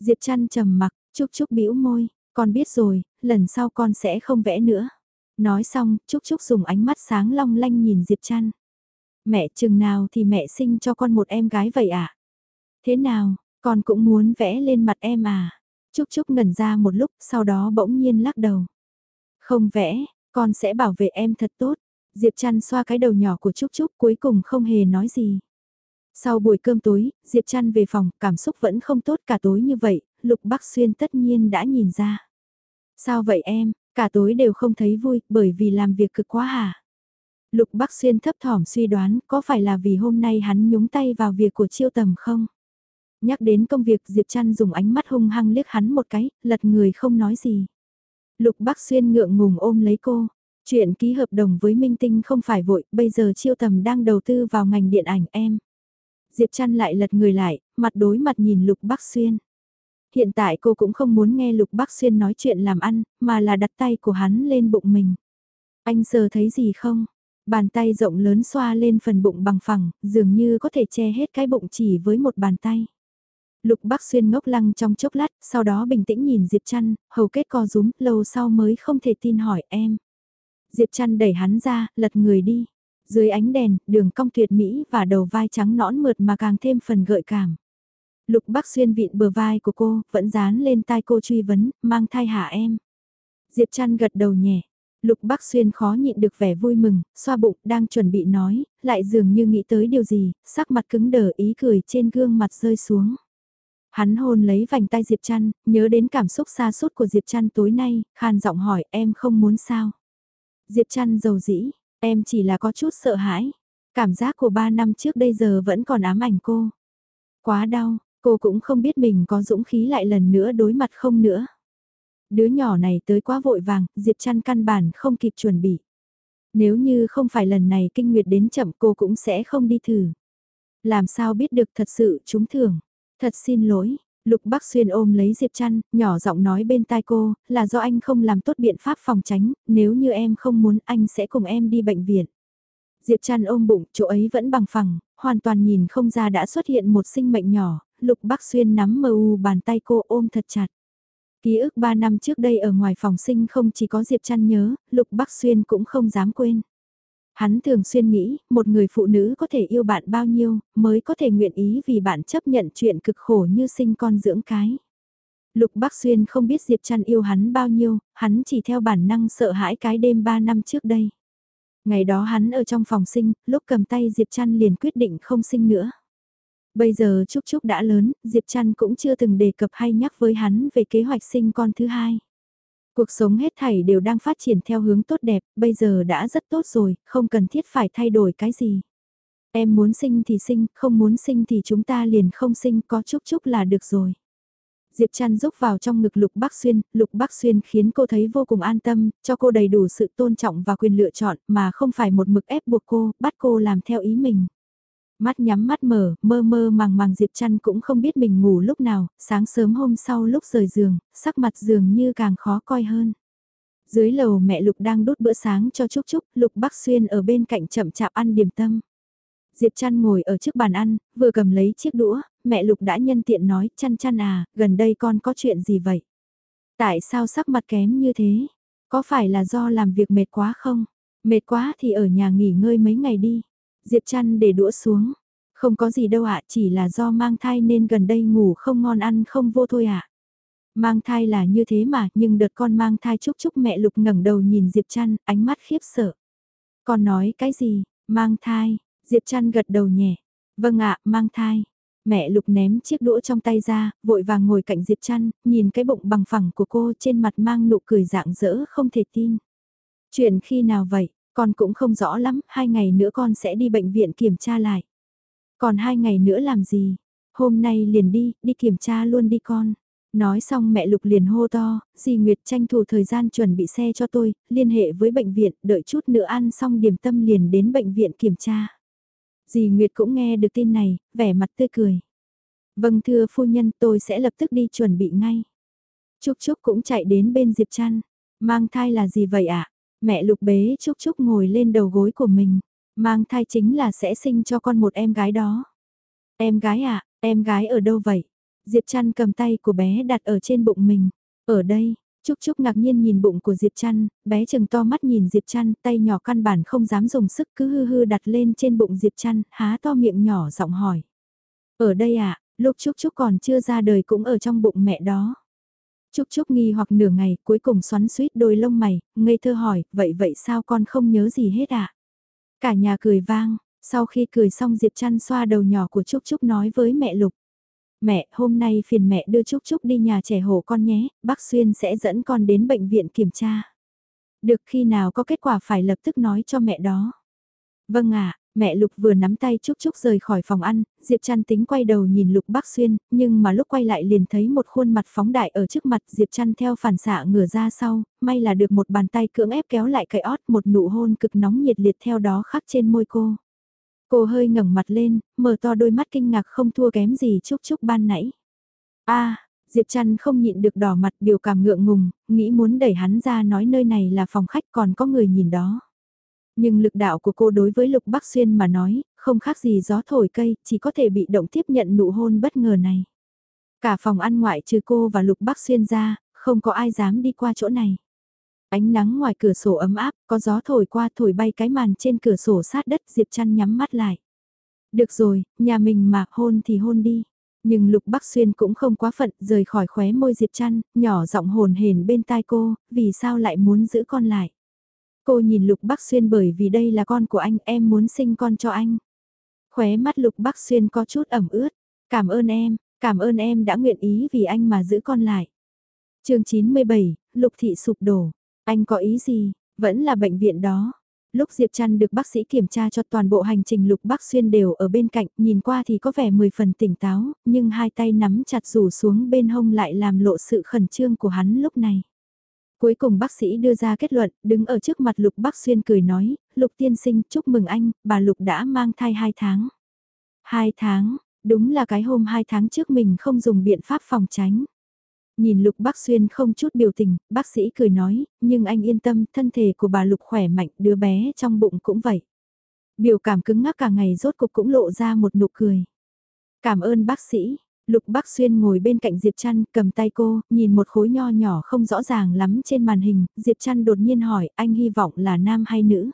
Diệp chăn trầm mặc, Trúc Trúc bĩu môi, con biết rồi, lần sau con sẽ không vẽ nữa. Nói xong, Trúc Trúc dùng ánh mắt sáng long lanh nhìn Diệp chăn. Mẹ chừng nào thì mẹ sinh cho con một em gái vậy à? Thế nào, con cũng muốn vẽ lên mặt em à? Trúc Trúc ngẩn ra một lúc, sau đó bỗng nhiên lắc đầu. Không vẽ, con sẽ bảo vệ em thật tốt. Diệp Trăn xoa cái đầu nhỏ của Trúc Trúc cuối cùng không hề nói gì. Sau buổi cơm tối, Diệp Trăn về phòng, cảm xúc vẫn không tốt cả tối như vậy, Lục Bắc Xuyên tất nhiên đã nhìn ra. Sao vậy em, cả tối đều không thấy vui, bởi vì làm việc cực quá hả? Lục Bắc Xuyên thấp thỏm suy đoán có phải là vì hôm nay hắn nhúng tay vào việc của chiêu tầm không? Nhắc đến công việc Diệp Trăn dùng ánh mắt hung hăng liếc hắn một cái, lật người không nói gì. Lục Bắc Xuyên ngượng ngùng ôm lấy cô. Chuyện ký hợp đồng với Minh Tinh không phải vội, bây giờ chiêu tầm đang đầu tư vào ngành điện ảnh em. Diệp Trăn lại lật người lại, mặt đối mặt nhìn Lục Bắc Xuyên. Hiện tại cô cũng không muốn nghe Lục Bắc Xuyên nói chuyện làm ăn, mà là đặt tay của hắn lên bụng mình. Anh sờ thấy gì không? Bàn tay rộng lớn xoa lên phần bụng bằng phẳng, dường như có thể che hết cái bụng chỉ với một bàn tay. Lục Bắc Xuyên ngốc lăng trong chốc lát, sau đó bình tĩnh nhìn Diệp Trăn, hầu kết co rúm, lâu sau mới không thể tin hỏi em. Diệp Trăn đẩy hắn ra, lật người đi. Dưới ánh đèn, đường cong tuyệt mỹ và đầu vai trắng nõn mượt mà càng thêm phần gợi cảm. Lục Bắc Xuyên vịn bờ vai của cô, vẫn dán lên tai cô truy vấn, mang thai hả em. Diệp Trăn gật đầu nhẹ. Lục Bắc Xuyên khó nhịn được vẻ vui mừng, xoa bụng, đang chuẩn bị nói, lại dường như nghĩ tới điều gì, sắc mặt cứng đờ ý cười trên gương mặt rơi xuống. Hắn hôn lấy vành tay Diệp Trăn, nhớ đến cảm xúc xa suốt của Diệp Trăn tối nay, khan giọng hỏi em không muốn sao. Diệp Trăn dầu dĩ, em chỉ là có chút sợ hãi. Cảm giác của ba năm trước đây giờ vẫn còn ám ảnh cô. Quá đau, cô cũng không biết mình có dũng khí lại lần nữa đối mặt không nữa. Đứa nhỏ này tới quá vội vàng, Diệp Trăn căn bản không kịp chuẩn bị. Nếu như không phải lần này kinh nguyệt đến chậm cô cũng sẽ không đi thử. Làm sao biết được thật sự trúng thưởng. Thật xin lỗi, Lục Bắc Xuyên ôm lấy Diệp Trăn, nhỏ giọng nói bên tai cô, là do anh không làm tốt biện pháp phòng tránh, nếu như em không muốn anh sẽ cùng em đi bệnh viện. Diệp Trăn ôm bụng, chỗ ấy vẫn bằng phẳng, hoàn toàn nhìn không ra đã xuất hiện một sinh mệnh nhỏ, Lục Bắc Xuyên nắm mờ u bàn tay cô ôm thật chặt. Ký ức 3 năm trước đây ở ngoài phòng sinh không chỉ có Diệp Trăn nhớ, Lục Bắc Xuyên cũng không dám quên. Hắn thường xuyên nghĩ, một người phụ nữ có thể yêu bạn bao nhiêu, mới có thể nguyện ý vì bạn chấp nhận chuyện cực khổ như sinh con dưỡng cái. Lục Bắc Xuyên không biết Diệp Trăn yêu hắn bao nhiêu, hắn chỉ theo bản năng sợ hãi cái đêm 3 năm trước đây. Ngày đó hắn ở trong phòng sinh, lúc cầm tay Diệp Trăn liền quyết định không sinh nữa. Bây giờ Trúc Trúc đã lớn, Diệp Trăn cũng chưa từng đề cập hay nhắc với hắn về kế hoạch sinh con thứ hai. Cuộc sống hết thảy đều đang phát triển theo hướng tốt đẹp, bây giờ đã rất tốt rồi, không cần thiết phải thay đổi cái gì. Em muốn sinh thì sinh, không muốn sinh thì chúng ta liền không sinh, có chúc chúc là được rồi. Diệp Trăn rúc vào trong ngực Lục Bắc Xuyên, Lục Bắc Xuyên khiến cô thấy vô cùng an tâm, cho cô đầy đủ sự tôn trọng và quyền lựa chọn mà không phải một mực ép buộc cô, bắt cô làm theo ý mình. Mắt nhắm mắt mở, mơ mơ màng màng Diệp Trăn cũng không biết mình ngủ lúc nào, sáng sớm hôm sau lúc rời giường, sắc mặt giường như càng khó coi hơn. Dưới lầu mẹ Lục đang đốt bữa sáng cho Trúc Trúc, Lục Bắc Xuyên ở bên cạnh chậm chạp ăn điểm tâm. Diệp Trăn ngồi ở trước bàn ăn, vừa cầm lấy chiếc đũa, mẹ Lục đã nhân tiện nói, Trăn Trăn à, gần đây con có chuyện gì vậy? Tại sao sắc mặt kém như thế? Có phải là do làm việc mệt quá không? Mệt quá thì ở nhà nghỉ ngơi mấy ngày đi. Diệp chăn để đũa xuống. Không có gì đâu ạ, chỉ là do mang thai nên gần đây ngủ không ngon ăn không vô thôi ạ. Mang thai là như thế mà, nhưng đợt con mang thai chúc chúc mẹ Lục ngẩng đầu nhìn Diệp chăn, ánh mắt khiếp sợ. Con nói cái gì, mang thai, Diệp chăn gật đầu nhẹ. Vâng ạ, mang thai. Mẹ Lục ném chiếc đũa trong tay ra, vội vàng ngồi cạnh Diệp chăn, nhìn cái bụng bằng phẳng của cô trên mặt mang nụ cười dạng dỡ không thể tin. Chuyện khi nào vậy? Con cũng không rõ lắm, hai ngày nữa con sẽ đi bệnh viện kiểm tra lại. Còn hai ngày nữa làm gì? Hôm nay liền đi, đi kiểm tra luôn đi con. Nói xong mẹ Lục liền hô to, dì Nguyệt tranh thủ thời gian chuẩn bị xe cho tôi, liên hệ với bệnh viện, đợi chút nữa ăn xong điểm tâm liền đến bệnh viện kiểm tra. Dì Nguyệt cũng nghe được tin này, vẻ mặt tươi cười. Vâng thưa phu nhân tôi sẽ lập tức đi chuẩn bị ngay. Trúc Trúc cũng chạy đến bên Diệp Trăn. Mang thai là gì vậy ạ? À? Mẹ lục bế Trúc Trúc ngồi lên đầu gối của mình. Mang thai chính là sẽ sinh cho con một em gái đó. Em gái à, em gái ở đâu vậy? Diệp Trăn cầm tay của bé đặt ở trên bụng mình. Ở đây, Trúc Trúc ngạc nhiên nhìn bụng của Diệp Trăn, bé chừng to mắt nhìn Diệp Trăn, tay nhỏ căn bản không dám dùng sức cứ hư hư đặt lên trên bụng Diệp Trăn, há to miệng nhỏ giọng hỏi. Ở đây à, lúc Trúc Trúc còn chưa ra đời cũng ở trong bụng mẹ đó. Trúc Trúc nghi hoặc nửa ngày, cuối cùng xoắn suýt đôi lông mày, ngây thơ hỏi, vậy vậy sao con không nhớ gì hết ạ? À? Cả nhà cười vang, sau khi cười xong Diệp Trăn xoa đầu nhỏ của Trúc Trúc nói với mẹ Lục. Mẹ, hôm nay phiền mẹ đưa Trúc Trúc đi nhà trẻ hổ con nhé, bác Xuyên sẽ dẫn con đến bệnh viện kiểm tra. Được khi nào có kết quả phải lập tức nói cho mẹ đó. Vâng ạ, Mẹ Lục vừa nắm tay Trúc Trúc rời khỏi phòng ăn, Diệp Trăn tính quay đầu nhìn Lục Bắc Xuyên, nhưng mà lúc quay lại liền thấy một khuôn mặt phóng đại ở trước mặt Diệp Trăn theo phản xạ ngửa ra sau, may là được một bàn tay cưỡng ép kéo lại cái ót một nụ hôn cực nóng nhiệt liệt theo đó khắc trên môi cô. Cô hơi ngẩng mặt lên, mở to đôi mắt kinh ngạc không thua kém gì Trúc Trúc ban nãy. a Diệp Trăn không nhịn được đỏ mặt biểu cảm ngượng ngùng, nghĩ muốn đẩy hắn ra nói nơi này là phòng khách còn có người nhìn đó. Nhưng lực đạo của cô đối với Lục Bắc Xuyên mà nói, không khác gì gió thổi cây, chỉ có thể bị động tiếp nhận nụ hôn bất ngờ này. Cả phòng ăn ngoại trừ cô và Lục Bắc Xuyên ra, không có ai dám đi qua chỗ này. Ánh nắng ngoài cửa sổ ấm áp, có gió thổi qua thổi bay cái màn trên cửa sổ sát đất Diệp Trăn nhắm mắt lại. Được rồi, nhà mình mà hôn thì hôn đi. Nhưng Lục Bắc Xuyên cũng không quá phận, rời khỏi khóe môi Diệp Trăn, nhỏ giọng hồn hền bên tai cô, vì sao lại muốn giữ con lại. Cô nhìn Lục Bắc Xuyên bởi vì đây là con của anh, em muốn sinh con cho anh. Khóe mắt Lục Bắc Xuyên có chút ẩm ướt. Cảm ơn em, Cảm ơn em đã nguyện ý vì anh mà giữ con lại. chương 97, Lục Thị sụp đổ. Anh có ý gì? Vẫn là bệnh viện đó. Lúc Diệp Trăn được bác sĩ kiểm tra cho toàn bộ hành trình Lục Bắc Xuyên đều ở bên cạnh, nhìn qua thì có vẻ 10 phần tỉnh táo, nhưng hai tay nắm chặt rủ xuống bên hông lại làm lộ sự khẩn trương của hắn lúc này. Cuối cùng bác sĩ đưa ra kết luận, đứng ở trước mặt Lục Bắc Xuyên cười nói, Lục tiên sinh chúc mừng anh, bà Lục đã mang thai 2 tháng. 2 tháng, đúng là cái hôm 2 tháng trước mình không dùng biện pháp phòng tránh. Nhìn Lục Bắc Xuyên không chút biểu tình, bác sĩ cười nói, nhưng anh yên tâm, thân thể của bà Lục khỏe mạnh, đứa bé trong bụng cũng vậy. Biểu cảm cứng ngắc cả ngày rốt cục cũng lộ ra một nụ cười. Cảm ơn bác sĩ, Lục Bắc Xuyên ngồi bên cạnh Diệp Trăn, cầm tay cô, nhìn một khối nho nhỏ không rõ ràng lắm trên màn hình, Diệp Trăn đột nhiên hỏi, anh hy vọng là nam hay nữ?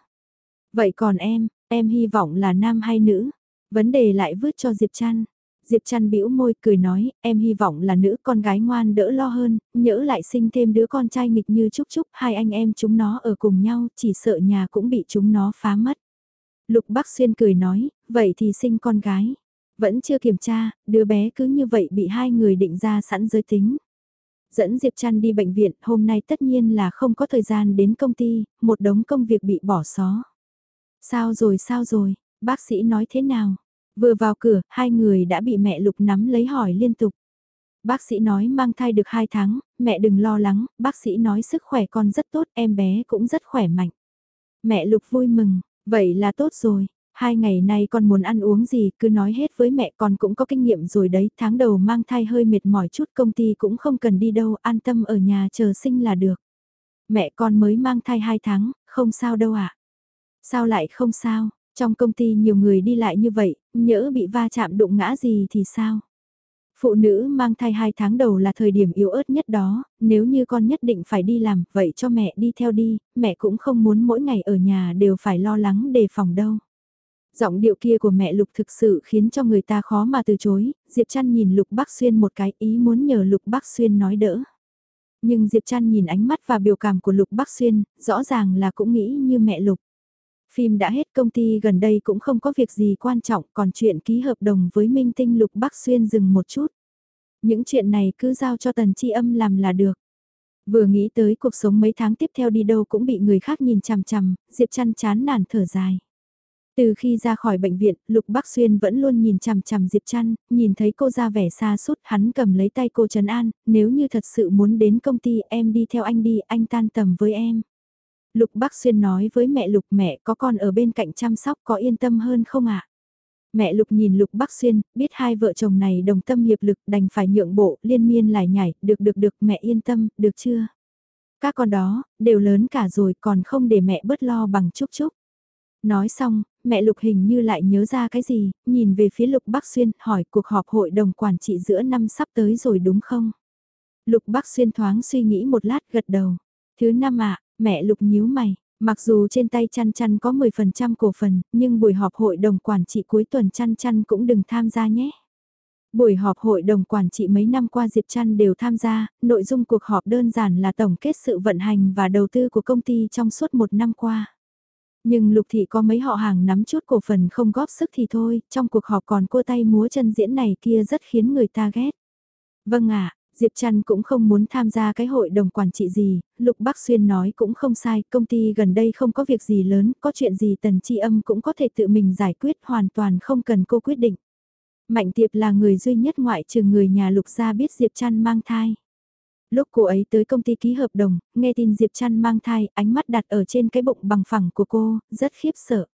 Vậy còn em, em hy vọng là nam hay nữ? Vấn đề lại vứt cho Diệp Trăn. Diệp Trăn bĩu môi cười nói, em hy vọng là nữ con gái ngoan đỡ lo hơn, nhỡ lại sinh thêm đứa con trai nghịch như Trúc Trúc, hai anh em chúng nó ở cùng nhau, chỉ sợ nhà cũng bị chúng nó phá mất. Lục Bắc Xuyên cười nói, vậy thì sinh con gái. Vẫn chưa kiểm tra, đứa bé cứ như vậy bị hai người định ra sẵn giới tính. Dẫn Diệp Trăn đi bệnh viện, hôm nay tất nhiên là không có thời gian đến công ty, một đống công việc bị bỏ xó. Sao rồi sao rồi, bác sĩ nói thế nào? Vừa vào cửa, hai người đã bị mẹ Lục nắm lấy hỏi liên tục. Bác sĩ nói mang thai được 2 tháng, mẹ đừng lo lắng, bác sĩ nói sức khỏe con rất tốt, em bé cũng rất khỏe mạnh. Mẹ Lục vui mừng, vậy là tốt rồi, hai ngày nay con muốn ăn uống gì cứ nói hết với mẹ con cũng có kinh nghiệm rồi đấy, tháng đầu mang thai hơi mệt mỏi chút công ty cũng không cần đi đâu, an tâm ở nhà chờ sinh là được. Mẹ con mới mang thai 2 tháng, không sao đâu ạ. À? Sao lại không sao, trong công ty nhiều người đi lại như vậy, nhỡ bị va chạm đụng ngã gì thì sao? Phụ nữ mang thai 2 tháng đầu là thời điểm yếu ớt nhất đó, nếu như con nhất định phải đi làm, vậy cho mẹ đi theo đi, mẹ cũng không muốn mỗi ngày ở nhà đều phải lo lắng đề phòng đâu. Giọng điệu kia của mẹ Lục thực sự khiến cho người ta khó mà từ chối, Diệp Trăn nhìn Lục Bắc Xuyên một cái ý muốn nhờ Lục Bắc Xuyên nói đỡ. Nhưng Diệp Trăn nhìn ánh mắt và biểu cảm của Lục Bắc Xuyên, rõ ràng là cũng nghĩ như mẹ Lục. Phim đã hết công ty gần đây cũng không có việc gì quan trọng còn chuyện ký hợp đồng với Minh Tinh Lục Bắc Xuyên dừng một chút. Những chuyện này cứ giao cho Tần Chi Âm làm là được. Vừa nghĩ tới cuộc sống mấy tháng tiếp theo đi đâu cũng bị người khác nhìn chằm chằm, Diệp chăn chán nản thở dài. Từ khi ra khỏi bệnh viện, Lục Bắc Xuyên vẫn luôn nhìn chằm chằm Diệp Trăn, nhìn thấy cô ra vẻ xa sút hắn cầm lấy tay cô Trấn An, nếu như thật sự muốn đến công ty em đi theo anh đi, anh tan tầm với em. Lục Bắc Xuyên nói với mẹ Lục mẹ có con ở bên cạnh chăm sóc có yên tâm hơn không ạ? Mẹ Lục nhìn Lục Bắc Xuyên, biết hai vợ chồng này đồng tâm hiệp lực đành phải nhượng bộ, liên miên lại nhảy, được được được mẹ yên tâm, được chưa? Các con đó, đều lớn cả rồi còn không để mẹ bớt lo bằng chúc chúc. Nói xong, mẹ Lục hình như lại nhớ ra cái gì, nhìn về phía Lục Bắc Xuyên, hỏi cuộc họp hội đồng quản trị giữa năm sắp tới rồi đúng không? Lục Bắc Xuyên thoáng suy nghĩ một lát gật đầu. Thứ năm ạ, Mẹ Lục nhíu mày, mặc dù trên tay chăn chăn có 10% cổ phần, nhưng buổi họp hội đồng quản trị cuối tuần chăn chăn cũng đừng tham gia nhé. Buổi họp hội đồng quản trị mấy năm qua Diệp Trăn đều tham gia, nội dung cuộc họp đơn giản là tổng kết sự vận hành và đầu tư của công ty trong suốt một năm qua. Nhưng Lục Thị có mấy họ hàng nắm chút cổ phần không góp sức thì thôi, trong cuộc họp còn cua tay múa chân diễn này kia rất khiến người ta ghét. Vâng ạ, Diệp Trăn cũng không muốn tham gia cái hội đồng quản trị gì, Lục Bắc Xuyên nói cũng không sai, công ty gần đây không có việc gì lớn, có chuyện gì tần chi âm cũng có thể tự mình giải quyết hoàn toàn không cần cô quyết định. Mạnh Tiệp là người duy nhất ngoại trừ người nhà Lục gia biết Diệp Trăn mang thai. Lúc cô ấy tới công ty ký hợp đồng, nghe tin Diệp Trăn mang thai, ánh mắt đặt ở trên cái bụng bằng phẳng của cô, rất khiếp sợ.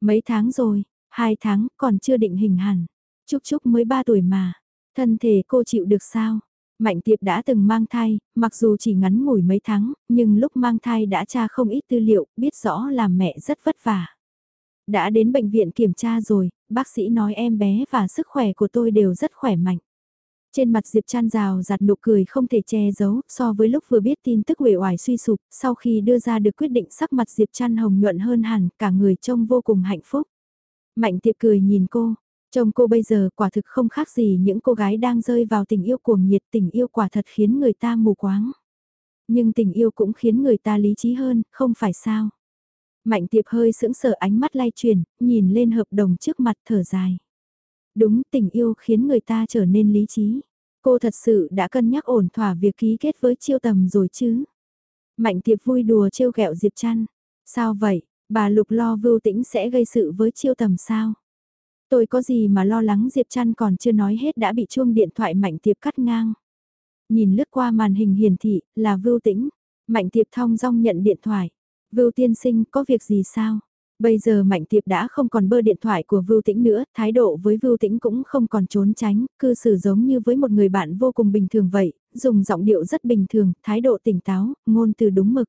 Mấy tháng rồi, hai tháng, còn chưa định hình hẳn. Chúc Chúc mới ba tuổi mà, thân thể cô chịu được sao? Mạnh tiệp đã từng mang thai, mặc dù chỉ ngắn ngủi mấy tháng, nhưng lúc mang thai đã tra không ít tư liệu, biết rõ là mẹ rất vất vả. Đã đến bệnh viện kiểm tra rồi, bác sĩ nói em bé và sức khỏe của tôi đều rất khỏe mạnh. Trên mặt Diệp Trăn rào giặt nụ cười không thể che giấu, so với lúc vừa biết tin tức uể oải suy sụp, sau khi đưa ra được quyết định sắc mặt Diệp Trăn hồng nhuận hơn hẳn, cả người trông vô cùng hạnh phúc. Mạnh tiệp cười nhìn cô, Trông cô bây giờ quả thực không khác gì những cô gái đang rơi vào tình yêu cuồng nhiệt tình yêu quả thật khiến người ta mù quáng. Nhưng tình yêu cũng khiến người ta lý trí hơn, không phải sao. Mạnh tiệp hơi sững sờ ánh mắt lay chuyển, nhìn lên hợp đồng trước mặt thở dài. Đúng, tình yêu khiến người ta trở nên lý trí. Cô thật sự đã cân nhắc ổn thỏa việc ký kết với chiêu tầm rồi chứ. Mạnh tiệp vui đùa trêu ghẹo Diệp Trăn. Sao vậy, bà Lục lo vưu tĩnh sẽ gây sự với chiêu tầm sao? Tôi có gì mà lo lắng Diệp Trăn còn chưa nói hết đã bị chuông điện thoại Mạnh tiệp cắt ngang. Nhìn lướt qua màn hình hiển thị là vưu tĩnh. Mạnh tiệp thong dong nhận điện thoại. Vưu tiên sinh có việc gì sao? Bây giờ Mạnh Tiệp đã không còn bơ điện thoại của Vưu Tĩnh nữa, thái độ với Vưu Tĩnh cũng không còn trốn tránh, cư xử giống như với một người bạn vô cùng bình thường vậy, dùng giọng điệu rất bình thường, thái độ tỉnh táo, ngôn từ đúng mực.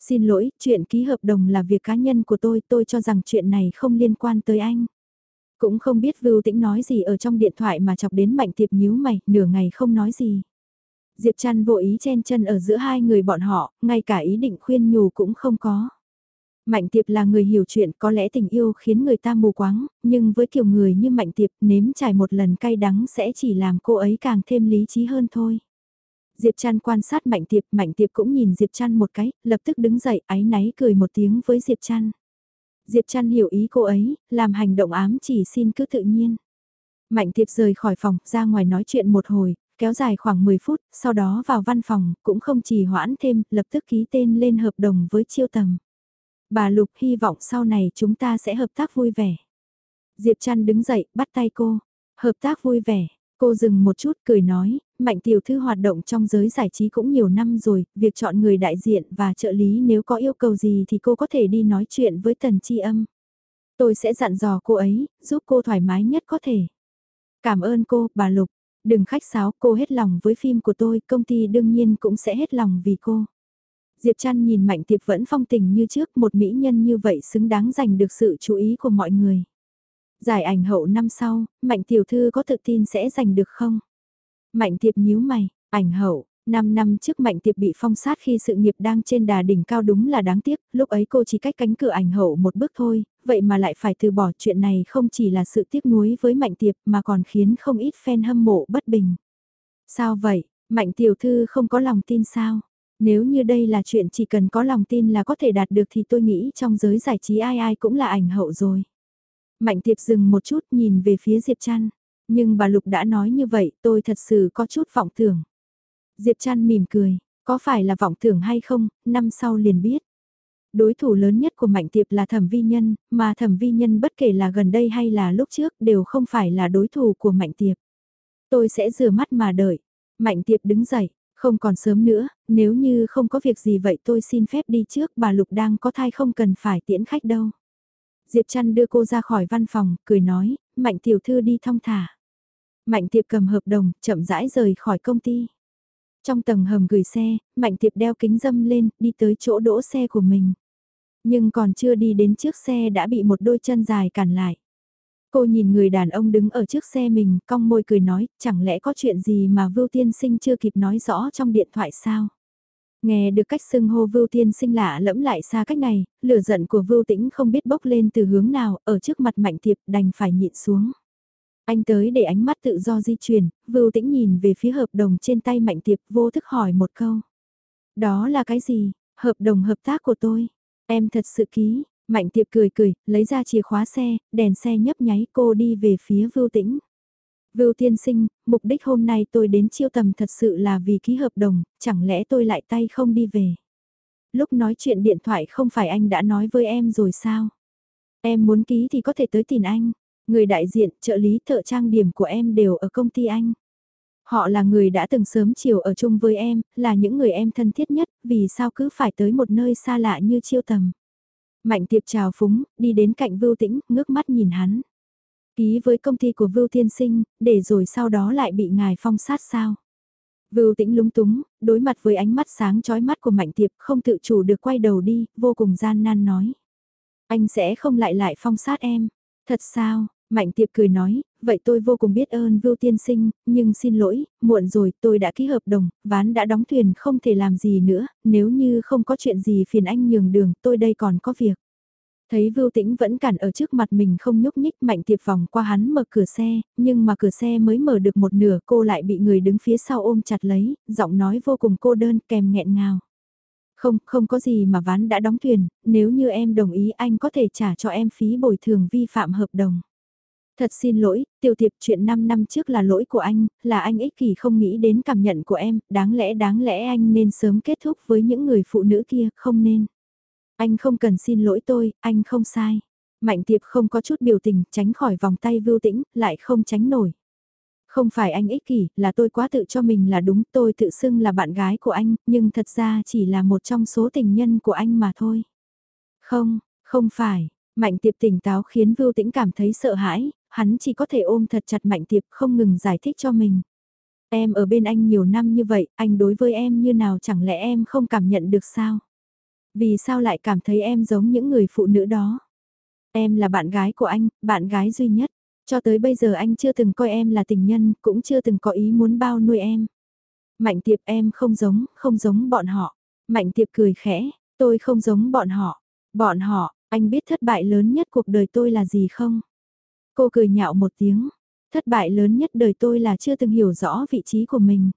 Xin lỗi, chuyện ký hợp đồng là việc cá nhân của tôi, tôi cho rằng chuyện này không liên quan tới anh. Cũng không biết Vưu Tĩnh nói gì ở trong điện thoại mà chọc đến Mạnh Tiệp nhíu mày, nửa ngày không nói gì. Diệp Trăn vô ý chen chân ở giữa hai người bọn họ, ngay cả ý định khuyên nhủ cũng không có. Mạnh Tiệp là người hiểu chuyện có lẽ tình yêu khiến người ta mù quáng, nhưng với kiểu người như Mạnh Tiệp nếm trải một lần cay đắng sẽ chỉ làm cô ấy càng thêm lý trí hơn thôi. Diệp Trăn quan sát Mạnh Tiệp, Mạnh Tiệp cũng nhìn Diệp Trăn một cái, lập tức đứng dậy, áy náy cười một tiếng với Diệp Trăn. Diệp Trăn hiểu ý cô ấy, làm hành động ám chỉ xin cứ tự nhiên. Mạnh Tiệp rời khỏi phòng, ra ngoài nói chuyện một hồi, kéo dài khoảng 10 phút, sau đó vào văn phòng, cũng không trì hoãn thêm, lập tức ký tên lên hợp đồng với chiêu tầm. Bà Lục hy vọng sau này chúng ta sẽ hợp tác vui vẻ. Diệp Trăn đứng dậy, bắt tay cô. Hợp tác vui vẻ. Cô dừng một chút cười nói, Mạnh Tiểu Thư hoạt động trong giới giải trí cũng nhiều năm rồi, việc chọn người đại diện và trợ lý nếu có yêu cầu gì thì cô có thể đi nói chuyện với Tần Chi Âm. Tôi sẽ dặn dò cô ấy, giúp cô thoải mái nhất có thể. Cảm ơn cô, bà Lục. Đừng khách sáo, cô hết lòng với phim của tôi, công ty đương nhiên cũng sẽ hết lòng vì cô. Diệp Trăn nhìn Mạnh Tiệp vẫn phong tình như trước, một mỹ nhân như vậy xứng đáng giành được sự chú ý của mọi người. Giải ảnh hậu năm sau, Mạnh Tiểu Thư có tự tin sẽ giành được không? Mạnh Tiệp nhíu mày, ảnh hậu, 5 năm trước Mạnh Tiệp bị phong sát khi sự nghiệp đang trên đà đỉnh cao đúng là đáng tiếc, lúc ấy cô chỉ cách cánh cửa ảnh hậu một bước thôi, vậy mà lại phải từ bỏ chuyện này không chỉ là sự tiếc nuối với Mạnh Tiệp mà còn khiến không ít fan hâm mộ bất bình. Sao vậy, Mạnh Tiểu Thư không có lòng tin sao? Nếu như đây là chuyện chỉ cần có lòng tin là có thể đạt được thì tôi nghĩ trong giới giải trí ai ai cũng là ảnh hậu rồi. Mạnh tiệp dừng một chút nhìn về phía Diệp Trăn. Nhưng bà Lục đã nói như vậy tôi thật sự có chút vọng tưởng. Diệp Trăn mỉm cười, có phải là vọng tưởng hay không, năm sau liền biết. Đối thủ lớn nhất của Mạnh Tiệp là Thẩm Vi Nhân, mà Thẩm Vi Nhân bất kể là gần đây hay là lúc trước đều không phải là đối thủ của Mạnh Tiệp. Tôi sẽ rửa mắt mà đợi. Mạnh Tiệp đứng dậy, không còn sớm nữa, nếu như không có việc gì vậy tôi xin phép đi trước, bà Lục đang có thai không cần phải tiễn khách đâu. Diệp Trăn đưa cô ra khỏi văn phòng, cười nói, Mạnh tiểu thư đi thong thả. Mạnh tiệp cầm hợp đồng, chậm rãi rời khỏi công ty. Trong tầng hầm gửi xe, Mạnh tiệp đeo kính dâm lên, đi tới chỗ đỗ xe của mình. Nhưng còn chưa đi đến trước xe đã bị một đôi chân dài cản lại. Cô nhìn người đàn ông đứng ở trước xe mình, cong môi cười nói, chẳng lẽ có chuyện gì mà Vưu Tiên Sinh chưa kịp nói rõ trong điện thoại sao? Nghe được cách xưng hô Vưu Tiên Sinh lạ lẫm lại xa cách này, lửa giận của Vưu Tĩnh không biết bốc lên từ hướng nào, ở trước mặt Mạnh Tiệp đành phải nhịn xuống. Anh tới để ánh mắt tự do di chuyển, Vưu Tĩnh nhìn về phía hợp đồng trên tay Mạnh Tiệp vô thức hỏi một câu. Đó là cái gì? Hợp đồng hợp tác của tôi. Em thật sự ký, Mạnh tiệp cười cười, lấy ra chìa khóa xe, đèn xe nhấp nháy cô đi về phía Vưu Tĩnh. Vưu tiên sinh, mục đích hôm nay tôi đến chiêu tầm thật sự là vì ký hợp đồng, chẳng lẽ tôi lại tay không đi về. Lúc nói chuyện điện thoại không phải anh đã nói với em rồi sao? Em muốn ký thì có thể tới tìm anh. Người đại diện, trợ lý thợ trang điểm của em đều ở công ty anh. Họ là người đã từng sớm chiều ở chung với em, là những người em thân thiết nhất, vì sao cứ phải tới một nơi xa lạ như chiêu tầm. Mạnh tiệp trào phúng, đi đến cạnh Vưu Tĩnh, ngước mắt nhìn hắn. Ký với công ty của Vưu Tiên Sinh, để rồi sau đó lại bị ngài phong sát sao? Vưu Tĩnh lúng túng, đối mặt với ánh mắt sáng chói mắt của Mạnh Tiệp không tự chủ được quay đầu đi, vô cùng gian nan nói. Anh sẽ không lại lại phong sát em. Thật sao? Mạnh Tiệp cười nói, vậy tôi vô cùng biết ơn Vưu Tiên Sinh, nhưng xin lỗi, muộn rồi tôi đã ký hợp đồng, ván đã đóng thuyền không thể làm gì nữa, nếu như không có chuyện gì phiền anh nhường đường, tôi đây còn có việc. Thấy Vưu Tĩnh vẫn cản ở trước mặt mình không nhúc nhích mạnh tiệp vòng qua hắn mở cửa xe, nhưng mà cửa xe mới mở được một nửa cô lại bị người đứng phía sau ôm chặt lấy, giọng nói vô cùng cô đơn kèm nghẹn ngào. Không, không có gì mà ván đã đóng thuyền, nếu như em đồng ý anh có thể trả cho em phí bồi thường vi phạm hợp đồng. Thật xin lỗi, tiêu tiệp chuyện 5 năm trước là lỗi của anh, là anh ích kỷ không nghĩ đến cảm nhận của em, đáng lẽ đáng lẽ anh nên sớm kết thúc với những người phụ nữ kia, không nên. Anh không cần xin lỗi tôi, anh không sai. Mạnh tiệp không có chút biểu tình, tránh khỏi vòng tay vưu tĩnh, lại không tránh nổi. Không phải anh ích kỷ, là tôi quá tự cho mình là đúng, tôi tự xưng là bạn gái của anh, nhưng thật ra chỉ là một trong số tình nhân của anh mà thôi. Không, không phải, Mạnh tiệp tỉnh táo khiến Vưu Tĩnh cảm thấy sợ hãi, hắn chỉ có thể ôm thật chặt Mạnh tiệp không ngừng giải thích cho mình. Em ở bên anh nhiều năm như vậy, anh đối với em như nào chẳng lẽ em không cảm nhận được sao? Vì sao lại cảm thấy em giống những người phụ nữ đó? Em là bạn gái của anh, bạn gái duy nhất. Cho tới bây giờ anh chưa từng coi em là tình nhân, cũng chưa từng có ý muốn bao nuôi em. Mạnh tiệp em không giống, không giống bọn họ. Mạnh tiệp cười khẽ, tôi không giống bọn họ. Bọn họ, anh biết thất bại lớn nhất cuộc đời tôi là gì không? Cô cười nhạo một tiếng. Thất bại lớn nhất đời tôi là chưa từng hiểu rõ vị trí của mình.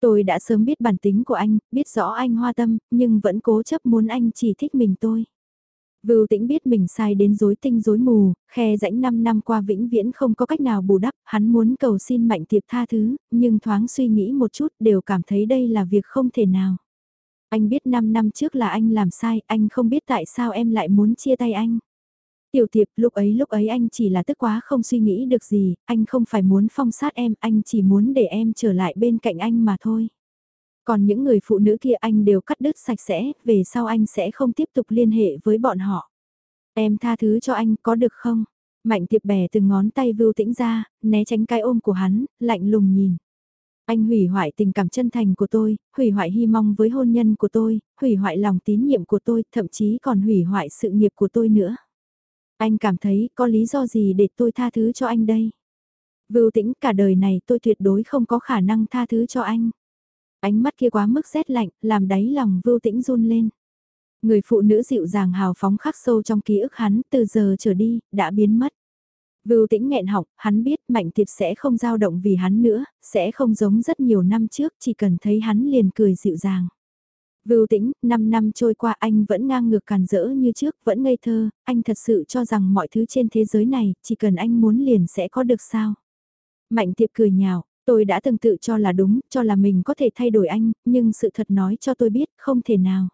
Tôi đã sớm biết bản tính của anh, biết rõ anh hoa tâm, nhưng vẫn cố chấp muốn anh chỉ thích mình tôi. Vưu tĩnh biết mình sai đến rối tinh rối mù, khe rãnh 5 năm qua vĩnh viễn không có cách nào bù đắp, hắn muốn cầu xin mạnh tiệp tha thứ, nhưng thoáng suy nghĩ một chút đều cảm thấy đây là việc không thể nào. Anh biết 5 năm trước là anh làm sai, anh không biết tại sao em lại muốn chia tay anh. Tiểu tiệp lúc ấy lúc ấy anh chỉ là tức quá không suy nghĩ được gì, anh không phải muốn phong sát em, anh chỉ muốn để em trở lại bên cạnh anh mà thôi. Còn những người phụ nữ kia anh đều cắt đứt sạch sẽ, về sau anh sẽ không tiếp tục liên hệ với bọn họ. Em tha thứ cho anh có được không? Mạnh tiệp bẻ từng ngón tay vưu tĩnh ra, né tránh cái ôm của hắn, lạnh lùng nhìn. Anh hủy hoại tình cảm chân thành của tôi, hủy hoại hy mong với hôn nhân của tôi, hủy hoại lòng tín nhiệm của tôi, thậm chí còn hủy hoại sự nghiệp của tôi nữa. Anh cảm thấy có lý do gì để tôi tha thứ cho anh đây? Vưu tĩnh cả đời này tôi tuyệt đối không có khả năng tha thứ cho anh. Ánh mắt kia quá mức rét lạnh, làm đáy lòng vưu tĩnh run lên. Người phụ nữ dịu dàng hào phóng khắc sâu trong ký ức hắn từ giờ trở đi, đã biến mất. Vưu tĩnh nghẹn học, hắn biết mạnh tiệp sẽ không dao động vì hắn nữa, sẽ không giống rất nhiều năm trước, chỉ cần thấy hắn liền cười dịu dàng. Vưu tĩnh, 5 năm trôi qua anh vẫn ngang ngược càn rỡ như trước, vẫn ngây thơ, anh thật sự cho rằng mọi thứ trên thế giới này, chỉ cần anh muốn liền sẽ có được sao. Mạnh tiệp cười nhào, tôi đã từng tự cho là đúng, cho là mình có thể thay đổi anh, nhưng sự thật nói cho tôi biết, không thể nào.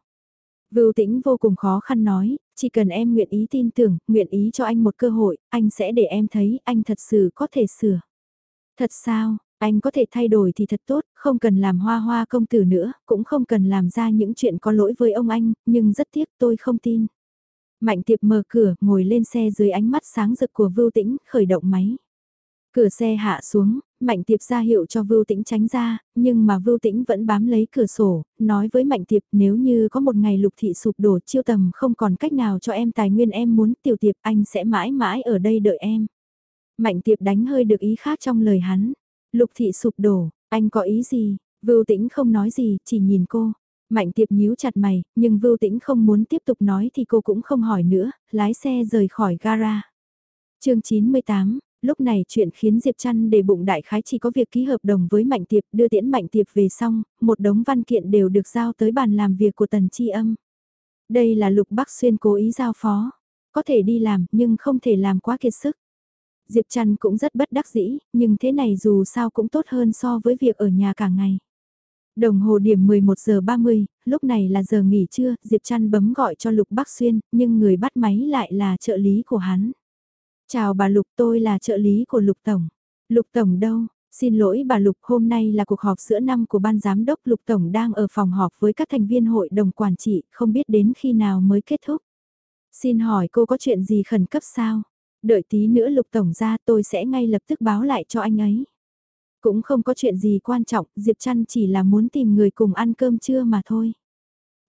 Vưu tĩnh vô cùng khó khăn nói, chỉ cần em nguyện ý tin tưởng, nguyện ý cho anh một cơ hội, anh sẽ để em thấy anh thật sự có thể sửa. Thật sao, anh có thể thay đổi thì thật tốt, không cần làm hoa hoa công tử nữa, cũng không cần làm ra những chuyện có lỗi với ông anh, nhưng rất tiếc tôi không tin. Mạnh tiệp mở cửa, ngồi lên xe dưới ánh mắt sáng rực của Vưu Tĩnh, khởi động máy. Cửa xe hạ xuống, Mạnh Tiệp ra hiệu cho Vưu Tĩnh tránh ra, nhưng mà Vưu Tĩnh vẫn bám lấy cửa sổ, nói với Mạnh Tiệp nếu như có một ngày lục thị sụp đổ chiêu tầm không còn cách nào cho em tài nguyên em muốn tiểu tiệp anh sẽ mãi mãi ở đây đợi em. Mạnh Tiệp đánh hơi được ý khác trong lời hắn. Lục thị sụp đổ, anh có ý gì? Vưu Tĩnh không nói gì, chỉ nhìn cô. Mạnh Tiệp nhíu chặt mày, nhưng Vưu Tĩnh không muốn tiếp tục nói thì cô cũng không hỏi nữa, lái xe rời khỏi gara. chương 98, lúc này chuyện khiến Diệp Trăn để bụng đại khái chỉ có việc ký hợp đồng với Mạnh Tiệp đưa tiễn Mạnh Tiệp về xong, một đống văn kiện đều được giao tới bàn làm việc của Tần Chi Âm. Đây là Lục Bắc Xuyên cố ý giao phó, có thể đi làm nhưng không thể làm quá kiệt sức. Diệp Trăn cũng rất bất đắc dĩ, nhưng thế này dù sao cũng tốt hơn so với việc ở nhà cả ngày. Đồng hồ điểm 11 giờ 30, lúc này là giờ nghỉ trưa, Diệp Trăn bấm gọi cho Lục Bắc Xuyên, nhưng người bắt máy lại là trợ lý của hắn. Chào bà Lục tôi là trợ lý của Lục Tổng. Lục Tổng đâu? Xin lỗi bà Lục hôm nay là cuộc họp giữa năm của ban giám đốc Lục Tổng đang ở phòng họp với các thành viên hội đồng quản trị không biết đến khi nào mới kết thúc. Xin hỏi cô có chuyện gì khẩn cấp sao? Đợi tí nữa Lục Tổng ra tôi sẽ ngay lập tức báo lại cho anh ấy. Cũng không có chuyện gì quan trọng, Diệp Trăn chỉ là muốn tìm người cùng ăn cơm trưa mà thôi.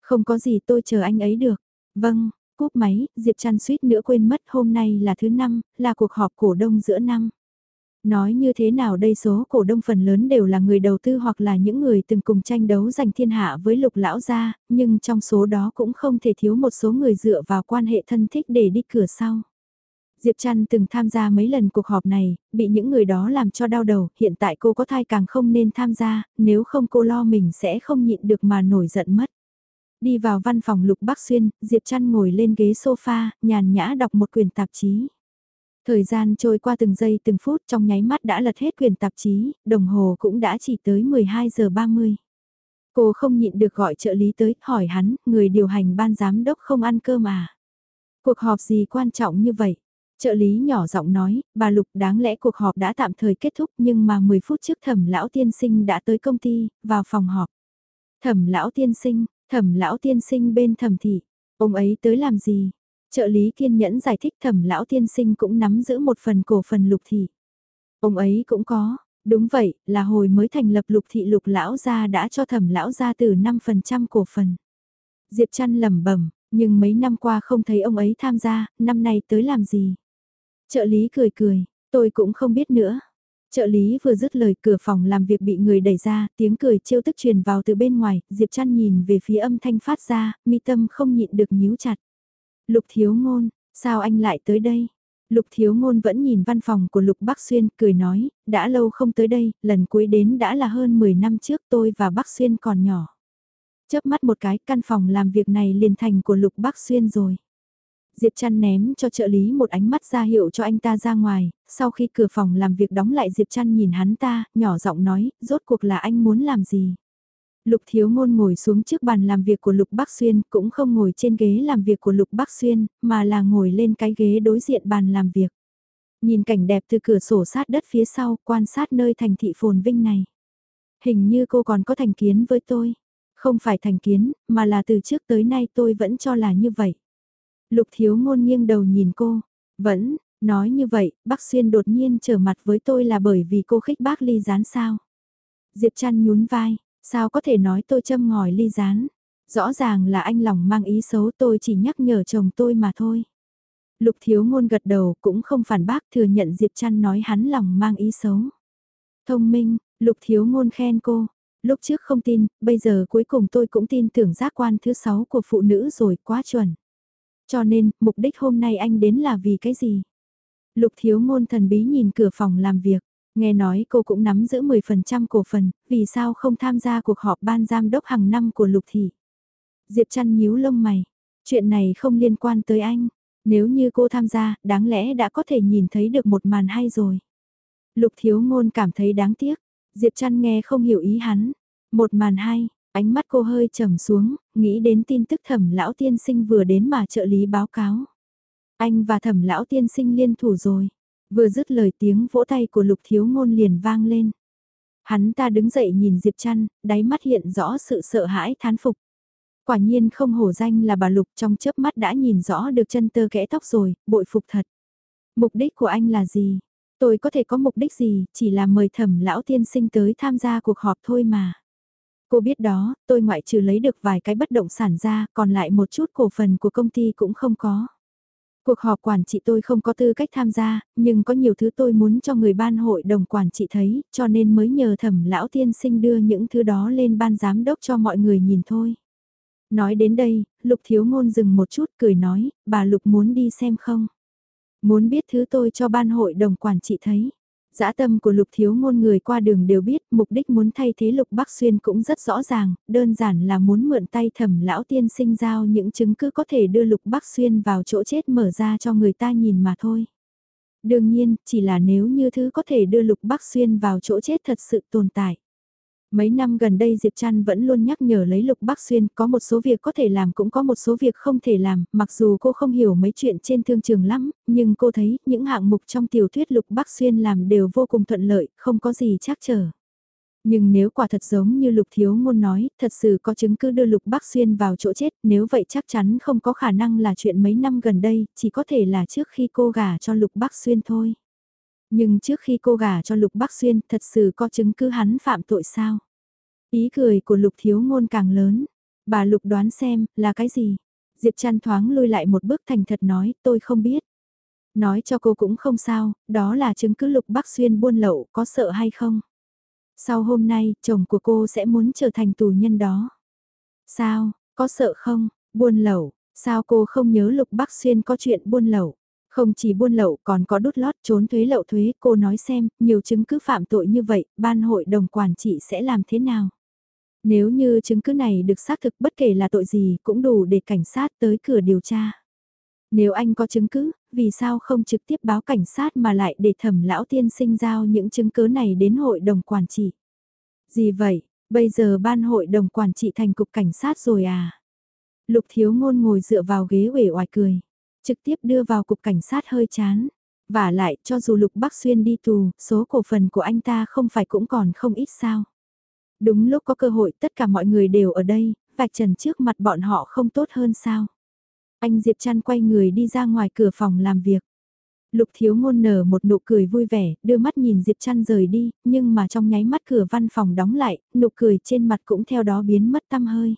Không có gì tôi chờ anh ấy được. Vâng, Cúp máy, Diệp Trăn suýt nữa quên mất hôm nay là thứ năm, là cuộc họp cổ đông giữa năm. Nói như thế nào đây số cổ đông phần lớn đều là người đầu tư hoặc là những người từng cùng tranh đấu giành thiên hạ với lục lão gia, nhưng trong số đó cũng không thể thiếu một số người dựa vào quan hệ thân thích để đi cửa sau. Diệp Trăn từng tham gia mấy lần cuộc họp này, bị những người đó làm cho đau đầu, hiện tại cô có thai càng không nên tham gia, nếu không cô lo mình sẽ không nhịn được mà nổi giận mất. Đi vào văn phòng Lục Bắc Xuyên, Diệp Trăn ngồi lên ghế sofa, nhàn nhã đọc một quyển tạp chí. Thời gian trôi qua từng giây từng phút trong nháy mắt đã lật hết quyền tạp chí, đồng hồ cũng đã chỉ tới 12 giờ 30. Cô không nhịn được gọi trợ lý tới, hỏi hắn, người điều hành ban giám đốc không ăn cơm à? Cuộc họp gì quan trọng như vậy? Trợ lý nhỏ giọng nói, bà Lục đáng lẽ cuộc họp đã tạm thời kết thúc nhưng mà 10 phút trước thẩm lão tiên sinh đã tới công ty, vào phòng họp. Thẩm lão tiên sinh, thẩm lão tiên sinh bên thẩm thị, ông ấy tới làm gì? Trợ lý kiên nhẫn giải thích thẩm lão tiên sinh cũng nắm giữ một phần cổ phần lục thị. Ông ấy cũng có, đúng vậy, là hồi mới thành lập lục thị lục lão gia đã cho thẩm lão gia từ 5% cổ phần. Diệp chăn lẩm bẩm nhưng mấy năm qua không thấy ông ấy tham gia, năm nay tới làm gì? Trợ lý cười cười, tôi cũng không biết nữa. Trợ lý vừa dứt lời cửa phòng làm việc bị người đẩy ra, tiếng cười trêu tức truyền vào từ bên ngoài, Diệp Trăn nhìn về phía âm thanh phát ra, mi tâm không nhịn được nhíu chặt. Lục thiếu ngôn, sao anh lại tới đây? Lục thiếu ngôn vẫn nhìn văn phòng của Lục Bắc Xuyên, cười nói, đã lâu không tới đây, lần cuối đến đã là hơn 10 năm trước tôi và Bắc Xuyên còn nhỏ. Chớp mắt một cái, căn phòng làm việc này liền thành của Lục Bắc Xuyên rồi. Diệp Trăn ném cho trợ lý một ánh mắt ra hiệu cho anh ta ra ngoài, sau khi cửa phòng làm việc đóng lại Diệp Trăn nhìn hắn ta, nhỏ giọng nói, rốt cuộc là anh muốn làm gì? Lục Thiếu Ngôn ngồi xuống trước bàn làm việc của Lục Bắc Xuyên, cũng không ngồi trên ghế làm việc của Lục Bắc Xuyên, mà là ngồi lên cái ghế đối diện bàn làm việc. Nhìn cảnh đẹp từ cửa sổ sát đất phía sau, quan sát nơi thành thị phồn vinh này. Hình như cô còn có thành kiến với tôi. Không phải thành kiến, mà là từ trước tới nay tôi vẫn cho là như vậy. Lục thiếu ngôn nghiêng đầu nhìn cô, vẫn, nói như vậy, bác Xuyên đột nhiên trở mặt với tôi là bởi vì cô khích bác ly rán sao. Diệp chăn nhún vai, sao có thể nói tôi châm ngòi ly rán. Rõ ràng là anh lòng mang ý xấu tôi chỉ nhắc nhở chồng tôi mà thôi. Lục thiếu ngôn gật đầu cũng không phản bác thừa nhận Diệp chăn nói hắn lòng mang ý xấu. Thông minh, lục thiếu ngôn khen cô. Lúc trước không tin, bây giờ cuối cùng tôi cũng tin tưởng giác quan thứ sáu của phụ nữ rồi quá chuẩn. Cho nên, mục đích hôm nay anh đến là vì cái gì? Lục thiếu ngôn thần bí nhìn cửa phòng làm việc. Nghe nói cô cũng nắm giữ 10% cổ phần, vì sao không tham gia cuộc họp ban giám đốc hàng năm của Lục Thị? Diệp chăn nhíu lông mày. Chuyện này không liên quan tới anh. Nếu như cô tham gia, đáng lẽ đã có thể nhìn thấy được một màn hay rồi. Lục thiếu ngôn cảm thấy đáng tiếc. Diệp chăn nghe không hiểu ý hắn. Một màn hay, Ánh mắt cô hơi trầm xuống, nghĩ đến tin tức thẩm lão tiên sinh vừa đến mà trợ lý báo cáo. Anh và thẩm lão tiên sinh liên thủ rồi. Vừa dứt lời tiếng vỗ tay của lục thiếu ngôn liền vang lên. Hắn ta đứng dậy nhìn Diệp Trăn, đáy mắt hiện rõ sự sợ hãi thán phục. Quả nhiên không hổ danh là bà Lục trong chớp mắt đã nhìn rõ được chân tơ kẽ tóc rồi, bội phục thật. Mục đích của anh là gì? Tôi có thể có mục đích gì, chỉ là mời thẩm lão tiên sinh tới tham gia cuộc họp thôi mà. Cô biết đó, tôi ngoại trừ lấy được vài cái bất động sản ra, còn lại một chút cổ phần của công ty cũng không có. Cuộc họp quản trị tôi không có tư cách tham gia, nhưng có nhiều thứ tôi muốn cho người ban hội đồng quản trị thấy, cho nên mới nhờ thẩm lão tiên sinh đưa những thứ đó lên ban giám đốc cho mọi người nhìn thôi. Nói đến đây, Lục Thiếu Ngôn dừng một chút cười nói, bà Lục muốn đi xem không? Muốn biết thứ tôi cho ban hội đồng quản trị thấy. Dã tâm của lục thiếu ngôn người qua đường đều biết mục đích muốn thay thế lục bắc xuyên cũng rất rõ ràng, đơn giản là muốn mượn tay thẩm lão tiên sinh giao những chứng cứ có thể đưa lục bắc xuyên vào chỗ chết mở ra cho người ta nhìn mà thôi. Đương nhiên, chỉ là nếu như thứ có thể đưa lục bắc xuyên vào chỗ chết thật sự tồn tại. Mấy năm gần đây Diệp Trăn vẫn luôn nhắc nhở lấy Lục Bắc Xuyên có một số việc có thể làm cũng có một số việc không thể làm, mặc dù cô không hiểu mấy chuyện trên thương trường lắm, nhưng cô thấy những hạng mục trong tiểu thuyết Lục Bắc Xuyên làm đều vô cùng thuận lợi, không có gì chắc trở. Nhưng nếu quả thật giống như Lục Thiếu Ngôn nói, thật sự có chứng cứ đưa Lục Bắc Xuyên vào chỗ chết, nếu vậy chắc chắn không có khả năng là chuyện mấy năm gần đây, chỉ có thể là trước khi cô gả cho Lục Bắc Xuyên thôi. Nhưng trước khi cô gả cho Lục Bắc Xuyên thật sự có chứng cứ hắn phạm tội sao? Ý cười của Lục Thiếu Ngôn càng lớn. Bà Lục đoán xem, là cái gì? Diệp Trăn thoáng lui lại một bước thành thật nói, tôi không biết. Nói cho cô cũng không sao, đó là chứng cứ Lục Bắc Xuyên buôn lậu, có sợ hay không? Sau hôm nay, chồng của cô sẽ muốn trở thành tù nhân đó. Sao, có sợ không? Buôn lậu, sao cô không nhớ Lục Bắc Xuyên có chuyện buôn lậu? Không chỉ buôn lậu còn có đút lót trốn thuế lậu thuế, cô nói xem, nhiều chứng cứ phạm tội như vậy, ban hội đồng quản trị sẽ làm thế nào? Nếu như chứng cứ này được xác thực bất kể là tội gì cũng đủ để cảnh sát tới cửa điều tra. Nếu anh có chứng cứ, vì sao không trực tiếp báo cảnh sát mà lại để thẩm lão tiên sinh giao những chứng cứ này đến hội đồng quản trị? Gì vậy, bây giờ ban hội đồng quản trị thành cục cảnh sát rồi à? Lục thiếu ngôn ngồi dựa vào ghế uể oải cười. Trực tiếp đưa vào cục cảnh sát hơi chán. Và lại, cho dù Lục Bắc Xuyên đi tù, số cổ phần của anh ta không phải cũng còn không ít sao. Đúng lúc có cơ hội tất cả mọi người đều ở đây, vạch trần trước mặt bọn họ không tốt hơn sao. Anh Diệp Trăn quay người đi ra ngoài cửa phòng làm việc. Lục thiếu ngôn nở một nụ cười vui vẻ, đưa mắt nhìn Diệp Trăn rời đi, nhưng mà trong nháy mắt cửa văn phòng đóng lại, nụ cười trên mặt cũng theo đó biến mất tăm hơi.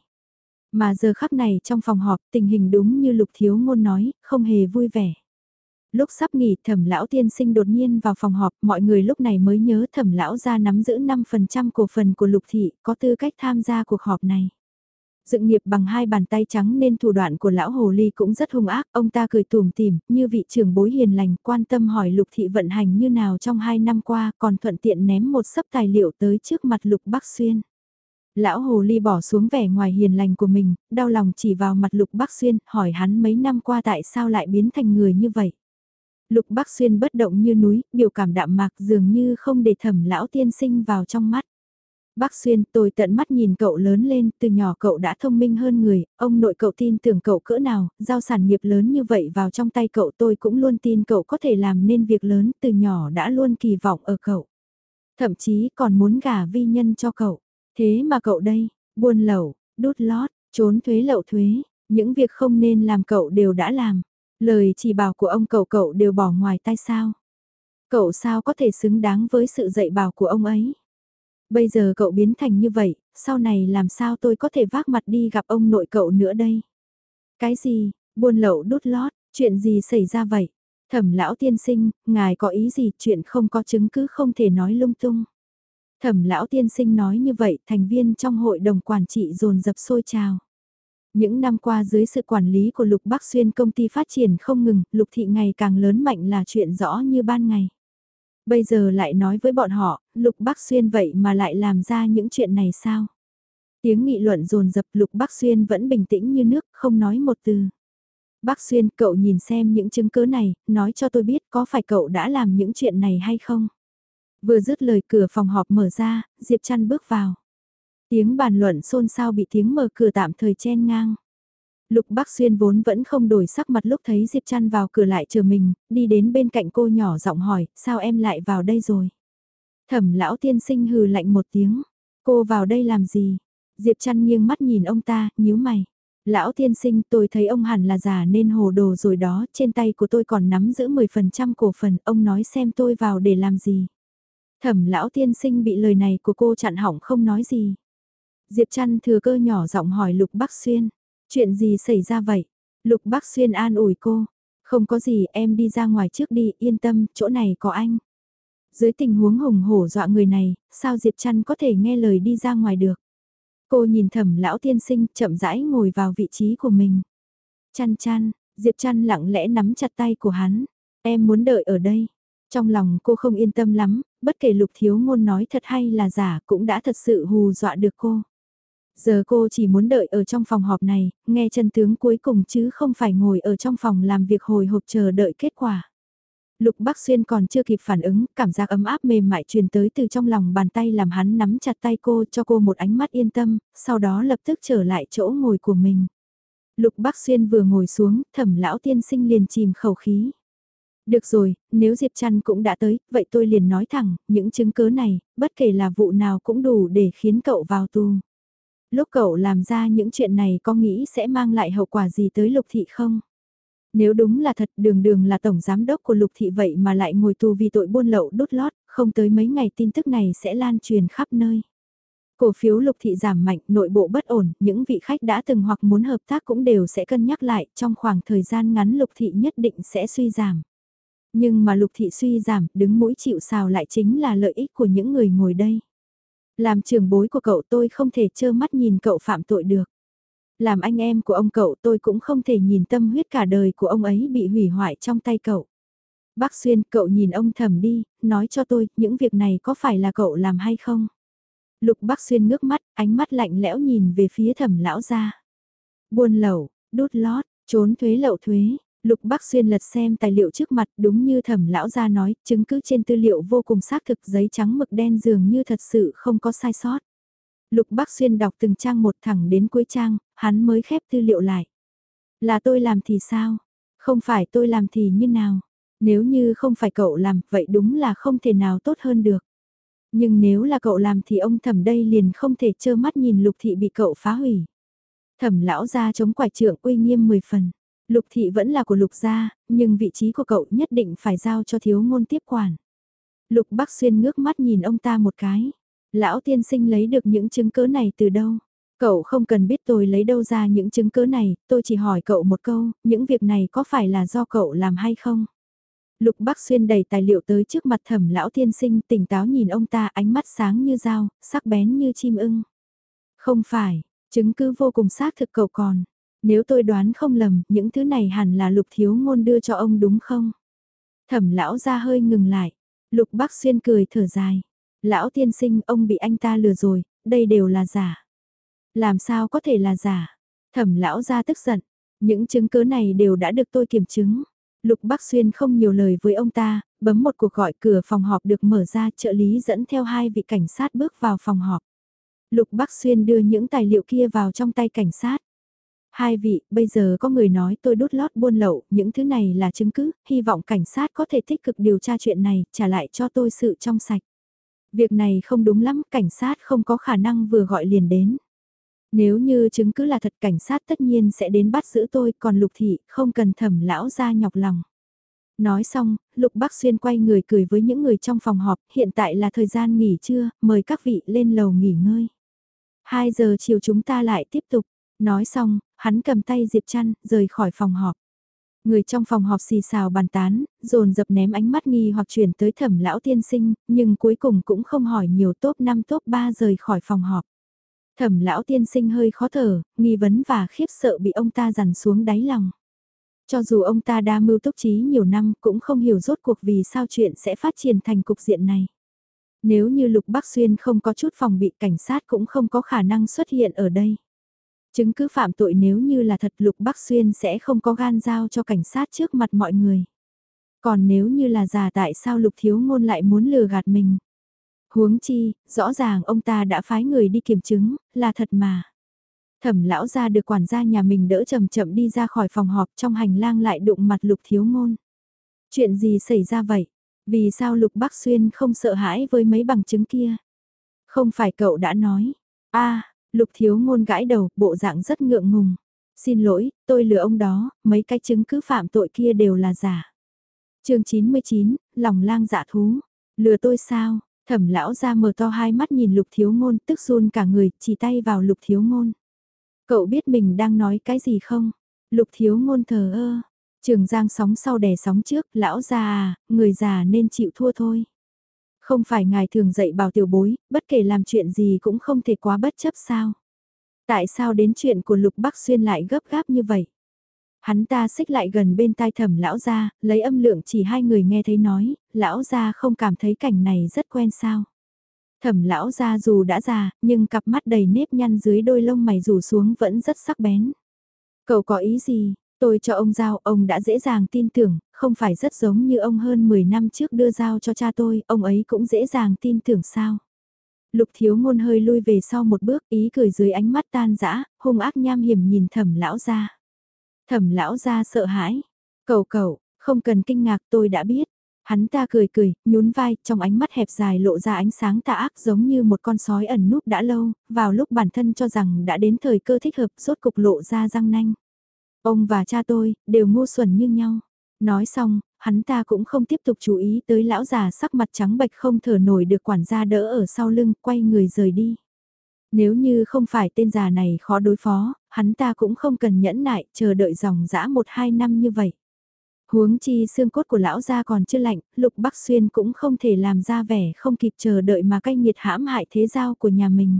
Mà giờ khắc này trong phòng họp tình hình đúng như lục thiếu ngôn nói, không hề vui vẻ. Lúc sắp nghỉ thẩm lão tiên sinh đột nhiên vào phòng họp, mọi người lúc này mới nhớ thẩm lão ra nắm giữ 5% cổ phần của lục thị, có tư cách tham gia cuộc họp này. Dựng nghiệp bằng hai bàn tay trắng nên thủ đoạn của lão hồ ly cũng rất hung ác, ông ta cười tùm tìm, như vị trưởng bối hiền lành, quan tâm hỏi lục thị vận hành như nào trong hai năm qua, còn thuận tiện ném một sấp tài liệu tới trước mặt lục bắc xuyên. Lão hồ ly bỏ xuống vẻ ngoài hiền lành của mình, đau lòng chỉ vào mặt lục bắc xuyên, hỏi hắn mấy năm qua tại sao lại biến thành người như vậy. Lục Bắc Xuyên bất động như núi, biểu cảm đạm mạc dường như không để thẩm lão tiên sinh vào trong mắt. Bác Xuyên, tôi tận mắt nhìn cậu lớn lên, từ nhỏ cậu đã thông minh hơn người, ông nội cậu tin tưởng cậu cỡ nào, giao sản nghiệp lớn như vậy vào trong tay cậu tôi cũng luôn tin cậu có thể làm nên việc lớn, từ nhỏ đã luôn kỳ vọng ở cậu. Thậm chí còn muốn gả vi nhân cho cậu. Thế mà cậu đây, buôn lậu, đút lót, trốn thuế lậu thuế, những việc không nên làm cậu đều đã làm. Lời chỉ bảo của ông cậu cậu đều bỏ ngoài tai sao. Cậu sao có thể xứng đáng với sự dạy bảo của ông ấy. Bây giờ cậu biến thành như vậy, sau này làm sao tôi có thể vác mặt đi gặp ông nội cậu nữa đây? Cái gì, buôn lậu đút lót, chuyện gì xảy ra vậy? Thẩm lão tiên sinh, ngài có ý gì, chuyện không có chứng cứ không thể nói lung tung. Thẩm lão tiên sinh nói như vậy, thành viên trong hội đồng quản trị dồn dập sôi trào. Những năm qua dưới sự quản lý của Lục Bắc Xuyên công ty phát triển không ngừng, Lục Thị ngày càng lớn mạnh là chuyện rõ như ban ngày. Bây giờ lại nói với bọn họ, Lục Bắc Xuyên vậy mà lại làm ra những chuyện này sao? Tiếng nghị luận dồn dập Lục Bắc Xuyên vẫn bình tĩnh như nước, không nói một từ. Bắc Xuyên, cậu nhìn xem những chứng cứ này, nói cho tôi biết có phải cậu đã làm những chuyện này hay không? Vừa dứt lời cửa phòng họp mở ra, Diệp Trăn bước vào. Tiếng bàn luận xôn xao bị tiếng mở cửa tạm thời chen ngang. Lục Bắc Xuyên vốn vẫn không đổi sắc mặt lúc thấy Diệp Trăn vào cửa lại chờ mình, đi đến bên cạnh cô nhỏ giọng hỏi, sao em lại vào đây rồi? Thẩm lão tiên sinh hừ lạnh một tiếng, cô vào đây làm gì? Diệp Trăn nghiêng mắt nhìn ông ta, nhíu mày. Lão tiên sinh tôi thấy ông hẳn là già nên hồ đồ rồi đó, trên tay của tôi còn nắm giữ 10% cổ phần, ông nói xem tôi vào để làm gì. Thẩm lão tiên sinh bị lời này của cô chặn hỏng không nói gì. Diệp Trăn thừa cơ nhỏ giọng hỏi Lục Bắc Xuyên, chuyện gì xảy ra vậy? Lục Bắc Xuyên an ủi cô, không có gì em đi ra ngoài trước đi, yên tâm, chỗ này có anh. Dưới tình huống hùng hổ dọa người này, sao Diệp Trăn có thể nghe lời đi ra ngoài được? Cô nhìn thẩm lão tiên sinh chậm rãi ngồi vào vị trí của mình. Chăn chăn, Diệp Trăn lặng lẽ nắm chặt tay của hắn. Em muốn đợi ở đây. Trong lòng cô không yên tâm lắm, bất kể lục thiếu ngôn nói thật hay là giả cũng đã thật sự hù dọa được cô. Giờ cô chỉ muốn đợi ở trong phòng họp này, nghe chân tướng cuối cùng chứ không phải ngồi ở trong phòng làm việc hồi hộp chờ đợi kết quả. Lục Bắc Xuyên còn chưa kịp phản ứng, cảm giác ấm áp mềm mại truyền tới từ trong lòng bàn tay làm hắn nắm chặt tay cô cho cô một ánh mắt yên tâm, sau đó lập tức trở lại chỗ ngồi của mình. Lục Bắc Xuyên vừa ngồi xuống, thẩm lão tiên sinh liền chìm khẩu khí. Được rồi, nếu Diệp Trăn cũng đã tới, vậy tôi liền nói thẳng, những chứng cứ này, bất kể là vụ nào cũng đủ để khiến cậu vào tù. Lúc cậu làm ra những chuyện này có nghĩ sẽ mang lại hậu quả gì tới Lục Thị không? Nếu đúng là thật đường đường là tổng giám đốc của Lục Thị vậy mà lại ngồi tù vì tội buôn lậu đốt lót, không tới mấy ngày tin tức này sẽ lan truyền khắp nơi. Cổ phiếu Lục Thị giảm mạnh, nội bộ bất ổn, những vị khách đã từng hoặc muốn hợp tác cũng đều sẽ cân nhắc lại, trong khoảng thời gian ngắn Lục Thị nhất định sẽ suy giảm. Nhưng mà Lục Thị suy giảm, đứng mũi chịu sào lại chính là lợi ích của những người ngồi đây. Làm trưởng bối của cậu tôi không thể trơ mắt nhìn cậu phạm tội được. Làm anh em của ông cậu tôi cũng không thể nhìn tâm huyết cả đời của ông ấy bị hủy hoại trong tay cậu. Bác Xuyên, cậu nhìn ông thầm đi, nói cho tôi, những việc này có phải là cậu làm hay không? Lục Bác Xuyên ngước mắt, ánh mắt lạnh lẽo nhìn về phía thẩm lão ra Buôn lậu, đút lót, trốn thuế lậu thuế, Lục Bắc Xuyên lật xem tài liệu trước mặt đúng như thẩm lão gia nói, chứng cứ trên tư liệu vô cùng xác thực giấy trắng mực đen dường như thật sự không có sai sót. Lục Bắc Xuyên đọc từng trang một thẳng đến cuối trang, hắn mới khép tư liệu lại. Là tôi làm thì sao? Không phải tôi làm thì như nào? Nếu như không phải cậu làm, vậy đúng là không thể nào tốt hơn được. Nhưng nếu là cậu làm thì ông thẩm đây liền không thể trơ mắt nhìn lục thị bị cậu phá hủy. Thẩm lão ra chống quải trưởng uy nghiêm 10 phần. Lục thị vẫn là của lục gia, nhưng vị trí của cậu nhất định phải giao cho thiếu ngôn tiếp quản. Lục Bắc Xuyên ngước mắt nhìn ông ta một cái. Lão tiên sinh lấy được những chứng cứ này từ đâu? Cậu không cần biết tôi lấy đâu ra những chứng cứ này, tôi chỉ hỏi cậu một câu, những việc này có phải là do cậu làm hay không? Lục Bắc Xuyên đầy tài liệu tới trước mặt thẩm lão tiên sinh tỉnh táo nhìn ông ta ánh mắt sáng như dao, sắc bén như chim ưng. Không phải, chứng cứ vô cùng xác thực cậu còn. Nếu tôi đoán không lầm, những thứ này hẳn là lục thiếu ngôn đưa cho ông đúng không? Thẩm lão ra hơi ngừng lại. Lục Bắc Xuyên cười thở dài. Lão tiên sinh ông bị anh ta lừa rồi, đây đều là giả. Làm sao có thể là giả? Thẩm lão ra tức giận. Những chứng cứ này đều đã được tôi kiểm chứng. Lục Bắc Xuyên không nhiều lời với ông ta, bấm một cuộc gọi cửa phòng họp được mở ra trợ lý dẫn theo hai vị cảnh sát bước vào phòng họp. Lục Bắc Xuyên đưa những tài liệu kia vào trong tay cảnh sát. Hai vị, bây giờ có người nói tôi đút lót buôn lậu, những thứ này là chứng cứ, hy vọng cảnh sát có thể tích cực điều tra chuyện này, trả lại cho tôi sự trong sạch. Việc này không đúng lắm, cảnh sát không có khả năng vừa gọi liền đến. Nếu như chứng cứ là thật cảnh sát tất nhiên sẽ đến bắt giữ tôi, còn lục thị không cần thẩm lão ra nhọc lòng. Nói xong, Lục Bắc Xuyên quay người cười với những người trong phòng họp, hiện tại là thời gian nghỉ trưa, mời các vị lên lầu nghỉ ngơi. 2 giờ chiều chúng ta lại tiếp tục, nói xong, hắn cầm tay Diệp Trăn, rời khỏi phòng họp. Người trong phòng họp xì xào bàn tán, dồn dập ném ánh mắt nghi hoặc chuyển tới thẩm lão tiên sinh, nhưng cuối cùng cũng không hỏi nhiều top 5 top 3 rời khỏi phòng họp. Thẩm lão tiên sinh hơi khó thở, nghi vấn và khiếp sợ bị ông ta dằn xuống đáy lòng. Cho dù ông ta đa mưu túc trí nhiều năm cũng không hiểu rốt cuộc vì sao chuyện sẽ phát triển thành cục diện này. Nếu như Lục Bắc Xuyên không có chút phòng bị cảnh sát cũng không có khả năng xuất hiện ở đây. Chứng cứ phạm tội nếu như là thật Lục Bắc Xuyên sẽ không có gan giao cho cảnh sát trước mặt mọi người. Còn nếu như là giả tại sao Lục Thiếu Ngôn lại muốn lừa gạt mình? Huống chi, rõ ràng ông ta đã phái người đi kiểm chứng, là thật mà. Thẩm lão ra được quản gia nhà mình đỡ chậm chậm đi ra khỏi phòng họp trong hành lang lại đụng mặt Lục Thiếu Ngôn. Chuyện gì xảy ra vậy? Vì sao Lục Bắc Xuyên không sợ hãi với mấy bằng chứng kia? Không phải cậu đã nói. a Lục thiếu ngôn gãi đầu, bộ dạng rất ngượng ngùng. Xin lỗi, tôi lừa ông đó, mấy cái chứng cứ phạm tội kia đều là giả. chương 99, lòng lang dạ thú. Lừa tôi sao? Thẩm lão ra mở to hai mắt nhìn lục thiếu ngôn tức run cả người, chỉ tay vào lục thiếu ngôn. Cậu biết mình đang nói cái gì không? Lục thiếu ngôn thờ ơ. Trường giang sóng sau đè sóng trước, lão già à, người già nên chịu thua thôi. Không phải ngài thường dạy bảo tiểu bối, bất kể làm chuyện gì cũng không thể quá bất chấp sao. Tại sao đến chuyện của Lục Bắc Xuyên lại gấp gáp như vậy? Hắn ta xích lại gần bên tai thẩm lão gia, lấy âm lượng chỉ hai người nghe thấy nói, lão gia không cảm thấy cảnh này rất quen sao. Thẩm lão gia dù đã già, nhưng cặp mắt đầy nếp nhăn dưới đôi lông mày rủ xuống vẫn rất sắc bén. Cậu có ý gì, Tôi cho ông giao, ông đã dễ dàng tin tưởng, không phải rất giống như ông hơn 10 năm trước đưa giao cho cha tôi, ông ấy cũng dễ dàng tin tưởng sao. Lục thiếu ngôn hơi lui về sau một bước, ý cười dưới ánh mắt tan dã hung ác nham hiểm nhìn thẩm lão ra. Thẩm lão ra sợ hãi. Cầu cầu, không cần kinh ngạc tôi đã biết. Hắn ta cười cười, nhún vai, trong ánh mắt hẹp dài lộ ra ánh sáng tà ác giống như một con sói ẩn núp đã lâu, vào lúc bản thân cho rằng đã đến thời cơ thích hợp, rốt cục lộ ra răng nanh. Ông và cha tôi, đều ngu xuẩn như nhau. Nói xong, hắn ta cũng không tiếp tục chú ý tới lão già sắc mặt trắng bệch không thở nổi được quản gia đỡ ở sau lưng, quay người rời đi. Nếu như không phải tên già này khó đối phó, hắn ta cũng không cần nhẫn nại, chờ đợi dòng dã một hai năm như vậy. Huống chi xương cốt của lão gia còn chưa lạnh, Lục Bắc Xuyên cũng không thể làm ra vẻ không kịp chờ đợi mà cay nghiệt hãm hại thế giao của nhà mình.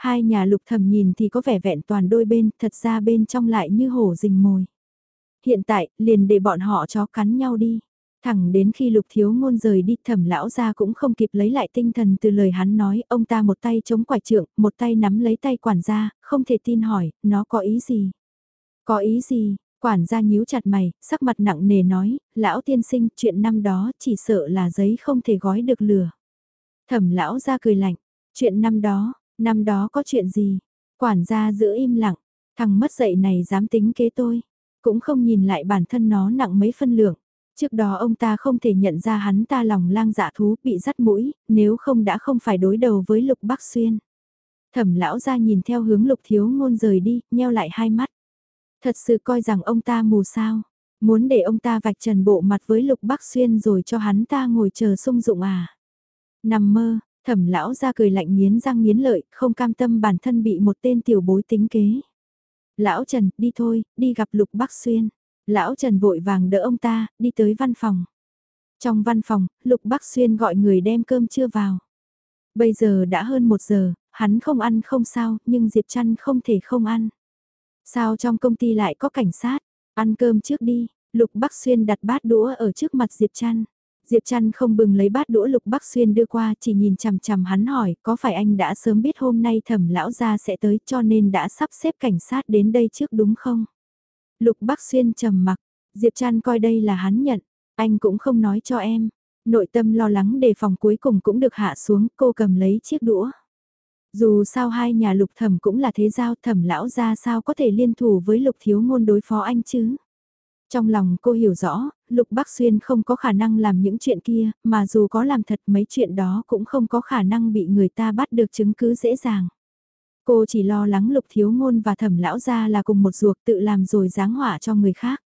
Hai nhà lục thầm nhìn thì có vẻ vẹn toàn đôi bên, thật ra bên trong lại như hổ rình mồi. Hiện tại, liền để bọn họ chó cắn nhau đi. Thẳng đến khi lục thiếu ngôn rời đi thẩm lão ra cũng không kịp lấy lại tinh thần từ lời hắn nói, ông ta một tay chống quải trượng, một tay nắm lấy tay quản gia, không thể tin hỏi, nó có ý gì? Có ý gì? Quản gia nhíu chặt mày, sắc mặt nặng nề nói, lão tiên sinh chuyện năm đó chỉ sợ là giấy không thể gói được lửa. Thẩm lão ra cười lạnh, chuyện năm đó, năm đó có chuyện gì? Quản gia giữ im lặng, thằng mất dạy này dám tính kế tôi, cũng không nhìn lại bản thân nó nặng mấy phân lượng. Trước đó ông ta không thể nhận ra hắn ta lòng lang dạ thú bị dắt mũi, nếu không đã không phải đối đầu với Lục Bắc Xuyên. Thẩm lão ra nhìn theo hướng Lục Thiếu Ngôn rời đi, nheo lại hai mắt. Thật sự coi rằng ông ta mù sao, muốn để ông ta vạch trần bộ mặt với Lục Bắc Xuyên rồi cho hắn ta ngồi chờ sung dụng à. Nằm mơ, thẩm lão ra cười lạnh nghiến răng nghiến lợi, không cam tâm bản thân bị một tên tiểu bối tính kế. Lão Trần, đi thôi, đi gặp Lục Bắc Xuyên. Lão Trần vội vàng đỡ ông ta, đi tới văn phòng. Trong văn phòng, Lục Bắc Xuyên gọi người đem cơm chưa vào. Bây giờ đã hơn một giờ, hắn không ăn không sao, nhưng Diệp Trăn không thể không ăn. Sao trong công ty lại có cảnh sát? Ăn cơm trước đi, Lục Bắc Xuyên đặt bát đũa ở trước mặt Diệp Trăn. Diệp Trăn không bừng lấy bát đũa Lục Bắc Xuyên đưa qua chỉ nhìn chằm chằm hắn hỏi có phải anh đã sớm biết hôm nay thẩm lão gia sẽ tới cho nên đã sắp xếp cảnh sát đến đây trước đúng không? Lục Bắc Xuyên trầm mặc, Diệp Trăn coi đây là hắn nhận, anh cũng không nói cho em. Nội tâm lo lắng đề phòng cuối cùng cũng được hạ xuống, cô cầm lấy chiếc đũa. Dù sao hai nhà lục thẩm cũng là thế giao thẩm lão ra sao có thể liên thủ với lục thiếu ngôn đối phó anh chứ. Trong lòng cô hiểu rõ, Lục Bắc Xuyên không có khả năng làm những chuyện kia, mà dù có làm thật mấy chuyện đó cũng không có khả năng bị người ta bắt được chứng cứ dễ dàng. Cô chỉ lo lắng Lục Thiếu Ngôn và Thẩm Lão Gia là cùng một ruột tự làm rồi giáng họa cho người khác.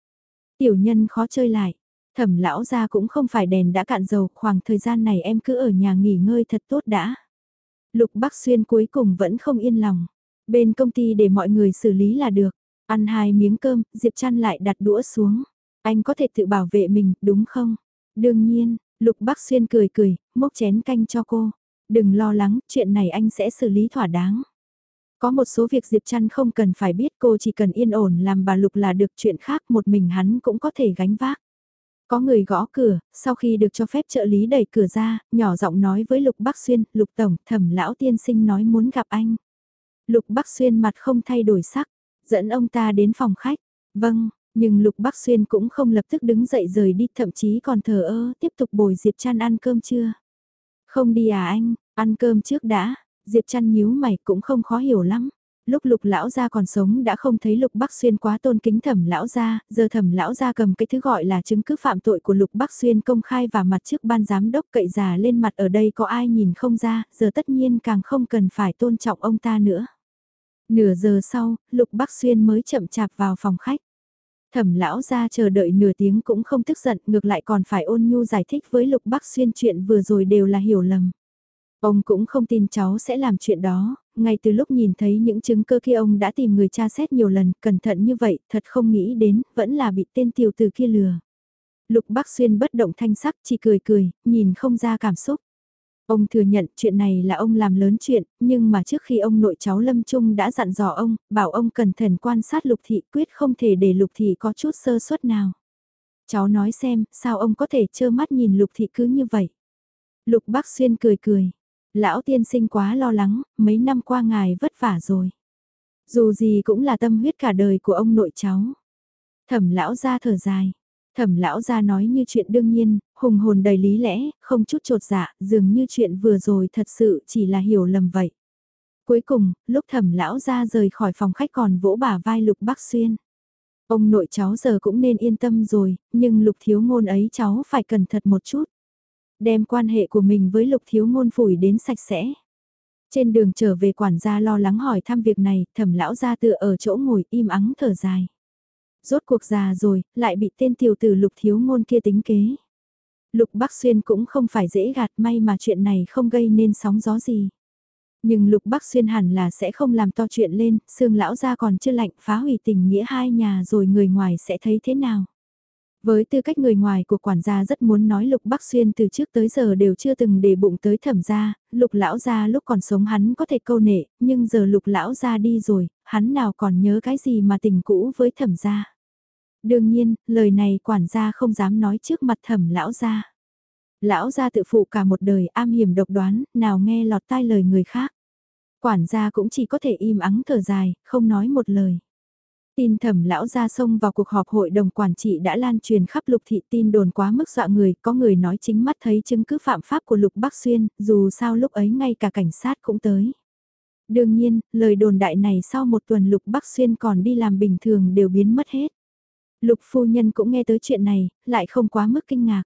Tiểu nhân khó chơi lại, Thẩm Lão Gia cũng không phải đèn đã cạn dầu, khoảng thời gian này em cứ ở nhà nghỉ ngơi thật tốt đã. Lục Bắc Xuyên cuối cùng vẫn không yên lòng. Bên công ty để mọi người xử lý là được. Ăn hai miếng cơm, Diệp Trăn lại đặt đũa xuống. Anh có thể tự bảo vệ mình, đúng không? Đương nhiên, Lục Bắc Xuyên cười cười, mốc chén canh cho cô. Đừng lo lắng, chuyện này anh sẽ xử lý thỏa đáng. Có một số việc Diệp Trăn không cần phải biết cô chỉ cần yên ổn làm bà Lục là được chuyện khác một mình hắn cũng có thể gánh vác. Có người gõ cửa, sau khi được cho phép trợ lý đẩy cửa ra, nhỏ giọng nói với Lục Bắc Xuyên, Lục Tổng, thẩm lão tiên sinh nói muốn gặp anh. Lục Bắc Xuyên mặt không thay đổi sắc, dẫn ông ta đến phòng khách. Vâng, nhưng Lục Bắc Xuyên cũng không lập tức đứng dậy rời đi, thậm chí còn thờ ơ, tiếp tục bồi Diệp Trăn ăn cơm chưa? Không đi à anh, ăn cơm trước đã, Diệp Trăn nhíu mày cũng không khó hiểu lắm. Lúc lục lão gia còn sống đã không thấy lục bắc xuyên quá tôn kính thẩm lão gia, giờ thẩm lão gia cầm cái thứ gọi là chứng cứ phạm tội của lục bắc xuyên công khai và mặt trước ban giám đốc cậy già lên mặt ở đây có ai nhìn không ra, giờ tất nhiên càng không cần phải tôn trọng ông ta nữa. Nửa giờ sau, lục bắc xuyên mới chậm chạp vào phòng khách. Thẩm lão gia chờ đợi nửa tiếng cũng không tức giận, ngược lại còn phải ôn nhu giải thích với Lục Bắc Xuyên chuyện vừa rồi đều là hiểu lầm. Ông cũng không tin cháu sẽ làm chuyện đó, ngay từ lúc nhìn thấy những chứng cơ kia ông đã tìm người tra xét nhiều lần, cẩn thận như vậy, thật không nghĩ đến, vẫn là bị tên tiểu tử kia lừa. Lục Bắc Xuyên bất động thanh sắc, chỉ cười cười, nhìn không ra cảm xúc. Ông thừa nhận chuyện này là ông làm lớn chuyện, nhưng mà trước khi ông nội cháu Lâm Trung đã dặn dò ông, bảo ông cẩn thận quan sát Lục Thị quyết không thể để Lục Thị có chút sơ suất nào. Cháu nói xem, sao ông có thể trơ mắt nhìn Lục Thị cứ như vậy? Lục Bắc Xuyên cười cười, Lão tiên sinh quá lo lắng, mấy năm qua ngài vất vả rồi. Dù gì cũng là tâm huyết cả đời của ông nội cháu. Thẩm lão ra thở dài. Thẩm lão ra nói như chuyện đương nhiên, hùng hồn đầy lý lẽ, không chút trột dạ, dường như chuyện vừa rồi thật sự chỉ là hiểu lầm vậy. Cuối cùng, lúc thẩm lão ra rời khỏi phòng khách còn vỗ bả vai lục bác xuyên. Ông nội cháu giờ cũng nên yên tâm rồi, nhưng lục thiếu ngôn ấy cháu phải cẩn thận một chút đem quan hệ của mình với lục thiếu ngôn phủi đến sạch sẽ. Trên đường trở về quản gia lo lắng hỏi thăm việc này, thẩm lão ra tựa ở chỗ ngồi im ắng thở dài. Rốt cuộc già rồi, lại bị tên tiểu tử lục thiếu ngôn kia tính kế. Lục Bắc Xuyên cũng không phải dễ gạt may mà chuyện này không gây nên sóng gió gì. Nhưng Lục Bắc Xuyên hẳn là sẽ không làm to chuyện lên, xương lão ra còn chưa lạnh phá hủy tình nghĩa hai nhà rồi người ngoài sẽ thấy thế nào. Với tư cách người ngoài của quản gia rất muốn nói Lục Bắc Xuyên từ trước tới giờ đều chưa từng để bụng tới thẩm gia, Lục lão gia lúc còn sống hắn có thể câu nệ, nhưng giờ Lục lão gia đi rồi, hắn nào còn nhớ cái gì mà tình cũ với thẩm gia. Đương nhiên, lời này quản gia không dám nói trước mặt thẩm lão gia. Lão gia tự phụ cả một đời am hiểm độc đoán, nào nghe lọt tai lời người khác. Quản gia cũng chỉ có thể im ắng thở dài, không nói một lời. Tin thẩm lão ra xông vào cuộc họp hội đồng quản trị đã lan truyền khắp lục thị tin đồn quá mức dọa người, có người nói chính mắt thấy chứng cứ phạm pháp của lục Bắc Xuyên, dù sao lúc ấy ngay cả cảnh sát cũng tới. Đương nhiên, lời đồn đại này sau một tuần lục Bắc Xuyên còn đi làm bình thường đều biến mất hết. Lục phu nhân cũng nghe tới chuyện này, lại không quá mức kinh ngạc.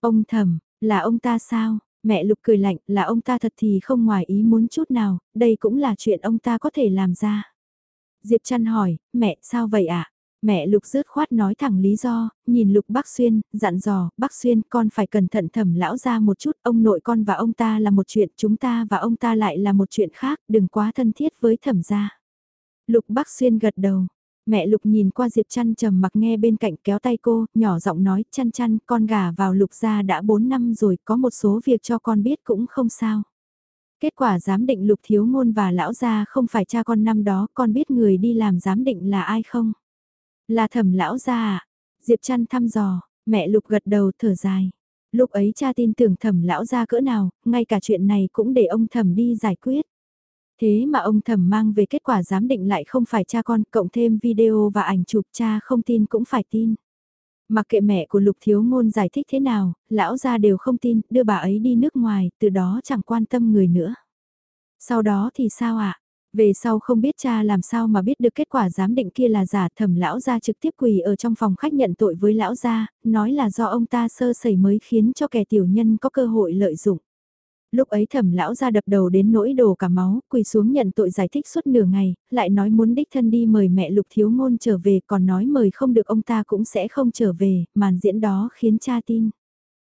Ông thẩm, là ông ta sao? Mẹ Lục cười lạnh, là ông ta thật thì không ngoài ý muốn chút nào, đây cũng là chuyện ông ta có thể làm ra. Diệp chăn hỏi, mẹ sao vậy ạ? À? Mẹ Lục rớt khoát nói thẳng lý do, nhìn Lục Bắc Xuyên, dặn dò, Bắc Xuyên con phải cẩn thận thẩm lão ra một chút, ông nội con và ông ta là một chuyện, chúng ta và ông ta lại là một chuyện khác, đừng quá thân thiết với thẩm gia. Lục Bắc Xuyên gật đầu, Mẹ Lục nhìn qua Diệp Trăn trầm mặc nghe bên cạnh kéo tay cô, nhỏ giọng nói, chăn chăn, con gà vào Lục gia đã 4 năm rồi, có một số việc cho con biết cũng không sao. Kết quả giám định Lục Thiếu Ngôn và Lão gia không phải cha con năm đó, con biết người đi làm giám định là ai không? Là thẩm Lão gia à? Diệp Trăn thăm dò, mẹ Lục gật đầu thở dài. Lúc ấy cha tin tưởng thẩm Lão gia cỡ nào, ngay cả chuyện này cũng để ông thẩm đi giải quyết. Thế mà ông thẩm mang về kết quả giám định lại không phải cha con, cộng thêm video và ảnh chụp cha không tin cũng phải tin. Mặc kệ mẹ của Lục Thiếu Ngôn giải thích thế nào, lão gia đều không tin, đưa bà ấy đi nước ngoài, từ đó chẳng quan tâm người nữa. Sau đó thì sao ạ? À? Về sau không biết cha làm sao mà biết được kết quả giám định kia là giả thẩm lão gia trực tiếp quỳ ở trong phòng khách nhận tội với lão gia, nói là do ông ta sơ sẩy mới khiến cho kẻ tiểu nhân có cơ hội lợi dụng. Lúc ấy thẩm lão ra đập đầu đến nỗi đổ cả máu, quỳ xuống nhận tội giải thích suốt nửa ngày, lại nói muốn đích thân đi mời mẹ lục thiếu ngôn trở về còn nói mời không được ông ta cũng sẽ không trở về, màn diễn đó khiến cha tin.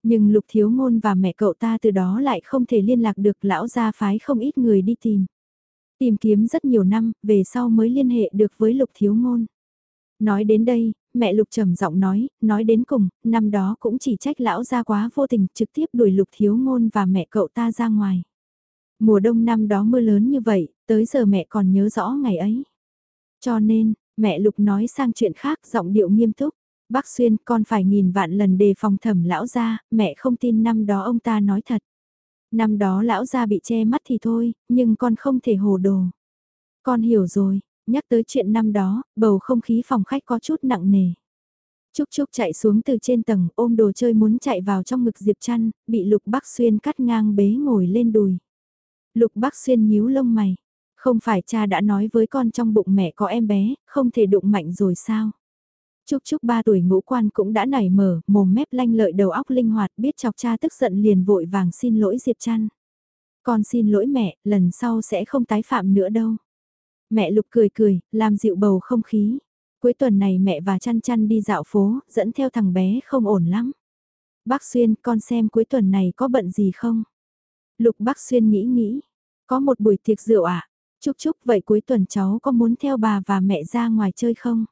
Nhưng lục thiếu ngôn và mẹ cậu ta từ đó lại không thể liên lạc được lão gia phái không ít người đi tìm. Tìm kiếm rất nhiều năm, về sau mới liên hệ được với lục thiếu ngôn. Nói đến đây, mẹ Lục trầm giọng nói, nói đến cùng, năm đó cũng chỉ trách lão ra quá vô tình trực tiếp đuổi Lục thiếu ngôn và mẹ cậu ta ra ngoài. Mùa đông năm đó mưa lớn như vậy, tới giờ mẹ còn nhớ rõ ngày ấy. Cho nên, mẹ Lục nói sang chuyện khác giọng điệu nghiêm túc. Bác Xuyên con phải nghìn vạn lần đề phòng thẩm lão ra, mẹ không tin năm đó ông ta nói thật. Năm đó lão ra bị che mắt thì thôi, nhưng con không thể hồ đồ. Con hiểu rồi, Nhắc tới chuyện năm đó, bầu không khí phòng khách có chút nặng nề. Trúc Trúc chạy xuống từ trên tầng ôm đồ chơi muốn chạy vào trong ngực Diệp Trăn, bị Lục Bắc Xuyên cắt ngang bế ngồi lên đùi. Lục Bắc Xuyên nhíu lông mày. Không phải cha đã nói với con trong bụng mẹ có em bé, không thể đụng mạnh rồi sao? Trúc Trúc ba tuổi ngũ quan cũng đã nảy mở, mồm mép lanh lợi đầu óc linh hoạt biết chọc cha tức giận liền vội vàng xin lỗi Diệp Trăn. Con xin lỗi mẹ, lần sau sẽ không tái phạm nữa đâu. Mẹ Lục cười cười, làm dịu bầu không khí. Cuối tuần này mẹ và chăn chăn đi dạo phố, dẫn theo thằng bé không ổn lắm. Bác Xuyên, con xem cuối tuần này có bận gì không? Lục Bác Xuyên nghĩ nghĩ, có một buổi tiệc rượu à? Chúc chúc vậy cuối tuần cháu có muốn theo bà và mẹ ra ngoài chơi không?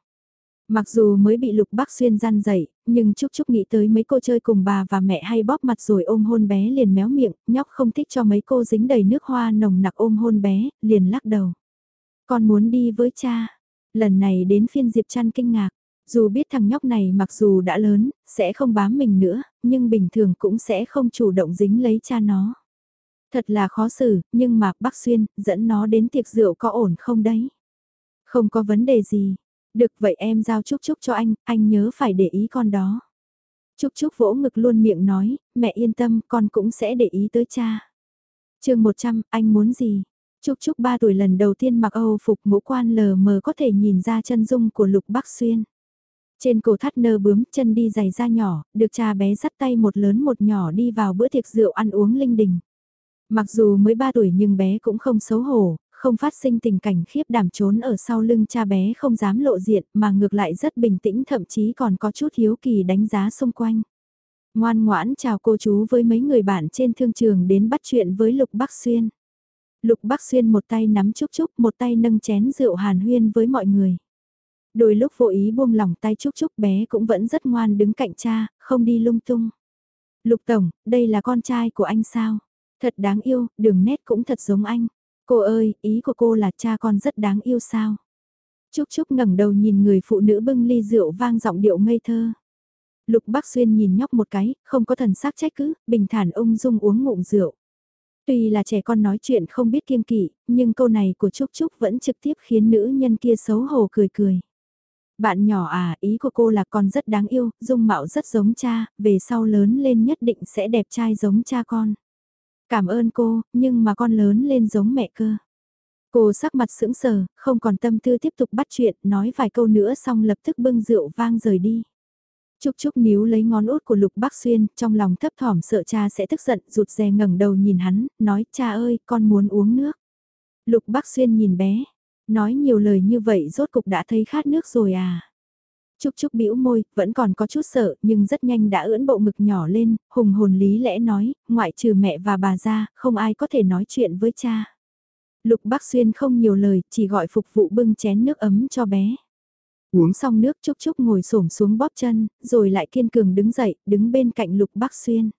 Mặc dù mới bị Lục Bác Xuyên gian dậy, nhưng Trúc Trúc nghĩ tới mấy cô chơi cùng bà và mẹ hay bóp mặt rồi ôm hôn bé liền méo miệng, nhóc không thích cho mấy cô dính đầy nước hoa nồng nặc ôm hôn bé, liền lắc đầu. Con muốn đi với cha. Lần này đến phiên Diệp Trăn kinh ngạc. Dù biết thằng nhóc này mặc dù đã lớn, sẽ không bám mình nữa, nhưng bình thường cũng sẽ không chủ động dính lấy cha nó. Thật là khó xử, nhưng mà bác Xuyên, dẫn nó đến tiệc rượu có ổn không đấy? Không có vấn đề gì. Được vậy em giao Trúc Trúc cho anh, anh nhớ phải để ý con đó. Trúc Trúc vỗ ngực luôn miệng nói, mẹ yên tâm, con cũng sẽ để ý tới cha. chương 100, anh muốn gì? Trúc Trúc 3 tuổi lần đầu tiên mặc Âu phục ngũ quan lờ mờ có thể nhìn ra chân dung của Lục Bắc Xuyên. Trên cổ thắt nơ bướm chân đi giày da nhỏ, được cha bé dắt tay một lớn một nhỏ đi vào bữa tiệc rượu ăn uống linh đình. Mặc dù mới 3 tuổi nhưng bé cũng không xấu hổ, không phát sinh tình cảnh khiếp đảm trốn ở sau lưng cha bé không dám lộ diện mà ngược lại rất bình tĩnh thậm chí còn có chút hiếu kỳ đánh giá xung quanh. Ngoan ngoãn chào cô chú với mấy người bạn trên thương trường đến bắt chuyện với Lục Bắc Xuyên. Lục Bắc Xuyên một tay nắm Trúc Trúc, một tay nâng chén rượu hàn huyên với mọi người. Đôi lúc vô ý buông lỏng tay Trúc Trúc bé cũng vẫn rất ngoan đứng cạnh cha, không đi lung tung. Lục Tổng, đây là con trai của anh sao? Thật đáng yêu, đường nét cũng thật giống anh. Cô ơi, ý của cô là cha con rất đáng yêu sao? Trúc Trúc ngẩng đầu nhìn người phụ nữ bưng ly rượu vang giọng điệu ngây thơ. Lục Bắc Xuyên nhìn nhóc một cái, không có thần sắc trách cứ, bình thản ung dung uống ngụm rượu. Tuy là trẻ con nói chuyện không biết kiêng kỵ, nhưng câu này của Trúc Trúc vẫn trực tiếp khiến nữ nhân kia xấu hổ cười cười. Bạn nhỏ à, ý của cô là con rất đáng yêu, dung mạo rất giống cha, về sau lớn lên nhất định sẽ đẹp trai giống cha con. Cảm ơn cô, nhưng mà con lớn lên giống mẹ cơ. Cô sắc mặt sững sờ, không còn tâm tư tiếp tục bắt chuyện, nói vài câu nữa xong lập tức bưng rượu vang rời đi. Trúc Trúc níu lấy ngón út của Lục Bắc Xuyên, trong lòng thấp thỏm sợ cha sẽ tức giận, rụt rè ngẩng đầu nhìn hắn, nói cha ơi, con muốn uống nước. Lục Bắc Xuyên nhìn bé, nói nhiều lời như vậy rốt cục đã thấy khát nước rồi à. Trúc Trúc bĩu môi, vẫn còn có chút sợ, nhưng rất nhanh đã ưỡn bộ ngực nhỏ lên, hùng hồn lý lẽ nói, ngoại trừ mẹ và bà ra, không ai có thể nói chuyện với cha. Lục Bắc Xuyên không nhiều lời, chỉ gọi phục vụ bưng chén nước ấm cho bé. Uống xong nước Trúc Trúc ngồi xổm xuống bóp chân, rồi lại kiên cường đứng dậy, đứng bên cạnh Lục Bắc Xuyên.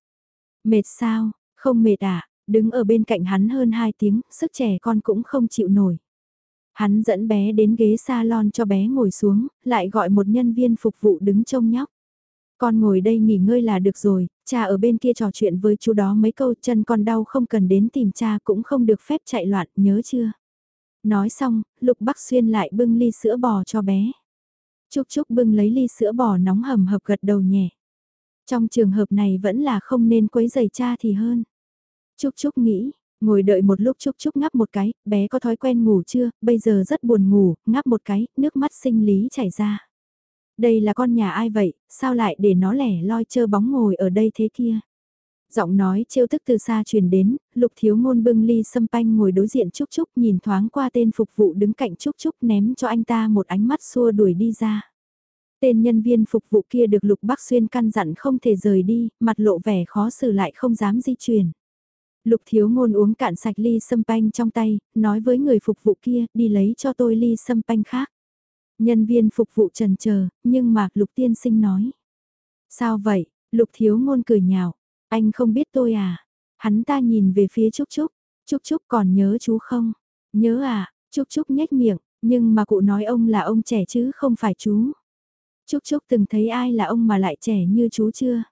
Mệt sao, không mệt à, đứng ở bên cạnh hắn hơn 2 tiếng, sức trẻ con cũng không chịu nổi. Hắn dẫn bé đến ghế salon cho bé ngồi xuống, lại gọi một nhân viên phục vụ đứng trông nhóc. Con ngồi đây nghỉ ngơi là được rồi, cha ở bên kia trò chuyện với chú đó mấy câu chân con đau không cần đến tìm cha cũng không được phép chạy loạn, nhớ chưa? Nói xong, Lục Bắc Xuyên lại bưng ly sữa bò cho bé. Trúc Trúc bưng lấy ly sữa bò nóng hầm hập gật đầu nhẹ. Trong trường hợp này vẫn là không nên quấy giày cha thì hơn. Trúc Trúc nghĩ, ngồi đợi một lúc Trúc Trúc ngắp một cái, bé có thói quen ngủ chưa, bây giờ rất buồn ngủ, ngắp một cái, nước mắt sinh lý chảy ra. Đây là con nhà ai vậy, sao lại để nó lẻ loi chơ bóng ngồi ở đây thế kia? Giọng nói trêu tức từ xa truyền đến, lục thiếu ngôn bưng ly sâm panh ngồi đối diện Trúc Trúc nhìn thoáng qua tên phục vụ đứng cạnh Trúc Trúc ném cho anh ta một ánh mắt xua đuổi đi ra. Tên nhân viên phục vụ kia được lục bác xuyên căn dặn không thể rời đi, mặt lộ vẻ khó xử lại không dám di chuyển. Lục thiếu ngôn uống cạn sạch ly sâm panh trong tay, nói với người phục vụ kia đi lấy cho tôi ly sâm panh khác. Nhân viên phục vụ trần chờ nhưng mà lục tiên sinh nói. Sao vậy? Lục thiếu ngôn cười nhạo, anh không biết tôi à? Hắn ta nhìn về phía Trúc Trúc. Trúc Trúc còn nhớ chú không? Nhớ à? Trúc Trúc nhếch miệng, nhưng mà cụ nói ông là ông trẻ chứ không phải chú. Trúc Trúc từng thấy ai là ông mà lại trẻ như chú chưa?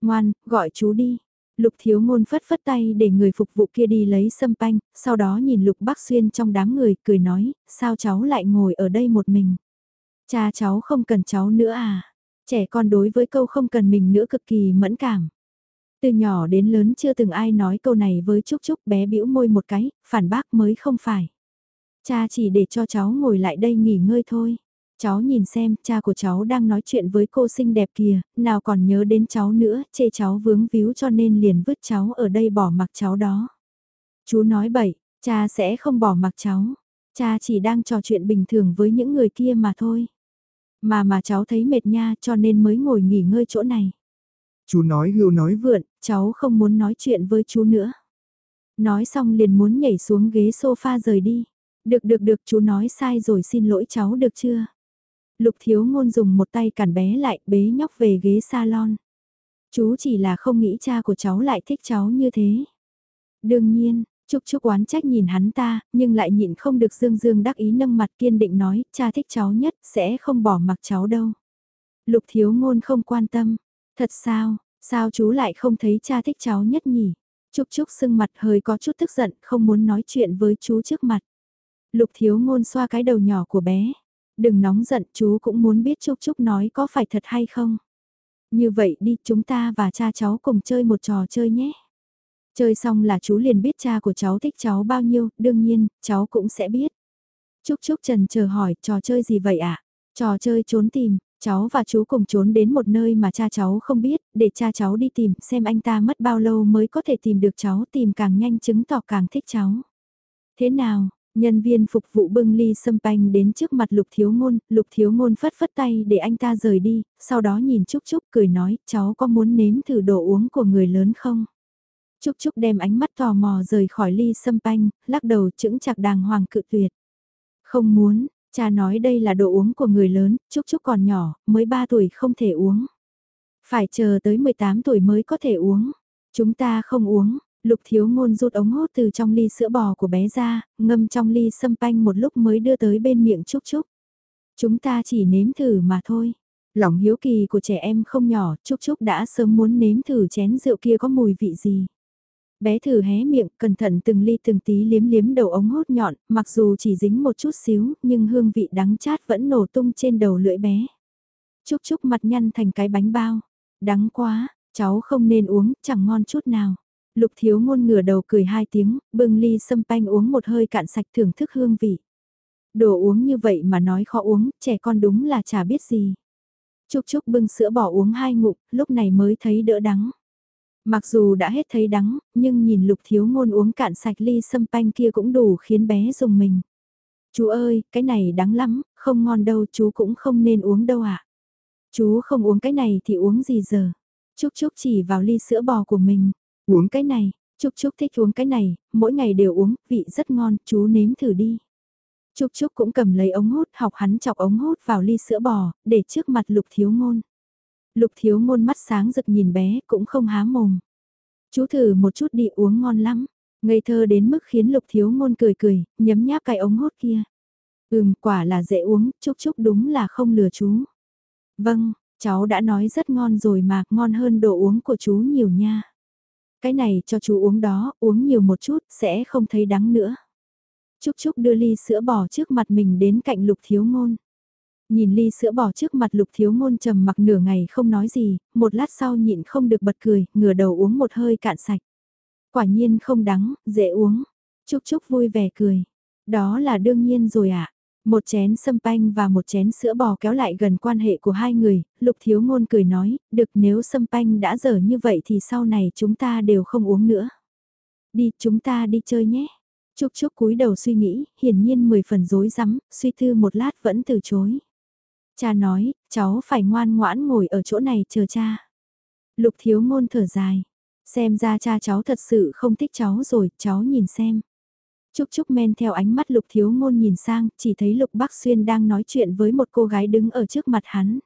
Ngoan, gọi chú đi. Lục thiếu ngôn phất phất tay để người phục vụ kia đi lấy sâm panh, sau đó nhìn Lục Bắc Xuyên trong đám người, cười nói, sao cháu lại ngồi ở đây một mình? Cha cháu không cần cháu nữa à? Trẻ con đối với câu không cần mình nữa cực kỳ mẫn cảm. Từ nhỏ đến lớn chưa từng ai nói câu này với Trúc Trúc bé bĩu môi một cái, phản bác mới không phải. Cha chỉ để cho cháu ngồi lại đây nghỉ ngơi thôi. Cháu nhìn xem, cha của cháu đang nói chuyện với cô xinh đẹp kìa, nào còn nhớ đến cháu nữa, chê cháu vướng víu cho nên liền vứt cháu ở đây bỏ mặc cháu đó. Chú nói bậy, cha sẽ không bỏ mặc cháu. Cha chỉ đang trò chuyện bình thường với những người kia mà thôi. Mà mà cháu thấy mệt nha cho nên mới ngồi nghỉ ngơi chỗ này. Chú nói hưu nói vượn, cháu không muốn nói chuyện với chú nữa. Nói xong liền muốn nhảy xuống ghế sofa rời đi. Được được được chú nói sai rồi xin lỗi cháu được chưa? Lục thiếu ngôn dùng một tay cản bé lại bế nhóc về ghế salon. Chú chỉ là không nghĩ cha của cháu lại thích cháu như thế. Đương nhiên, Trúc Trúc oán trách nhìn hắn ta, nhưng lại nhịn không được dương dương đắc ý nâng mặt kiên định nói, cha thích cháu nhất, sẽ không bỏ mặc cháu đâu. Lục thiếu ngôn không quan tâm. Thật sao, sao chú lại không thấy cha thích cháu nhất nhỉ? Trúc Trúc sưng mặt hơi có chút tức giận, không muốn nói chuyện với chú trước mặt. Lục thiếu ngôn xoa cái đầu nhỏ của bé. Đừng nóng giận chú cũng muốn biết Trúc Trúc nói có phải thật hay không. Như vậy đi chúng ta và cha cháu cùng chơi một trò chơi nhé. Chơi xong là chú liền biết cha của cháu thích cháu bao nhiêu, đương nhiên, cháu cũng sẽ biết. Trúc Trúc Trần chờ hỏi trò chơi gì vậy ạ? À? Trò chơi trốn tìm, cháu và chú cùng trốn đến một nơi mà cha cháu không biết, để cha cháu đi tìm xem anh ta mất bao lâu mới có thể tìm được cháu tìm càng nhanh chứng tỏ càng thích cháu. Thế nào, Nhân viên phục vụ bưng ly sâm panh đến trước mặt lục thiếu ngôn, lục thiếu ngôn phất phất tay để anh ta rời đi, sau đó nhìn Trúc Trúc cười nói, cháu có muốn nếm thử đồ uống của người lớn không? Trúc Trúc đem ánh mắt tò mò rời khỏi ly sâm panh, lắc đầu chững chặt đàng hoàng cự tuyệt. Không muốn, cha nói đây là đồ uống của người lớn, Trúc Trúc còn nhỏ, mới 3 tuổi không thể uống. Phải chờ tới 18 tuổi mới có thể uống. Chúng ta không uống, Lục thiếu ngôn rút ống hút từ trong ly sữa bò của bé ra, ngâm trong ly sâm panh một lúc mới đưa tới bên miệng Trúc Trúc. Chúng ta chỉ nếm thử mà thôi. Lòng hiếu kỳ của trẻ em không nhỏ, Trúc Trúc đã sớm muốn nếm thử chén rượu kia có mùi vị gì. Bé thử hé miệng, cẩn thận từng ly từng tí liếm liếm đầu ống hốt nhọn, mặc dù chỉ dính một chút xíu, nhưng hương vị đắng chát vẫn nổ tung trên đầu lưỡi bé. Chúc chúc mặt nhăn thành cái bánh bao. Đắng quá, cháu không nên uống, chẳng ngon chút nào. Lục thiếu ngôn ngửa đầu cười hai tiếng, bưng ly sâm panh uống một hơi cạn sạch thưởng thức hương vị. Đồ uống như vậy mà nói khó uống, trẻ con đúng là chả biết gì. Chúc chúc bưng sữa bỏ uống hai ngụm, lúc này mới thấy đỡ đắng. Mặc dù đã hết thấy đắng, nhưng nhìn lục thiếu ngôn uống cạn sạch ly sâm panh kia cũng đủ khiến bé dùng mình. Chú ơi, cái này đắng lắm, không ngon đâu chú cũng không nên uống đâu ạ. À. Chú không uống cái này thì uống gì giờ? Chúc Chúc chỉ vào ly sữa bò của mình. Uống cái này, Chúc Chúc thích uống cái này, mỗi ngày đều uống, vị rất ngon, chú nếm thử đi. Chúc Chúc cũng cầm lấy ống hút học hắn chọc ống hút vào ly sữa bò, để trước mặt lục thiếu ngôn. Lục thiếu ngôn mắt sáng rực nhìn bé, cũng không há mồm. Chú thử một chút đi uống ngon lắm. Ngây thơ đến mức khiến lục thiếu ngôn cười cười, nhấm nháp cái ống hút kia. Ừm, quả là dễ uống, chúc chúc đúng là không lừa chú. Vâng, cháu đã nói rất ngon rồi mà, ngon hơn đồ uống của chú nhiều nha. Cái này cho chú uống đó, uống nhiều một chút, sẽ không thấy đắng nữa. Chúc Chúc đưa ly sữa bò trước mặt mình đến cạnh lục thiếu ngôn. Nhìn ly sữa bò trước mặt lục thiếu ngôn trầm mặc nửa ngày không nói gì, một lát sau nhịn không được bật cười, ngửa đầu uống một hơi cạn sạch. Quả nhiên không đắng, dễ uống. Chúc Chúc vui vẻ cười. Đó là đương nhiên rồi ạ. À. Một chén sâm panh và một chén sữa bò kéo lại gần quan hệ của hai người, lục thiếu ngôn cười nói, được nếu sâm panh đã dở như vậy thì sau này chúng ta đều không uống nữa. Đi, chúng ta đi chơi nhé. Trúc Trúc cúi đầu suy nghĩ, hiển nhiên mười phần rối rắm, suy thư một lát vẫn từ chối. Cha nói, cháu phải ngoan ngoãn ngồi ở chỗ này chờ cha. Lục thiếu ngôn thở dài. Xem ra cha cháu thật sự không thích cháu rồi, cháu nhìn xem. Trúc Trúc men theo ánh mắt Lục Thiếu Ngôn nhìn sang, chỉ thấy Lục Bắc Xuyên đang nói chuyện với một cô gái đứng ở trước mặt hắn.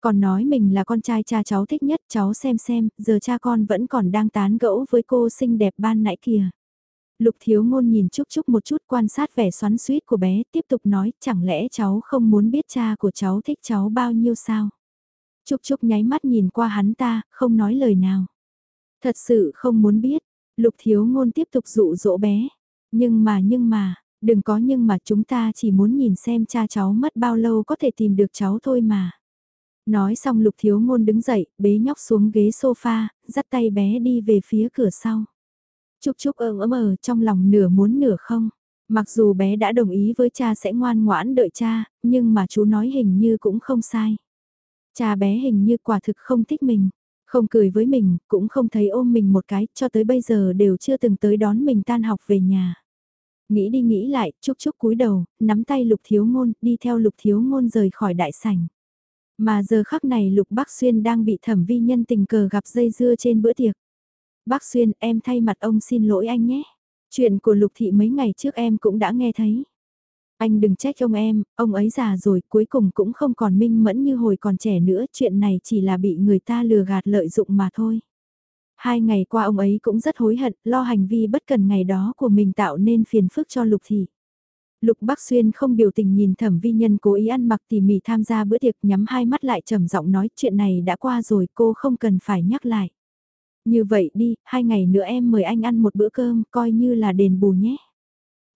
Còn nói mình là con trai cha cháu thích nhất, cháu xem xem, giờ cha con vẫn còn đang tán gẫu với cô xinh đẹp ban nãy kìa. Lục Thiếu Ngôn nhìn Trúc Trúc một chút quan sát vẻ xoắn suýt của bé, tiếp tục nói, chẳng lẽ cháu không muốn biết cha của cháu thích cháu bao nhiêu sao? Trúc Trúc nháy mắt nhìn qua hắn ta, không nói lời nào. Thật sự không muốn biết, Lục Thiếu Ngôn tiếp tục dụ dỗ bé. Nhưng mà nhưng mà, đừng có nhưng mà chúng ta chỉ muốn nhìn xem cha cháu mất bao lâu có thể tìm được cháu thôi mà. Nói xong lục thiếu ngôn đứng dậy, bế nhóc xuống ghế sofa, dắt tay bé đi về phía cửa sau. Chúc chúc ơm ấm ở trong lòng nửa muốn nửa không. Mặc dù bé đã đồng ý với cha sẽ ngoan ngoãn đợi cha, nhưng mà chú nói hình như cũng không sai. Cha bé hình như quả thực không thích mình. Không cười với mình, cũng không thấy ôm mình một cái, cho tới bây giờ đều chưa từng tới đón mình tan học về nhà. Nghĩ đi nghĩ lại, chúc chúc cúi đầu, nắm tay lục thiếu ngôn, đi theo lục thiếu ngôn rời khỏi đại sảnh. Mà giờ khắc này lục bác xuyên đang bị thẩm vi nhân tình cờ gặp dây dưa trên bữa tiệc. Bác xuyên, em thay mặt ông xin lỗi anh nhé. Chuyện của lục thị mấy ngày trước em cũng đã nghe thấy. Anh đừng trách ông em, ông ấy già rồi cuối cùng cũng không còn minh mẫn như hồi còn trẻ nữa, chuyện này chỉ là bị người ta lừa gạt lợi dụng mà thôi. Hai ngày qua ông ấy cũng rất hối hận, lo hành vi bất cần ngày đó của mình tạo nên phiền phức cho Lục Thị. Lục Bắc Xuyên không biểu tình nhìn thẩm vi nhân cố ý ăn mặc tỉ mỉ tham gia bữa tiệc nhắm hai mắt lại trầm giọng nói chuyện này đã qua rồi cô không cần phải nhắc lại. Như vậy đi, hai ngày nữa em mời anh ăn một bữa cơm coi như là đền bù nhé.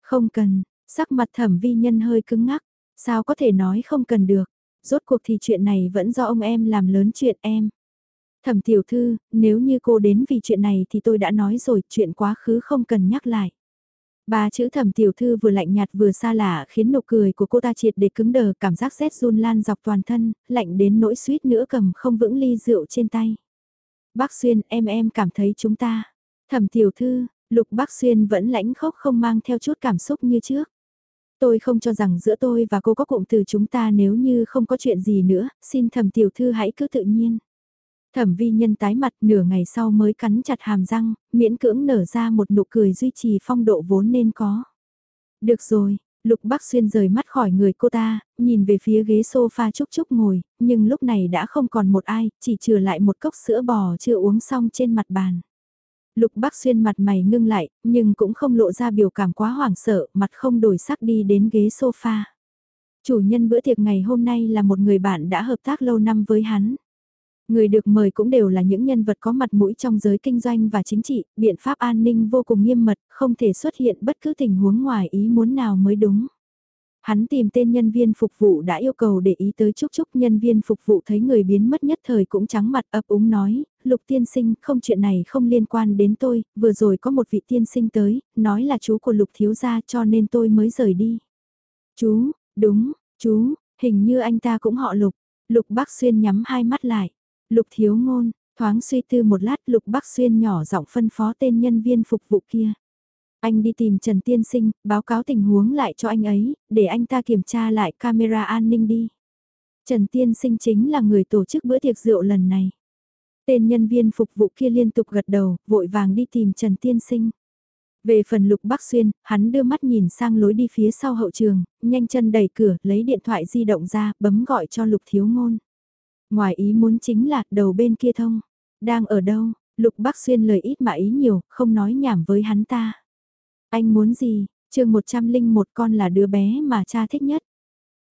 Không cần, Sắc mặt thẩm vi nhân hơi cứng ngắc, sao có thể nói không cần được, rốt cuộc thì chuyện này vẫn do ông em làm lớn chuyện em. Thẩm tiểu thư, nếu như cô đến vì chuyện này thì tôi đã nói rồi, chuyện quá khứ không cần nhắc lại. Ba chữ thẩm tiểu thư vừa lạnh nhạt vừa xa lạ khiến nụ cười của cô ta triệt để cứng đờ cảm giác rét run lan dọc toàn thân, lạnh đến nỗi suýt nữa cầm không vững ly rượu trên tay. Bác Xuyên em em cảm thấy chúng ta. Thẩm tiểu thư, lục bác Xuyên vẫn lãnh khốc không mang theo chút cảm xúc như trước. Tôi không cho rằng giữa tôi và cô có cụm từ chúng ta nếu như không có chuyện gì nữa, xin thẩm tiểu thư hãy cứ tự nhiên. Thẩm vi nhân tái mặt nửa ngày sau mới cắn chặt hàm răng, miễn cưỡng nở ra một nụ cười duy trì phong độ vốn nên có. Được rồi, Lục Bắc Xuyên rời mắt khỏi người cô ta, nhìn về phía ghế sofa chúc chúc ngồi, nhưng lúc này đã không còn một ai, chỉ trừ lại một cốc sữa bò chưa uống xong trên mặt bàn. Lục Bắc Xuyên mặt mày ngưng lại, nhưng cũng không lộ ra biểu cảm quá hoảng sợ, mặt không đổi sắc đi đến ghế sofa. Chủ nhân bữa tiệc ngày hôm nay là một người bạn đã hợp tác lâu năm với hắn. Người được mời cũng đều là những nhân vật có mặt mũi trong giới kinh doanh và chính trị, biện pháp an ninh vô cùng nghiêm mật, không thể xuất hiện bất cứ tình huống ngoài ý muốn nào mới đúng. Hắn tìm tên nhân viên phục vụ đã yêu cầu để ý tới Trúc Trúc nhân viên phục vụ thấy người biến mất nhất thời cũng trắng mặt ấp úng nói, lục tiên sinh không chuyện này không liên quan đến tôi, vừa rồi có một vị tiên sinh tới, nói là chú của lục thiếu gia cho nên tôi mới rời đi. Chú, đúng, chú, hình như anh ta cũng họ lục, lục bác xuyên nhắm hai mắt lại, lục thiếu ngôn, thoáng suy tư một lát lục bác xuyên nhỏ giọng phân phó tên nhân viên phục vụ kia. Anh đi tìm Trần Tiên Sinh, báo cáo tình huống lại cho anh ấy, để anh ta kiểm tra lại camera an ninh đi. Trần Tiên Sinh chính là người tổ chức bữa tiệc rượu lần này. Tên nhân viên phục vụ kia liên tục gật đầu, vội vàng đi tìm Trần Tiên Sinh. Về phần Lục Bắc Xuyên, hắn đưa mắt nhìn sang lối đi phía sau hậu trường, nhanh chân đẩy cửa, lấy điện thoại di động ra, bấm gọi cho Lục Thiếu Ngôn. Ngoài ý muốn chính là đầu bên kia thông. Đang ở đâu? Lục Bắc Xuyên lời ít mà ý nhiều, không nói nhảm với hắn ta. Anh muốn gì? chương 101 con là đứa bé mà cha thích nhất.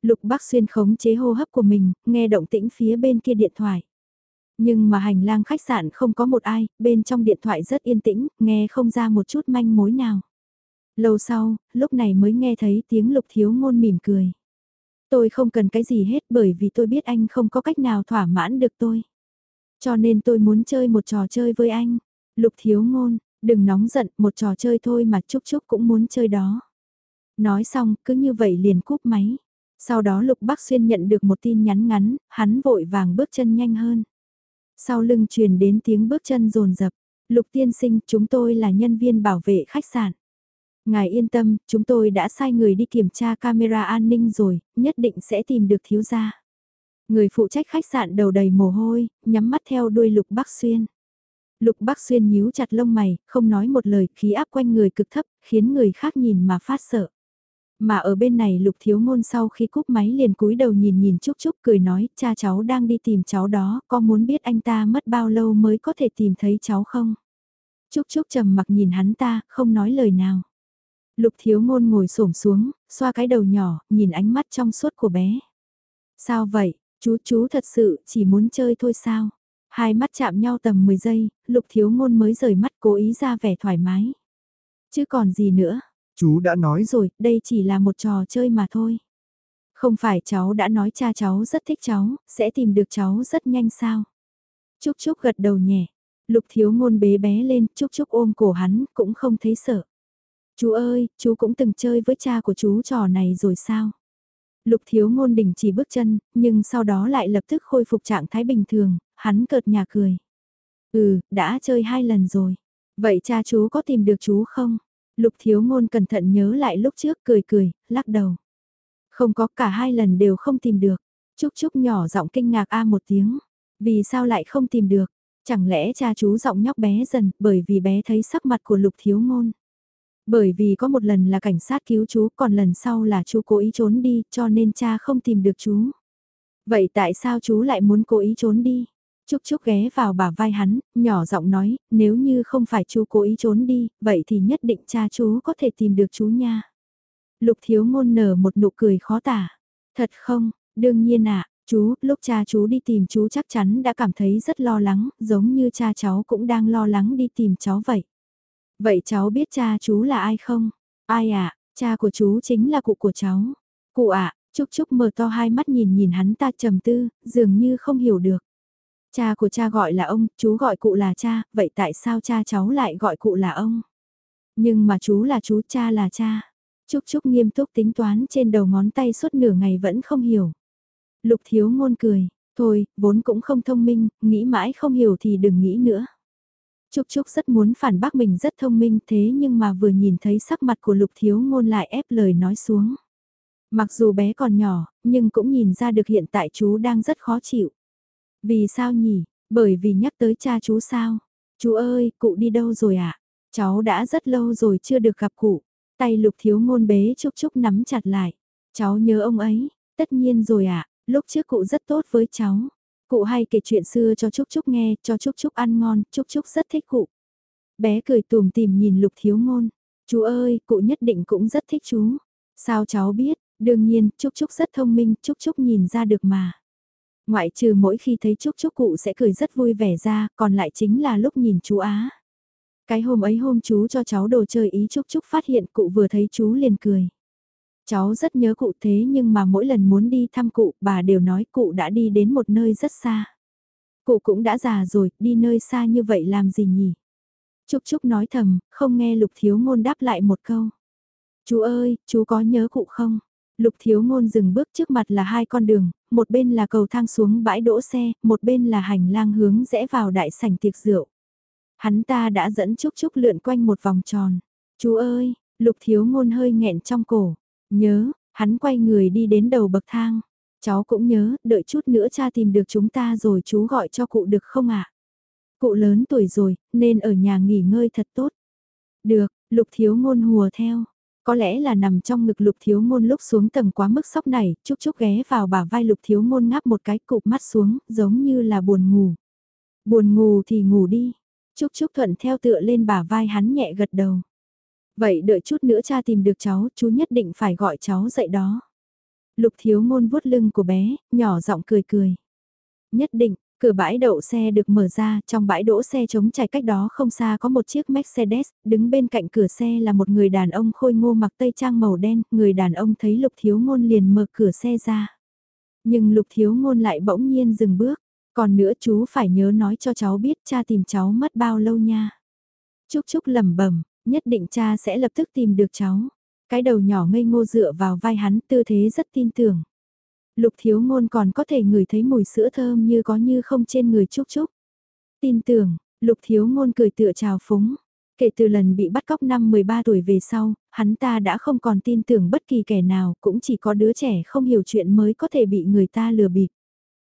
Lục Bắc Xuyên khống chế hô hấp của mình, nghe động tĩnh phía bên kia điện thoại. Nhưng mà hành lang khách sạn không có một ai, bên trong điện thoại rất yên tĩnh, nghe không ra một chút manh mối nào. Lâu sau, lúc này mới nghe thấy tiếng lục thiếu ngôn mỉm cười. Tôi không cần cái gì hết bởi vì tôi biết anh không có cách nào thỏa mãn được tôi. Cho nên tôi muốn chơi một trò chơi với anh. Lục thiếu ngôn, Đừng nóng giận, một trò chơi thôi mà Trúc Trúc cũng muốn chơi đó. Nói xong, cứ như vậy liền cúp máy. Sau đó Lục Bắc Xuyên nhận được một tin nhắn ngắn, hắn vội vàng bước chân nhanh hơn. Sau lưng truyền đến tiếng bước chân rồn rập. Lục tiên sinh, chúng tôi là nhân viên bảo vệ khách sạn. Ngài yên tâm, chúng tôi đã sai người đi kiểm tra camera an ninh rồi, nhất định sẽ tìm được thiếu gia. Người phụ trách khách sạn đầu đầy mồ hôi, nhắm mắt theo đuôi Lục Bắc Xuyên. Lục Bắc Xuyên nhíu chặt lông mày, không nói một lời, khí áp quanh người cực thấp, khiến người khác nhìn mà phát sợ. Mà ở bên này Lục Thiếu Ngôn sau khi cúp máy liền cúi đầu nhìn nhìn Trúc Trúc cười nói, cha cháu đang đi tìm cháu đó, có muốn biết anh ta mất bao lâu mới có thể tìm thấy cháu không? Trúc Trúc trầm mặc nhìn hắn ta, không nói lời nào. Lục Thiếu Ngôn ngồi xổm xuống, xoa cái đầu nhỏ, nhìn ánh mắt trong suốt của bé. Sao vậy, chú chú thật sự chỉ muốn chơi thôi sao? Hai mắt chạm nhau tầm 10 giây, lục thiếu ngôn mới rời mắt cố ý ra vẻ thoải mái. Chứ còn gì nữa? Chú đã nói rồi, đây chỉ là một trò chơi mà thôi. Không phải cháu đã nói cha cháu rất thích cháu, sẽ tìm được cháu rất nhanh sao? Trúc Trúc gật đầu nhẹ. Lục thiếu ngôn bế bé lên, Trúc Trúc ôm cổ hắn, cũng không thấy sợ. Chú ơi, chú cũng từng chơi với cha của chú trò này rồi sao? Lục thiếu ngôn đình chỉ bước chân, nhưng sau đó lại lập tức khôi phục trạng thái bình thường, hắn cợt nhà cười. Ừ, đã chơi hai lần rồi. Vậy cha chú có tìm được chú không? Lục thiếu ngôn cẩn thận nhớ lại lúc trước cười cười, lắc đầu. Không có cả hai lần đều không tìm được. Trúc Trúc nhỏ giọng kinh ngạc a một tiếng. Vì sao lại không tìm được? Chẳng lẽ cha chú giọng nhóc bé dần bởi vì bé thấy sắc mặt của lục thiếu ngôn. Bởi vì có một lần là cảnh sát cứu chú còn lần sau là chú cố ý trốn đi cho nên cha không tìm được chú. Vậy tại sao chú lại muốn cố ý trốn đi? Trúc Trúc ghé vào bả vai hắn, nhỏ giọng nói, nếu như không phải chú cố ý trốn đi, vậy thì nhất định cha chú có thể tìm được chú nha. Lục thiếu ngôn nở một nụ cười khó tả. Thật không, đương nhiên ạ, chú, lúc cha chú đi tìm chú chắc chắn đã cảm thấy rất lo lắng, giống như cha cháu cũng đang lo lắng đi tìm cháu vậy. Vậy cháu biết cha chú là ai không? Ai ạ, cha của chú chính là cụ của cháu. Cụ ạ, Trúc Trúc mở to hai mắt nhìn nhìn hắn ta trầm tư, dường như không hiểu được. Cha của cha gọi là ông, chú gọi cụ là cha, vậy tại sao cha cháu lại gọi cụ là ông? Nhưng mà chú là chú, cha là cha. Trúc Trúc nghiêm túc tính toán trên đầu ngón tay suốt nửa ngày vẫn không hiểu. Lục thiếu ngôn cười, thôi, vốn cũng không thông minh, nghĩ mãi không hiểu thì đừng nghĩ nữa. Trúc Trúc rất muốn phản bác mình rất thông minh thế nhưng mà vừa nhìn thấy sắc mặt của lục thiếu ngôn lại ép lời nói xuống. Mặc dù bé còn nhỏ, nhưng cũng nhìn ra được hiện tại chú đang rất khó chịu. Vì sao nhỉ? Bởi vì nhắc tới cha chú sao? Chú ơi, cụ đi đâu rồi ạ? À? Cháu đã rất lâu rồi chưa được gặp cụ. Tay lục thiếu ngôn bế Trúc Trúc nắm chặt lại. Cháu nhớ ông ấy, tất nhiên rồi ạ, à, lúc trước cụ rất tốt với cháu. Cụ hay kể chuyện xưa cho Trúc Trúc nghe, cho Trúc Trúc ăn ngon, Trúc Trúc rất thích cụ. Bé cười tùm tìm nhìn lục thiếu ngôn. Chú ơi, cụ nhất định cũng rất thích chú. Sao cháu biết, đương nhiên, Trúc Trúc rất thông minh, Trúc Trúc nhìn ra được mà. Ngoại trừ mỗi khi thấy Trúc Trúc cụ sẽ cười rất vui vẻ ra, còn lại chính là lúc nhìn chú Á. Cái hôm ấy hôm chú cho cháu đồ chơi ý Trúc Trúc phát hiện cụ vừa thấy chú liền cười. Cháu rất nhớ cụ thế nhưng mà mỗi lần muốn đi thăm cụ bà đều nói cụ đã đi đến một nơi rất xa. Cụ cũng đã già rồi, đi nơi xa như vậy làm gì nhỉ? Trúc Trúc nói thầm, không nghe Lục Thiếu Ngôn đáp lại một câu. Chú ơi, chú có nhớ cụ không? Lục Thiếu Ngôn dừng bước trước mặt là hai con đường, một bên là cầu thang xuống bãi đỗ xe, một bên là hành lang hướng rẽ vào đại sảnh tiệc rượu. Hắn ta đã dẫn Trúc Trúc lượn quanh một vòng tròn. Chú ơi, Lục Thiếu Ngôn hơi nghẹn trong cổ. Nhớ, hắn quay người đi đến đầu bậc thang. Cháu cũng nhớ, đợi chút nữa cha tìm được chúng ta rồi chú gọi cho cụ được không ạ? Cụ lớn tuổi rồi, nên ở nhà nghỉ ngơi thật tốt. Được, lục thiếu ngôn hùa theo. Có lẽ là nằm trong ngực lục thiếu ngôn lúc xuống tầng quá mức sốc này, chúc chúc ghé vào bả vai lục thiếu ngôn ngáp một cái cụp mắt xuống, giống như là buồn ngủ. Buồn ngủ thì ngủ đi. Chúc chúc thuận theo tựa lên bả vai hắn nhẹ gật đầu. Vậy đợi chút nữa cha tìm được cháu, chú nhất định phải gọi cháu dậy đó. Lục thiếu ngôn vuốt lưng của bé, nhỏ giọng cười cười. Nhất định, cửa bãi đậu xe được mở ra, trong bãi đỗ xe trống trải cách đó không xa có một chiếc Mercedes, đứng bên cạnh cửa xe là một người đàn ông khôi ngô mặc tây trang màu đen, người đàn ông thấy lục thiếu ngôn liền mở cửa xe ra. Nhưng lục thiếu ngôn lại bỗng nhiên dừng bước, còn nữa chú phải nhớ nói cho cháu biết cha tìm cháu mất bao lâu nha. Chúc chúc lẩm bẩm nhất định cha sẽ lập tức tìm được cháu. Cái đầu nhỏ ngây ngô dựa vào vai hắn tư thế rất tin tưởng. Lục thiếu ngôn còn có thể ngửi thấy mùi sữa thơm như có như không trên người Trúc Trúc. Tin tưởng, lục thiếu ngôn cười tựa chào phúng. Kể từ lần bị bắt cóc năm 13 tuổi về sau, hắn ta đã không còn tin tưởng bất kỳ kẻ nào, cũng chỉ có đứa trẻ không hiểu chuyện mới có thể bị người ta lừa bịp.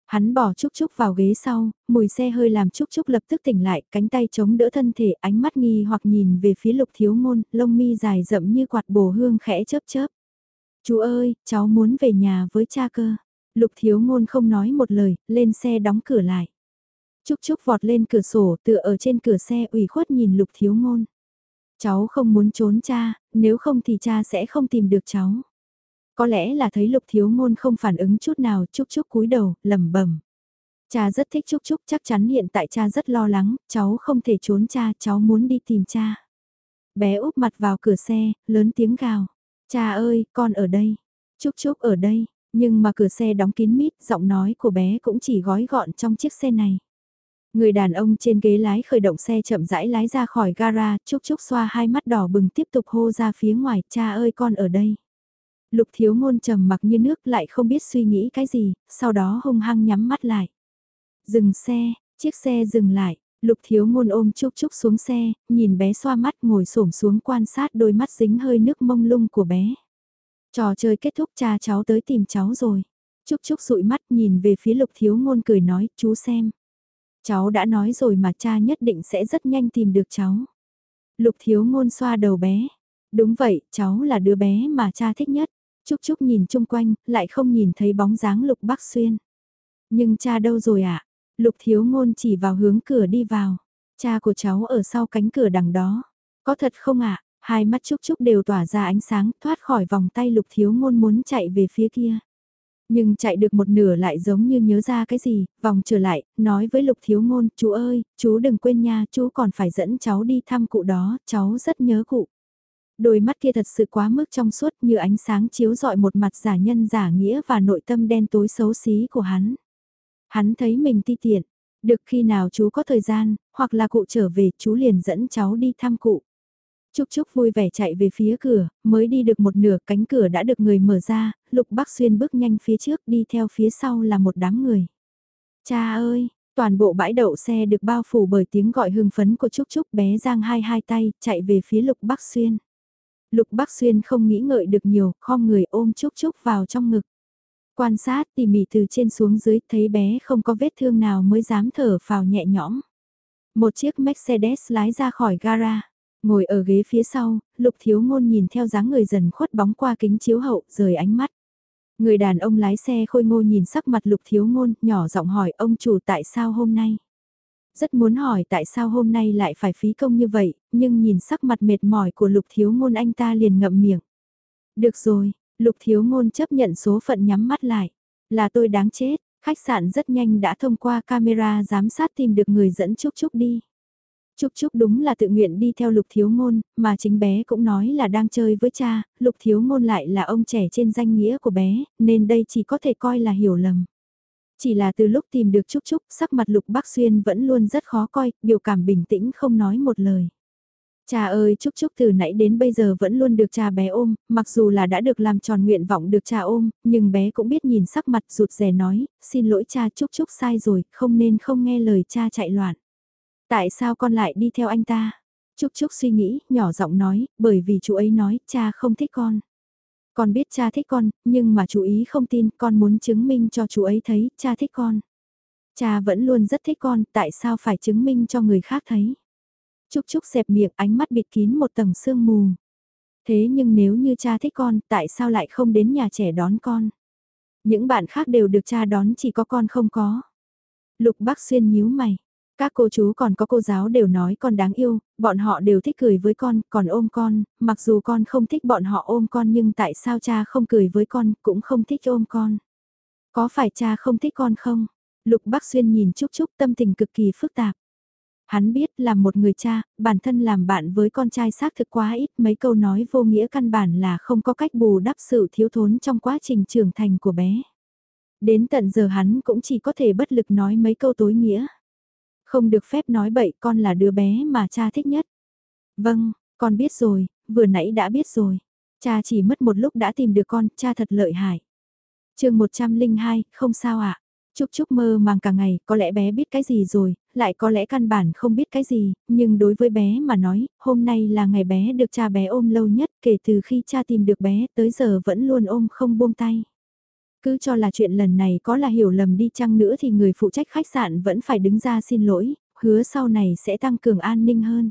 Hắn bỏ Trúc Trúc vào ghế sau, mùi xe hơi làm Trúc Trúc lập tức tỉnh lại, cánh tay chống đỡ thân thể, ánh mắt nghi hoặc nhìn về phía lục thiếu ngôn, lông mi dài rậm như quạt bồ hương khẽ chớp chớp. Chú ơi, cháu muốn về nhà với cha cơ. Lục thiếu ngôn không nói một lời, lên xe đóng cửa lại. Trúc Trúc vọt lên cửa sổ tựa ở trên cửa xe ủy khuất nhìn lục thiếu ngôn. Cháu không muốn trốn cha, nếu không thì cha sẽ không tìm được cháu. Có lẽ là thấy lục thiếu ngôn không phản ứng chút nào Trúc Trúc cúi đầu, lẩm bẩm Cha rất thích Trúc Trúc chắc chắn hiện tại cha rất lo lắng, cháu không thể trốn cha, cháu muốn đi tìm cha. Bé úp mặt vào cửa xe, lớn tiếng gào. Cha ơi, con ở đây. Trúc Trúc ở đây, nhưng mà cửa xe đóng kín mít, giọng nói của bé cũng chỉ gói gọn trong chiếc xe này. Người đàn ông trên ghế lái khởi động xe chậm rãi lái ra khỏi gara, Trúc Trúc xoa hai mắt đỏ bừng tiếp tục hô ra phía ngoài, cha ơi con ở đây. Lục thiếu ngôn trầm mặc như nước lại không biết suy nghĩ cái gì, sau đó hung hăng nhắm mắt lại. Dừng xe, chiếc xe dừng lại, lục thiếu ngôn ôm Trúc Trúc xuống xe, nhìn bé xoa mắt ngồi xổm xuống quan sát đôi mắt dính hơi nước mông lung của bé. Trò chơi kết thúc cha cháu tới tìm cháu rồi. Trúc Trúc dụi mắt nhìn về phía lục thiếu ngôn cười nói, chú xem. Cháu đã nói rồi mà cha nhất định sẽ rất nhanh tìm được cháu. Lục thiếu ngôn xoa đầu bé. Đúng vậy, cháu là đứa bé mà cha thích nhất. Trúc Trúc nhìn chung quanh, lại không nhìn thấy bóng dáng Lục Bắc Xuyên. Nhưng cha đâu rồi ạ? À? Lục Thiếu Ngôn chỉ vào hướng cửa đi vào. Cha của cháu ở sau cánh cửa đằng đó. Có thật không ạ? À? Hai mắt Trúc Trúc đều tỏa ra ánh sáng thoát khỏi vòng tay Lục Thiếu Ngôn muốn chạy về phía kia. Nhưng chạy được một nửa lại giống như nhớ ra cái gì, vòng trở lại, nói với Lục Thiếu Ngôn, chú ơi, chú đừng quên nha, chú còn phải dẫn cháu đi thăm cụ đó, cháu rất nhớ cụ. Đôi mắt kia thật sự quá mức trong suốt như ánh sáng chiếu rọi một mặt giả nhân giả nghĩa và nội tâm đen tối xấu xí của hắn. Hắn thấy mình ti tiện, được khi nào chú có thời gian, hoặc là cụ trở về chú liền dẫn cháu đi thăm cụ. Trúc Trúc vui vẻ chạy về phía cửa, mới đi được một nửa cánh cửa đã được người mở ra, Lục Bắc Xuyên bước nhanh phía trước đi theo phía sau là một đám người. Cha ơi, toàn bộ bãi đậu xe được bao phủ bởi tiếng gọi hưng phấn của Trúc Trúc bé giang hai hai tay, chạy về phía Lục Bắc Xuyên. Lục Bắc Xuyên không nghĩ ngợi được nhiều, khom người ôm Trúc Trúc vào trong ngực. Quan sát tỉ mỉ từ trên xuống dưới thấy bé không có vết thương nào mới dám thở phào nhẹ nhõm. Một chiếc Mercedes lái ra khỏi gara. Ngồi ở ghế phía sau, Lục Thiếu Ngôn nhìn theo dáng người dần khuất bóng qua kính chiếu hậu, rời ánh mắt. Người đàn ông lái xe khôi ngô nhìn sắc mặt Lục Thiếu Ngôn, nhỏ giọng hỏi ông chủ tại sao hôm nay. Rất muốn hỏi tại sao hôm nay lại phải phí công như vậy, nhưng nhìn sắc mặt mệt mỏi của lục thiếu ngôn anh ta liền ngậm miệng. Được rồi, lục thiếu ngôn chấp nhận số phận nhắm mắt lại. Là tôi đáng chết, Khách sạn rất nhanh đã thông qua camera giám sát tìm được người dẫn Trúc Trúc đi. Trúc Trúc đúng là tự nguyện đi theo Lục Thiếu Ngôn, mà chính bé cũng nói là đang chơi với cha, Lục Thiếu Ngôn lại là ông trẻ trên danh nghĩa của bé, nên đây chỉ có thể coi là hiểu lầm. Chỉ là từ lúc tìm được Trúc Trúc, sắc mặt Lục Bắc Xuyên vẫn luôn rất khó coi, biểu cảm bình tĩnh không nói một lời. Cha ơi Trúc Trúc từ nãy đến bây giờ vẫn luôn được cha bé ôm, mặc dù là đã được làm tròn nguyện vọng được cha ôm, nhưng bé cũng biết nhìn sắc mặt rụt rè nói, xin lỗi cha Trúc Trúc sai rồi, không nên không nghe lời cha chạy loạn. Tại sao con lại đi theo anh ta? Trúc Trúc suy nghĩ, nhỏ giọng nói, bởi vì chú ấy nói, cha không thích con. Con biết cha thích con, nhưng mà chú ý không tin, con muốn chứng minh cho chú ấy thấy, cha thích con. Cha vẫn luôn rất thích con, tại sao phải chứng minh cho người khác thấy? Trúc Trúc xẹp miệng ánh mắt bịt kín một tầng sương mù. Thế nhưng nếu như cha thích con, tại sao lại không đến nhà trẻ đón con? Những bạn khác đều được cha đón chỉ có con không có. Lục Bắc Xuyên nhíu mày. Các cô chú còn có cô giáo đều nói con đáng yêu, bọn họ đều thích cười với con, còn ôm con, mặc dù con không thích bọn họ ôm con nhưng tại sao cha không cười với con, cũng không thích ôm con. Có phải cha không thích con không? Lục Bắc Xuyên nhìn Trúc Trúc tâm tình cực kỳ phức tạp. Hắn biết là một người cha, bản thân làm bạn với con trai xác thực quá ít, mấy câu nói vô nghĩa căn bản là không có cách bù đắp sự thiếu thốn trong quá trình trưởng thành của bé. Đến tận giờ hắn cũng chỉ có thể bất lực nói mấy câu tối nghĩa. Không được phép nói bậy con là đứa bé mà cha thích nhất. Vâng, con biết rồi, vừa nãy đã biết rồi. Cha chỉ mất một lúc đã tìm được con, cha thật lợi hại. chương 102, không sao ạ. À? Chúc chúc mơ màng cả ngày, có lẽ bé biết cái gì rồi, lại có lẽ căn bản không biết cái gì, nhưng đối với bé mà nói, hôm nay là ngày bé được cha bé ôm lâu nhất kể từ khi cha tìm được bé tới giờ vẫn luôn ôm không buông tay. Cứ cho là chuyện lần này có là hiểu lầm đi chăng nữa thì người phụ trách khách sạn vẫn phải đứng ra xin lỗi, hứa sau này sẽ tăng cường an ninh hơn.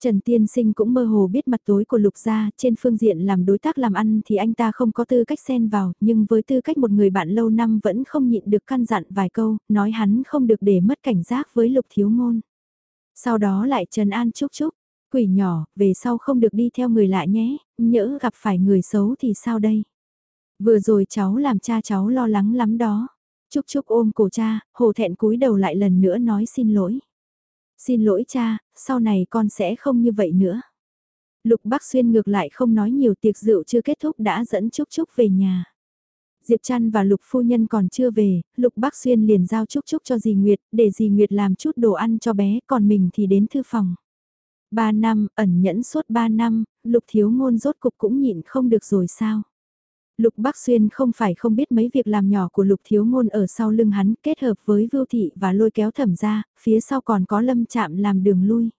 Trần Tiên Sinh cũng mơ hồ biết mặt tối của Lục Gia, trên phương diện làm đối tác làm ăn thì anh ta không có tư cách xen vào, nhưng với tư cách một người bạn lâu năm vẫn không nhịn được căn dặn vài câu, nói hắn không được để mất cảnh giác với Lục Thiếu Ngôn. Sau đó lại Trần An chúc chúc, quỷ nhỏ, về sau không được đi theo người lạ nhé, nhỡ gặp phải người xấu thì sao đây? Vừa rồi cháu làm cha cháu lo lắng lắm đó. Chúc chúc ôm cổ cha, hồ thẹn cúi đầu lại lần nữa nói xin lỗi. Xin lỗi cha, sau này con sẽ không như vậy nữa. Lục Bắc Xuyên ngược lại không nói nhiều tiệc rượu chưa kết thúc đã dẫn Trúc Trúc về nhà. Diệp Trăn và Lục Phu Nhân còn chưa về, Lục Bắc Xuyên liền giao Trúc Trúc cho dì Nguyệt, để dì Nguyệt làm chút đồ ăn cho bé, còn mình thì đến thư phòng. Ba năm, ẩn nhẫn suốt ba năm, Lục Thiếu Ngôn rốt cục cũng nhịn không được rồi sao? Lục Bắc Xuyên không phải không biết mấy việc làm nhỏ của Lục Thiếu Ngôn ở sau lưng hắn kết hợp với Vưu Thị và lôi kéo thẩm ra, phía sau còn có lâm chạm làm đường lui.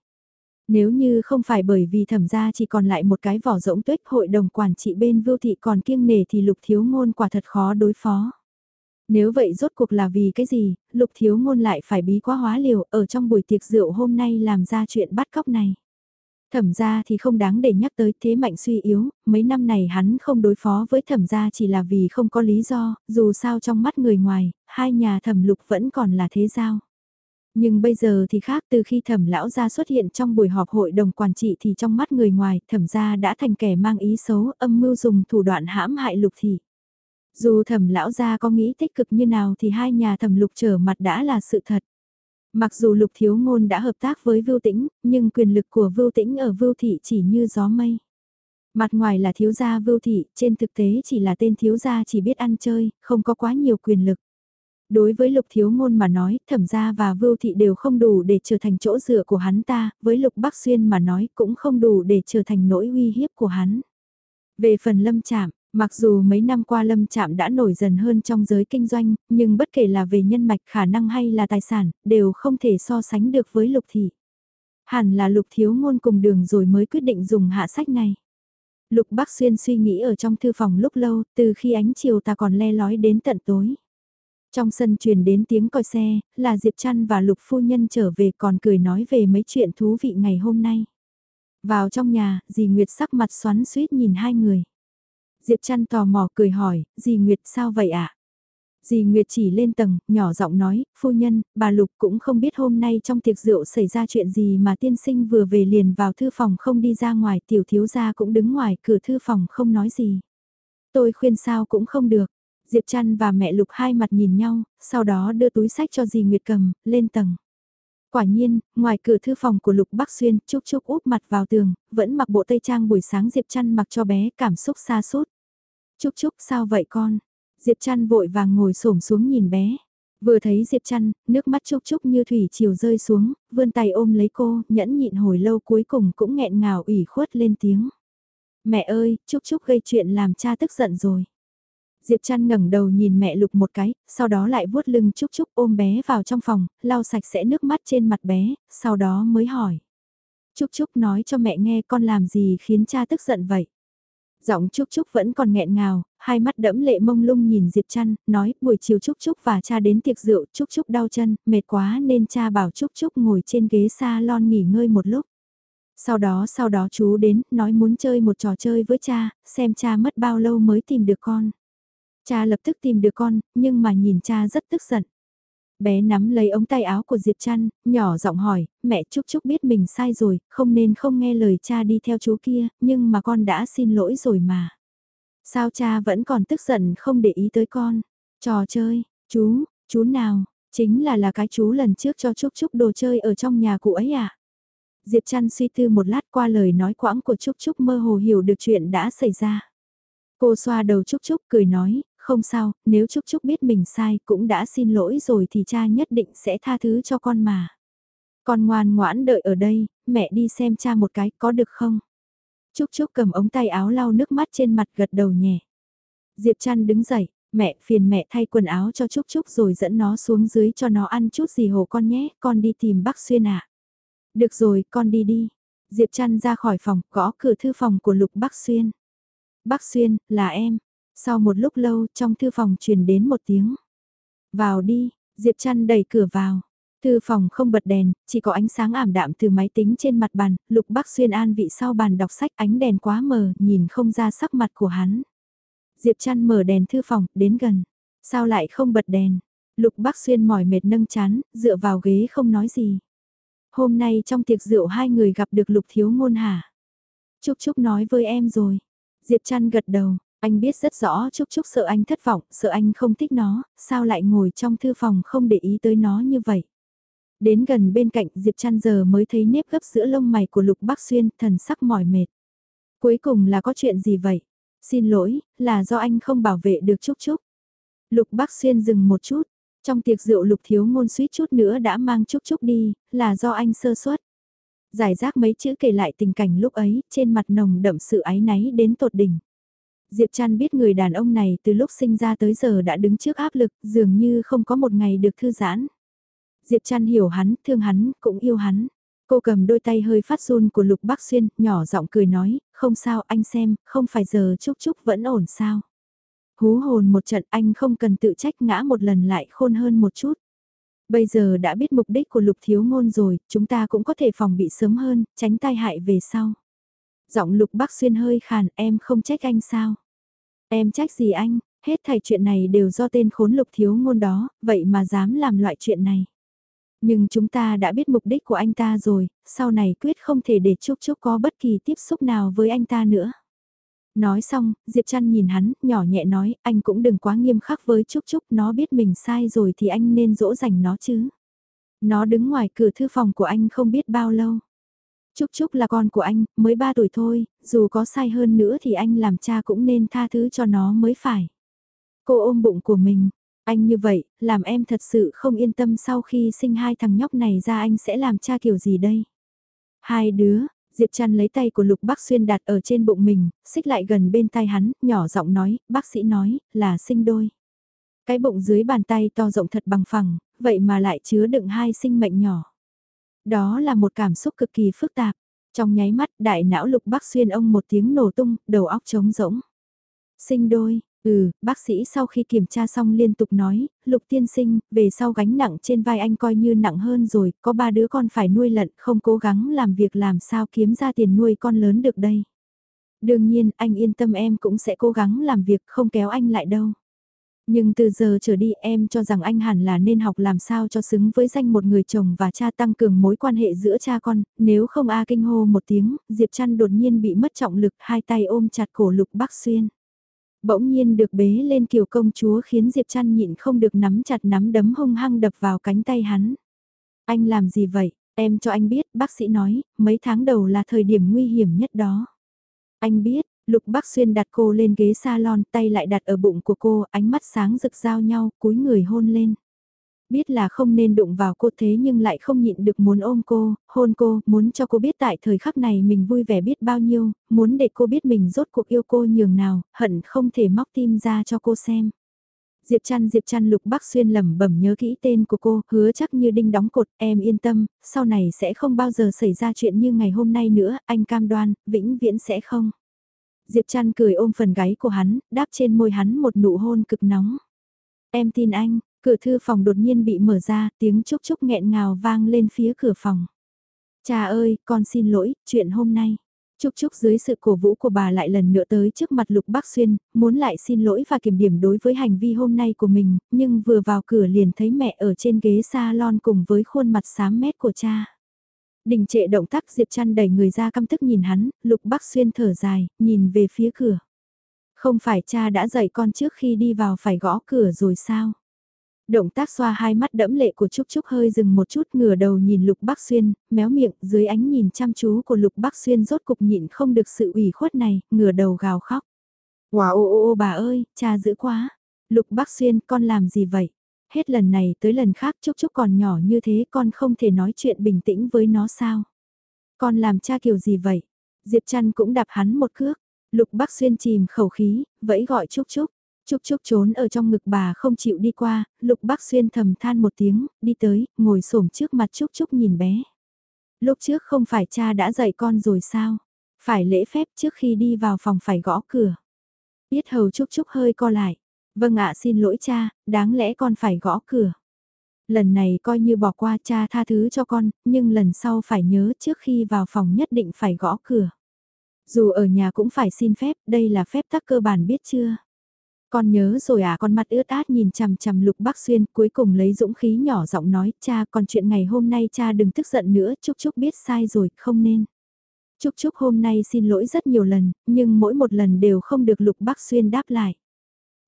Nếu như không phải bởi vì thẩm ra chỉ còn lại một cái vỏ rỗng tuếch hội đồng quản trị bên Vưu Thị còn kiêng nề thì Lục Thiếu Ngôn quả thật khó đối phó. Nếu vậy rốt cuộc là vì cái gì, Lục Thiếu Ngôn lại phải bí quá hóa liều ở trong buổi tiệc rượu hôm nay làm ra chuyện bắt cóc này. Thẩm gia thì không đáng để nhắc tới thế mạnh suy yếu, mấy năm này hắn không đối phó với thẩm gia chỉ là vì không có lý do, dù sao trong mắt người ngoài, hai nhà thẩm lục vẫn còn là thế giao. Nhưng bây giờ thì khác từ khi thẩm lão gia xuất hiện trong buổi họp hội đồng quản trị thì trong mắt người ngoài thẩm gia đã thành kẻ mang ý xấu âm mưu dùng thủ đoạn hãm hại lục thị. Dù thẩm lão gia có nghĩ tích cực như nào thì hai nhà thẩm lục trở mặt đã là sự thật. Mặc dù Lục Thiếu Ngôn đã hợp tác với Vưu Tĩnh, nhưng quyền lực của Vưu Tĩnh ở Vưu Thị chỉ như gió mây. Mặt ngoài là thiếu gia Vưu Thị, trên thực tế chỉ là tên thiếu gia chỉ biết ăn chơi, không có quá nhiều quyền lực. Đối với Lục Thiếu Ngôn mà nói, Thẩm gia và Vưu Thị đều không đủ để trở thành chỗ dựa của hắn ta, với Lục Bắc Xuyên mà nói cũng không đủ để trở thành nỗi uy hiếp của hắn. Về phần lâm chạm, Mặc dù mấy năm qua Lâm chạm đã nổi dần hơn trong giới kinh doanh, nhưng bất kể là về nhân mạch khả năng hay là tài sản, đều không thể so sánh được với Lục Thị. Hẳn là Lục Thiếu Ngôn cùng đường rồi mới quyết định dùng hạ sách này. Lục Bắc Xuyên suy nghĩ ở trong thư phòng lúc lâu, từ khi ánh chiều ta còn le lói đến tận tối. Trong sân truyền đến tiếng còi xe, là Diệp Trăn và Lục Phu Nhân trở về còn cười nói về mấy chuyện thú vị ngày hôm nay. Vào trong nhà, dì Nguyệt sắc mặt xoắn suýt nhìn hai người. Diệp Trăn tò mò cười hỏi, dì Nguyệt sao vậy ạ? À? Dì Nguyệt chỉ lên tầng, nhỏ giọng nói, phu nhân, bà Lục cũng không biết hôm nay trong tiệc rượu xảy ra chuyện gì mà tiên sinh vừa về liền vào thư phòng không đi ra ngoài, tiểu thiếu gia cũng đứng ngoài cửa thư phòng không nói gì. Tôi khuyên sao cũng không được. Diệp Trăn và mẹ Lục hai mặt nhìn nhau, sau đó đưa túi sách cho dì Nguyệt cầm, lên tầng. Quả nhiên, ngoài cửa thư phòng của Lục Bắc Xuyên, Trúc Trúc úp mặt vào tường, vẫn mặc bộ tây trang buổi sáng Diệp Trăn mặc cho bé, cảm xúc xa sút Trúc Trúc sao vậy con? Diệp Trăn vội vàng ngồi xổm xuống nhìn bé. Vừa thấy Diệp Trăn, nước mắt Trúc Trúc như thủy chiều rơi xuống, vươn tay ôm lấy cô, nhẫn nhịn hồi lâu cuối cùng cũng nghẹn ngào ủy khuất lên tiếng. Mẹ ơi, Trúc Trúc gây chuyện làm cha tức giận rồi. Diệp Trăn ngẩng đầu nhìn mẹ Lục một cái, sau đó lại vuốt lưng Trúc Trúc ôm bé vào trong phòng, lau sạch sẽ nước mắt trên mặt bé, sau đó mới hỏi. Trúc Trúc nói cho mẹ nghe con làm gì khiến cha tức giận vậy. Giọng Trúc Trúc vẫn còn nghẹn ngào, hai mắt đẫm lệ mông lung nhìn Diệp Trăn, nói buổi chiều Trúc Trúc và cha đến tiệc rượu, Trúc Trúc đau chân, mệt quá nên cha bảo Trúc Trúc ngồi trên ghế salon nghỉ ngơi một lúc. Sau đó sau đó chú đến, nói muốn chơi một trò chơi với cha, xem cha mất bao lâu mới tìm được con. Cha lập tức tìm được con, nhưng mà nhìn cha rất tức giận. Bé nắm lấy ống tay áo của Diệp Trăn, nhỏ giọng hỏi, mẹ Trúc Trúc biết mình sai rồi, không nên không nghe lời cha đi theo chú kia, nhưng mà con đã xin lỗi rồi mà. Sao cha vẫn còn tức giận không để ý tới con? Trò chơi, chú, chú nào, chính là là cái chú lần trước cho Trúc Trúc đồ chơi ở trong nhà cụ ấy à? Diệp Trăn suy tư một lát qua lời nói quãng của Trúc Trúc mơ hồ hiểu được chuyện đã xảy ra. Cô xoa đầu Trúc Trúc cười nói, không sao, nếu Trúc Trúc biết mình sai cũng đã xin lỗi rồi thì cha nhất định sẽ tha thứ cho con mà. Con ngoan ngoãn đợi ở đây, mẹ đi xem cha một cái có được không? Trúc Trúc cầm ống tay áo lau nước mắt trên mặt gật đầu nhẹ. Diệp Trăn đứng dậy, mẹ phiền mẹ thay quần áo cho Trúc Trúc rồi dẫn nó xuống dưới cho nó ăn chút gì hồ con nhé, con đi tìm bác Xuyên ạ. Được rồi, con đi đi. Diệp Trăn ra khỏi phòng, gõ cửa thư phòng của Lục Bác Xuyên. Bác Xuyên, là em. Sau một lúc lâu, trong thư phòng truyền đến một tiếng. Vào đi, Diệp Trăn đẩy cửa vào. Thư phòng không bật đèn, chỉ có ánh sáng ảm đạm từ máy tính trên mặt bàn, Lục Bắc Xuyên an vị sau bàn đọc sách ánh đèn quá mờ, nhìn không ra sắc mặt của hắn. Diệp Trăn mở đèn thư phòng, đến gần. Sao lại không bật đèn? Lục Bắc Xuyên mỏi mệt nâng chán, dựa vào ghế không nói gì. Hôm nay trong tiệc rượu hai người gặp được Lục Thiếu Ngôn hả? Trúc Trúc nói với em rồi. Diệp Trăn gật đầu, anh biết rất rõ Trúc Trúc sợ anh thất vọng, sợ anh không thích nó, sao lại ngồi trong thư phòng không để ý tới nó như vậy. Đến gần bên cạnh Diệp Trăn giờ mới thấy nếp gấp giữa lông mày của Lục Bắc Xuyên, thần sắc mỏi mệt. Cuối cùng là có chuyện gì vậy? Xin lỗi, là do anh không bảo vệ được Trúc Trúc. Lục Bắc Xuyên dừng một chút, trong tiệc rượu Lục Thiếu Ngôn suýt chút nữa đã mang Trúc Trúc đi, là do anh sơ suất. Giải rác mấy chữ kể lại tình cảnh lúc ấy, trên mặt nồng đậm sự áy náy đến tột đỉnh. Diệp Trăn biết người đàn ông này từ lúc sinh ra tới giờ đã đứng trước áp lực, dường như không có một ngày được thư giãn. Diệp Trăn hiểu hắn, thương hắn, cũng yêu hắn. Cô cầm đôi tay hơi phát run của Lục Bắc Xuyên, nhỏ giọng cười nói, không sao anh xem, không phải giờ Trúc Trúc vẫn ổn sao. Hú hồn một trận anh không cần tự trách ngã một lần lại khôn hơn một chút. Bây giờ đã biết mục đích của Lục Thiếu Ngôn rồi, chúng ta cũng có thể phòng bị sớm hơn, tránh tai hại về sau. Giọng Lục Bắc Xuyên hơi khàn, em không trách anh sao? Em trách gì anh, hết thảy chuyện này đều do tên khốn lục thiếu ngôn đó, vậy mà dám làm loại chuyện này. Nhưng chúng ta đã biết mục đích của anh ta rồi, sau này quyết không thể để Trúc Trúc có bất kỳ tiếp xúc nào với anh ta nữa. Nói xong, Diệp Trăn nhìn hắn, nhỏ nhẹ nói, anh cũng đừng quá nghiêm khắc với Trúc Trúc, nó biết mình sai rồi thì anh nên dỗ dành nó chứ. Nó đứng ngoài cửa thư phòng của anh không biết bao lâu. Trúc Trúc là con của anh, mới 3 tuổi thôi, dù có sai hơn nữa thì anh làm cha cũng nên tha thứ cho nó mới phải. Cô ôm bụng của mình, anh như vậy, làm em thật sự không yên tâm sau khi sinh hai thằng nhóc này ra anh sẽ làm cha kiểu gì đây? Hai đứa, Diệp Trăn lấy tay của Lục Bắc Xuyên đặt ở trên bụng mình, xích lại gần bên tai hắn, nhỏ giọng nói, bác sĩ nói, là sinh đôi. Cái bụng dưới bàn tay to rộng thật bằng phẳng, vậy mà lại chứa đựng hai sinh mệnh nhỏ. Đó là một cảm xúc cực kỳ phức tạp. Trong nháy mắt đại não lục bác xuyên ông một tiếng nổ tung, đầu óc trống rỗng. Sinh đôi, ừ, bác sĩ sau khi kiểm tra xong liên tục nói, lục tiên sinh, về sau gánh nặng trên vai anh coi như nặng hơn rồi, có ba đứa con phải nuôi lận, không cố gắng làm việc làm sao kiếm ra tiền nuôi con lớn được đây. Đương nhiên, anh yên tâm em cũng sẽ cố gắng làm việc không kéo anh lại đâu. Nhưng từ giờ trở đi em cho rằng anh hẳn là nên học làm sao cho xứng với danh một người chồng và cha tăng cường mối quan hệ giữa cha con, nếu không A kinh hô một tiếng, Diệp Trăn đột nhiên bị mất trọng lực hai tay ôm chặt cổ Lục Bắc Xuyên. Bỗng nhiên được bế lên kiều công chúa khiến Diệp Trăn nhịn không được nắm chặt nắm đấm hung hăng đập vào cánh tay hắn. Anh làm gì vậy? Em cho anh biết, bác sĩ nói, mấy tháng đầu là thời điểm nguy hiểm nhất đó. Anh biết, Lục Bắc Xuyên đặt cô lên ghế salon, tay lại đặt ở bụng của cô, ánh mắt sáng rực giao nhau, cúi người hôn lên. Biết là không nên đụng vào cô thế nhưng lại không nhịn được muốn ôm cô, hôn cô, muốn cho cô biết tại thời khắc này mình vui vẻ biết bao nhiêu, muốn để cô biết mình rốt cuộc yêu cô nhường nào, hận không thể móc tim ra cho cô xem. Diệp Trăn Diệp Trăn Lục Bắc Xuyên lẩm bẩm nhớ kỹ tên của cô, hứa chắc như đinh đóng cột, em yên tâm, sau này sẽ không bao giờ xảy ra chuyện như ngày hôm nay nữa, anh cam đoan, vĩnh viễn sẽ không. Diệp Trăn cười ôm phần gáy của hắn, đáp trên môi hắn một nụ hôn cực nóng. Em tin anh, cửa thư phòng đột nhiên bị mở ra, tiếng chúc chúc nghẹn ngào vang lên phía cửa phòng. Cha ơi, con xin lỗi, chuyện hôm nay. Trúc Trúc dưới sự cổ vũ của bà lại lần nữa tới trước mặt Lục Bắc Xuyên, muốn lại xin lỗi và kiểm điểm đối với hành vi hôm nay của mình, nhưng vừa vào cửa liền thấy mẹ ở trên ghế salon cùng với khuôn mặt xám mét của cha. Đình trệ động tác Diệp Trăn đẩy người ra căm tức nhìn hắn, Lục Bắc Xuyên thở dài, nhìn về phía cửa. Không phải cha đã dạy con trước khi đi vào phải gõ cửa rồi sao? Động tác xoa hai mắt đẫm lệ của Trúc Trúc hơi dừng một chút ngửa đầu nhìn Lục Bắc Xuyên, méo miệng dưới ánh nhìn chăm chú của Lục Bắc Xuyên rốt cục nhịn không được sự ủy khuất này, ngửa đầu gào khóc. Wow ô ô ô bà ơi, cha giữ quá. Lục Bắc Xuyên con làm gì vậy? Hết lần này tới lần khác Trúc Trúc còn nhỏ như thế con không thể nói chuyện bình tĩnh với nó sao? Con làm cha kiểu gì vậy? Diệp Trăn cũng đạp hắn một cước. Lục Bắc Xuyên chìm khẩu khí, vẫy gọi Trúc Trúc. Trúc Trúc trốn ở trong ngực bà không chịu đi qua, Lục Bắc Xuyên thầm than một tiếng, đi tới, ngồi xổm trước mặt Trúc Trúc nhìn bé. Lúc trước không phải cha đã dạy con rồi sao? Phải lễ phép trước khi đi vào phòng phải gõ cửa. Biết hầu Trúc Trúc hơi co lại. Vâng ạ xin lỗi cha, đáng lẽ con phải gõ cửa. Lần này coi như bỏ qua cha tha thứ cho con, nhưng lần sau phải nhớ trước khi vào phòng nhất định phải gõ cửa. Dù ở nhà cũng phải xin phép, đây là phép tắc cơ bản biết chưa? Con nhớ rồi à con mặt ướt át nhìn chằm chằm lục bác xuyên cuối cùng lấy dũng khí nhỏ giọng nói cha còn chuyện ngày hôm nay cha đừng tức giận nữa Trúc Trúc biết sai rồi không nên. Trúc Trúc hôm nay xin lỗi rất nhiều lần nhưng mỗi một lần đều không được lục bác xuyên đáp lại.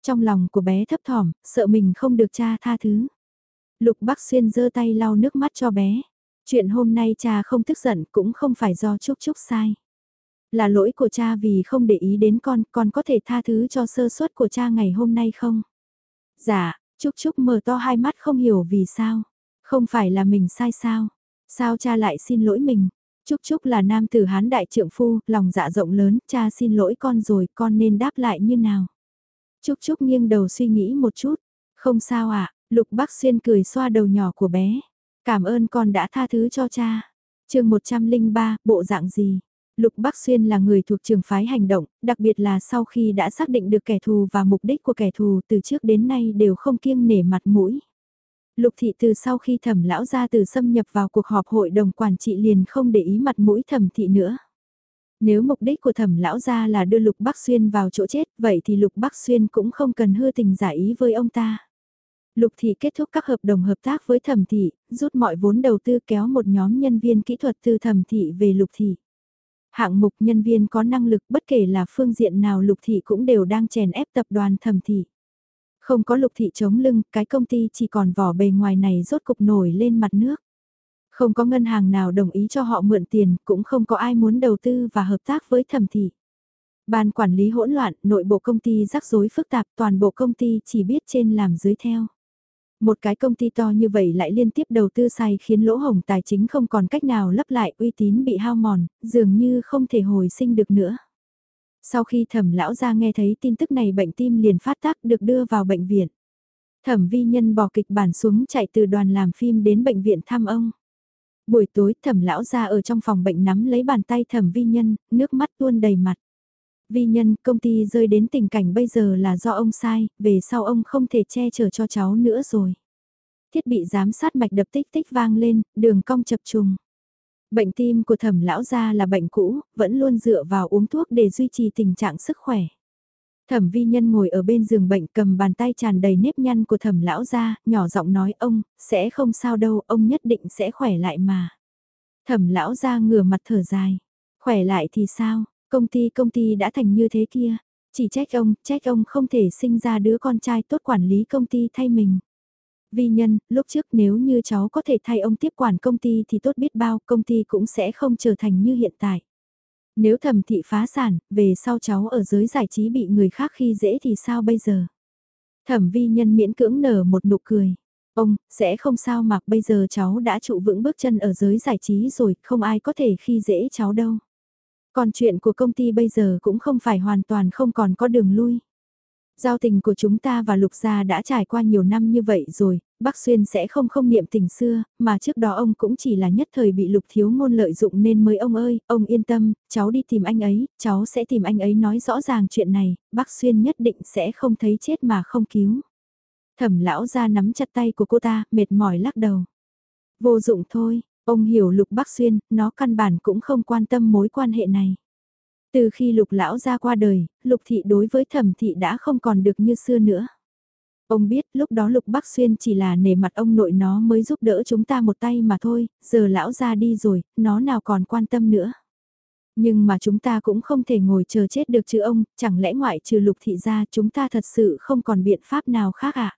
Trong lòng của bé thấp thỏm sợ mình không được cha tha thứ. Lục bắc xuyên giơ tay lau nước mắt cho bé. Chuyện hôm nay cha không tức giận cũng không phải do Trúc Trúc sai. Là lỗi của cha vì không để ý đến con, con có thể tha thứ cho sơ suất của cha ngày hôm nay không? Dạ, Trúc Trúc mở to hai mắt không hiểu vì sao. Không phải là mình sai sao? Sao cha lại xin lỗi mình? Trúc Trúc là nam tử hán đại trượng phu, lòng dạ rộng lớn, cha xin lỗi con rồi, con nên đáp lại như nào? Trúc Trúc nghiêng đầu suy nghĩ một chút. Không sao ạ, Lục Bắc Xuyên cười xoa đầu nhỏ của bé. Cảm ơn con đã tha thứ cho cha. chương 103, bộ dạng gì? Lục Bắc Xuyên là người thuộc trường phái hành động, đặc biệt là sau khi đã xác định được kẻ thù và mục đích của kẻ thù từ trước đến nay đều không kiêng nể mặt mũi. Lục thị từ sau khi thẩm lão ra từ xâm nhập vào cuộc họp hội đồng quản trị liền không để ý mặt mũi thẩm thị nữa. Nếu mục đích của thẩm lão ra là đưa Lục Bắc Xuyên vào chỗ chết, vậy thì Lục Bắc Xuyên cũng không cần hư tình giả ý với ông ta. Lục thị kết thúc các hợp đồng hợp tác với thẩm thị, rút mọi vốn đầu tư kéo một nhóm nhân viên kỹ thuật từ thẩm thị về lục thị. Hạng mục nhân viên có năng lực bất kể là phương diện nào lục thị cũng đều đang chèn ép tập đoàn thẩm thị. Không có lục thị chống lưng, cái công ty chỉ còn vỏ bề ngoài này rốt cục nổi lên mặt nước. Không có ngân hàng nào đồng ý cho họ mượn tiền, cũng không có ai muốn đầu tư và hợp tác với thẩm thị. Ban quản lý hỗn loạn, nội bộ công ty rắc rối phức tạp, toàn bộ công ty chỉ biết trên làm dưới theo. Một cái công ty to như vậy lại liên tiếp đầu tư sai khiến lỗ hồng tài chính không còn cách nào lấp lại uy tín bị hao mòn, dường như không thể hồi sinh được nữa. Sau khi thẩm lão ra nghe thấy tin tức này bệnh tim liền phát tác được đưa vào bệnh viện. Thẩm vi nhân bỏ kịch bản xuống chạy từ đoàn làm phim đến bệnh viện thăm ông. Buổi tối thẩm lão ra ở trong phòng bệnh nắm lấy bàn tay thẩm vi nhân, nước mắt tuôn đầy mặt. Vi nhân, công ty rơi đến tình cảnh bây giờ là do ông sai, về sau ông không thể che chở cho cháu nữa rồi. Thiết bị giám sát mạch đập tích tích vang lên, đường cong chập trùng. Bệnh tim của thẩm lão gia là bệnh cũ, vẫn luôn dựa vào uống thuốc để duy trì tình trạng sức khỏe. Thẩm vi nhân ngồi ở bên giường bệnh cầm bàn tay tràn đầy nếp nhăn của thẩm lão gia, nhỏ giọng nói ông, sẽ không sao đâu, ông nhất định sẽ khỏe lại mà. Thẩm lão gia ngửa mặt thở dài, khỏe lại thì sao, Công ty công ty đã thành như thế kia. Chỉ trách ông, trách ông không thể sinh ra đứa con trai tốt quản lý công ty thay mình. Vi nhân, lúc trước nếu như cháu có thể thay ông tiếp quản công ty thì tốt biết bao, công ty cũng sẽ không trở thành như hiện tại. Nếu thẩm thị phá sản, về sau cháu ở giới giải trí bị người khác khi dễ thì sao bây giờ? Thẩm vi nhân miễn cưỡng nở một nụ cười. Ông, sẽ không sao mà bây giờ cháu đã trụ vững bước chân ở giới giải trí rồi, không ai có thể khi dễ cháu đâu. Còn chuyện của công ty bây giờ cũng không phải hoàn toàn không còn có đường lui. Giao tình của chúng ta và Lục Gia đã trải qua nhiều năm như vậy rồi, Bắc Xuyên sẽ không không niệm tình xưa, mà trước đó ông cũng chỉ là nhất thời bị Lục Thiếu Ngôn lợi dụng nên mới ông ơi, ông yên tâm, cháu đi tìm anh ấy, cháu sẽ tìm anh ấy nói rõ ràng chuyện này, Bắc Xuyên nhất định sẽ không thấy chết mà không cứu. Thẩm lão ra nắm chặt tay của cô ta, mệt mỏi lắc đầu. Vô dụng thôi, ông hiểu Lục Bắc Xuyên, nó căn bản cũng không quan tâm mối quan hệ này. Từ khi lục lão ra qua đời, lục thị đối với thẩm thị đã không còn được như xưa nữa. Ông biết lúc đó lục bắc xuyên chỉ là nể mặt ông nội nó mới giúp đỡ chúng ta một tay mà thôi, giờ lão ra đi rồi, nó nào còn quan tâm nữa. Nhưng mà chúng ta cũng không thể ngồi chờ chết được chứ ông, chẳng lẽ ngoại trừ lục thị ra chúng ta thật sự không còn biện pháp nào khác ạ? À?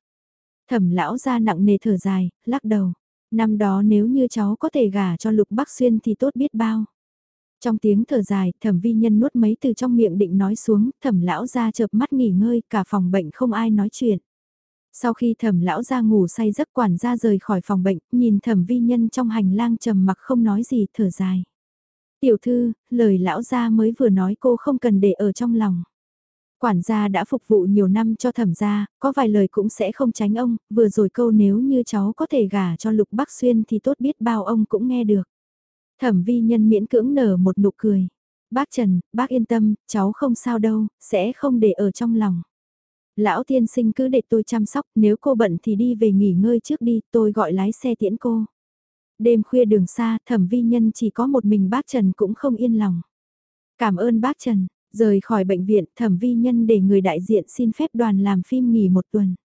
Thẩm lão ra nặng nề thở dài, lắc đầu. Năm đó nếu như cháu có thể gả cho lục bắc xuyên thì tốt biết bao. Trong tiếng thở dài, thẩm vi nhân nuốt mấy từ trong miệng định nói xuống, thẩm lão ra chợp mắt nghỉ ngơi, cả phòng bệnh không ai nói chuyện. Sau khi thẩm lão ra ngủ say giấc quản gia rời khỏi phòng bệnh, nhìn thẩm vi nhân trong hành lang trầm mặc không nói gì, thở dài. Tiểu thư, lời lão gia mới vừa nói cô không cần để ở trong lòng. Quản gia đã phục vụ nhiều năm cho thẩm gia, có vài lời cũng sẽ không tránh ông, vừa rồi câu nếu như cháu có thể gả cho Lục Bắc Xuyên thì tốt biết bao ông cũng nghe được. Thẩm vi nhân miễn cưỡng nở một nụ cười. Bác Trần, bác yên tâm, cháu không sao đâu, sẽ không để ở trong lòng. Lão tiên sinh cứ để tôi chăm sóc, nếu cô bận thì đi về nghỉ ngơi trước đi, tôi gọi lái xe tiễn cô. Đêm khuya đường xa, thẩm vi nhân chỉ có một mình bác Trần cũng không yên lòng. Cảm ơn bác Trần, rời khỏi bệnh viện, thẩm vi nhân để người đại diện xin phép đoàn làm phim nghỉ một tuần.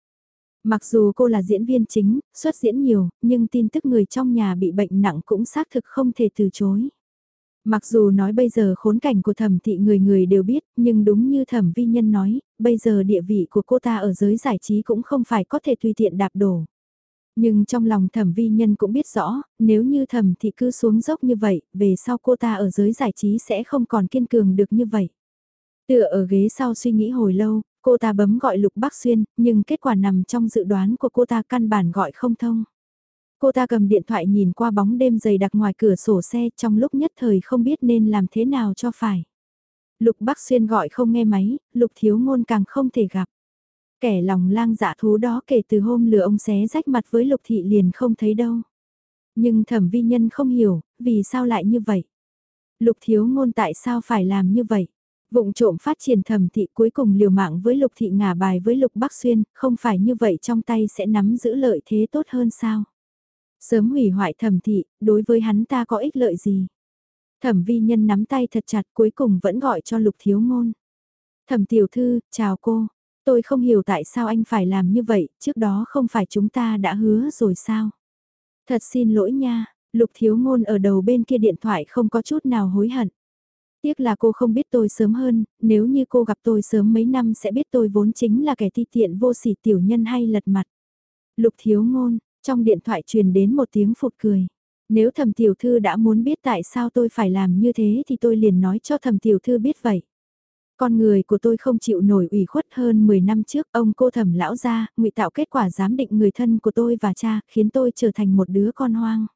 Mặc dù cô là diễn viên chính, xuất diễn nhiều, nhưng tin tức người trong nhà bị bệnh nặng cũng xác thực không thể từ chối. Mặc dù nói bây giờ khốn cảnh của thẩm thị người người đều biết, nhưng đúng như thẩm vi nhân nói, bây giờ địa vị của cô ta ở giới giải trí cũng không phải có thể tùy tiện đạp đổ. Nhưng trong lòng thẩm vi nhân cũng biết rõ, nếu như thẩm thị cứ xuống dốc như vậy, về sau cô ta ở giới giải trí sẽ không còn kiên cường được như vậy. Tựa ở ghế sau suy nghĩ hồi lâu, Cô ta bấm gọi Lục Bắc Xuyên, nhưng kết quả nằm trong dự đoán của cô ta căn bản gọi không thông. Cô ta cầm điện thoại nhìn qua bóng đêm dày đặc ngoài cửa sổ xe trong lúc nhất thời không biết nên làm thế nào cho phải. Lục Bắc Xuyên gọi không nghe máy, Lục Thiếu Ngôn càng không thể gặp. Kẻ lòng lang dạ thú đó kể từ hôm lừa ông xé rách mặt với Lục Thị liền không thấy đâu. Nhưng thẩm vi nhân không hiểu, vì sao lại như vậy? Lục Thiếu Ngôn tại sao phải làm như vậy? Vụng trộm phát triển thẩm thị cuối cùng liều mạng với lục thị ngả bài với lục bắc xuyên, không phải như vậy trong tay sẽ nắm giữ lợi thế tốt hơn sao? Sớm hủy hoại thẩm thị, đối với hắn ta có ích lợi gì? Thẩm vi nhân nắm tay thật chặt cuối cùng vẫn gọi cho lục thiếu ngôn. Thẩm tiểu thư, chào cô. Tôi không hiểu tại sao anh phải làm như vậy, trước đó không phải chúng ta đã hứa rồi sao? Thật xin lỗi nha, lục thiếu ngôn ở đầu bên kia điện thoại không có chút nào hối hận. Tiếc là cô không biết tôi sớm hơn, nếu như cô gặp tôi sớm mấy năm sẽ biết tôi vốn chính là kẻ ti tiện vô sỉ tiểu nhân hay lật mặt. Lục thiếu ngôn, trong điện thoại truyền đến một tiếng phụt cười. Nếu thầm tiểu thư đã muốn biết tại sao tôi phải làm như thế thì tôi liền nói cho thầm tiểu thư biết vậy. Con người của tôi không chịu nổi ủy khuất hơn 10 năm trước, ông cô thẩm lão ra, ngụy tạo kết quả giám định người thân của tôi và cha, khiến tôi trở thành một đứa con hoang.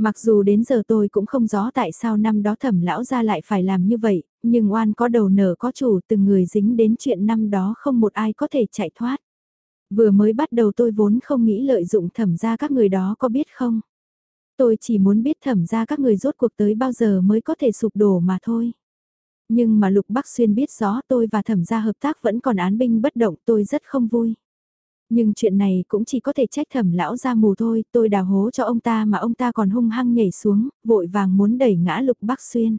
Mặc dù đến giờ tôi cũng không rõ tại sao năm đó thẩm lão ra lại phải làm như vậy, nhưng oan có đầu nở có chủ từng người dính đến chuyện năm đó không một ai có thể chạy thoát. Vừa mới bắt đầu tôi vốn không nghĩ lợi dụng thẩm ra các người đó có biết không? Tôi chỉ muốn biết thẩm ra các người rốt cuộc tới bao giờ mới có thể sụp đổ mà thôi. Nhưng mà Lục Bắc Xuyên biết rõ tôi và thẩm gia hợp tác vẫn còn án binh bất động tôi rất không vui. Nhưng chuyện này cũng chỉ có thể trách thẩm lão ra mù thôi, tôi đào hố cho ông ta mà ông ta còn hung hăng nhảy xuống, vội vàng muốn đẩy ngã lục bắc xuyên.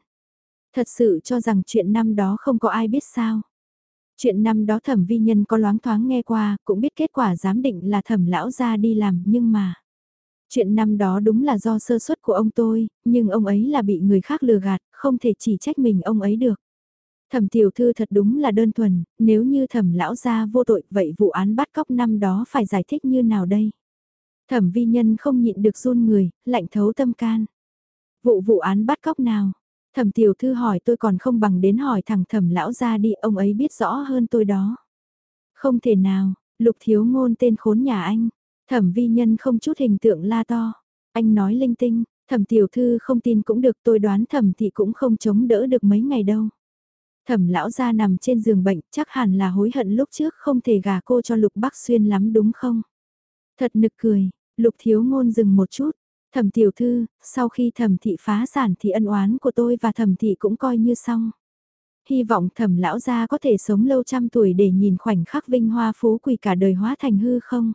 Thật sự cho rằng chuyện năm đó không có ai biết sao. Chuyện năm đó thẩm vi nhân có loáng thoáng nghe qua, cũng biết kết quả giám định là thẩm lão ra đi làm, nhưng mà... Chuyện năm đó đúng là do sơ suất của ông tôi, nhưng ông ấy là bị người khác lừa gạt, không thể chỉ trách mình ông ấy được. Thẩm tiểu thư thật đúng là đơn thuần, nếu như thẩm lão gia vô tội vậy vụ án bắt cóc năm đó phải giải thích như nào đây? Thẩm vi nhân không nhịn được run người, lạnh thấu tâm can. Vụ vụ án bắt cóc nào? Thẩm tiểu thư hỏi tôi còn không bằng đến hỏi thằng thẩm lão gia đi, ông ấy biết rõ hơn tôi đó. Không thể nào, lục thiếu ngôn tên khốn nhà anh. Thẩm vi nhân không chút hình tượng la to. Anh nói linh tinh, thẩm tiểu thư không tin cũng được tôi đoán thẩm thị cũng không chống đỡ được mấy ngày đâu. Thẩm lão gia nằm trên giường bệnh chắc hẳn là hối hận lúc trước không thể gả cô cho lục bác xuyên lắm đúng không? Thật nực cười, lục thiếu ngôn dừng một chút. Thẩm tiểu thư, sau khi thẩm thị phá sản thì ân oán của tôi và thẩm thị cũng coi như xong. Hy vọng thẩm lão gia có thể sống lâu trăm tuổi để nhìn khoảnh khắc vinh hoa phú quỳ cả đời hóa thành hư không?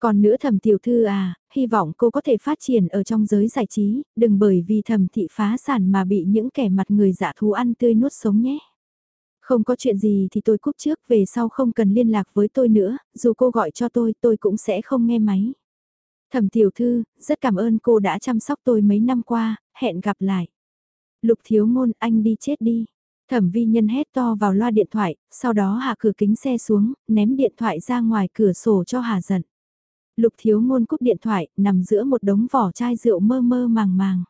Còn nữa thẩm tiểu thư à, hy vọng cô có thể phát triển ở trong giới giải trí, đừng bởi vì thẩm thị phá sản mà bị những kẻ mặt người dạ thú ăn tươi nuốt sống nhé. Không có chuyện gì thì tôi cúp trước về sau không cần liên lạc với tôi nữa, dù cô gọi cho tôi tôi cũng sẽ không nghe máy. Thẩm tiểu thư, rất cảm ơn cô đã chăm sóc tôi mấy năm qua, hẹn gặp lại. Lục thiếu ngôn anh đi chết đi. Thẩm vi nhân hét to vào loa điện thoại, sau đó hạ cửa kính xe xuống, ném điện thoại ra ngoài cửa sổ cho hà giận. Lục thiếu ngôn cúp điện thoại, nằm giữa một đống vỏ chai rượu mơ mơ màng màng.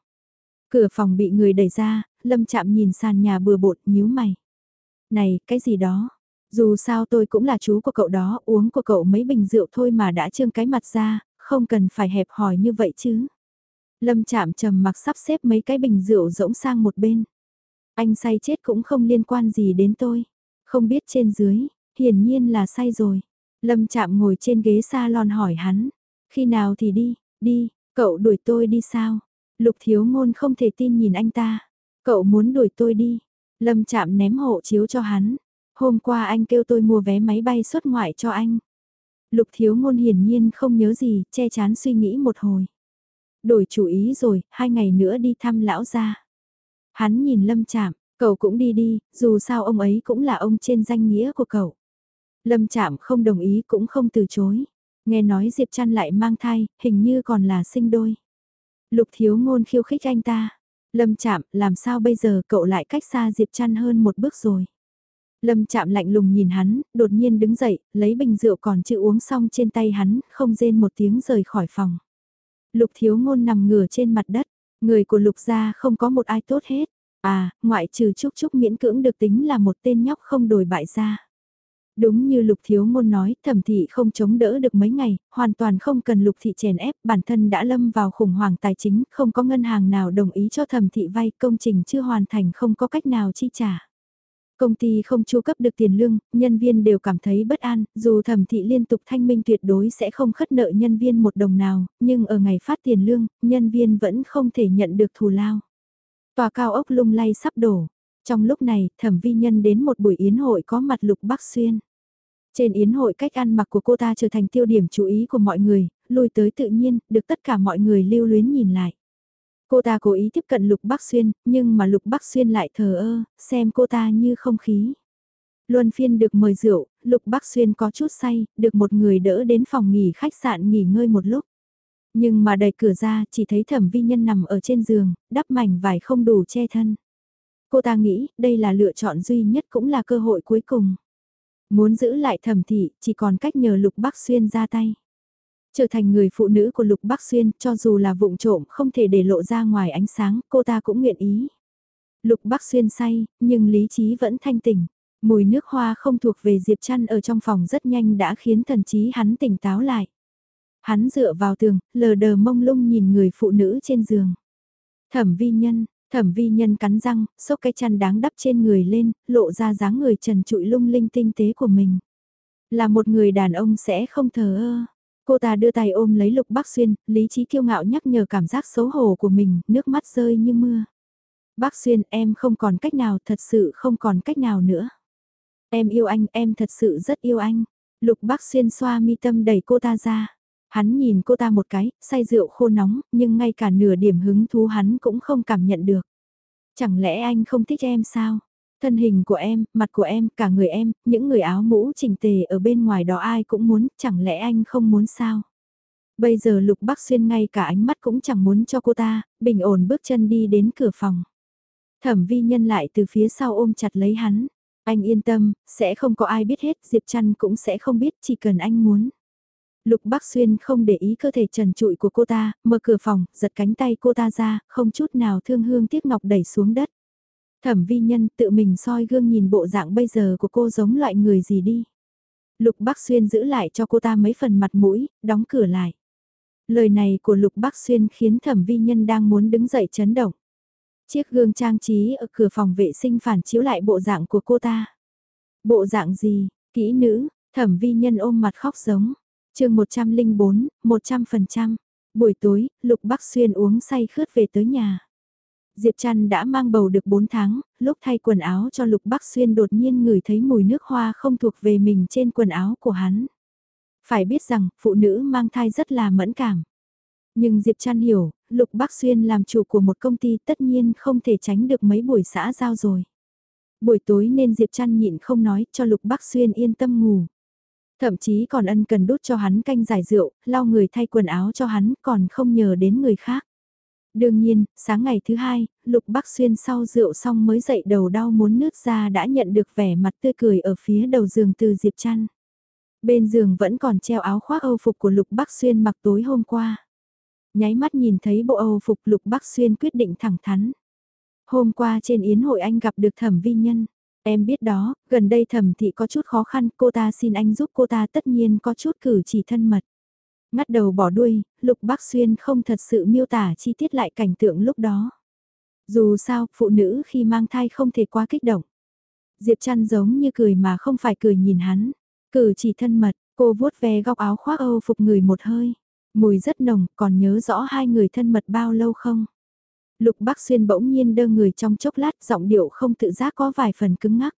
Cửa phòng bị người đẩy ra, lâm chạm nhìn sàn nhà bừa bột nhíu mày. Này, cái gì đó? Dù sao tôi cũng là chú của cậu đó, uống của cậu mấy bình rượu thôi mà đã trương cái mặt ra, không cần phải hẹp hòi như vậy chứ. Lâm chạm trầm mặc sắp xếp mấy cái bình rượu rỗng sang một bên. Anh say chết cũng không liên quan gì đến tôi. Không biết trên dưới, hiển nhiên là say rồi. Lâm chạm ngồi trên ghế salon hỏi hắn. Khi nào thì đi, đi, cậu đuổi tôi đi sao? Lục thiếu ngôn không thể tin nhìn anh ta. Cậu muốn đuổi tôi đi. Lâm chạm ném hộ chiếu cho hắn. Hôm qua anh kêu tôi mua vé máy bay xuất ngoại cho anh. Lục thiếu ngôn hiển nhiên không nhớ gì, che chán suy nghĩ một hồi. Đổi chủ ý rồi, hai ngày nữa đi thăm lão gia. Hắn nhìn lâm chạm, cậu cũng đi đi, dù sao ông ấy cũng là ông trên danh nghĩa của cậu. Lâm chạm không đồng ý cũng không từ chối. Nghe nói Diệp Trăn lại mang thai, hình như còn là sinh đôi. Lục thiếu ngôn khiêu khích anh ta. Lâm chạm, làm sao bây giờ cậu lại cách xa Diệp Trăn hơn một bước rồi. Lâm chạm lạnh lùng nhìn hắn, đột nhiên đứng dậy, lấy bình rượu còn chưa uống xong trên tay hắn, không rên một tiếng rời khỏi phòng. Lục thiếu ngôn nằm ngửa trên mặt đất, người của lục gia không có một ai tốt hết. À, ngoại trừ Trúc Trúc miễn cưỡng được tính là một tên nhóc không đổi bại gia. Đúng như lục thiếu ngôn nói, thẩm thị không chống đỡ được mấy ngày, hoàn toàn không cần lục thị chèn ép, bản thân đã lâm vào khủng hoảng tài chính, không có ngân hàng nào đồng ý cho thẩm thị vay, công trình chưa hoàn thành không có cách nào chi trả. Công ty không chu cấp được tiền lương, nhân viên đều cảm thấy bất an, dù thẩm thị liên tục thanh minh tuyệt đối sẽ không khất nợ nhân viên một đồng nào, nhưng ở ngày phát tiền lương, nhân viên vẫn không thể nhận được thù lao. Tòa cao ốc lung lay sắp đổ. Trong lúc này, thẩm vi nhân đến một buổi yến hội có mặt Lục Bắc Xuyên. Trên yến hội cách ăn mặc của cô ta trở thành tiêu điểm chú ý của mọi người, lùi tới tự nhiên, được tất cả mọi người lưu luyến nhìn lại. Cô ta cố ý tiếp cận Lục Bắc Xuyên, nhưng mà Lục Bắc Xuyên lại thờ ơ, xem cô ta như không khí. Luân phiên được mời rượu, Lục Bắc Xuyên có chút say, được một người đỡ đến phòng nghỉ khách sạn nghỉ ngơi một lúc. Nhưng mà đẩy cửa ra chỉ thấy thẩm vi nhân nằm ở trên giường, đắp mảnh vải không đủ che thân. Cô ta nghĩ đây là lựa chọn duy nhất cũng là cơ hội cuối cùng. Muốn giữ lại thẩm thị chỉ còn cách nhờ Lục Bắc Xuyên ra tay. Trở thành người phụ nữ của Lục Bắc Xuyên, cho dù là vụng trộm không thể để lộ ra ngoài ánh sáng, cô ta cũng nguyện ý. Lục Bắc Xuyên say, nhưng lý trí vẫn thanh tỉnh. Mùi nước hoa không thuộc về Diệp Trăn ở trong phòng rất nhanh đã khiến thần trí hắn tỉnh táo lại. Hắn dựa vào tường, lờ đờ mông lung nhìn người phụ nữ trên giường. Thẩm vi nhân, thẩm vi nhân cắn răng, xốc cái chăn đáng đắp trên người lên, lộ ra dáng người trần trụi lung linh tinh tế của mình. Là một người đàn ông sẽ không thờ ơ. Cô ta đưa tay ôm lấy Lục Bắc Xuyên, lý trí kiêu ngạo nhắc nhở cảm giác xấu hổ của mình, nước mắt rơi như mưa. Bác Xuyên, em không còn cách nào, thật sự không còn cách nào nữa. Em yêu anh, em thật sự rất yêu anh. Lục Bắc Xuyên xoa mi tâm đẩy cô ta ra. Hắn nhìn cô ta một cái, say rượu khô nóng, nhưng ngay cả nửa điểm hứng thú hắn cũng không cảm nhận được. Chẳng lẽ anh không thích em sao? Thân hình của em, mặt của em, cả người em, những người áo mũ chỉnh tề ở bên ngoài đó ai cũng muốn, chẳng lẽ anh không muốn sao? Bây giờ Lục Bắc Xuyên ngay cả ánh mắt cũng chẳng muốn cho cô ta, bình ổn bước chân đi đến cửa phòng. Thẩm vi nhân lại từ phía sau ôm chặt lấy hắn. Anh yên tâm, sẽ không có ai biết hết, Diệp Trăn cũng sẽ không biết, chỉ cần anh muốn. Lục Bắc Xuyên không để ý cơ thể trần trụi của cô ta, mở cửa phòng, giật cánh tay cô ta ra, không chút nào thương hương tiếc ngọc đẩy xuống đất. Thẩm vi nhân tự mình soi gương nhìn bộ dạng bây giờ của cô giống loại người gì đi. Lục Bắc Xuyên giữ lại cho cô ta mấy phần mặt mũi, đóng cửa lại. Lời này của Lục Bắc Xuyên khiến thẩm vi nhân đang muốn đứng dậy chấn động. Chiếc gương trang trí ở cửa phòng vệ sinh phản chiếu lại bộ dạng của cô ta. Bộ dạng gì, kỹ nữ, thẩm vi nhân ôm mặt khóc giống chương 104, 100%. Buổi tối, Lục Bắc Xuyên uống say khướt về tới nhà. Diệp Trăn đã mang bầu được 4 tháng, lúc thay quần áo cho Lục Bắc Xuyên đột nhiên ngửi thấy mùi nước hoa không thuộc về mình trên quần áo của hắn. Phải biết rằng, phụ nữ mang thai rất là mẫn cảm. Nhưng Diệp Trăn hiểu, Lục Bắc Xuyên làm chủ của một công ty tất nhiên không thể tránh được mấy buổi xã giao rồi. Buổi tối nên Diệp Trăn nhịn không nói cho Lục Bắc Xuyên yên tâm ngủ. Thậm chí còn ân cần đút cho hắn canh giải rượu, lau người thay quần áo cho hắn còn không nhờ đến người khác. Đương nhiên, sáng ngày thứ hai, Lục Bắc Xuyên sau rượu xong mới dậy đầu đau muốn nứt ra đã nhận được vẻ mặt tươi cười ở phía đầu giường từ Diệp Trăn. Bên giường vẫn còn treo áo khoác âu phục của Lục Bắc Xuyên mặc tối hôm qua. Nháy mắt nhìn thấy bộ âu phục Lục Bắc Xuyên quyết định thẳng thắn. Hôm qua trên yến hội anh gặp được thẩm vi nhân. Em biết đó, gần đây thẩm thị có chút khó khăn, cô ta xin anh giúp cô ta tất nhiên có chút cử chỉ thân mật. Ngắt đầu bỏ đuôi, Lục Bắc Xuyên không thật sự miêu tả chi tiết lại cảnh tượng lúc đó. Dù sao, phụ nữ khi mang thai không thể quá kích động. Diệp chăn giống như cười mà không phải cười nhìn hắn. Cử chỉ thân mật, cô vuốt ve góc áo khoác âu phục người một hơi. Mùi rất nồng, còn nhớ rõ hai người thân mật bao lâu không? Lục Bắc Xuyên bỗng nhiên đơ người trong chốc lát giọng điệu không tự giác có vài phần cứng ngắc.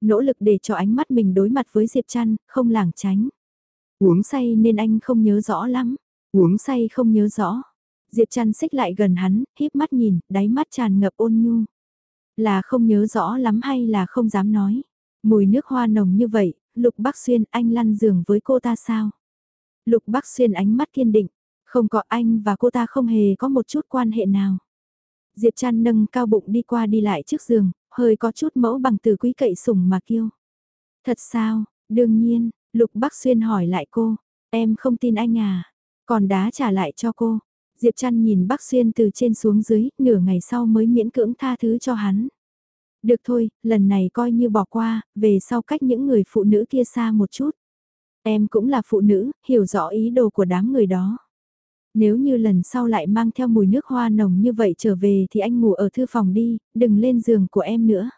Nỗ lực để cho ánh mắt mình đối mặt với Diệp Trăn, không lảng tránh. Uống say nên anh không nhớ rõ lắm. Uống say không nhớ rõ. Diệp Trăn xích lại gần hắn, híp mắt nhìn, đáy mắt tràn ngập ôn nhu. Là không nhớ rõ lắm hay là không dám nói. Mùi nước hoa nồng như vậy, Lục Bắc Xuyên anh lăn giường với cô ta sao? Lục Bắc Xuyên ánh mắt kiên định, không có anh và cô ta không hề có một chút quan hệ nào. Diệp Trăn nâng cao bụng đi qua đi lại trước giường, hơi có chút mẫu bằng từ quý cậy sủng mà kêu. Thật sao, đương nhiên, Lục Bắc Xuyên hỏi lại cô, em không tin anh à, còn đá trả lại cho cô. Diệp Trăn nhìn Bắc Xuyên từ trên xuống dưới, nửa ngày sau mới miễn cưỡng tha thứ cho hắn. Được thôi, lần này coi như bỏ qua, về sau cách những người phụ nữ kia xa một chút. Em cũng là phụ nữ, hiểu rõ ý đồ của đám người đó. Nếu như lần sau lại mang theo mùi nước hoa nồng như vậy trở về thì anh ngủ ở thư phòng đi, đừng lên giường của em nữa.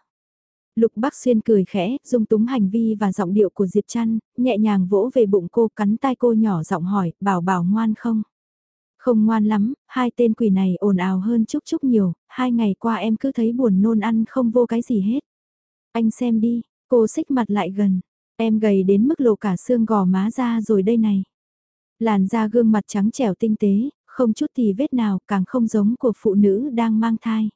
Lục Bắc Xuyên cười khẽ, dung túng hành vi và giọng điệu của Diệp Trăn, nhẹ nhàng vỗ về bụng cô cắn tai cô nhỏ giọng hỏi, bảo bảo ngoan không? Không ngoan lắm, hai tên quỷ này ồn ào hơn chút chút nhiều, hai ngày qua em cứ thấy buồn nôn ăn không vô cái gì hết. Anh xem đi, cô xích mặt lại gần, em gầy đến mức lộ cả xương gò má ra rồi đây này. Làn da gương mặt trắng trẻo tinh tế, không chút tì vết nào càng không giống của phụ nữ đang mang thai.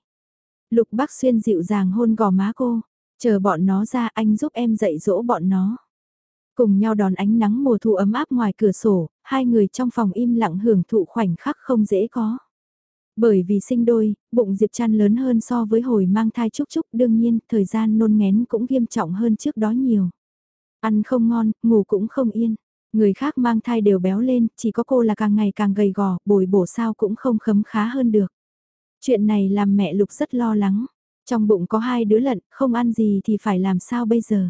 Lục Bắc Xuyên dịu dàng hôn gò má cô, chờ bọn nó ra anh giúp em dạy dỗ bọn nó. Cùng nhau đón ánh nắng mùa thu ấm áp ngoài cửa sổ, hai người trong phòng im lặng hưởng thụ khoảnh khắc không dễ có. Bởi vì sinh đôi, bụng Diệp Trăn lớn hơn so với hồi mang thai chúc chúc đương nhiên thời gian nôn ngén cũng nghiêm trọng hơn trước đó nhiều. Ăn không ngon, ngủ cũng không yên. Người khác mang thai đều béo lên, chỉ có cô là càng ngày càng gầy gò, bồi bổ sao cũng không khấm khá hơn được. Chuyện này làm mẹ Lục rất lo lắng. Trong bụng có hai đứa lận, không ăn gì thì phải làm sao bây giờ?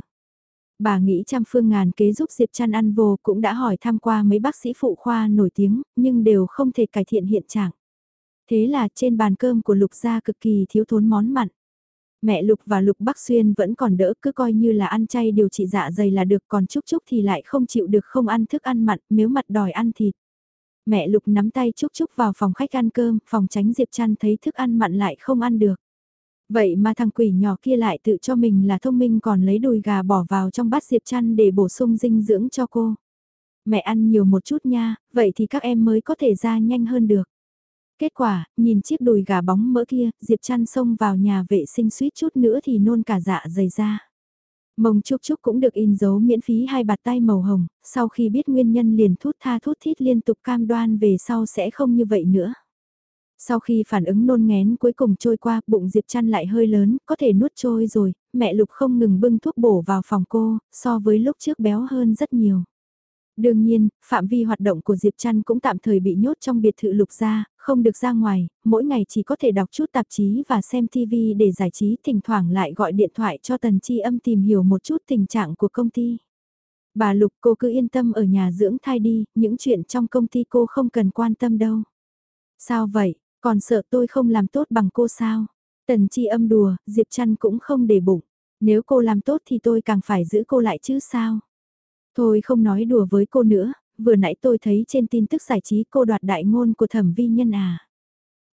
Bà nghĩ trăm phương ngàn kế giúp Diệp Trăn ăn vô cũng đã hỏi tham qua mấy bác sĩ phụ khoa nổi tiếng, nhưng đều không thể cải thiện hiện trạng. Thế là trên bàn cơm của Lục gia cực kỳ thiếu thốn món mặn. Mẹ Lục và Lục Bắc Xuyên vẫn còn đỡ cứ coi như là ăn chay điều trị dạ dày là được còn Trúc Trúc thì lại không chịu được không ăn thức ăn mặn nếu mặt đòi ăn thịt. Mẹ Lục nắm tay Trúc Trúc vào phòng khách ăn cơm, phòng tránh Diệp Trăn thấy thức ăn mặn lại không ăn được. Vậy mà thằng quỷ nhỏ kia lại tự cho mình là thông minh còn lấy đùi gà bỏ vào trong bát Diệp Trăn để bổ sung dinh dưỡng cho cô. Mẹ ăn nhiều một chút nha, vậy thì các em mới có thể ra nhanh hơn được. Kết quả, nhìn chiếc đùi gà bóng mỡ kia, Diệp Trăn xông vào nhà vệ sinh suýt chút nữa thì nôn cả dạ dày ra. Mông Trúc Trúc cũng được in dấu miễn phí hai bạt tay màu hồng, sau khi biết nguyên nhân liền thút tha thút thít liên tục cam đoan về sau sẽ không như vậy nữa. Sau khi phản ứng nôn ngén cuối cùng trôi qua, bụng Diệp Trăn lại hơi lớn, có thể nuốt trôi rồi, mẹ Lục không ngừng bưng thuốc bổ vào phòng cô, so với lúc trước béo hơn rất nhiều. Đương nhiên, phạm vi hoạt động của Diệp Trăn cũng tạm thời bị nhốt trong biệt thự Lục gia, không được ra ngoài, mỗi ngày chỉ có thể đọc chút tạp chí và xem TV để giải trí, thỉnh thoảng lại gọi điện thoại cho Tần Chi Âm tìm hiểu một chút tình trạng của công ty. Bà Lục cô cứ yên tâm ở nhà dưỡng thai đi, những chuyện trong công ty cô không cần quan tâm đâu. Sao vậy, còn sợ tôi không làm tốt bằng cô sao? Tần Chi Âm đùa, Diệp Trăn cũng không để bụng. Nếu cô làm tốt thì tôi càng phải giữ cô lại chứ sao? Thôi không nói đùa với cô nữa, vừa nãy tôi thấy trên tin tức giải trí cô đoạt đại ngôn của thẩm vi nhân à.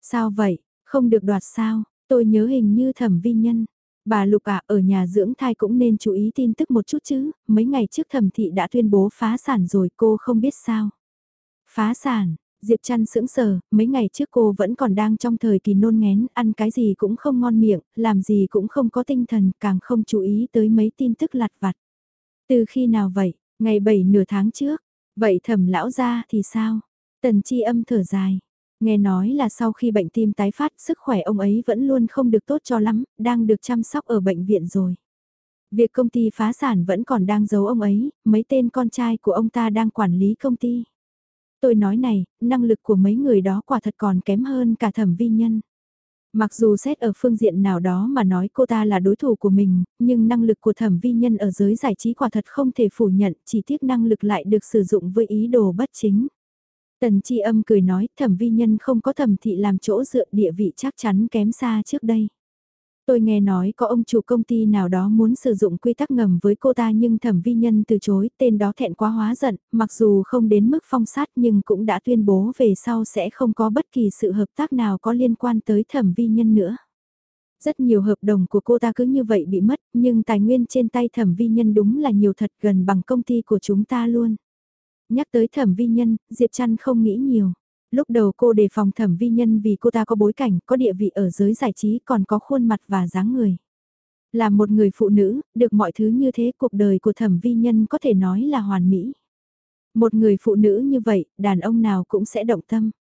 Sao vậy, không được đoạt sao, tôi nhớ hình như thẩm vi nhân. Bà Lục à, ở nhà dưỡng thai cũng nên chú ý tin tức một chút chứ, mấy ngày trước thẩm thị đã tuyên bố phá sản rồi cô không biết sao. Phá sản, Diệp Trăn sững sờ, mấy ngày trước cô vẫn còn đang trong thời kỳ nôn ngén, ăn cái gì cũng không ngon miệng, làm gì cũng không có tinh thần, càng không chú ý tới mấy tin tức lặt vặt. Từ khi nào vậy, ngày 7 nửa tháng trước, vậy thẩm lão ra thì sao? Tần chi âm thở dài, nghe nói là sau khi bệnh tim tái phát sức khỏe ông ấy vẫn luôn không được tốt cho lắm, đang được chăm sóc ở bệnh viện rồi. Việc công ty phá sản vẫn còn đang giấu ông ấy, mấy tên con trai của ông ta đang quản lý công ty tôi nói này, năng lực của mấy người đó quả thật còn kém hơn cả thẩm vi nhân. Mặc dù xét ở phương diện nào đó mà nói cô ta là đối thủ của mình, nhưng năng lực của thẩm vi nhân ở giới giải trí quả thật không thể phủ nhận, chỉ tiếc năng lực lại được sử dụng với ý đồ bất chính. Tần chi âm cười nói thẩm vi nhân không có thẩm thị làm chỗ dựa địa vị chắc chắn kém xa trước đây. Tôi nghe nói có ông chủ công ty nào đó muốn sử dụng quy tắc ngầm với cô ta nhưng thẩm vi nhân từ chối, tên đó thẹn quá hóa giận, mặc dù không đến mức phong sát nhưng cũng đã tuyên bố về sau sẽ không có bất kỳ sự hợp tác nào có liên quan tới thẩm vi nhân nữa. Rất nhiều hợp đồng của cô ta cứ như vậy bị mất, nhưng tài nguyên trên tay thẩm vi nhân đúng là nhiều thật gần bằng công ty của chúng ta luôn. Nhắc tới thẩm vi nhân, Diệp Trăn không nghĩ nhiều. Lúc đầu cô đề phòng thẩm vi nhân vì cô ta có bối cảnh, có địa vị ở giới giải trí còn có khuôn mặt và dáng người. Là một người phụ nữ, được mọi thứ như thế cuộc đời của thẩm vi nhân có thể nói là hoàn mỹ. Một người phụ nữ như vậy, đàn ông nào cũng sẽ động tâm.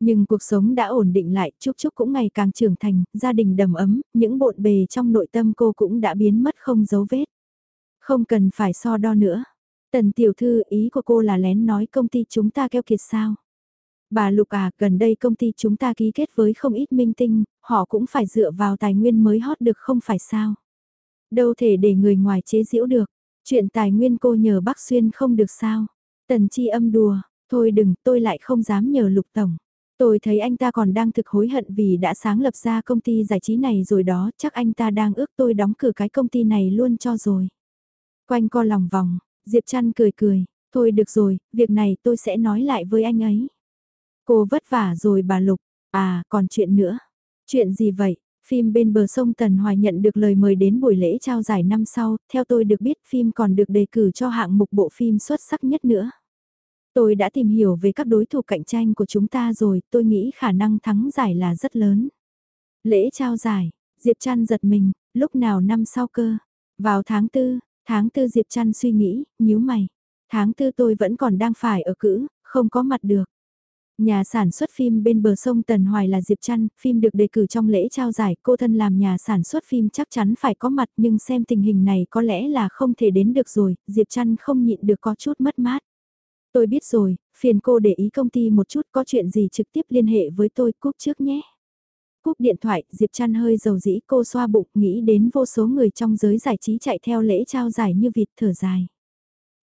Nhưng cuộc sống đã ổn định lại, Trúc Trúc cũng ngày càng trưởng thành, gia đình đầm ấm, những bộn bề trong nội tâm cô cũng đã biến mất không dấu vết. Không cần phải so đo nữa. Tần tiểu thư ý của cô là lén nói công ty chúng ta keo kiệt sao. Bà Lục à, gần đây công ty chúng ta ký kết với không ít minh tinh, họ cũng phải dựa vào tài nguyên mới hot được không phải sao. Đâu thể để người ngoài chế giễu được, chuyện tài nguyên cô nhờ bác Xuyên không được sao. Tần chi âm đùa, thôi đừng, tôi lại không dám nhờ Lục Tổng. Tôi thấy anh ta còn đang thực hối hận vì đã sáng lập ra công ty giải trí này rồi đó, chắc anh ta đang ước tôi đóng cửa cái công ty này luôn cho rồi. Quanh co lòng vòng, Diệp Trăn cười cười, thôi được rồi, việc này tôi sẽ nói lại với anh ấy. Cô vất vả rồi bà Lục, à còn chuyện nữa. Chuyện gì vậy? Phim bên bờ sông Tần Hoài nhận được lời mời đến buổi lễ trao giải năm sau, theo tôi được biết phim còn được đề cử cho hạng mục bộ phim xuất sắc nhất nữa. Tôi đã tìm hiểu về các đối thủ cạnh tranh của chúng ta rồi, tôi nghĩ khả năng thắng giải là rất lớn. Lễ trao giải, Diệp Trăn giật mình, lúc nào năm sau cơ? Vào tháng tư, tháng tư Diệp Trăn suy nghĩ, nhíu mày. Tháng tư tôi vẫn còn đang phải ở cữ, không có mặt được. Nhà sản xuất phim bên bờ sông Tần Hoài là Diệp Trăn, phim được đề cử trong lễ trao giải, cô thân làm nhà sản xuất phim chắc chắn phải có mặt nhưng xem tình hình này có lẽ là không thể đến được rồi, Diệp Trăn không nhịn được có chút mất mát. Tôi biết rồi, phiền cô để ý công ty một chút có chuyện gì trực tiếp liên hệ với tôi cúp trước nhé. Cúp điện thoại, Diệp Trăn hơi dầu dĩ cô xoa bụng nghĩ đến vô số người trong giới giải trí chạy theo lễ trao giải như vịt thở dài.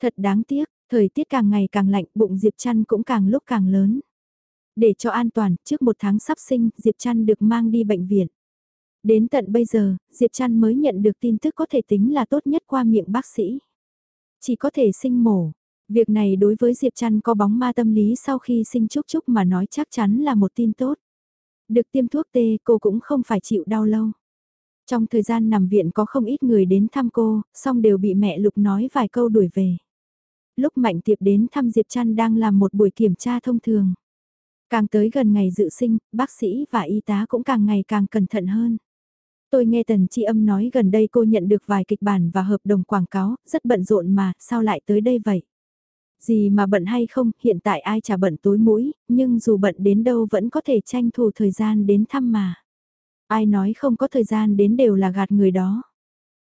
Thật đáng tiếc, thời tiết càng ngày càng lạnh bụng Diệp Trăn cũng càng lúc càng lớn. Để cho an toàn, trước một tháng sắp sinh, Diệp Trăn được mang đi bệnh viện. Đến tận bây giờ, Diệp Trăn mới nhận được tin tức có thể tính là tốt nhất qua miệng bác sĩ. Chỉ có thể sinh mổ. Việc này đối với Diệp Trăn có bóng ma tâm lý sau khi sinh chúc chúc mà nói chắc chắn là một tin tốt. Được tiêm thuốc tê cô cũng không phải chịu đau lâu. Trong thời gian nằm viện có không ít người đến thăm cô, song đều bị mẹ Lục nói vài câu đuổi về. Lúc Mạnh Tiệp đến thăm Diệp Trăn đang làm một buổi kiểm tra thông thường. Càng tới gần ngày dự sinh, bác sĩ và y tá cũng càng ngày càng cẩn thận hơn. Tôi nghe Tần Chi Âm nói gần đây cô nhận được vài kịch bản và hợp đồng quảng cáo, rất bận rộn mà, sao lại tới đây vậy? Gì mà bận hay không, hiện tại ai chả bận tối mũi, nhưng dù bận đến đâu vẫn có thể tranh thủ thời gian đến thăm mà. Ai nói không có thời gian đến đều là gạt người đó.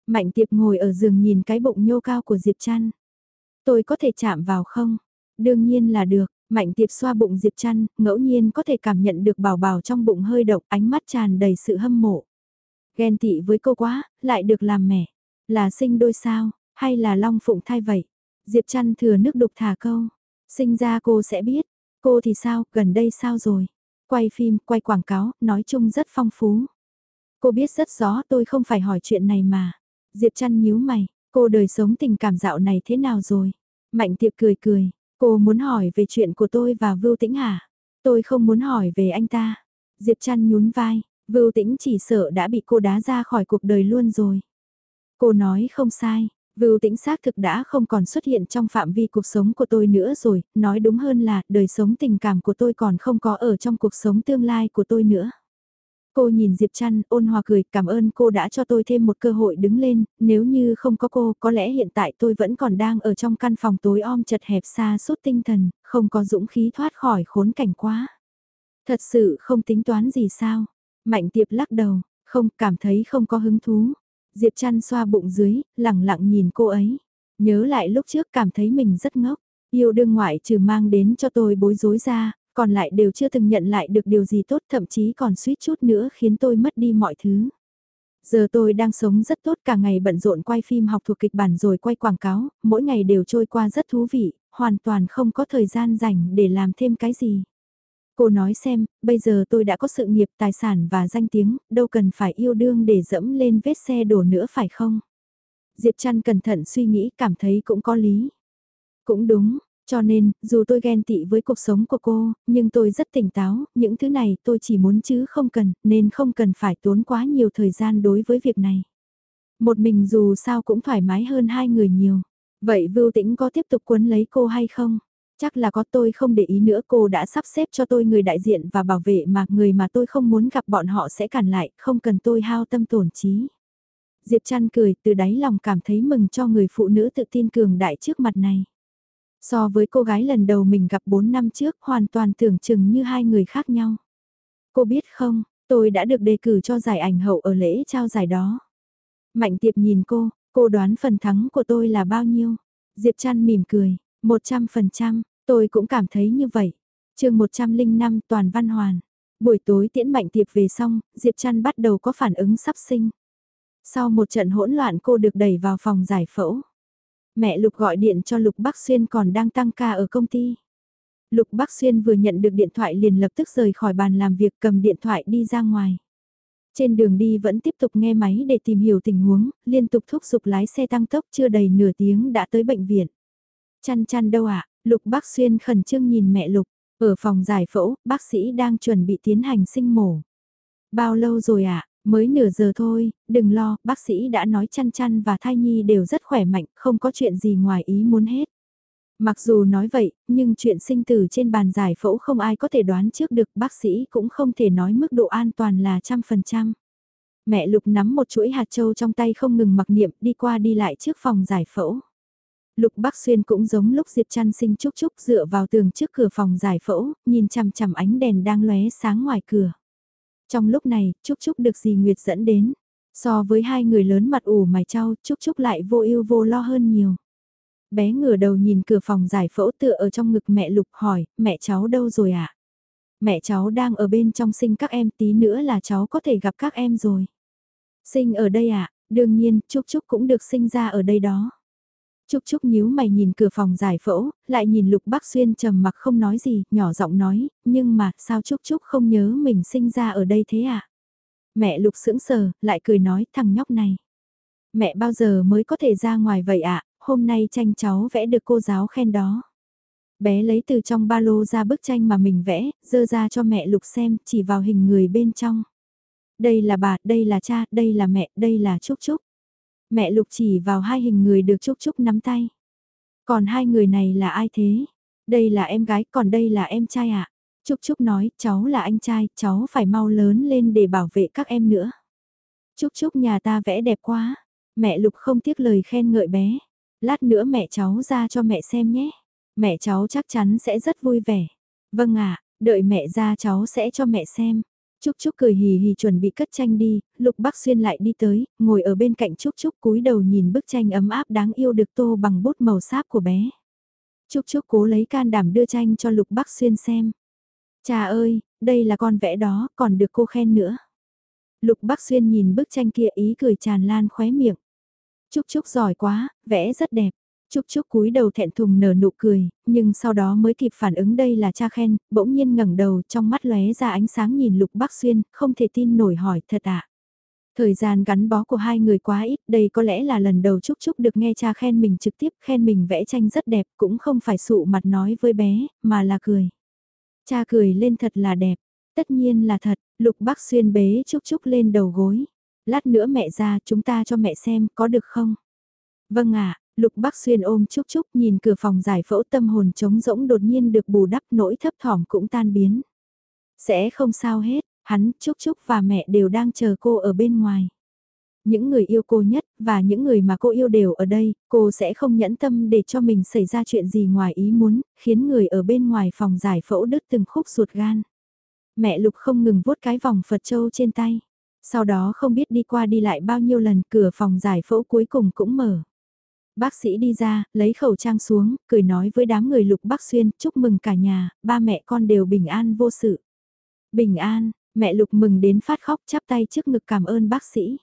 Mạnh tiệp ngồi ở giường nhìn cái bụng nhô cao của Diệp Trăn. Tôi có thể chạm vào không? Đương nhiên là được, Mạnh tiệp xoa bụng Diệp Trăn, ngẫu nhiên có thể cảm nhận được bảo bảo trong bụng hơi độc, ánh mắt tràn đầy sự hâm mộ. Ghen tị với cô quá, lại được làm mẹ. Là sinh đôi sao, hay là long phụng thai vậy? Diệp Trăn thừa nước đục thả câu. Sinh ra cô sẽ biết. Cô thì sao, gần đây sao rồi? Quay phim, quay quảng cáo, nói chung rất phong phú. Cô biết rất rõ tôi không phải hỏi chuyện này mà. Diệp Trăn nhíu mày, cô đời sống tình cảm dạo này thế nào rồi? Mạnh tiệp cười cười, cô muốn hỏi về chuyện của tôi và Vưu Tĩnh hả? Tôi không muốn hỏi về anh ta. Diệp Trăn nhún vai, Vưu Tĩnh chỉ sợ đã bị cô đá ra khỏi cuộc đời luôn rồi. Cô nói không sai, Vưu Tĩnh xác thực đã không còn xuất hiện trong phạm vi cuộc sống của tôi nữa rồi, nói đúng hơn là đời sống tình cảm của tôi còn không có ở trong cuộc sống tương lai của tôi nữa. Cô nhìn Diệp Trăn ôn hòa cười cảm ơn cô đã cho tôi thêm một cơ hội đứng lên, nếu như không có cô có lẽ hiện tại tôi vẫn còn đang ở trong căn phòng tối om chật hẹp xa suốt tinh thần, không có dũng khí thoát khỏi khốn cảnh quá. Thật sự không tính toán gì sao? Mạnh tiệp lắc đầu, không cảm thấy không có hứng thú. Diệp Trăn xoa bụng dưới, lặng lặng nhìn cô ấy. Nhớ lại lúc trước cảm thấy mình rất ngốc. Yêu đương ngoại trừ mang đến cho tôi bối rối ra, còn lại đều chưa từng nhận lại được điều gì tốt thậm chí còn suýt chút nữa khiến tôi mất đi mọi thứ. Giờ tôi đang sống rất tốt cả ngày bận rộn quay phim học thuộc kịch bản rồi quay quảng cáo, mỗi ngày đều trôi qua rất thú vị, hoàn toàn không có thời gian rảnh để làm thêm cái gì. Cô nói xem, bây giờ tôi đã có sự nghiệp tài sản và danh tiếng, đâu cần phải yêu đương để dẫm lên vết xe đổ nữa phải không? Diệp Trăn cẩn thận suy nghĩ cảm thấy cũng có lý. Cũng đúng, cho nên, dù tôi ghen tị với cuộc sống của cô, nhưng tôi rất tỉnh táo, những thứ này tôi chỉ muốn chứ không cần, nên không cần phải tốn quá nhiều thời gian đối với việc này. Một mình dù sao cũng thoải mái hơn hai người nhiều. Vậy Vưu Tĩnh có tiếp tục cuốn lấy cô hay không? Chắc là có tôi không để ý nữa cô đã sắp xếp cho tôi người đại diện và bảo vệ mà người mà tôi không muốn gặp bọn họ sẽ cản lại, không cần tôi hao tâm tổn trí. Diệp Trăn cười từ đáy lòng cảm thấy mừng cho người phụ nữ tự tin cường đại trước mặt này. So với cô gái lần đầu mình gặp 4 năm trước hoàn toàn tưởng chừng như hai người khác nhau. Cô biết không, tôi đã được đề cử cho giải ảnh hậu ở lễ trao giải đó. Mạnh tiệp nhìn cô, cô đoán phần thắng của tôi là bao nhiêu? Diệp Trăn mỉm cười, 100%, tôi cũng cảm thấy như vậy. chương 105 Toàn Văn Hoàn. Buổi tối tiễn Mạnh tiệp về xong, Diệp Trăn bắt đầu có phản ứng sắp sinh. Sau một trận hỗn loạn cô được đẩy vào phòng giải phẫu. Mẹ Lục gọi điện cho Lục Bắc Xuyên còn đang tăng ca ở công ty. Lục Bắc Xuyên vừa nhận được điện thoại liền lập tức rời khỏi bàn làm việc cầm điện thoại đi ra ngoài. Trên đường đi vẫn tiếp tục nghe máy để tìm hiểu tình huống, liên tục thúc giục lái xe tăng tốc chưa đầy nửa tiếng đã tới bệnh viện. Chăn chăn đâu ạ? Lục Bắc Xuyên khẩn trương nhìn mẹ Lục. Ở phòng giải phẫu, bác sĩ đang chuẩn bị tiến hành sinh mổ. Bao lâu rồi ạ? Mới nửa giờ thôi, đừng lo, bác sĩ đã nói chăn chăn và thai nhi đều rất khỏe mạnh, không có chuyện gì ngoài ý muốn hết. Mặc dù nói vậy, nhưng chuyện sinh tử trên bàn giải phẫu không ai có thể đoán trước được, bác sĩ cũng không thể nói mức độ an toàn là trăm phần trăm. Mẹ Lục nắm một chuỗi hạt châu trong tay không ngừng mặc niệm đi qua đi lại trước phòng giải phẫu. Lục Bắc Xuyên cũng giống lúc Diệp Trăn sinh chúc chúc dựa vào tường trước cửa phòng giải phẫu, nhìn chằm chằm ánh đèn đang lóe sáng ngoài cửa. Trong lúc này, Trúc Trúc được dì Nguyệt dẫn đến. So với hai người lớn mặt ủ mày trao, Trúc Trúc lại vô ưu vô lo hơn nhiều. Bé ngửa đầu nhìn cửa phòng giải phẫu tựa ở trong ngực mẹ Lục hỏi, mẹ cháu đâu rồi ạ? À? Mẹ cháu đang ở bên trong sinh các em tí nữa là cháu có thể gặp các em rồi. Sinh ở đây ạ, à? đương nhiên, Trúc Trúc cũng được sinh ra ở đây đó. Trúc Trúc nhíu mày nhìn cửa phòng giải phẫu, lại nhìn Lục Bắc Xuyên trầm mặc không nói gì, nhỏ giọng nói, nhưng mà sao Trúc Trúc không nhớ mình sinh ra ở đây thế à? Mẹ Lục sững sờ, lại cười nói thằng nhóc này. Mẹ bao giờ mới có thể ra ngoài vậy ạ, à? hôm nay tranh cháu vẽ được cô giáo khen đó. Bé lấy từ trong ba lô ra bức tranh mà mình vẽ, dơ ra cho mẹ Lục xem, chỉ vào hình người bên trong. Đây là bà, đây là cha, đây là mẹ, đây là Trúc Trúc. Mẹ Lục chỉ vào hai hình người được Trúc Trúc nắm tay. Còn hai người này là ai thế? Đây là em gái, còn đây là em trai ạ. À? Trúc Trúc nói, cháu là anh trai, cháu phải mau lớn lên để bảo vệ các em nữa. Trúc Trúc nhà ta vẽ đẹp quá. Mẹ Lục không tiếc lời khen ngợi bé. Lát nữa mẹ cháu ra cho mẹ xem nhé. Mẹ cháu chắc chắn sẽ rất vui vẻ. Vâng ạ, đợi mẹ ra cháu sẽ cho mẹ xem. Trúc Trúc cười hì hì chuẩn bị cất tranh đi, Lục Bắc Xuyên lại đi tới, ngồi ở bên cạnh Trúc Trúc cúi đầu nhìn bức tranh ấm áp đáng yêu được tô bằng bút màu sáp của bé. Trúc Trúc cố lấy can đảm đưa tranh cho Lục Bắc Xuyên xem. Cha ơi, đây là con vẽ đó, còn được cô khen nữa. Lục Bắc Xuyên nhìn bức tranh kia ý cười tràn lan khóe miệng. Trúc Trúc giỏi quá, vẽ rất đẹp. Trúc Trúc cúi đầu thẹn thùng nở nụ cười, nhưng sau đó mới kịp phản ứng đây là cha khen, bỗng nhiên ngẩng đầu trong mắt lóe ra ánh sáng nhìn Lục Bắc Xuyên, không thể tin nổi hỏi thật ạ. Thời gian gắn bó của hai người quá ít, đây có lẽ là lần đầu Trúc Trúc được nghe cha khen mình trực tiếp, khen mình vẽ tranh rất đẹp, cũng không phải sụ mặt nói với bé, mà là cười. Cha cười lên thật là đẹp, tất nhiên là thật, Lục Bắc Xuyên bế Trúc Trúc lên đầu gối. Lát nữa mẹ ra chúng ta cho mẹ xem có được không? Vâng ạ, Lục Bắc Xuyên ôm Trúc Trúc nhìn cửa phòng giải phẫu tâm hồn trống rỗng đột nhiên được bù đắp nỗi thấp thỏm cũng tan biến. Sẽ không sao hết, hắn, Trúc Trúc và mẹ đều đang chờ cô ở bên ngoài. Những người yêu cô nhất và những người mà cô yêu đều ở đây, cô sẽ không nhẫn tâm để cho mình xảy ra chuyện gì ngoài ý muốn, khiến người ở bên ngoài phòng giải phẫu đứt từng khúc ruột gan. Mẹ Lục không ngừng vuốt cái vòng Phật Châu trên tay. Sau đó không biết đi qua đi lại bao nhiêu lần cửa phòng giải phẫu cuối cùng cũng mở. Bác sĩ đi ra, lấy khẩu trang xuống, cười nói với đám người lục bác xuyên, chúc mừng cả nhà, ba mẹ con đều bình an vô sự. Bình an, mẹ lục mừng đến phát khóc chắp tay trước ngực cảm ơn bác sĩ.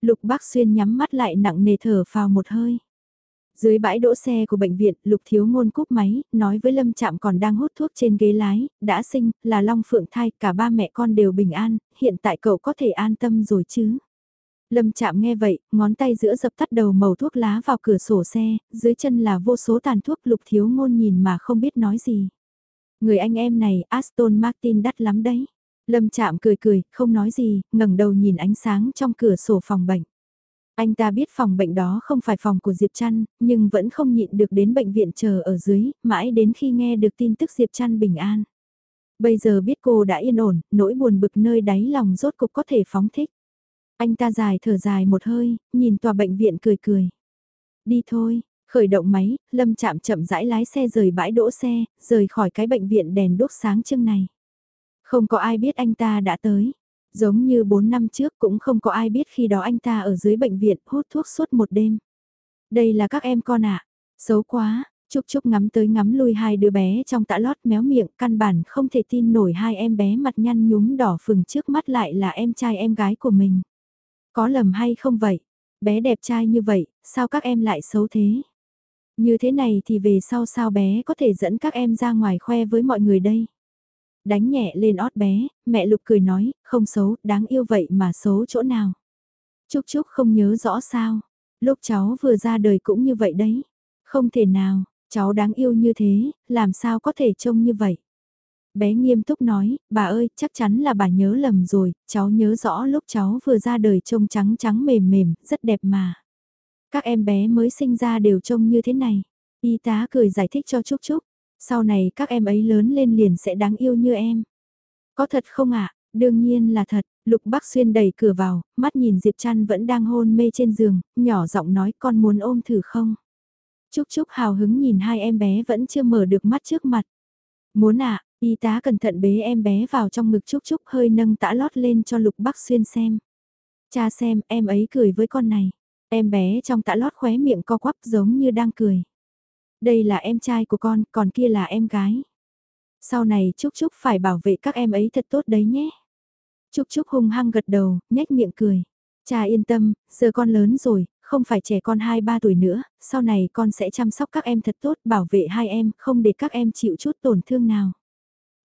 Lục bác xuyên nhắm mắt lại nặng nề thở vào một hơi. Dưới bãi đỗ xe của bệnh viện, Lục Thiếu Ngôn cúp máy, nói với Lâm Trạm còn đang hút thuốc trên ghế lái, đã sinh, là Long Phượng thai, cả ba mẹ con đều bình an, hiện tại cậu có thể an tâm rồi chứ. Lâm chạm nghe vậy, ngón tay giữa dập tắt đầu màu thuốc lá vào cửa sổ xe, dưới chân là vô số tàn thuốc lục thiếu ngôn nhìn mà không biết nói gì. Người anh em này, Aston Martin đắt lắm đấy. Lâm chạm cười cười, không nói gì, ngẩng đầu nhìn ánh sáng trong cửa sổ phòng bệnh. Anh ta biết phòng bệnh đó không phải phòng của Diệp Trăn, nhưng vẫn không nhịn được đến bệnh viện chờ ở dưới, mãi đến khi nghe được tin tức Diệp Trăn bình an. Bây giờ biết cô đã yên ổn, nỗi buồn bực nơi đáy lòng rốt cục có thể phóng thích. Anh ta dài thở dài một hơi, nhìn tòa bệnh viện cười cười. Đi thôi, khởi động máy, Lâm chạm chậm rãi lái xe rời bãi đỗ xe, rời khỏi cái bệnh viện đèn đốt sáng trưng này. Không có ai biết anh ta đã tới. Giống như 4 năm trước cũng không có ai biết khi đó anh ta ở dưới bệnh viện hút thuốc suốt một đêm. Đây là các em con ạ. À. Xấu quá, Trúc Trúc ngắm tới ngắm lui hai đứa bé trong tã lót méo miệng căn bản không thể tin nổi hai em bé mặt nhăn nhúm đỏ phừng trước mắt lại là em trai em gái của mình. Có lầm hay không vậy? Bé đẹp trai như vậy, sao các em lại xấu thế? Như thế này thì về sau sao bé có thể dẫn các em ra ngoài khoe với mọi người đây? Đánh nhẹ lên ót bé, mẹ Lục cười nói, không xấu, đáng yêu vậy mà xấu chỗ nào? Chúc Chúc không nhớ rõ sao? Lúc cháu vừa ra đời cũng như vậy đấy. Không thể nào, cháu đáng yêu như thế, làm sao có thể trông như vậy? Bé nghiêm túc nói, bà ơi, chắc chắn là bà nhớ lầm rồi, cháu nhớ rõ lúc cháu vừa ra đời trông trắng trắng mềm mềm, rất đẹp mà. Các em bé mới sinh ra đều trông như thế này. Y tá cười giải thích cho Trúc Trúc, sau này các em ấy lớn lên liền sẽ đáng yêu như em. Có thật không ạ? Đương nhiên là thật, Lục Bắc Xuyên đẩy cửa vào, mắt nhìn Diệp Trăn vẫn đang hôn mê trên giường, nhỏ giọng nói con muốn ôm thử không? Trúc Trúc hào hứng nhìn hai em bé vẫn chưa mở được mắt trước mặt. Muốn ạ, Y tá cẩn thận bế em bé vào trong ngực Trúc Trúc hơi nâng tã lót lên cho Lục Bắc Xuyên xem. Cha xem, em ấy cười với con này. Em bé trong tã lót khóe miệng co quắp giống như đang cười. Đây là em trai của con, còn kia là em gái. Sau này Trúc Trúc phải bảo vệ các em ấy thật tốt đấy nhé. Trúc Trúc hung hăng gật đầu, nhếch miệng cười. Cha yên tâm, giờ con lớn rồi, không phải trẻ con 2-3 tuổi nữa, sau này con sẽ chăm sóc các em thật tốt, bảo vệ hai em, không để các em chịu chút tổn thương nào.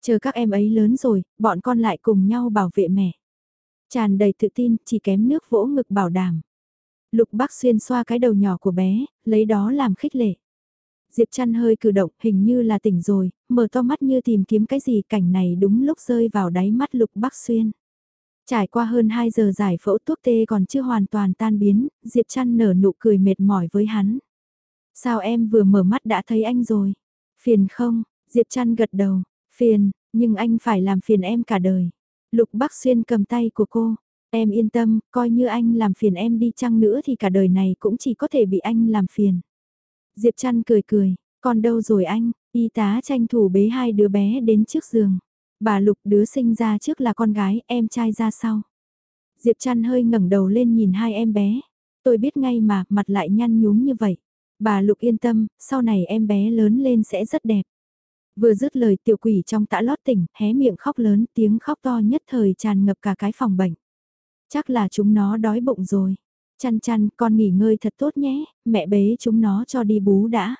Chờ các em ấy lớn rồi, bọn con lại cùng nhau bảo vệ mẹ. Tràn đầy tự tin, chỉ kém nước vỗ ngực bảo đảm. Lục bác xuyên xoa cái đầu nhỏ của bé, lấy đó làm khích lệ. Diệp chăn hơi cử động, hình như là tỉnh rồi, mở to mắt như tìm kiếm cái gì cảnh này đúng lúc rơi vào đáy mắt lục bác xuyên. Trải qua hơn 2 giờ giải phẫu thuốc tê còn chưa hoàn toàn tan biến, Diệp chăn nở nụ cười mệt mỏi với hắn. Sao em vừa mở mắt đã thấy anh rồi? Phiền không? Diệp chăn gật đầu, Phiền, nhưng anh phải làm phiền em cả đời. Lục Bắc Xuyên cầm tay của cô. Em yên tâm, coi như anh làm phiền em đi chăng nữa thì cả đời này cũng chỉ có thể bị anh làm phiền. Diệp Trăn cười cười, Còn đâu rồi anh? Y tá tranh thủ bế hai đứa bé đến trước giường. Bà Lục đứa sinh ra trước là con gái, em trai ra sau. Diệp Trăn hơi ngẩng đầu lên nhìn hai em bé. Tôi biết ngay mà, mặt lại nhăn nhúm như vậy. Bà Lục yên tâm, sau này em bé lớn lên sẽ rất đẹp. Vừa dứt lời tiểu quỷ trong tã lót tỉnh, hé miệng khóc lớn, tiếng khóc to nhất thời tràn ngập cả cái phòng bệnh. Chắc là chúng nó đói bụng rồi. Chăn chăn, con nghỉ ngơi thật tốt nhé, mẹ bế chúng nó cho đi bú đã.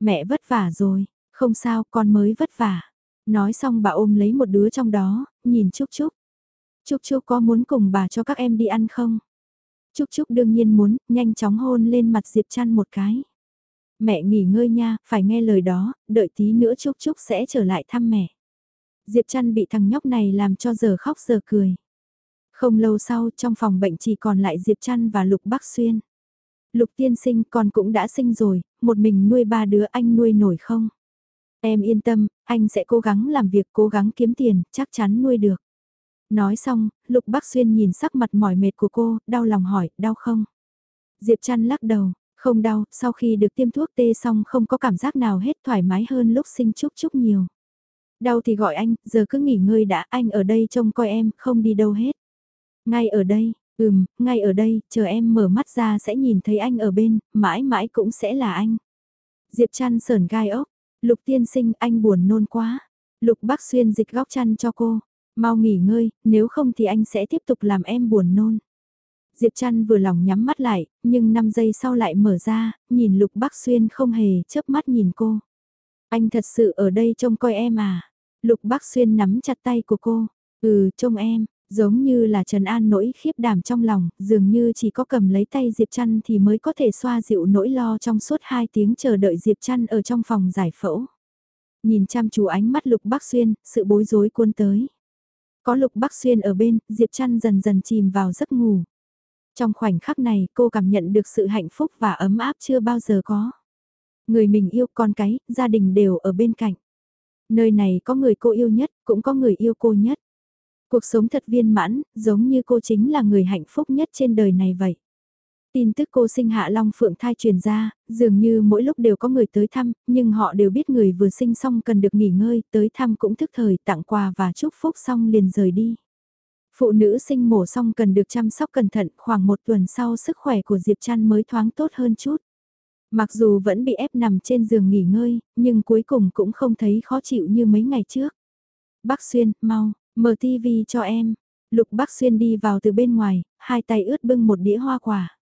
Mẹ vất vả rồi, không sao, con mới vất vả. Nói xong bà ôm lấy một đứa trong đó, nhìn Trúc Trúc. Trúc Trúc có muốn cùng bà cho các em đi ăn không? Trúc Trúc đương nhiên muốn, nhanh chóng hôn lên mặt Diệp Trăn một cái. Mẹ nghỉ ngơi nha, phải nghe lời đó, đợi tí nữa Trúc Trúc sẽ trở lại thăm mẹ. Diệp Trăn bị thằng nhóc này làm cho giờ khóc giờ cười. Không lâu sau, trong phòng bệnh chỉ còn lại Diệp Trăn và Lục Bắc Xuyên. Lục tiên sinh con cũng đã sinh rồi, một mình nuôi ba đứa anh nuôi nổi không? Em yên tâm, anh sẽ cố gắng làm việc cố gắng kiếm tiền, chắc chắn nuôi được. Nói xong, Lục Bắc Xuyên nhìn sắc mặt mỏi mệt của cô, đau lòng hỏi, đau không? Diệp Trăn lắc đầu, không đau, sau khi được tiêm thuốc tê xong không có cảm giác nào hết thoải mái hơn lúc sinh chúc chúc nhiều. Đau thì gọi anh, giờ cứ nghỉ ngơi đã, anh ở đây trông coi em, không đi đâu hết. Ngay ở đây, ừm, ngay ở đây, chờ em mở mắt ra sẽ nhìn thấy anh ở bên, mãi mãi cũng sẽ là anh. Diệp chăn sờn gai ốc, lục tiên sinh anh buồn nôn quá. Lục bác xuyên dịch góc chăn cho cô, mau nghỉ ngơi, nếu không thì anh sẽ tiếp tục làm em buồn nôn. Diệp Trăn vừa lòng nhắm mắt lại, nhưng 5 giây sau lại mở ra, nhìn Lục Bắc Xuyên không hề chớp mắt nhìn cô. Anh thật sự ở đây trông coi em à? Lục Bắc Xuyên nắm chặt tay của cô. Ừ, trông em, giống như là Trần An nỗi khiếp đảm trong lòng, dường như chỉ có cầm lấy tay Diệp Trăn thì mới có thể xoa dịu nỗi lo trong suốt 2 tiếng chờ đợi Diệp Trăn ở trong phòng giải phẫu. Nhìn chăm chú ánh mắt Lục Bắc Xuyên, sự bối rối cuốn tới. Có Lục Bắc Xuyên ở bên, Diệp Trăn dần dần chìm vào giấc ngủ. Trong khoảnh khắc này cô cảm nhận được sự hạnh phúc và ấm áp chưa bao giờ có. Người mình yêu con cái, gia đình đều ở bên cạnh. Nơi này có người cô yêu nhất, cũng có người yêu cô nhất. Cuộc sống thật viên mãn, giống như cô chính là người hạnh phúc nhất trên đời này vậy. Tin tức cô sinh hạ Long Phượng thai truyền ra, dường như mỗi lúc đều có người tới thăm, nhưng họ đều biết người vừa sinh xong cần được nghỉ ngơi, tới thăm cũng thức thời tặng quà và chúc phúc xong liền rời đi. Phụ nữ sinh mổ xong cần được chăm sóc cẩn thận, khoảng một tuần sau sức khỏe của Diệp Trăn mới thoáng tốt hơn chút. Mặc dù vẫn bị ép nằm trên giường nghỉ ngơi, nhưng cuối cùng cũng không thấy khó chịu như mấy ngày trước. Bác Xuyên, mau, mở TV cho em. Lục Bác Xuyên đi vào từ bên ngoài, hai tay ướt bưng một đĩa hoa quả.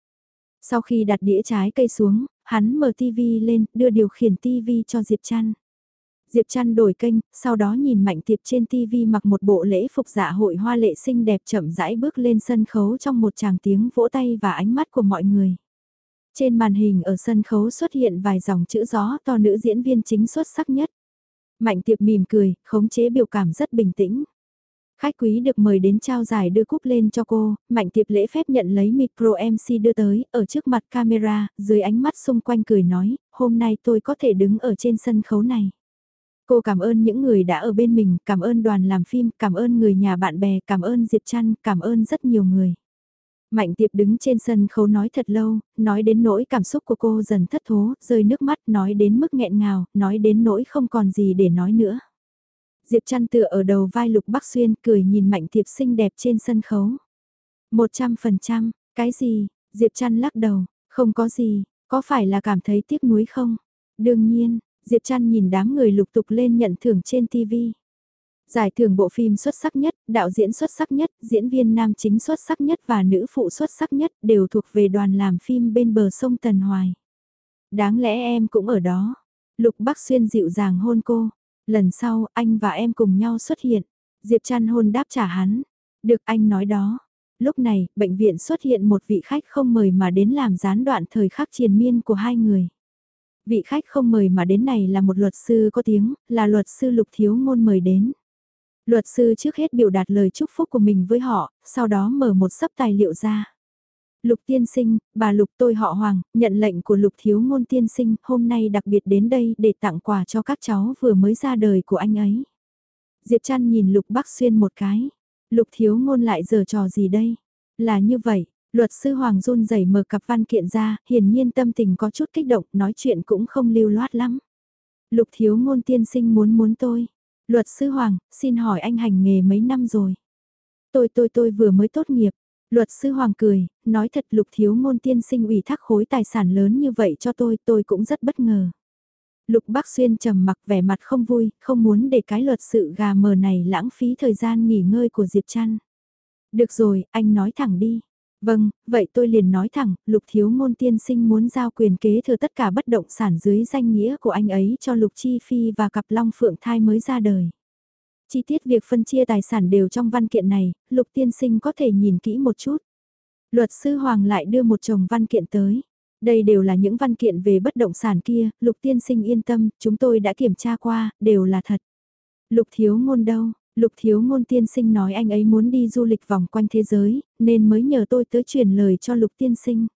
Sau khi đặt đĩa trái cây xuống, hắn mở TV lên, đưa điều khiển TV cho Diệp Trăn. Diệp Trăn đổi kênh, sau đó nhìn Mạnh Tiệp trên TV mặc một bộ lễ phục dạ hội hoa lệ xinh đẹp chậm rãi bước lên sân khấu trong một tràng tiếng vỗ tay và ánh mắt của mọi người. Trên màn hình ở sân khấu xuất hiện vài dòng chữ gió to nữ diễn viên chính xuất sắc nhất. Mạnh Tiệp mỉm cười, khống chế biểu cảm rất bình tĩnh. Khách quý được mời đến trao giải đưa cúp lên cho cô, Mạnh Tiệp lễ phép nhận lấy micro MC đưa tới, ở trước mặt camera, dưới ánh mắt xung quanh cười nói, hôm nay tôi có thể đứng ở trên sân khấu này. Cô cảm ơn những người đã ở bên mình, cảm ơn đoàn làm phim, cảm ơn người nhà bạn bè, cảm ơn Diệp Trăn, cảm ơn rất nhiều người. Mạnh Tiệp đứng trên sân khấu nói thật lâu, nói đến nỗi cảm xúc của cô dần thất thố, rơi nước mắt, nói đến mức nghẹn ngào, nói đến nỗi không còn gì để nói nữa. Diệp Trăn tựa ở đầu vai Lục Bắc Xuyên cười nhìn Mạnh Tiệp xinh đẹp trên sân khấu. Một trăm phần trăm, cái gì? Diệp Trăn lắc đầu, không có gì, có phải là cảm thấy tiếc nuối không? Đương nhiên, Diệp Trăn nhìn đám người lục tục lên nhận thưởng trên TV. Giải thưởng bộ phim xuất sắc nhất, đạo diễn xuất sắc nhất, diễn viên nam chính xuất sắc nhất và nữ phụ xuất sắc nhất đều thuộc về đoàn làm phim bên bờ sông Tần Hoài. Đáng lẽ em cũng ở đó. Lục Bắc Xuyên dịu dàng hôn cô. Lần sau, anh và em cùng nhau xuất hiện. Diệp Trăn hôn đáp trả hắn. Được anh nói đó. Lúc này, bệnh viện xuất hiện một vị khách không mời mà đến làm gián đoạn thời khắc triền miên của hai người. Vị khách không mời mà đến này là một luật sư có tiếng, là luật sư Lục Thiếu Ngôn mời đến. Luật sư trước hết biểu đạt lời chúc phúc của mình với họ, sau đó mở một sấp tài liệu ra. Lục tiên sinh, bà Lục tôi họ Hoàng, nhận lệnh của Lục Thiếu Ngôn tiên sinh, hôm nay đặc biệt đến đây để tặng quà cho các cháu vừa mới ra đời của anh ấy. Diệp Trăn nhìn Lục Bắc Xuyên một cái. Lục Thiếu Ngôn lại giờ trò gì đây? Là như vậy, Luật sư Hoàng run rẩy mở cặp văn kiện ra, hiển nhiên tâm tình có chút kích động, nói chuyện cũng không lưu loát lắm. Lục thiếu ngôn tiên sinh muốn muốn tôi. Luật sư Hoàng, xin hỏi anh hành nghề mấy năm rồi? Tôi tôi tôi vừa mới tốt nghiệp. Luật sư Hoàng cười, nói thật lục thiếu ngôn tiên sinh ủy thác khối tài sản lớn như vậy cho tôi, tôi cũng rất bất ngờ. Lục Bắc Xuyên trầm mặc vẻ mặt không vui, không muốn để cái luật sự gà mờ này lãng phí thời gian nghỉ ngơi của Diệp Trăn. Được rồi, anh nói thẳng đi. Vâng, vậy tôi liền nói thẳng, Lục Thiếu Ngôn tiên sinh muốn giao quyền kế thừa tất cả bất động sản dưới danh nghĩa của anh ấy cho Lục Chi Phi và cặp Long Phượng thai mới ra đời. Chi tiết việc phân chia tài sản đều trong văn kiện này, Lục tiên sinh có thể nhìn kỹ một chút. Luật sư Hoàng lại đưa một chồng văn kiện tới. Đây đều là những văn kiện về bất động sản kia, Lục tiên sinh yên tâm, chúng tôi đã kiểm tra qua, đều là thật. Lục thiếu ngôn đâu, Lục thiếu ngôn tiên sinh nói anh ấy muốn đi du lịch vòng quanh thế giới, nên mới nhờ tôi tới truyền lời cho lục tiên sinh.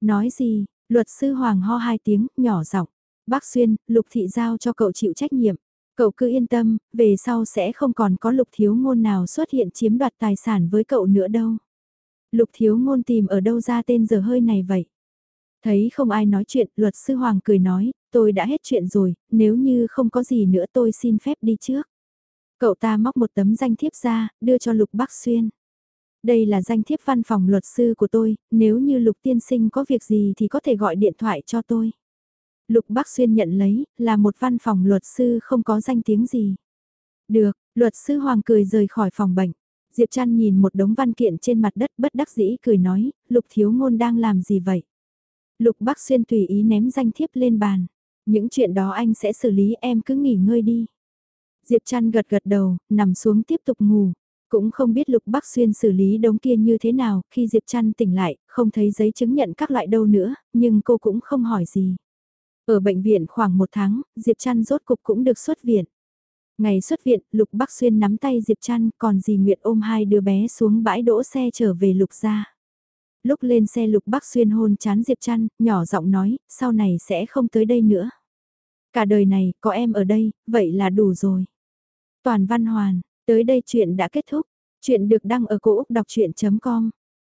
Nói gì, luật sư Hoàng ho hai tiếng, nhỏ giọng Bác Xuyên, lục thị giao cho cậu chịu trách nhiệm. Cậu cứ yên tâm, về sau sẽ không còn có lục thiếu ngôn nào xuất hiện chiếm đoạt tài sản với cậu nữa đâu. Lục thiếu ngôn tìm ở đâu ra tên giờ hơi này vậy? Thấy không ai nói chuyện, luật sư Hoàng cười nói, tôi đã hết chuyện rồi, nếu như không có gì nữa tôi xin phép đi trước. Cậu ta móc một tấm danh thiếp ra, đưa cho Lục Bắc Xuyên. Đây là danh thiếp văn phòng luật sư của tôi, nếu như Lục tiên sinh có việc gì thì có thể gọi điện thoại cho tôi. Lục Bắc Xuyên nhận lấy, là một văn phòng luật sư không có danh tiếng gì. Được, luật sư Hoàng cười rời khỏi phòng bệnh. Diệp Trăn nhìn một đống văn kiện trên mặt đất bất đắc dĩ cười nói, Lục Thiếu Ngôn đang làm gì vậy? Lục Bắc Xuyên tùy ý ném danh thiếp lên bàn. Những chuyện đó anh sẽ xử lý em cứ nghỉ ngơi đi. Diệp Trăn gật gật đầu, nằm xuống tiếp tục ngủ. Cũng không biết Lục Bắc Xuyên xử lý đống kia như thế nào, khi Diệp Trăn tỉnh lại, không thấy giấy chứng nhận các loại đâu nữa, nhưng cô cũng không hỏi gì. Ở bệnh viện khoảng một tháng, Diệp Trăn rốt cục cũng được xuất viện. Ngày xuất viện, Lục Bắc Xuyên nắm tay Diệp Trăn, còn dì Nguyệt ôm hai đứa bé xuống bãi đỗ xe trở về Lục gia. Lúc lên xe Lục Bắc Xuyên hôn chán Diệp Trăn, nhỏ giọng nói, sau này sẽ không tới đây nữa. Cả đời này, có em ở đây, vậy là đủ rồi. Toàn Văn Hoàn, tới đây chuyện đã kết thúc. Chuyện được đăng ở cổ Úc đọc chuyện.com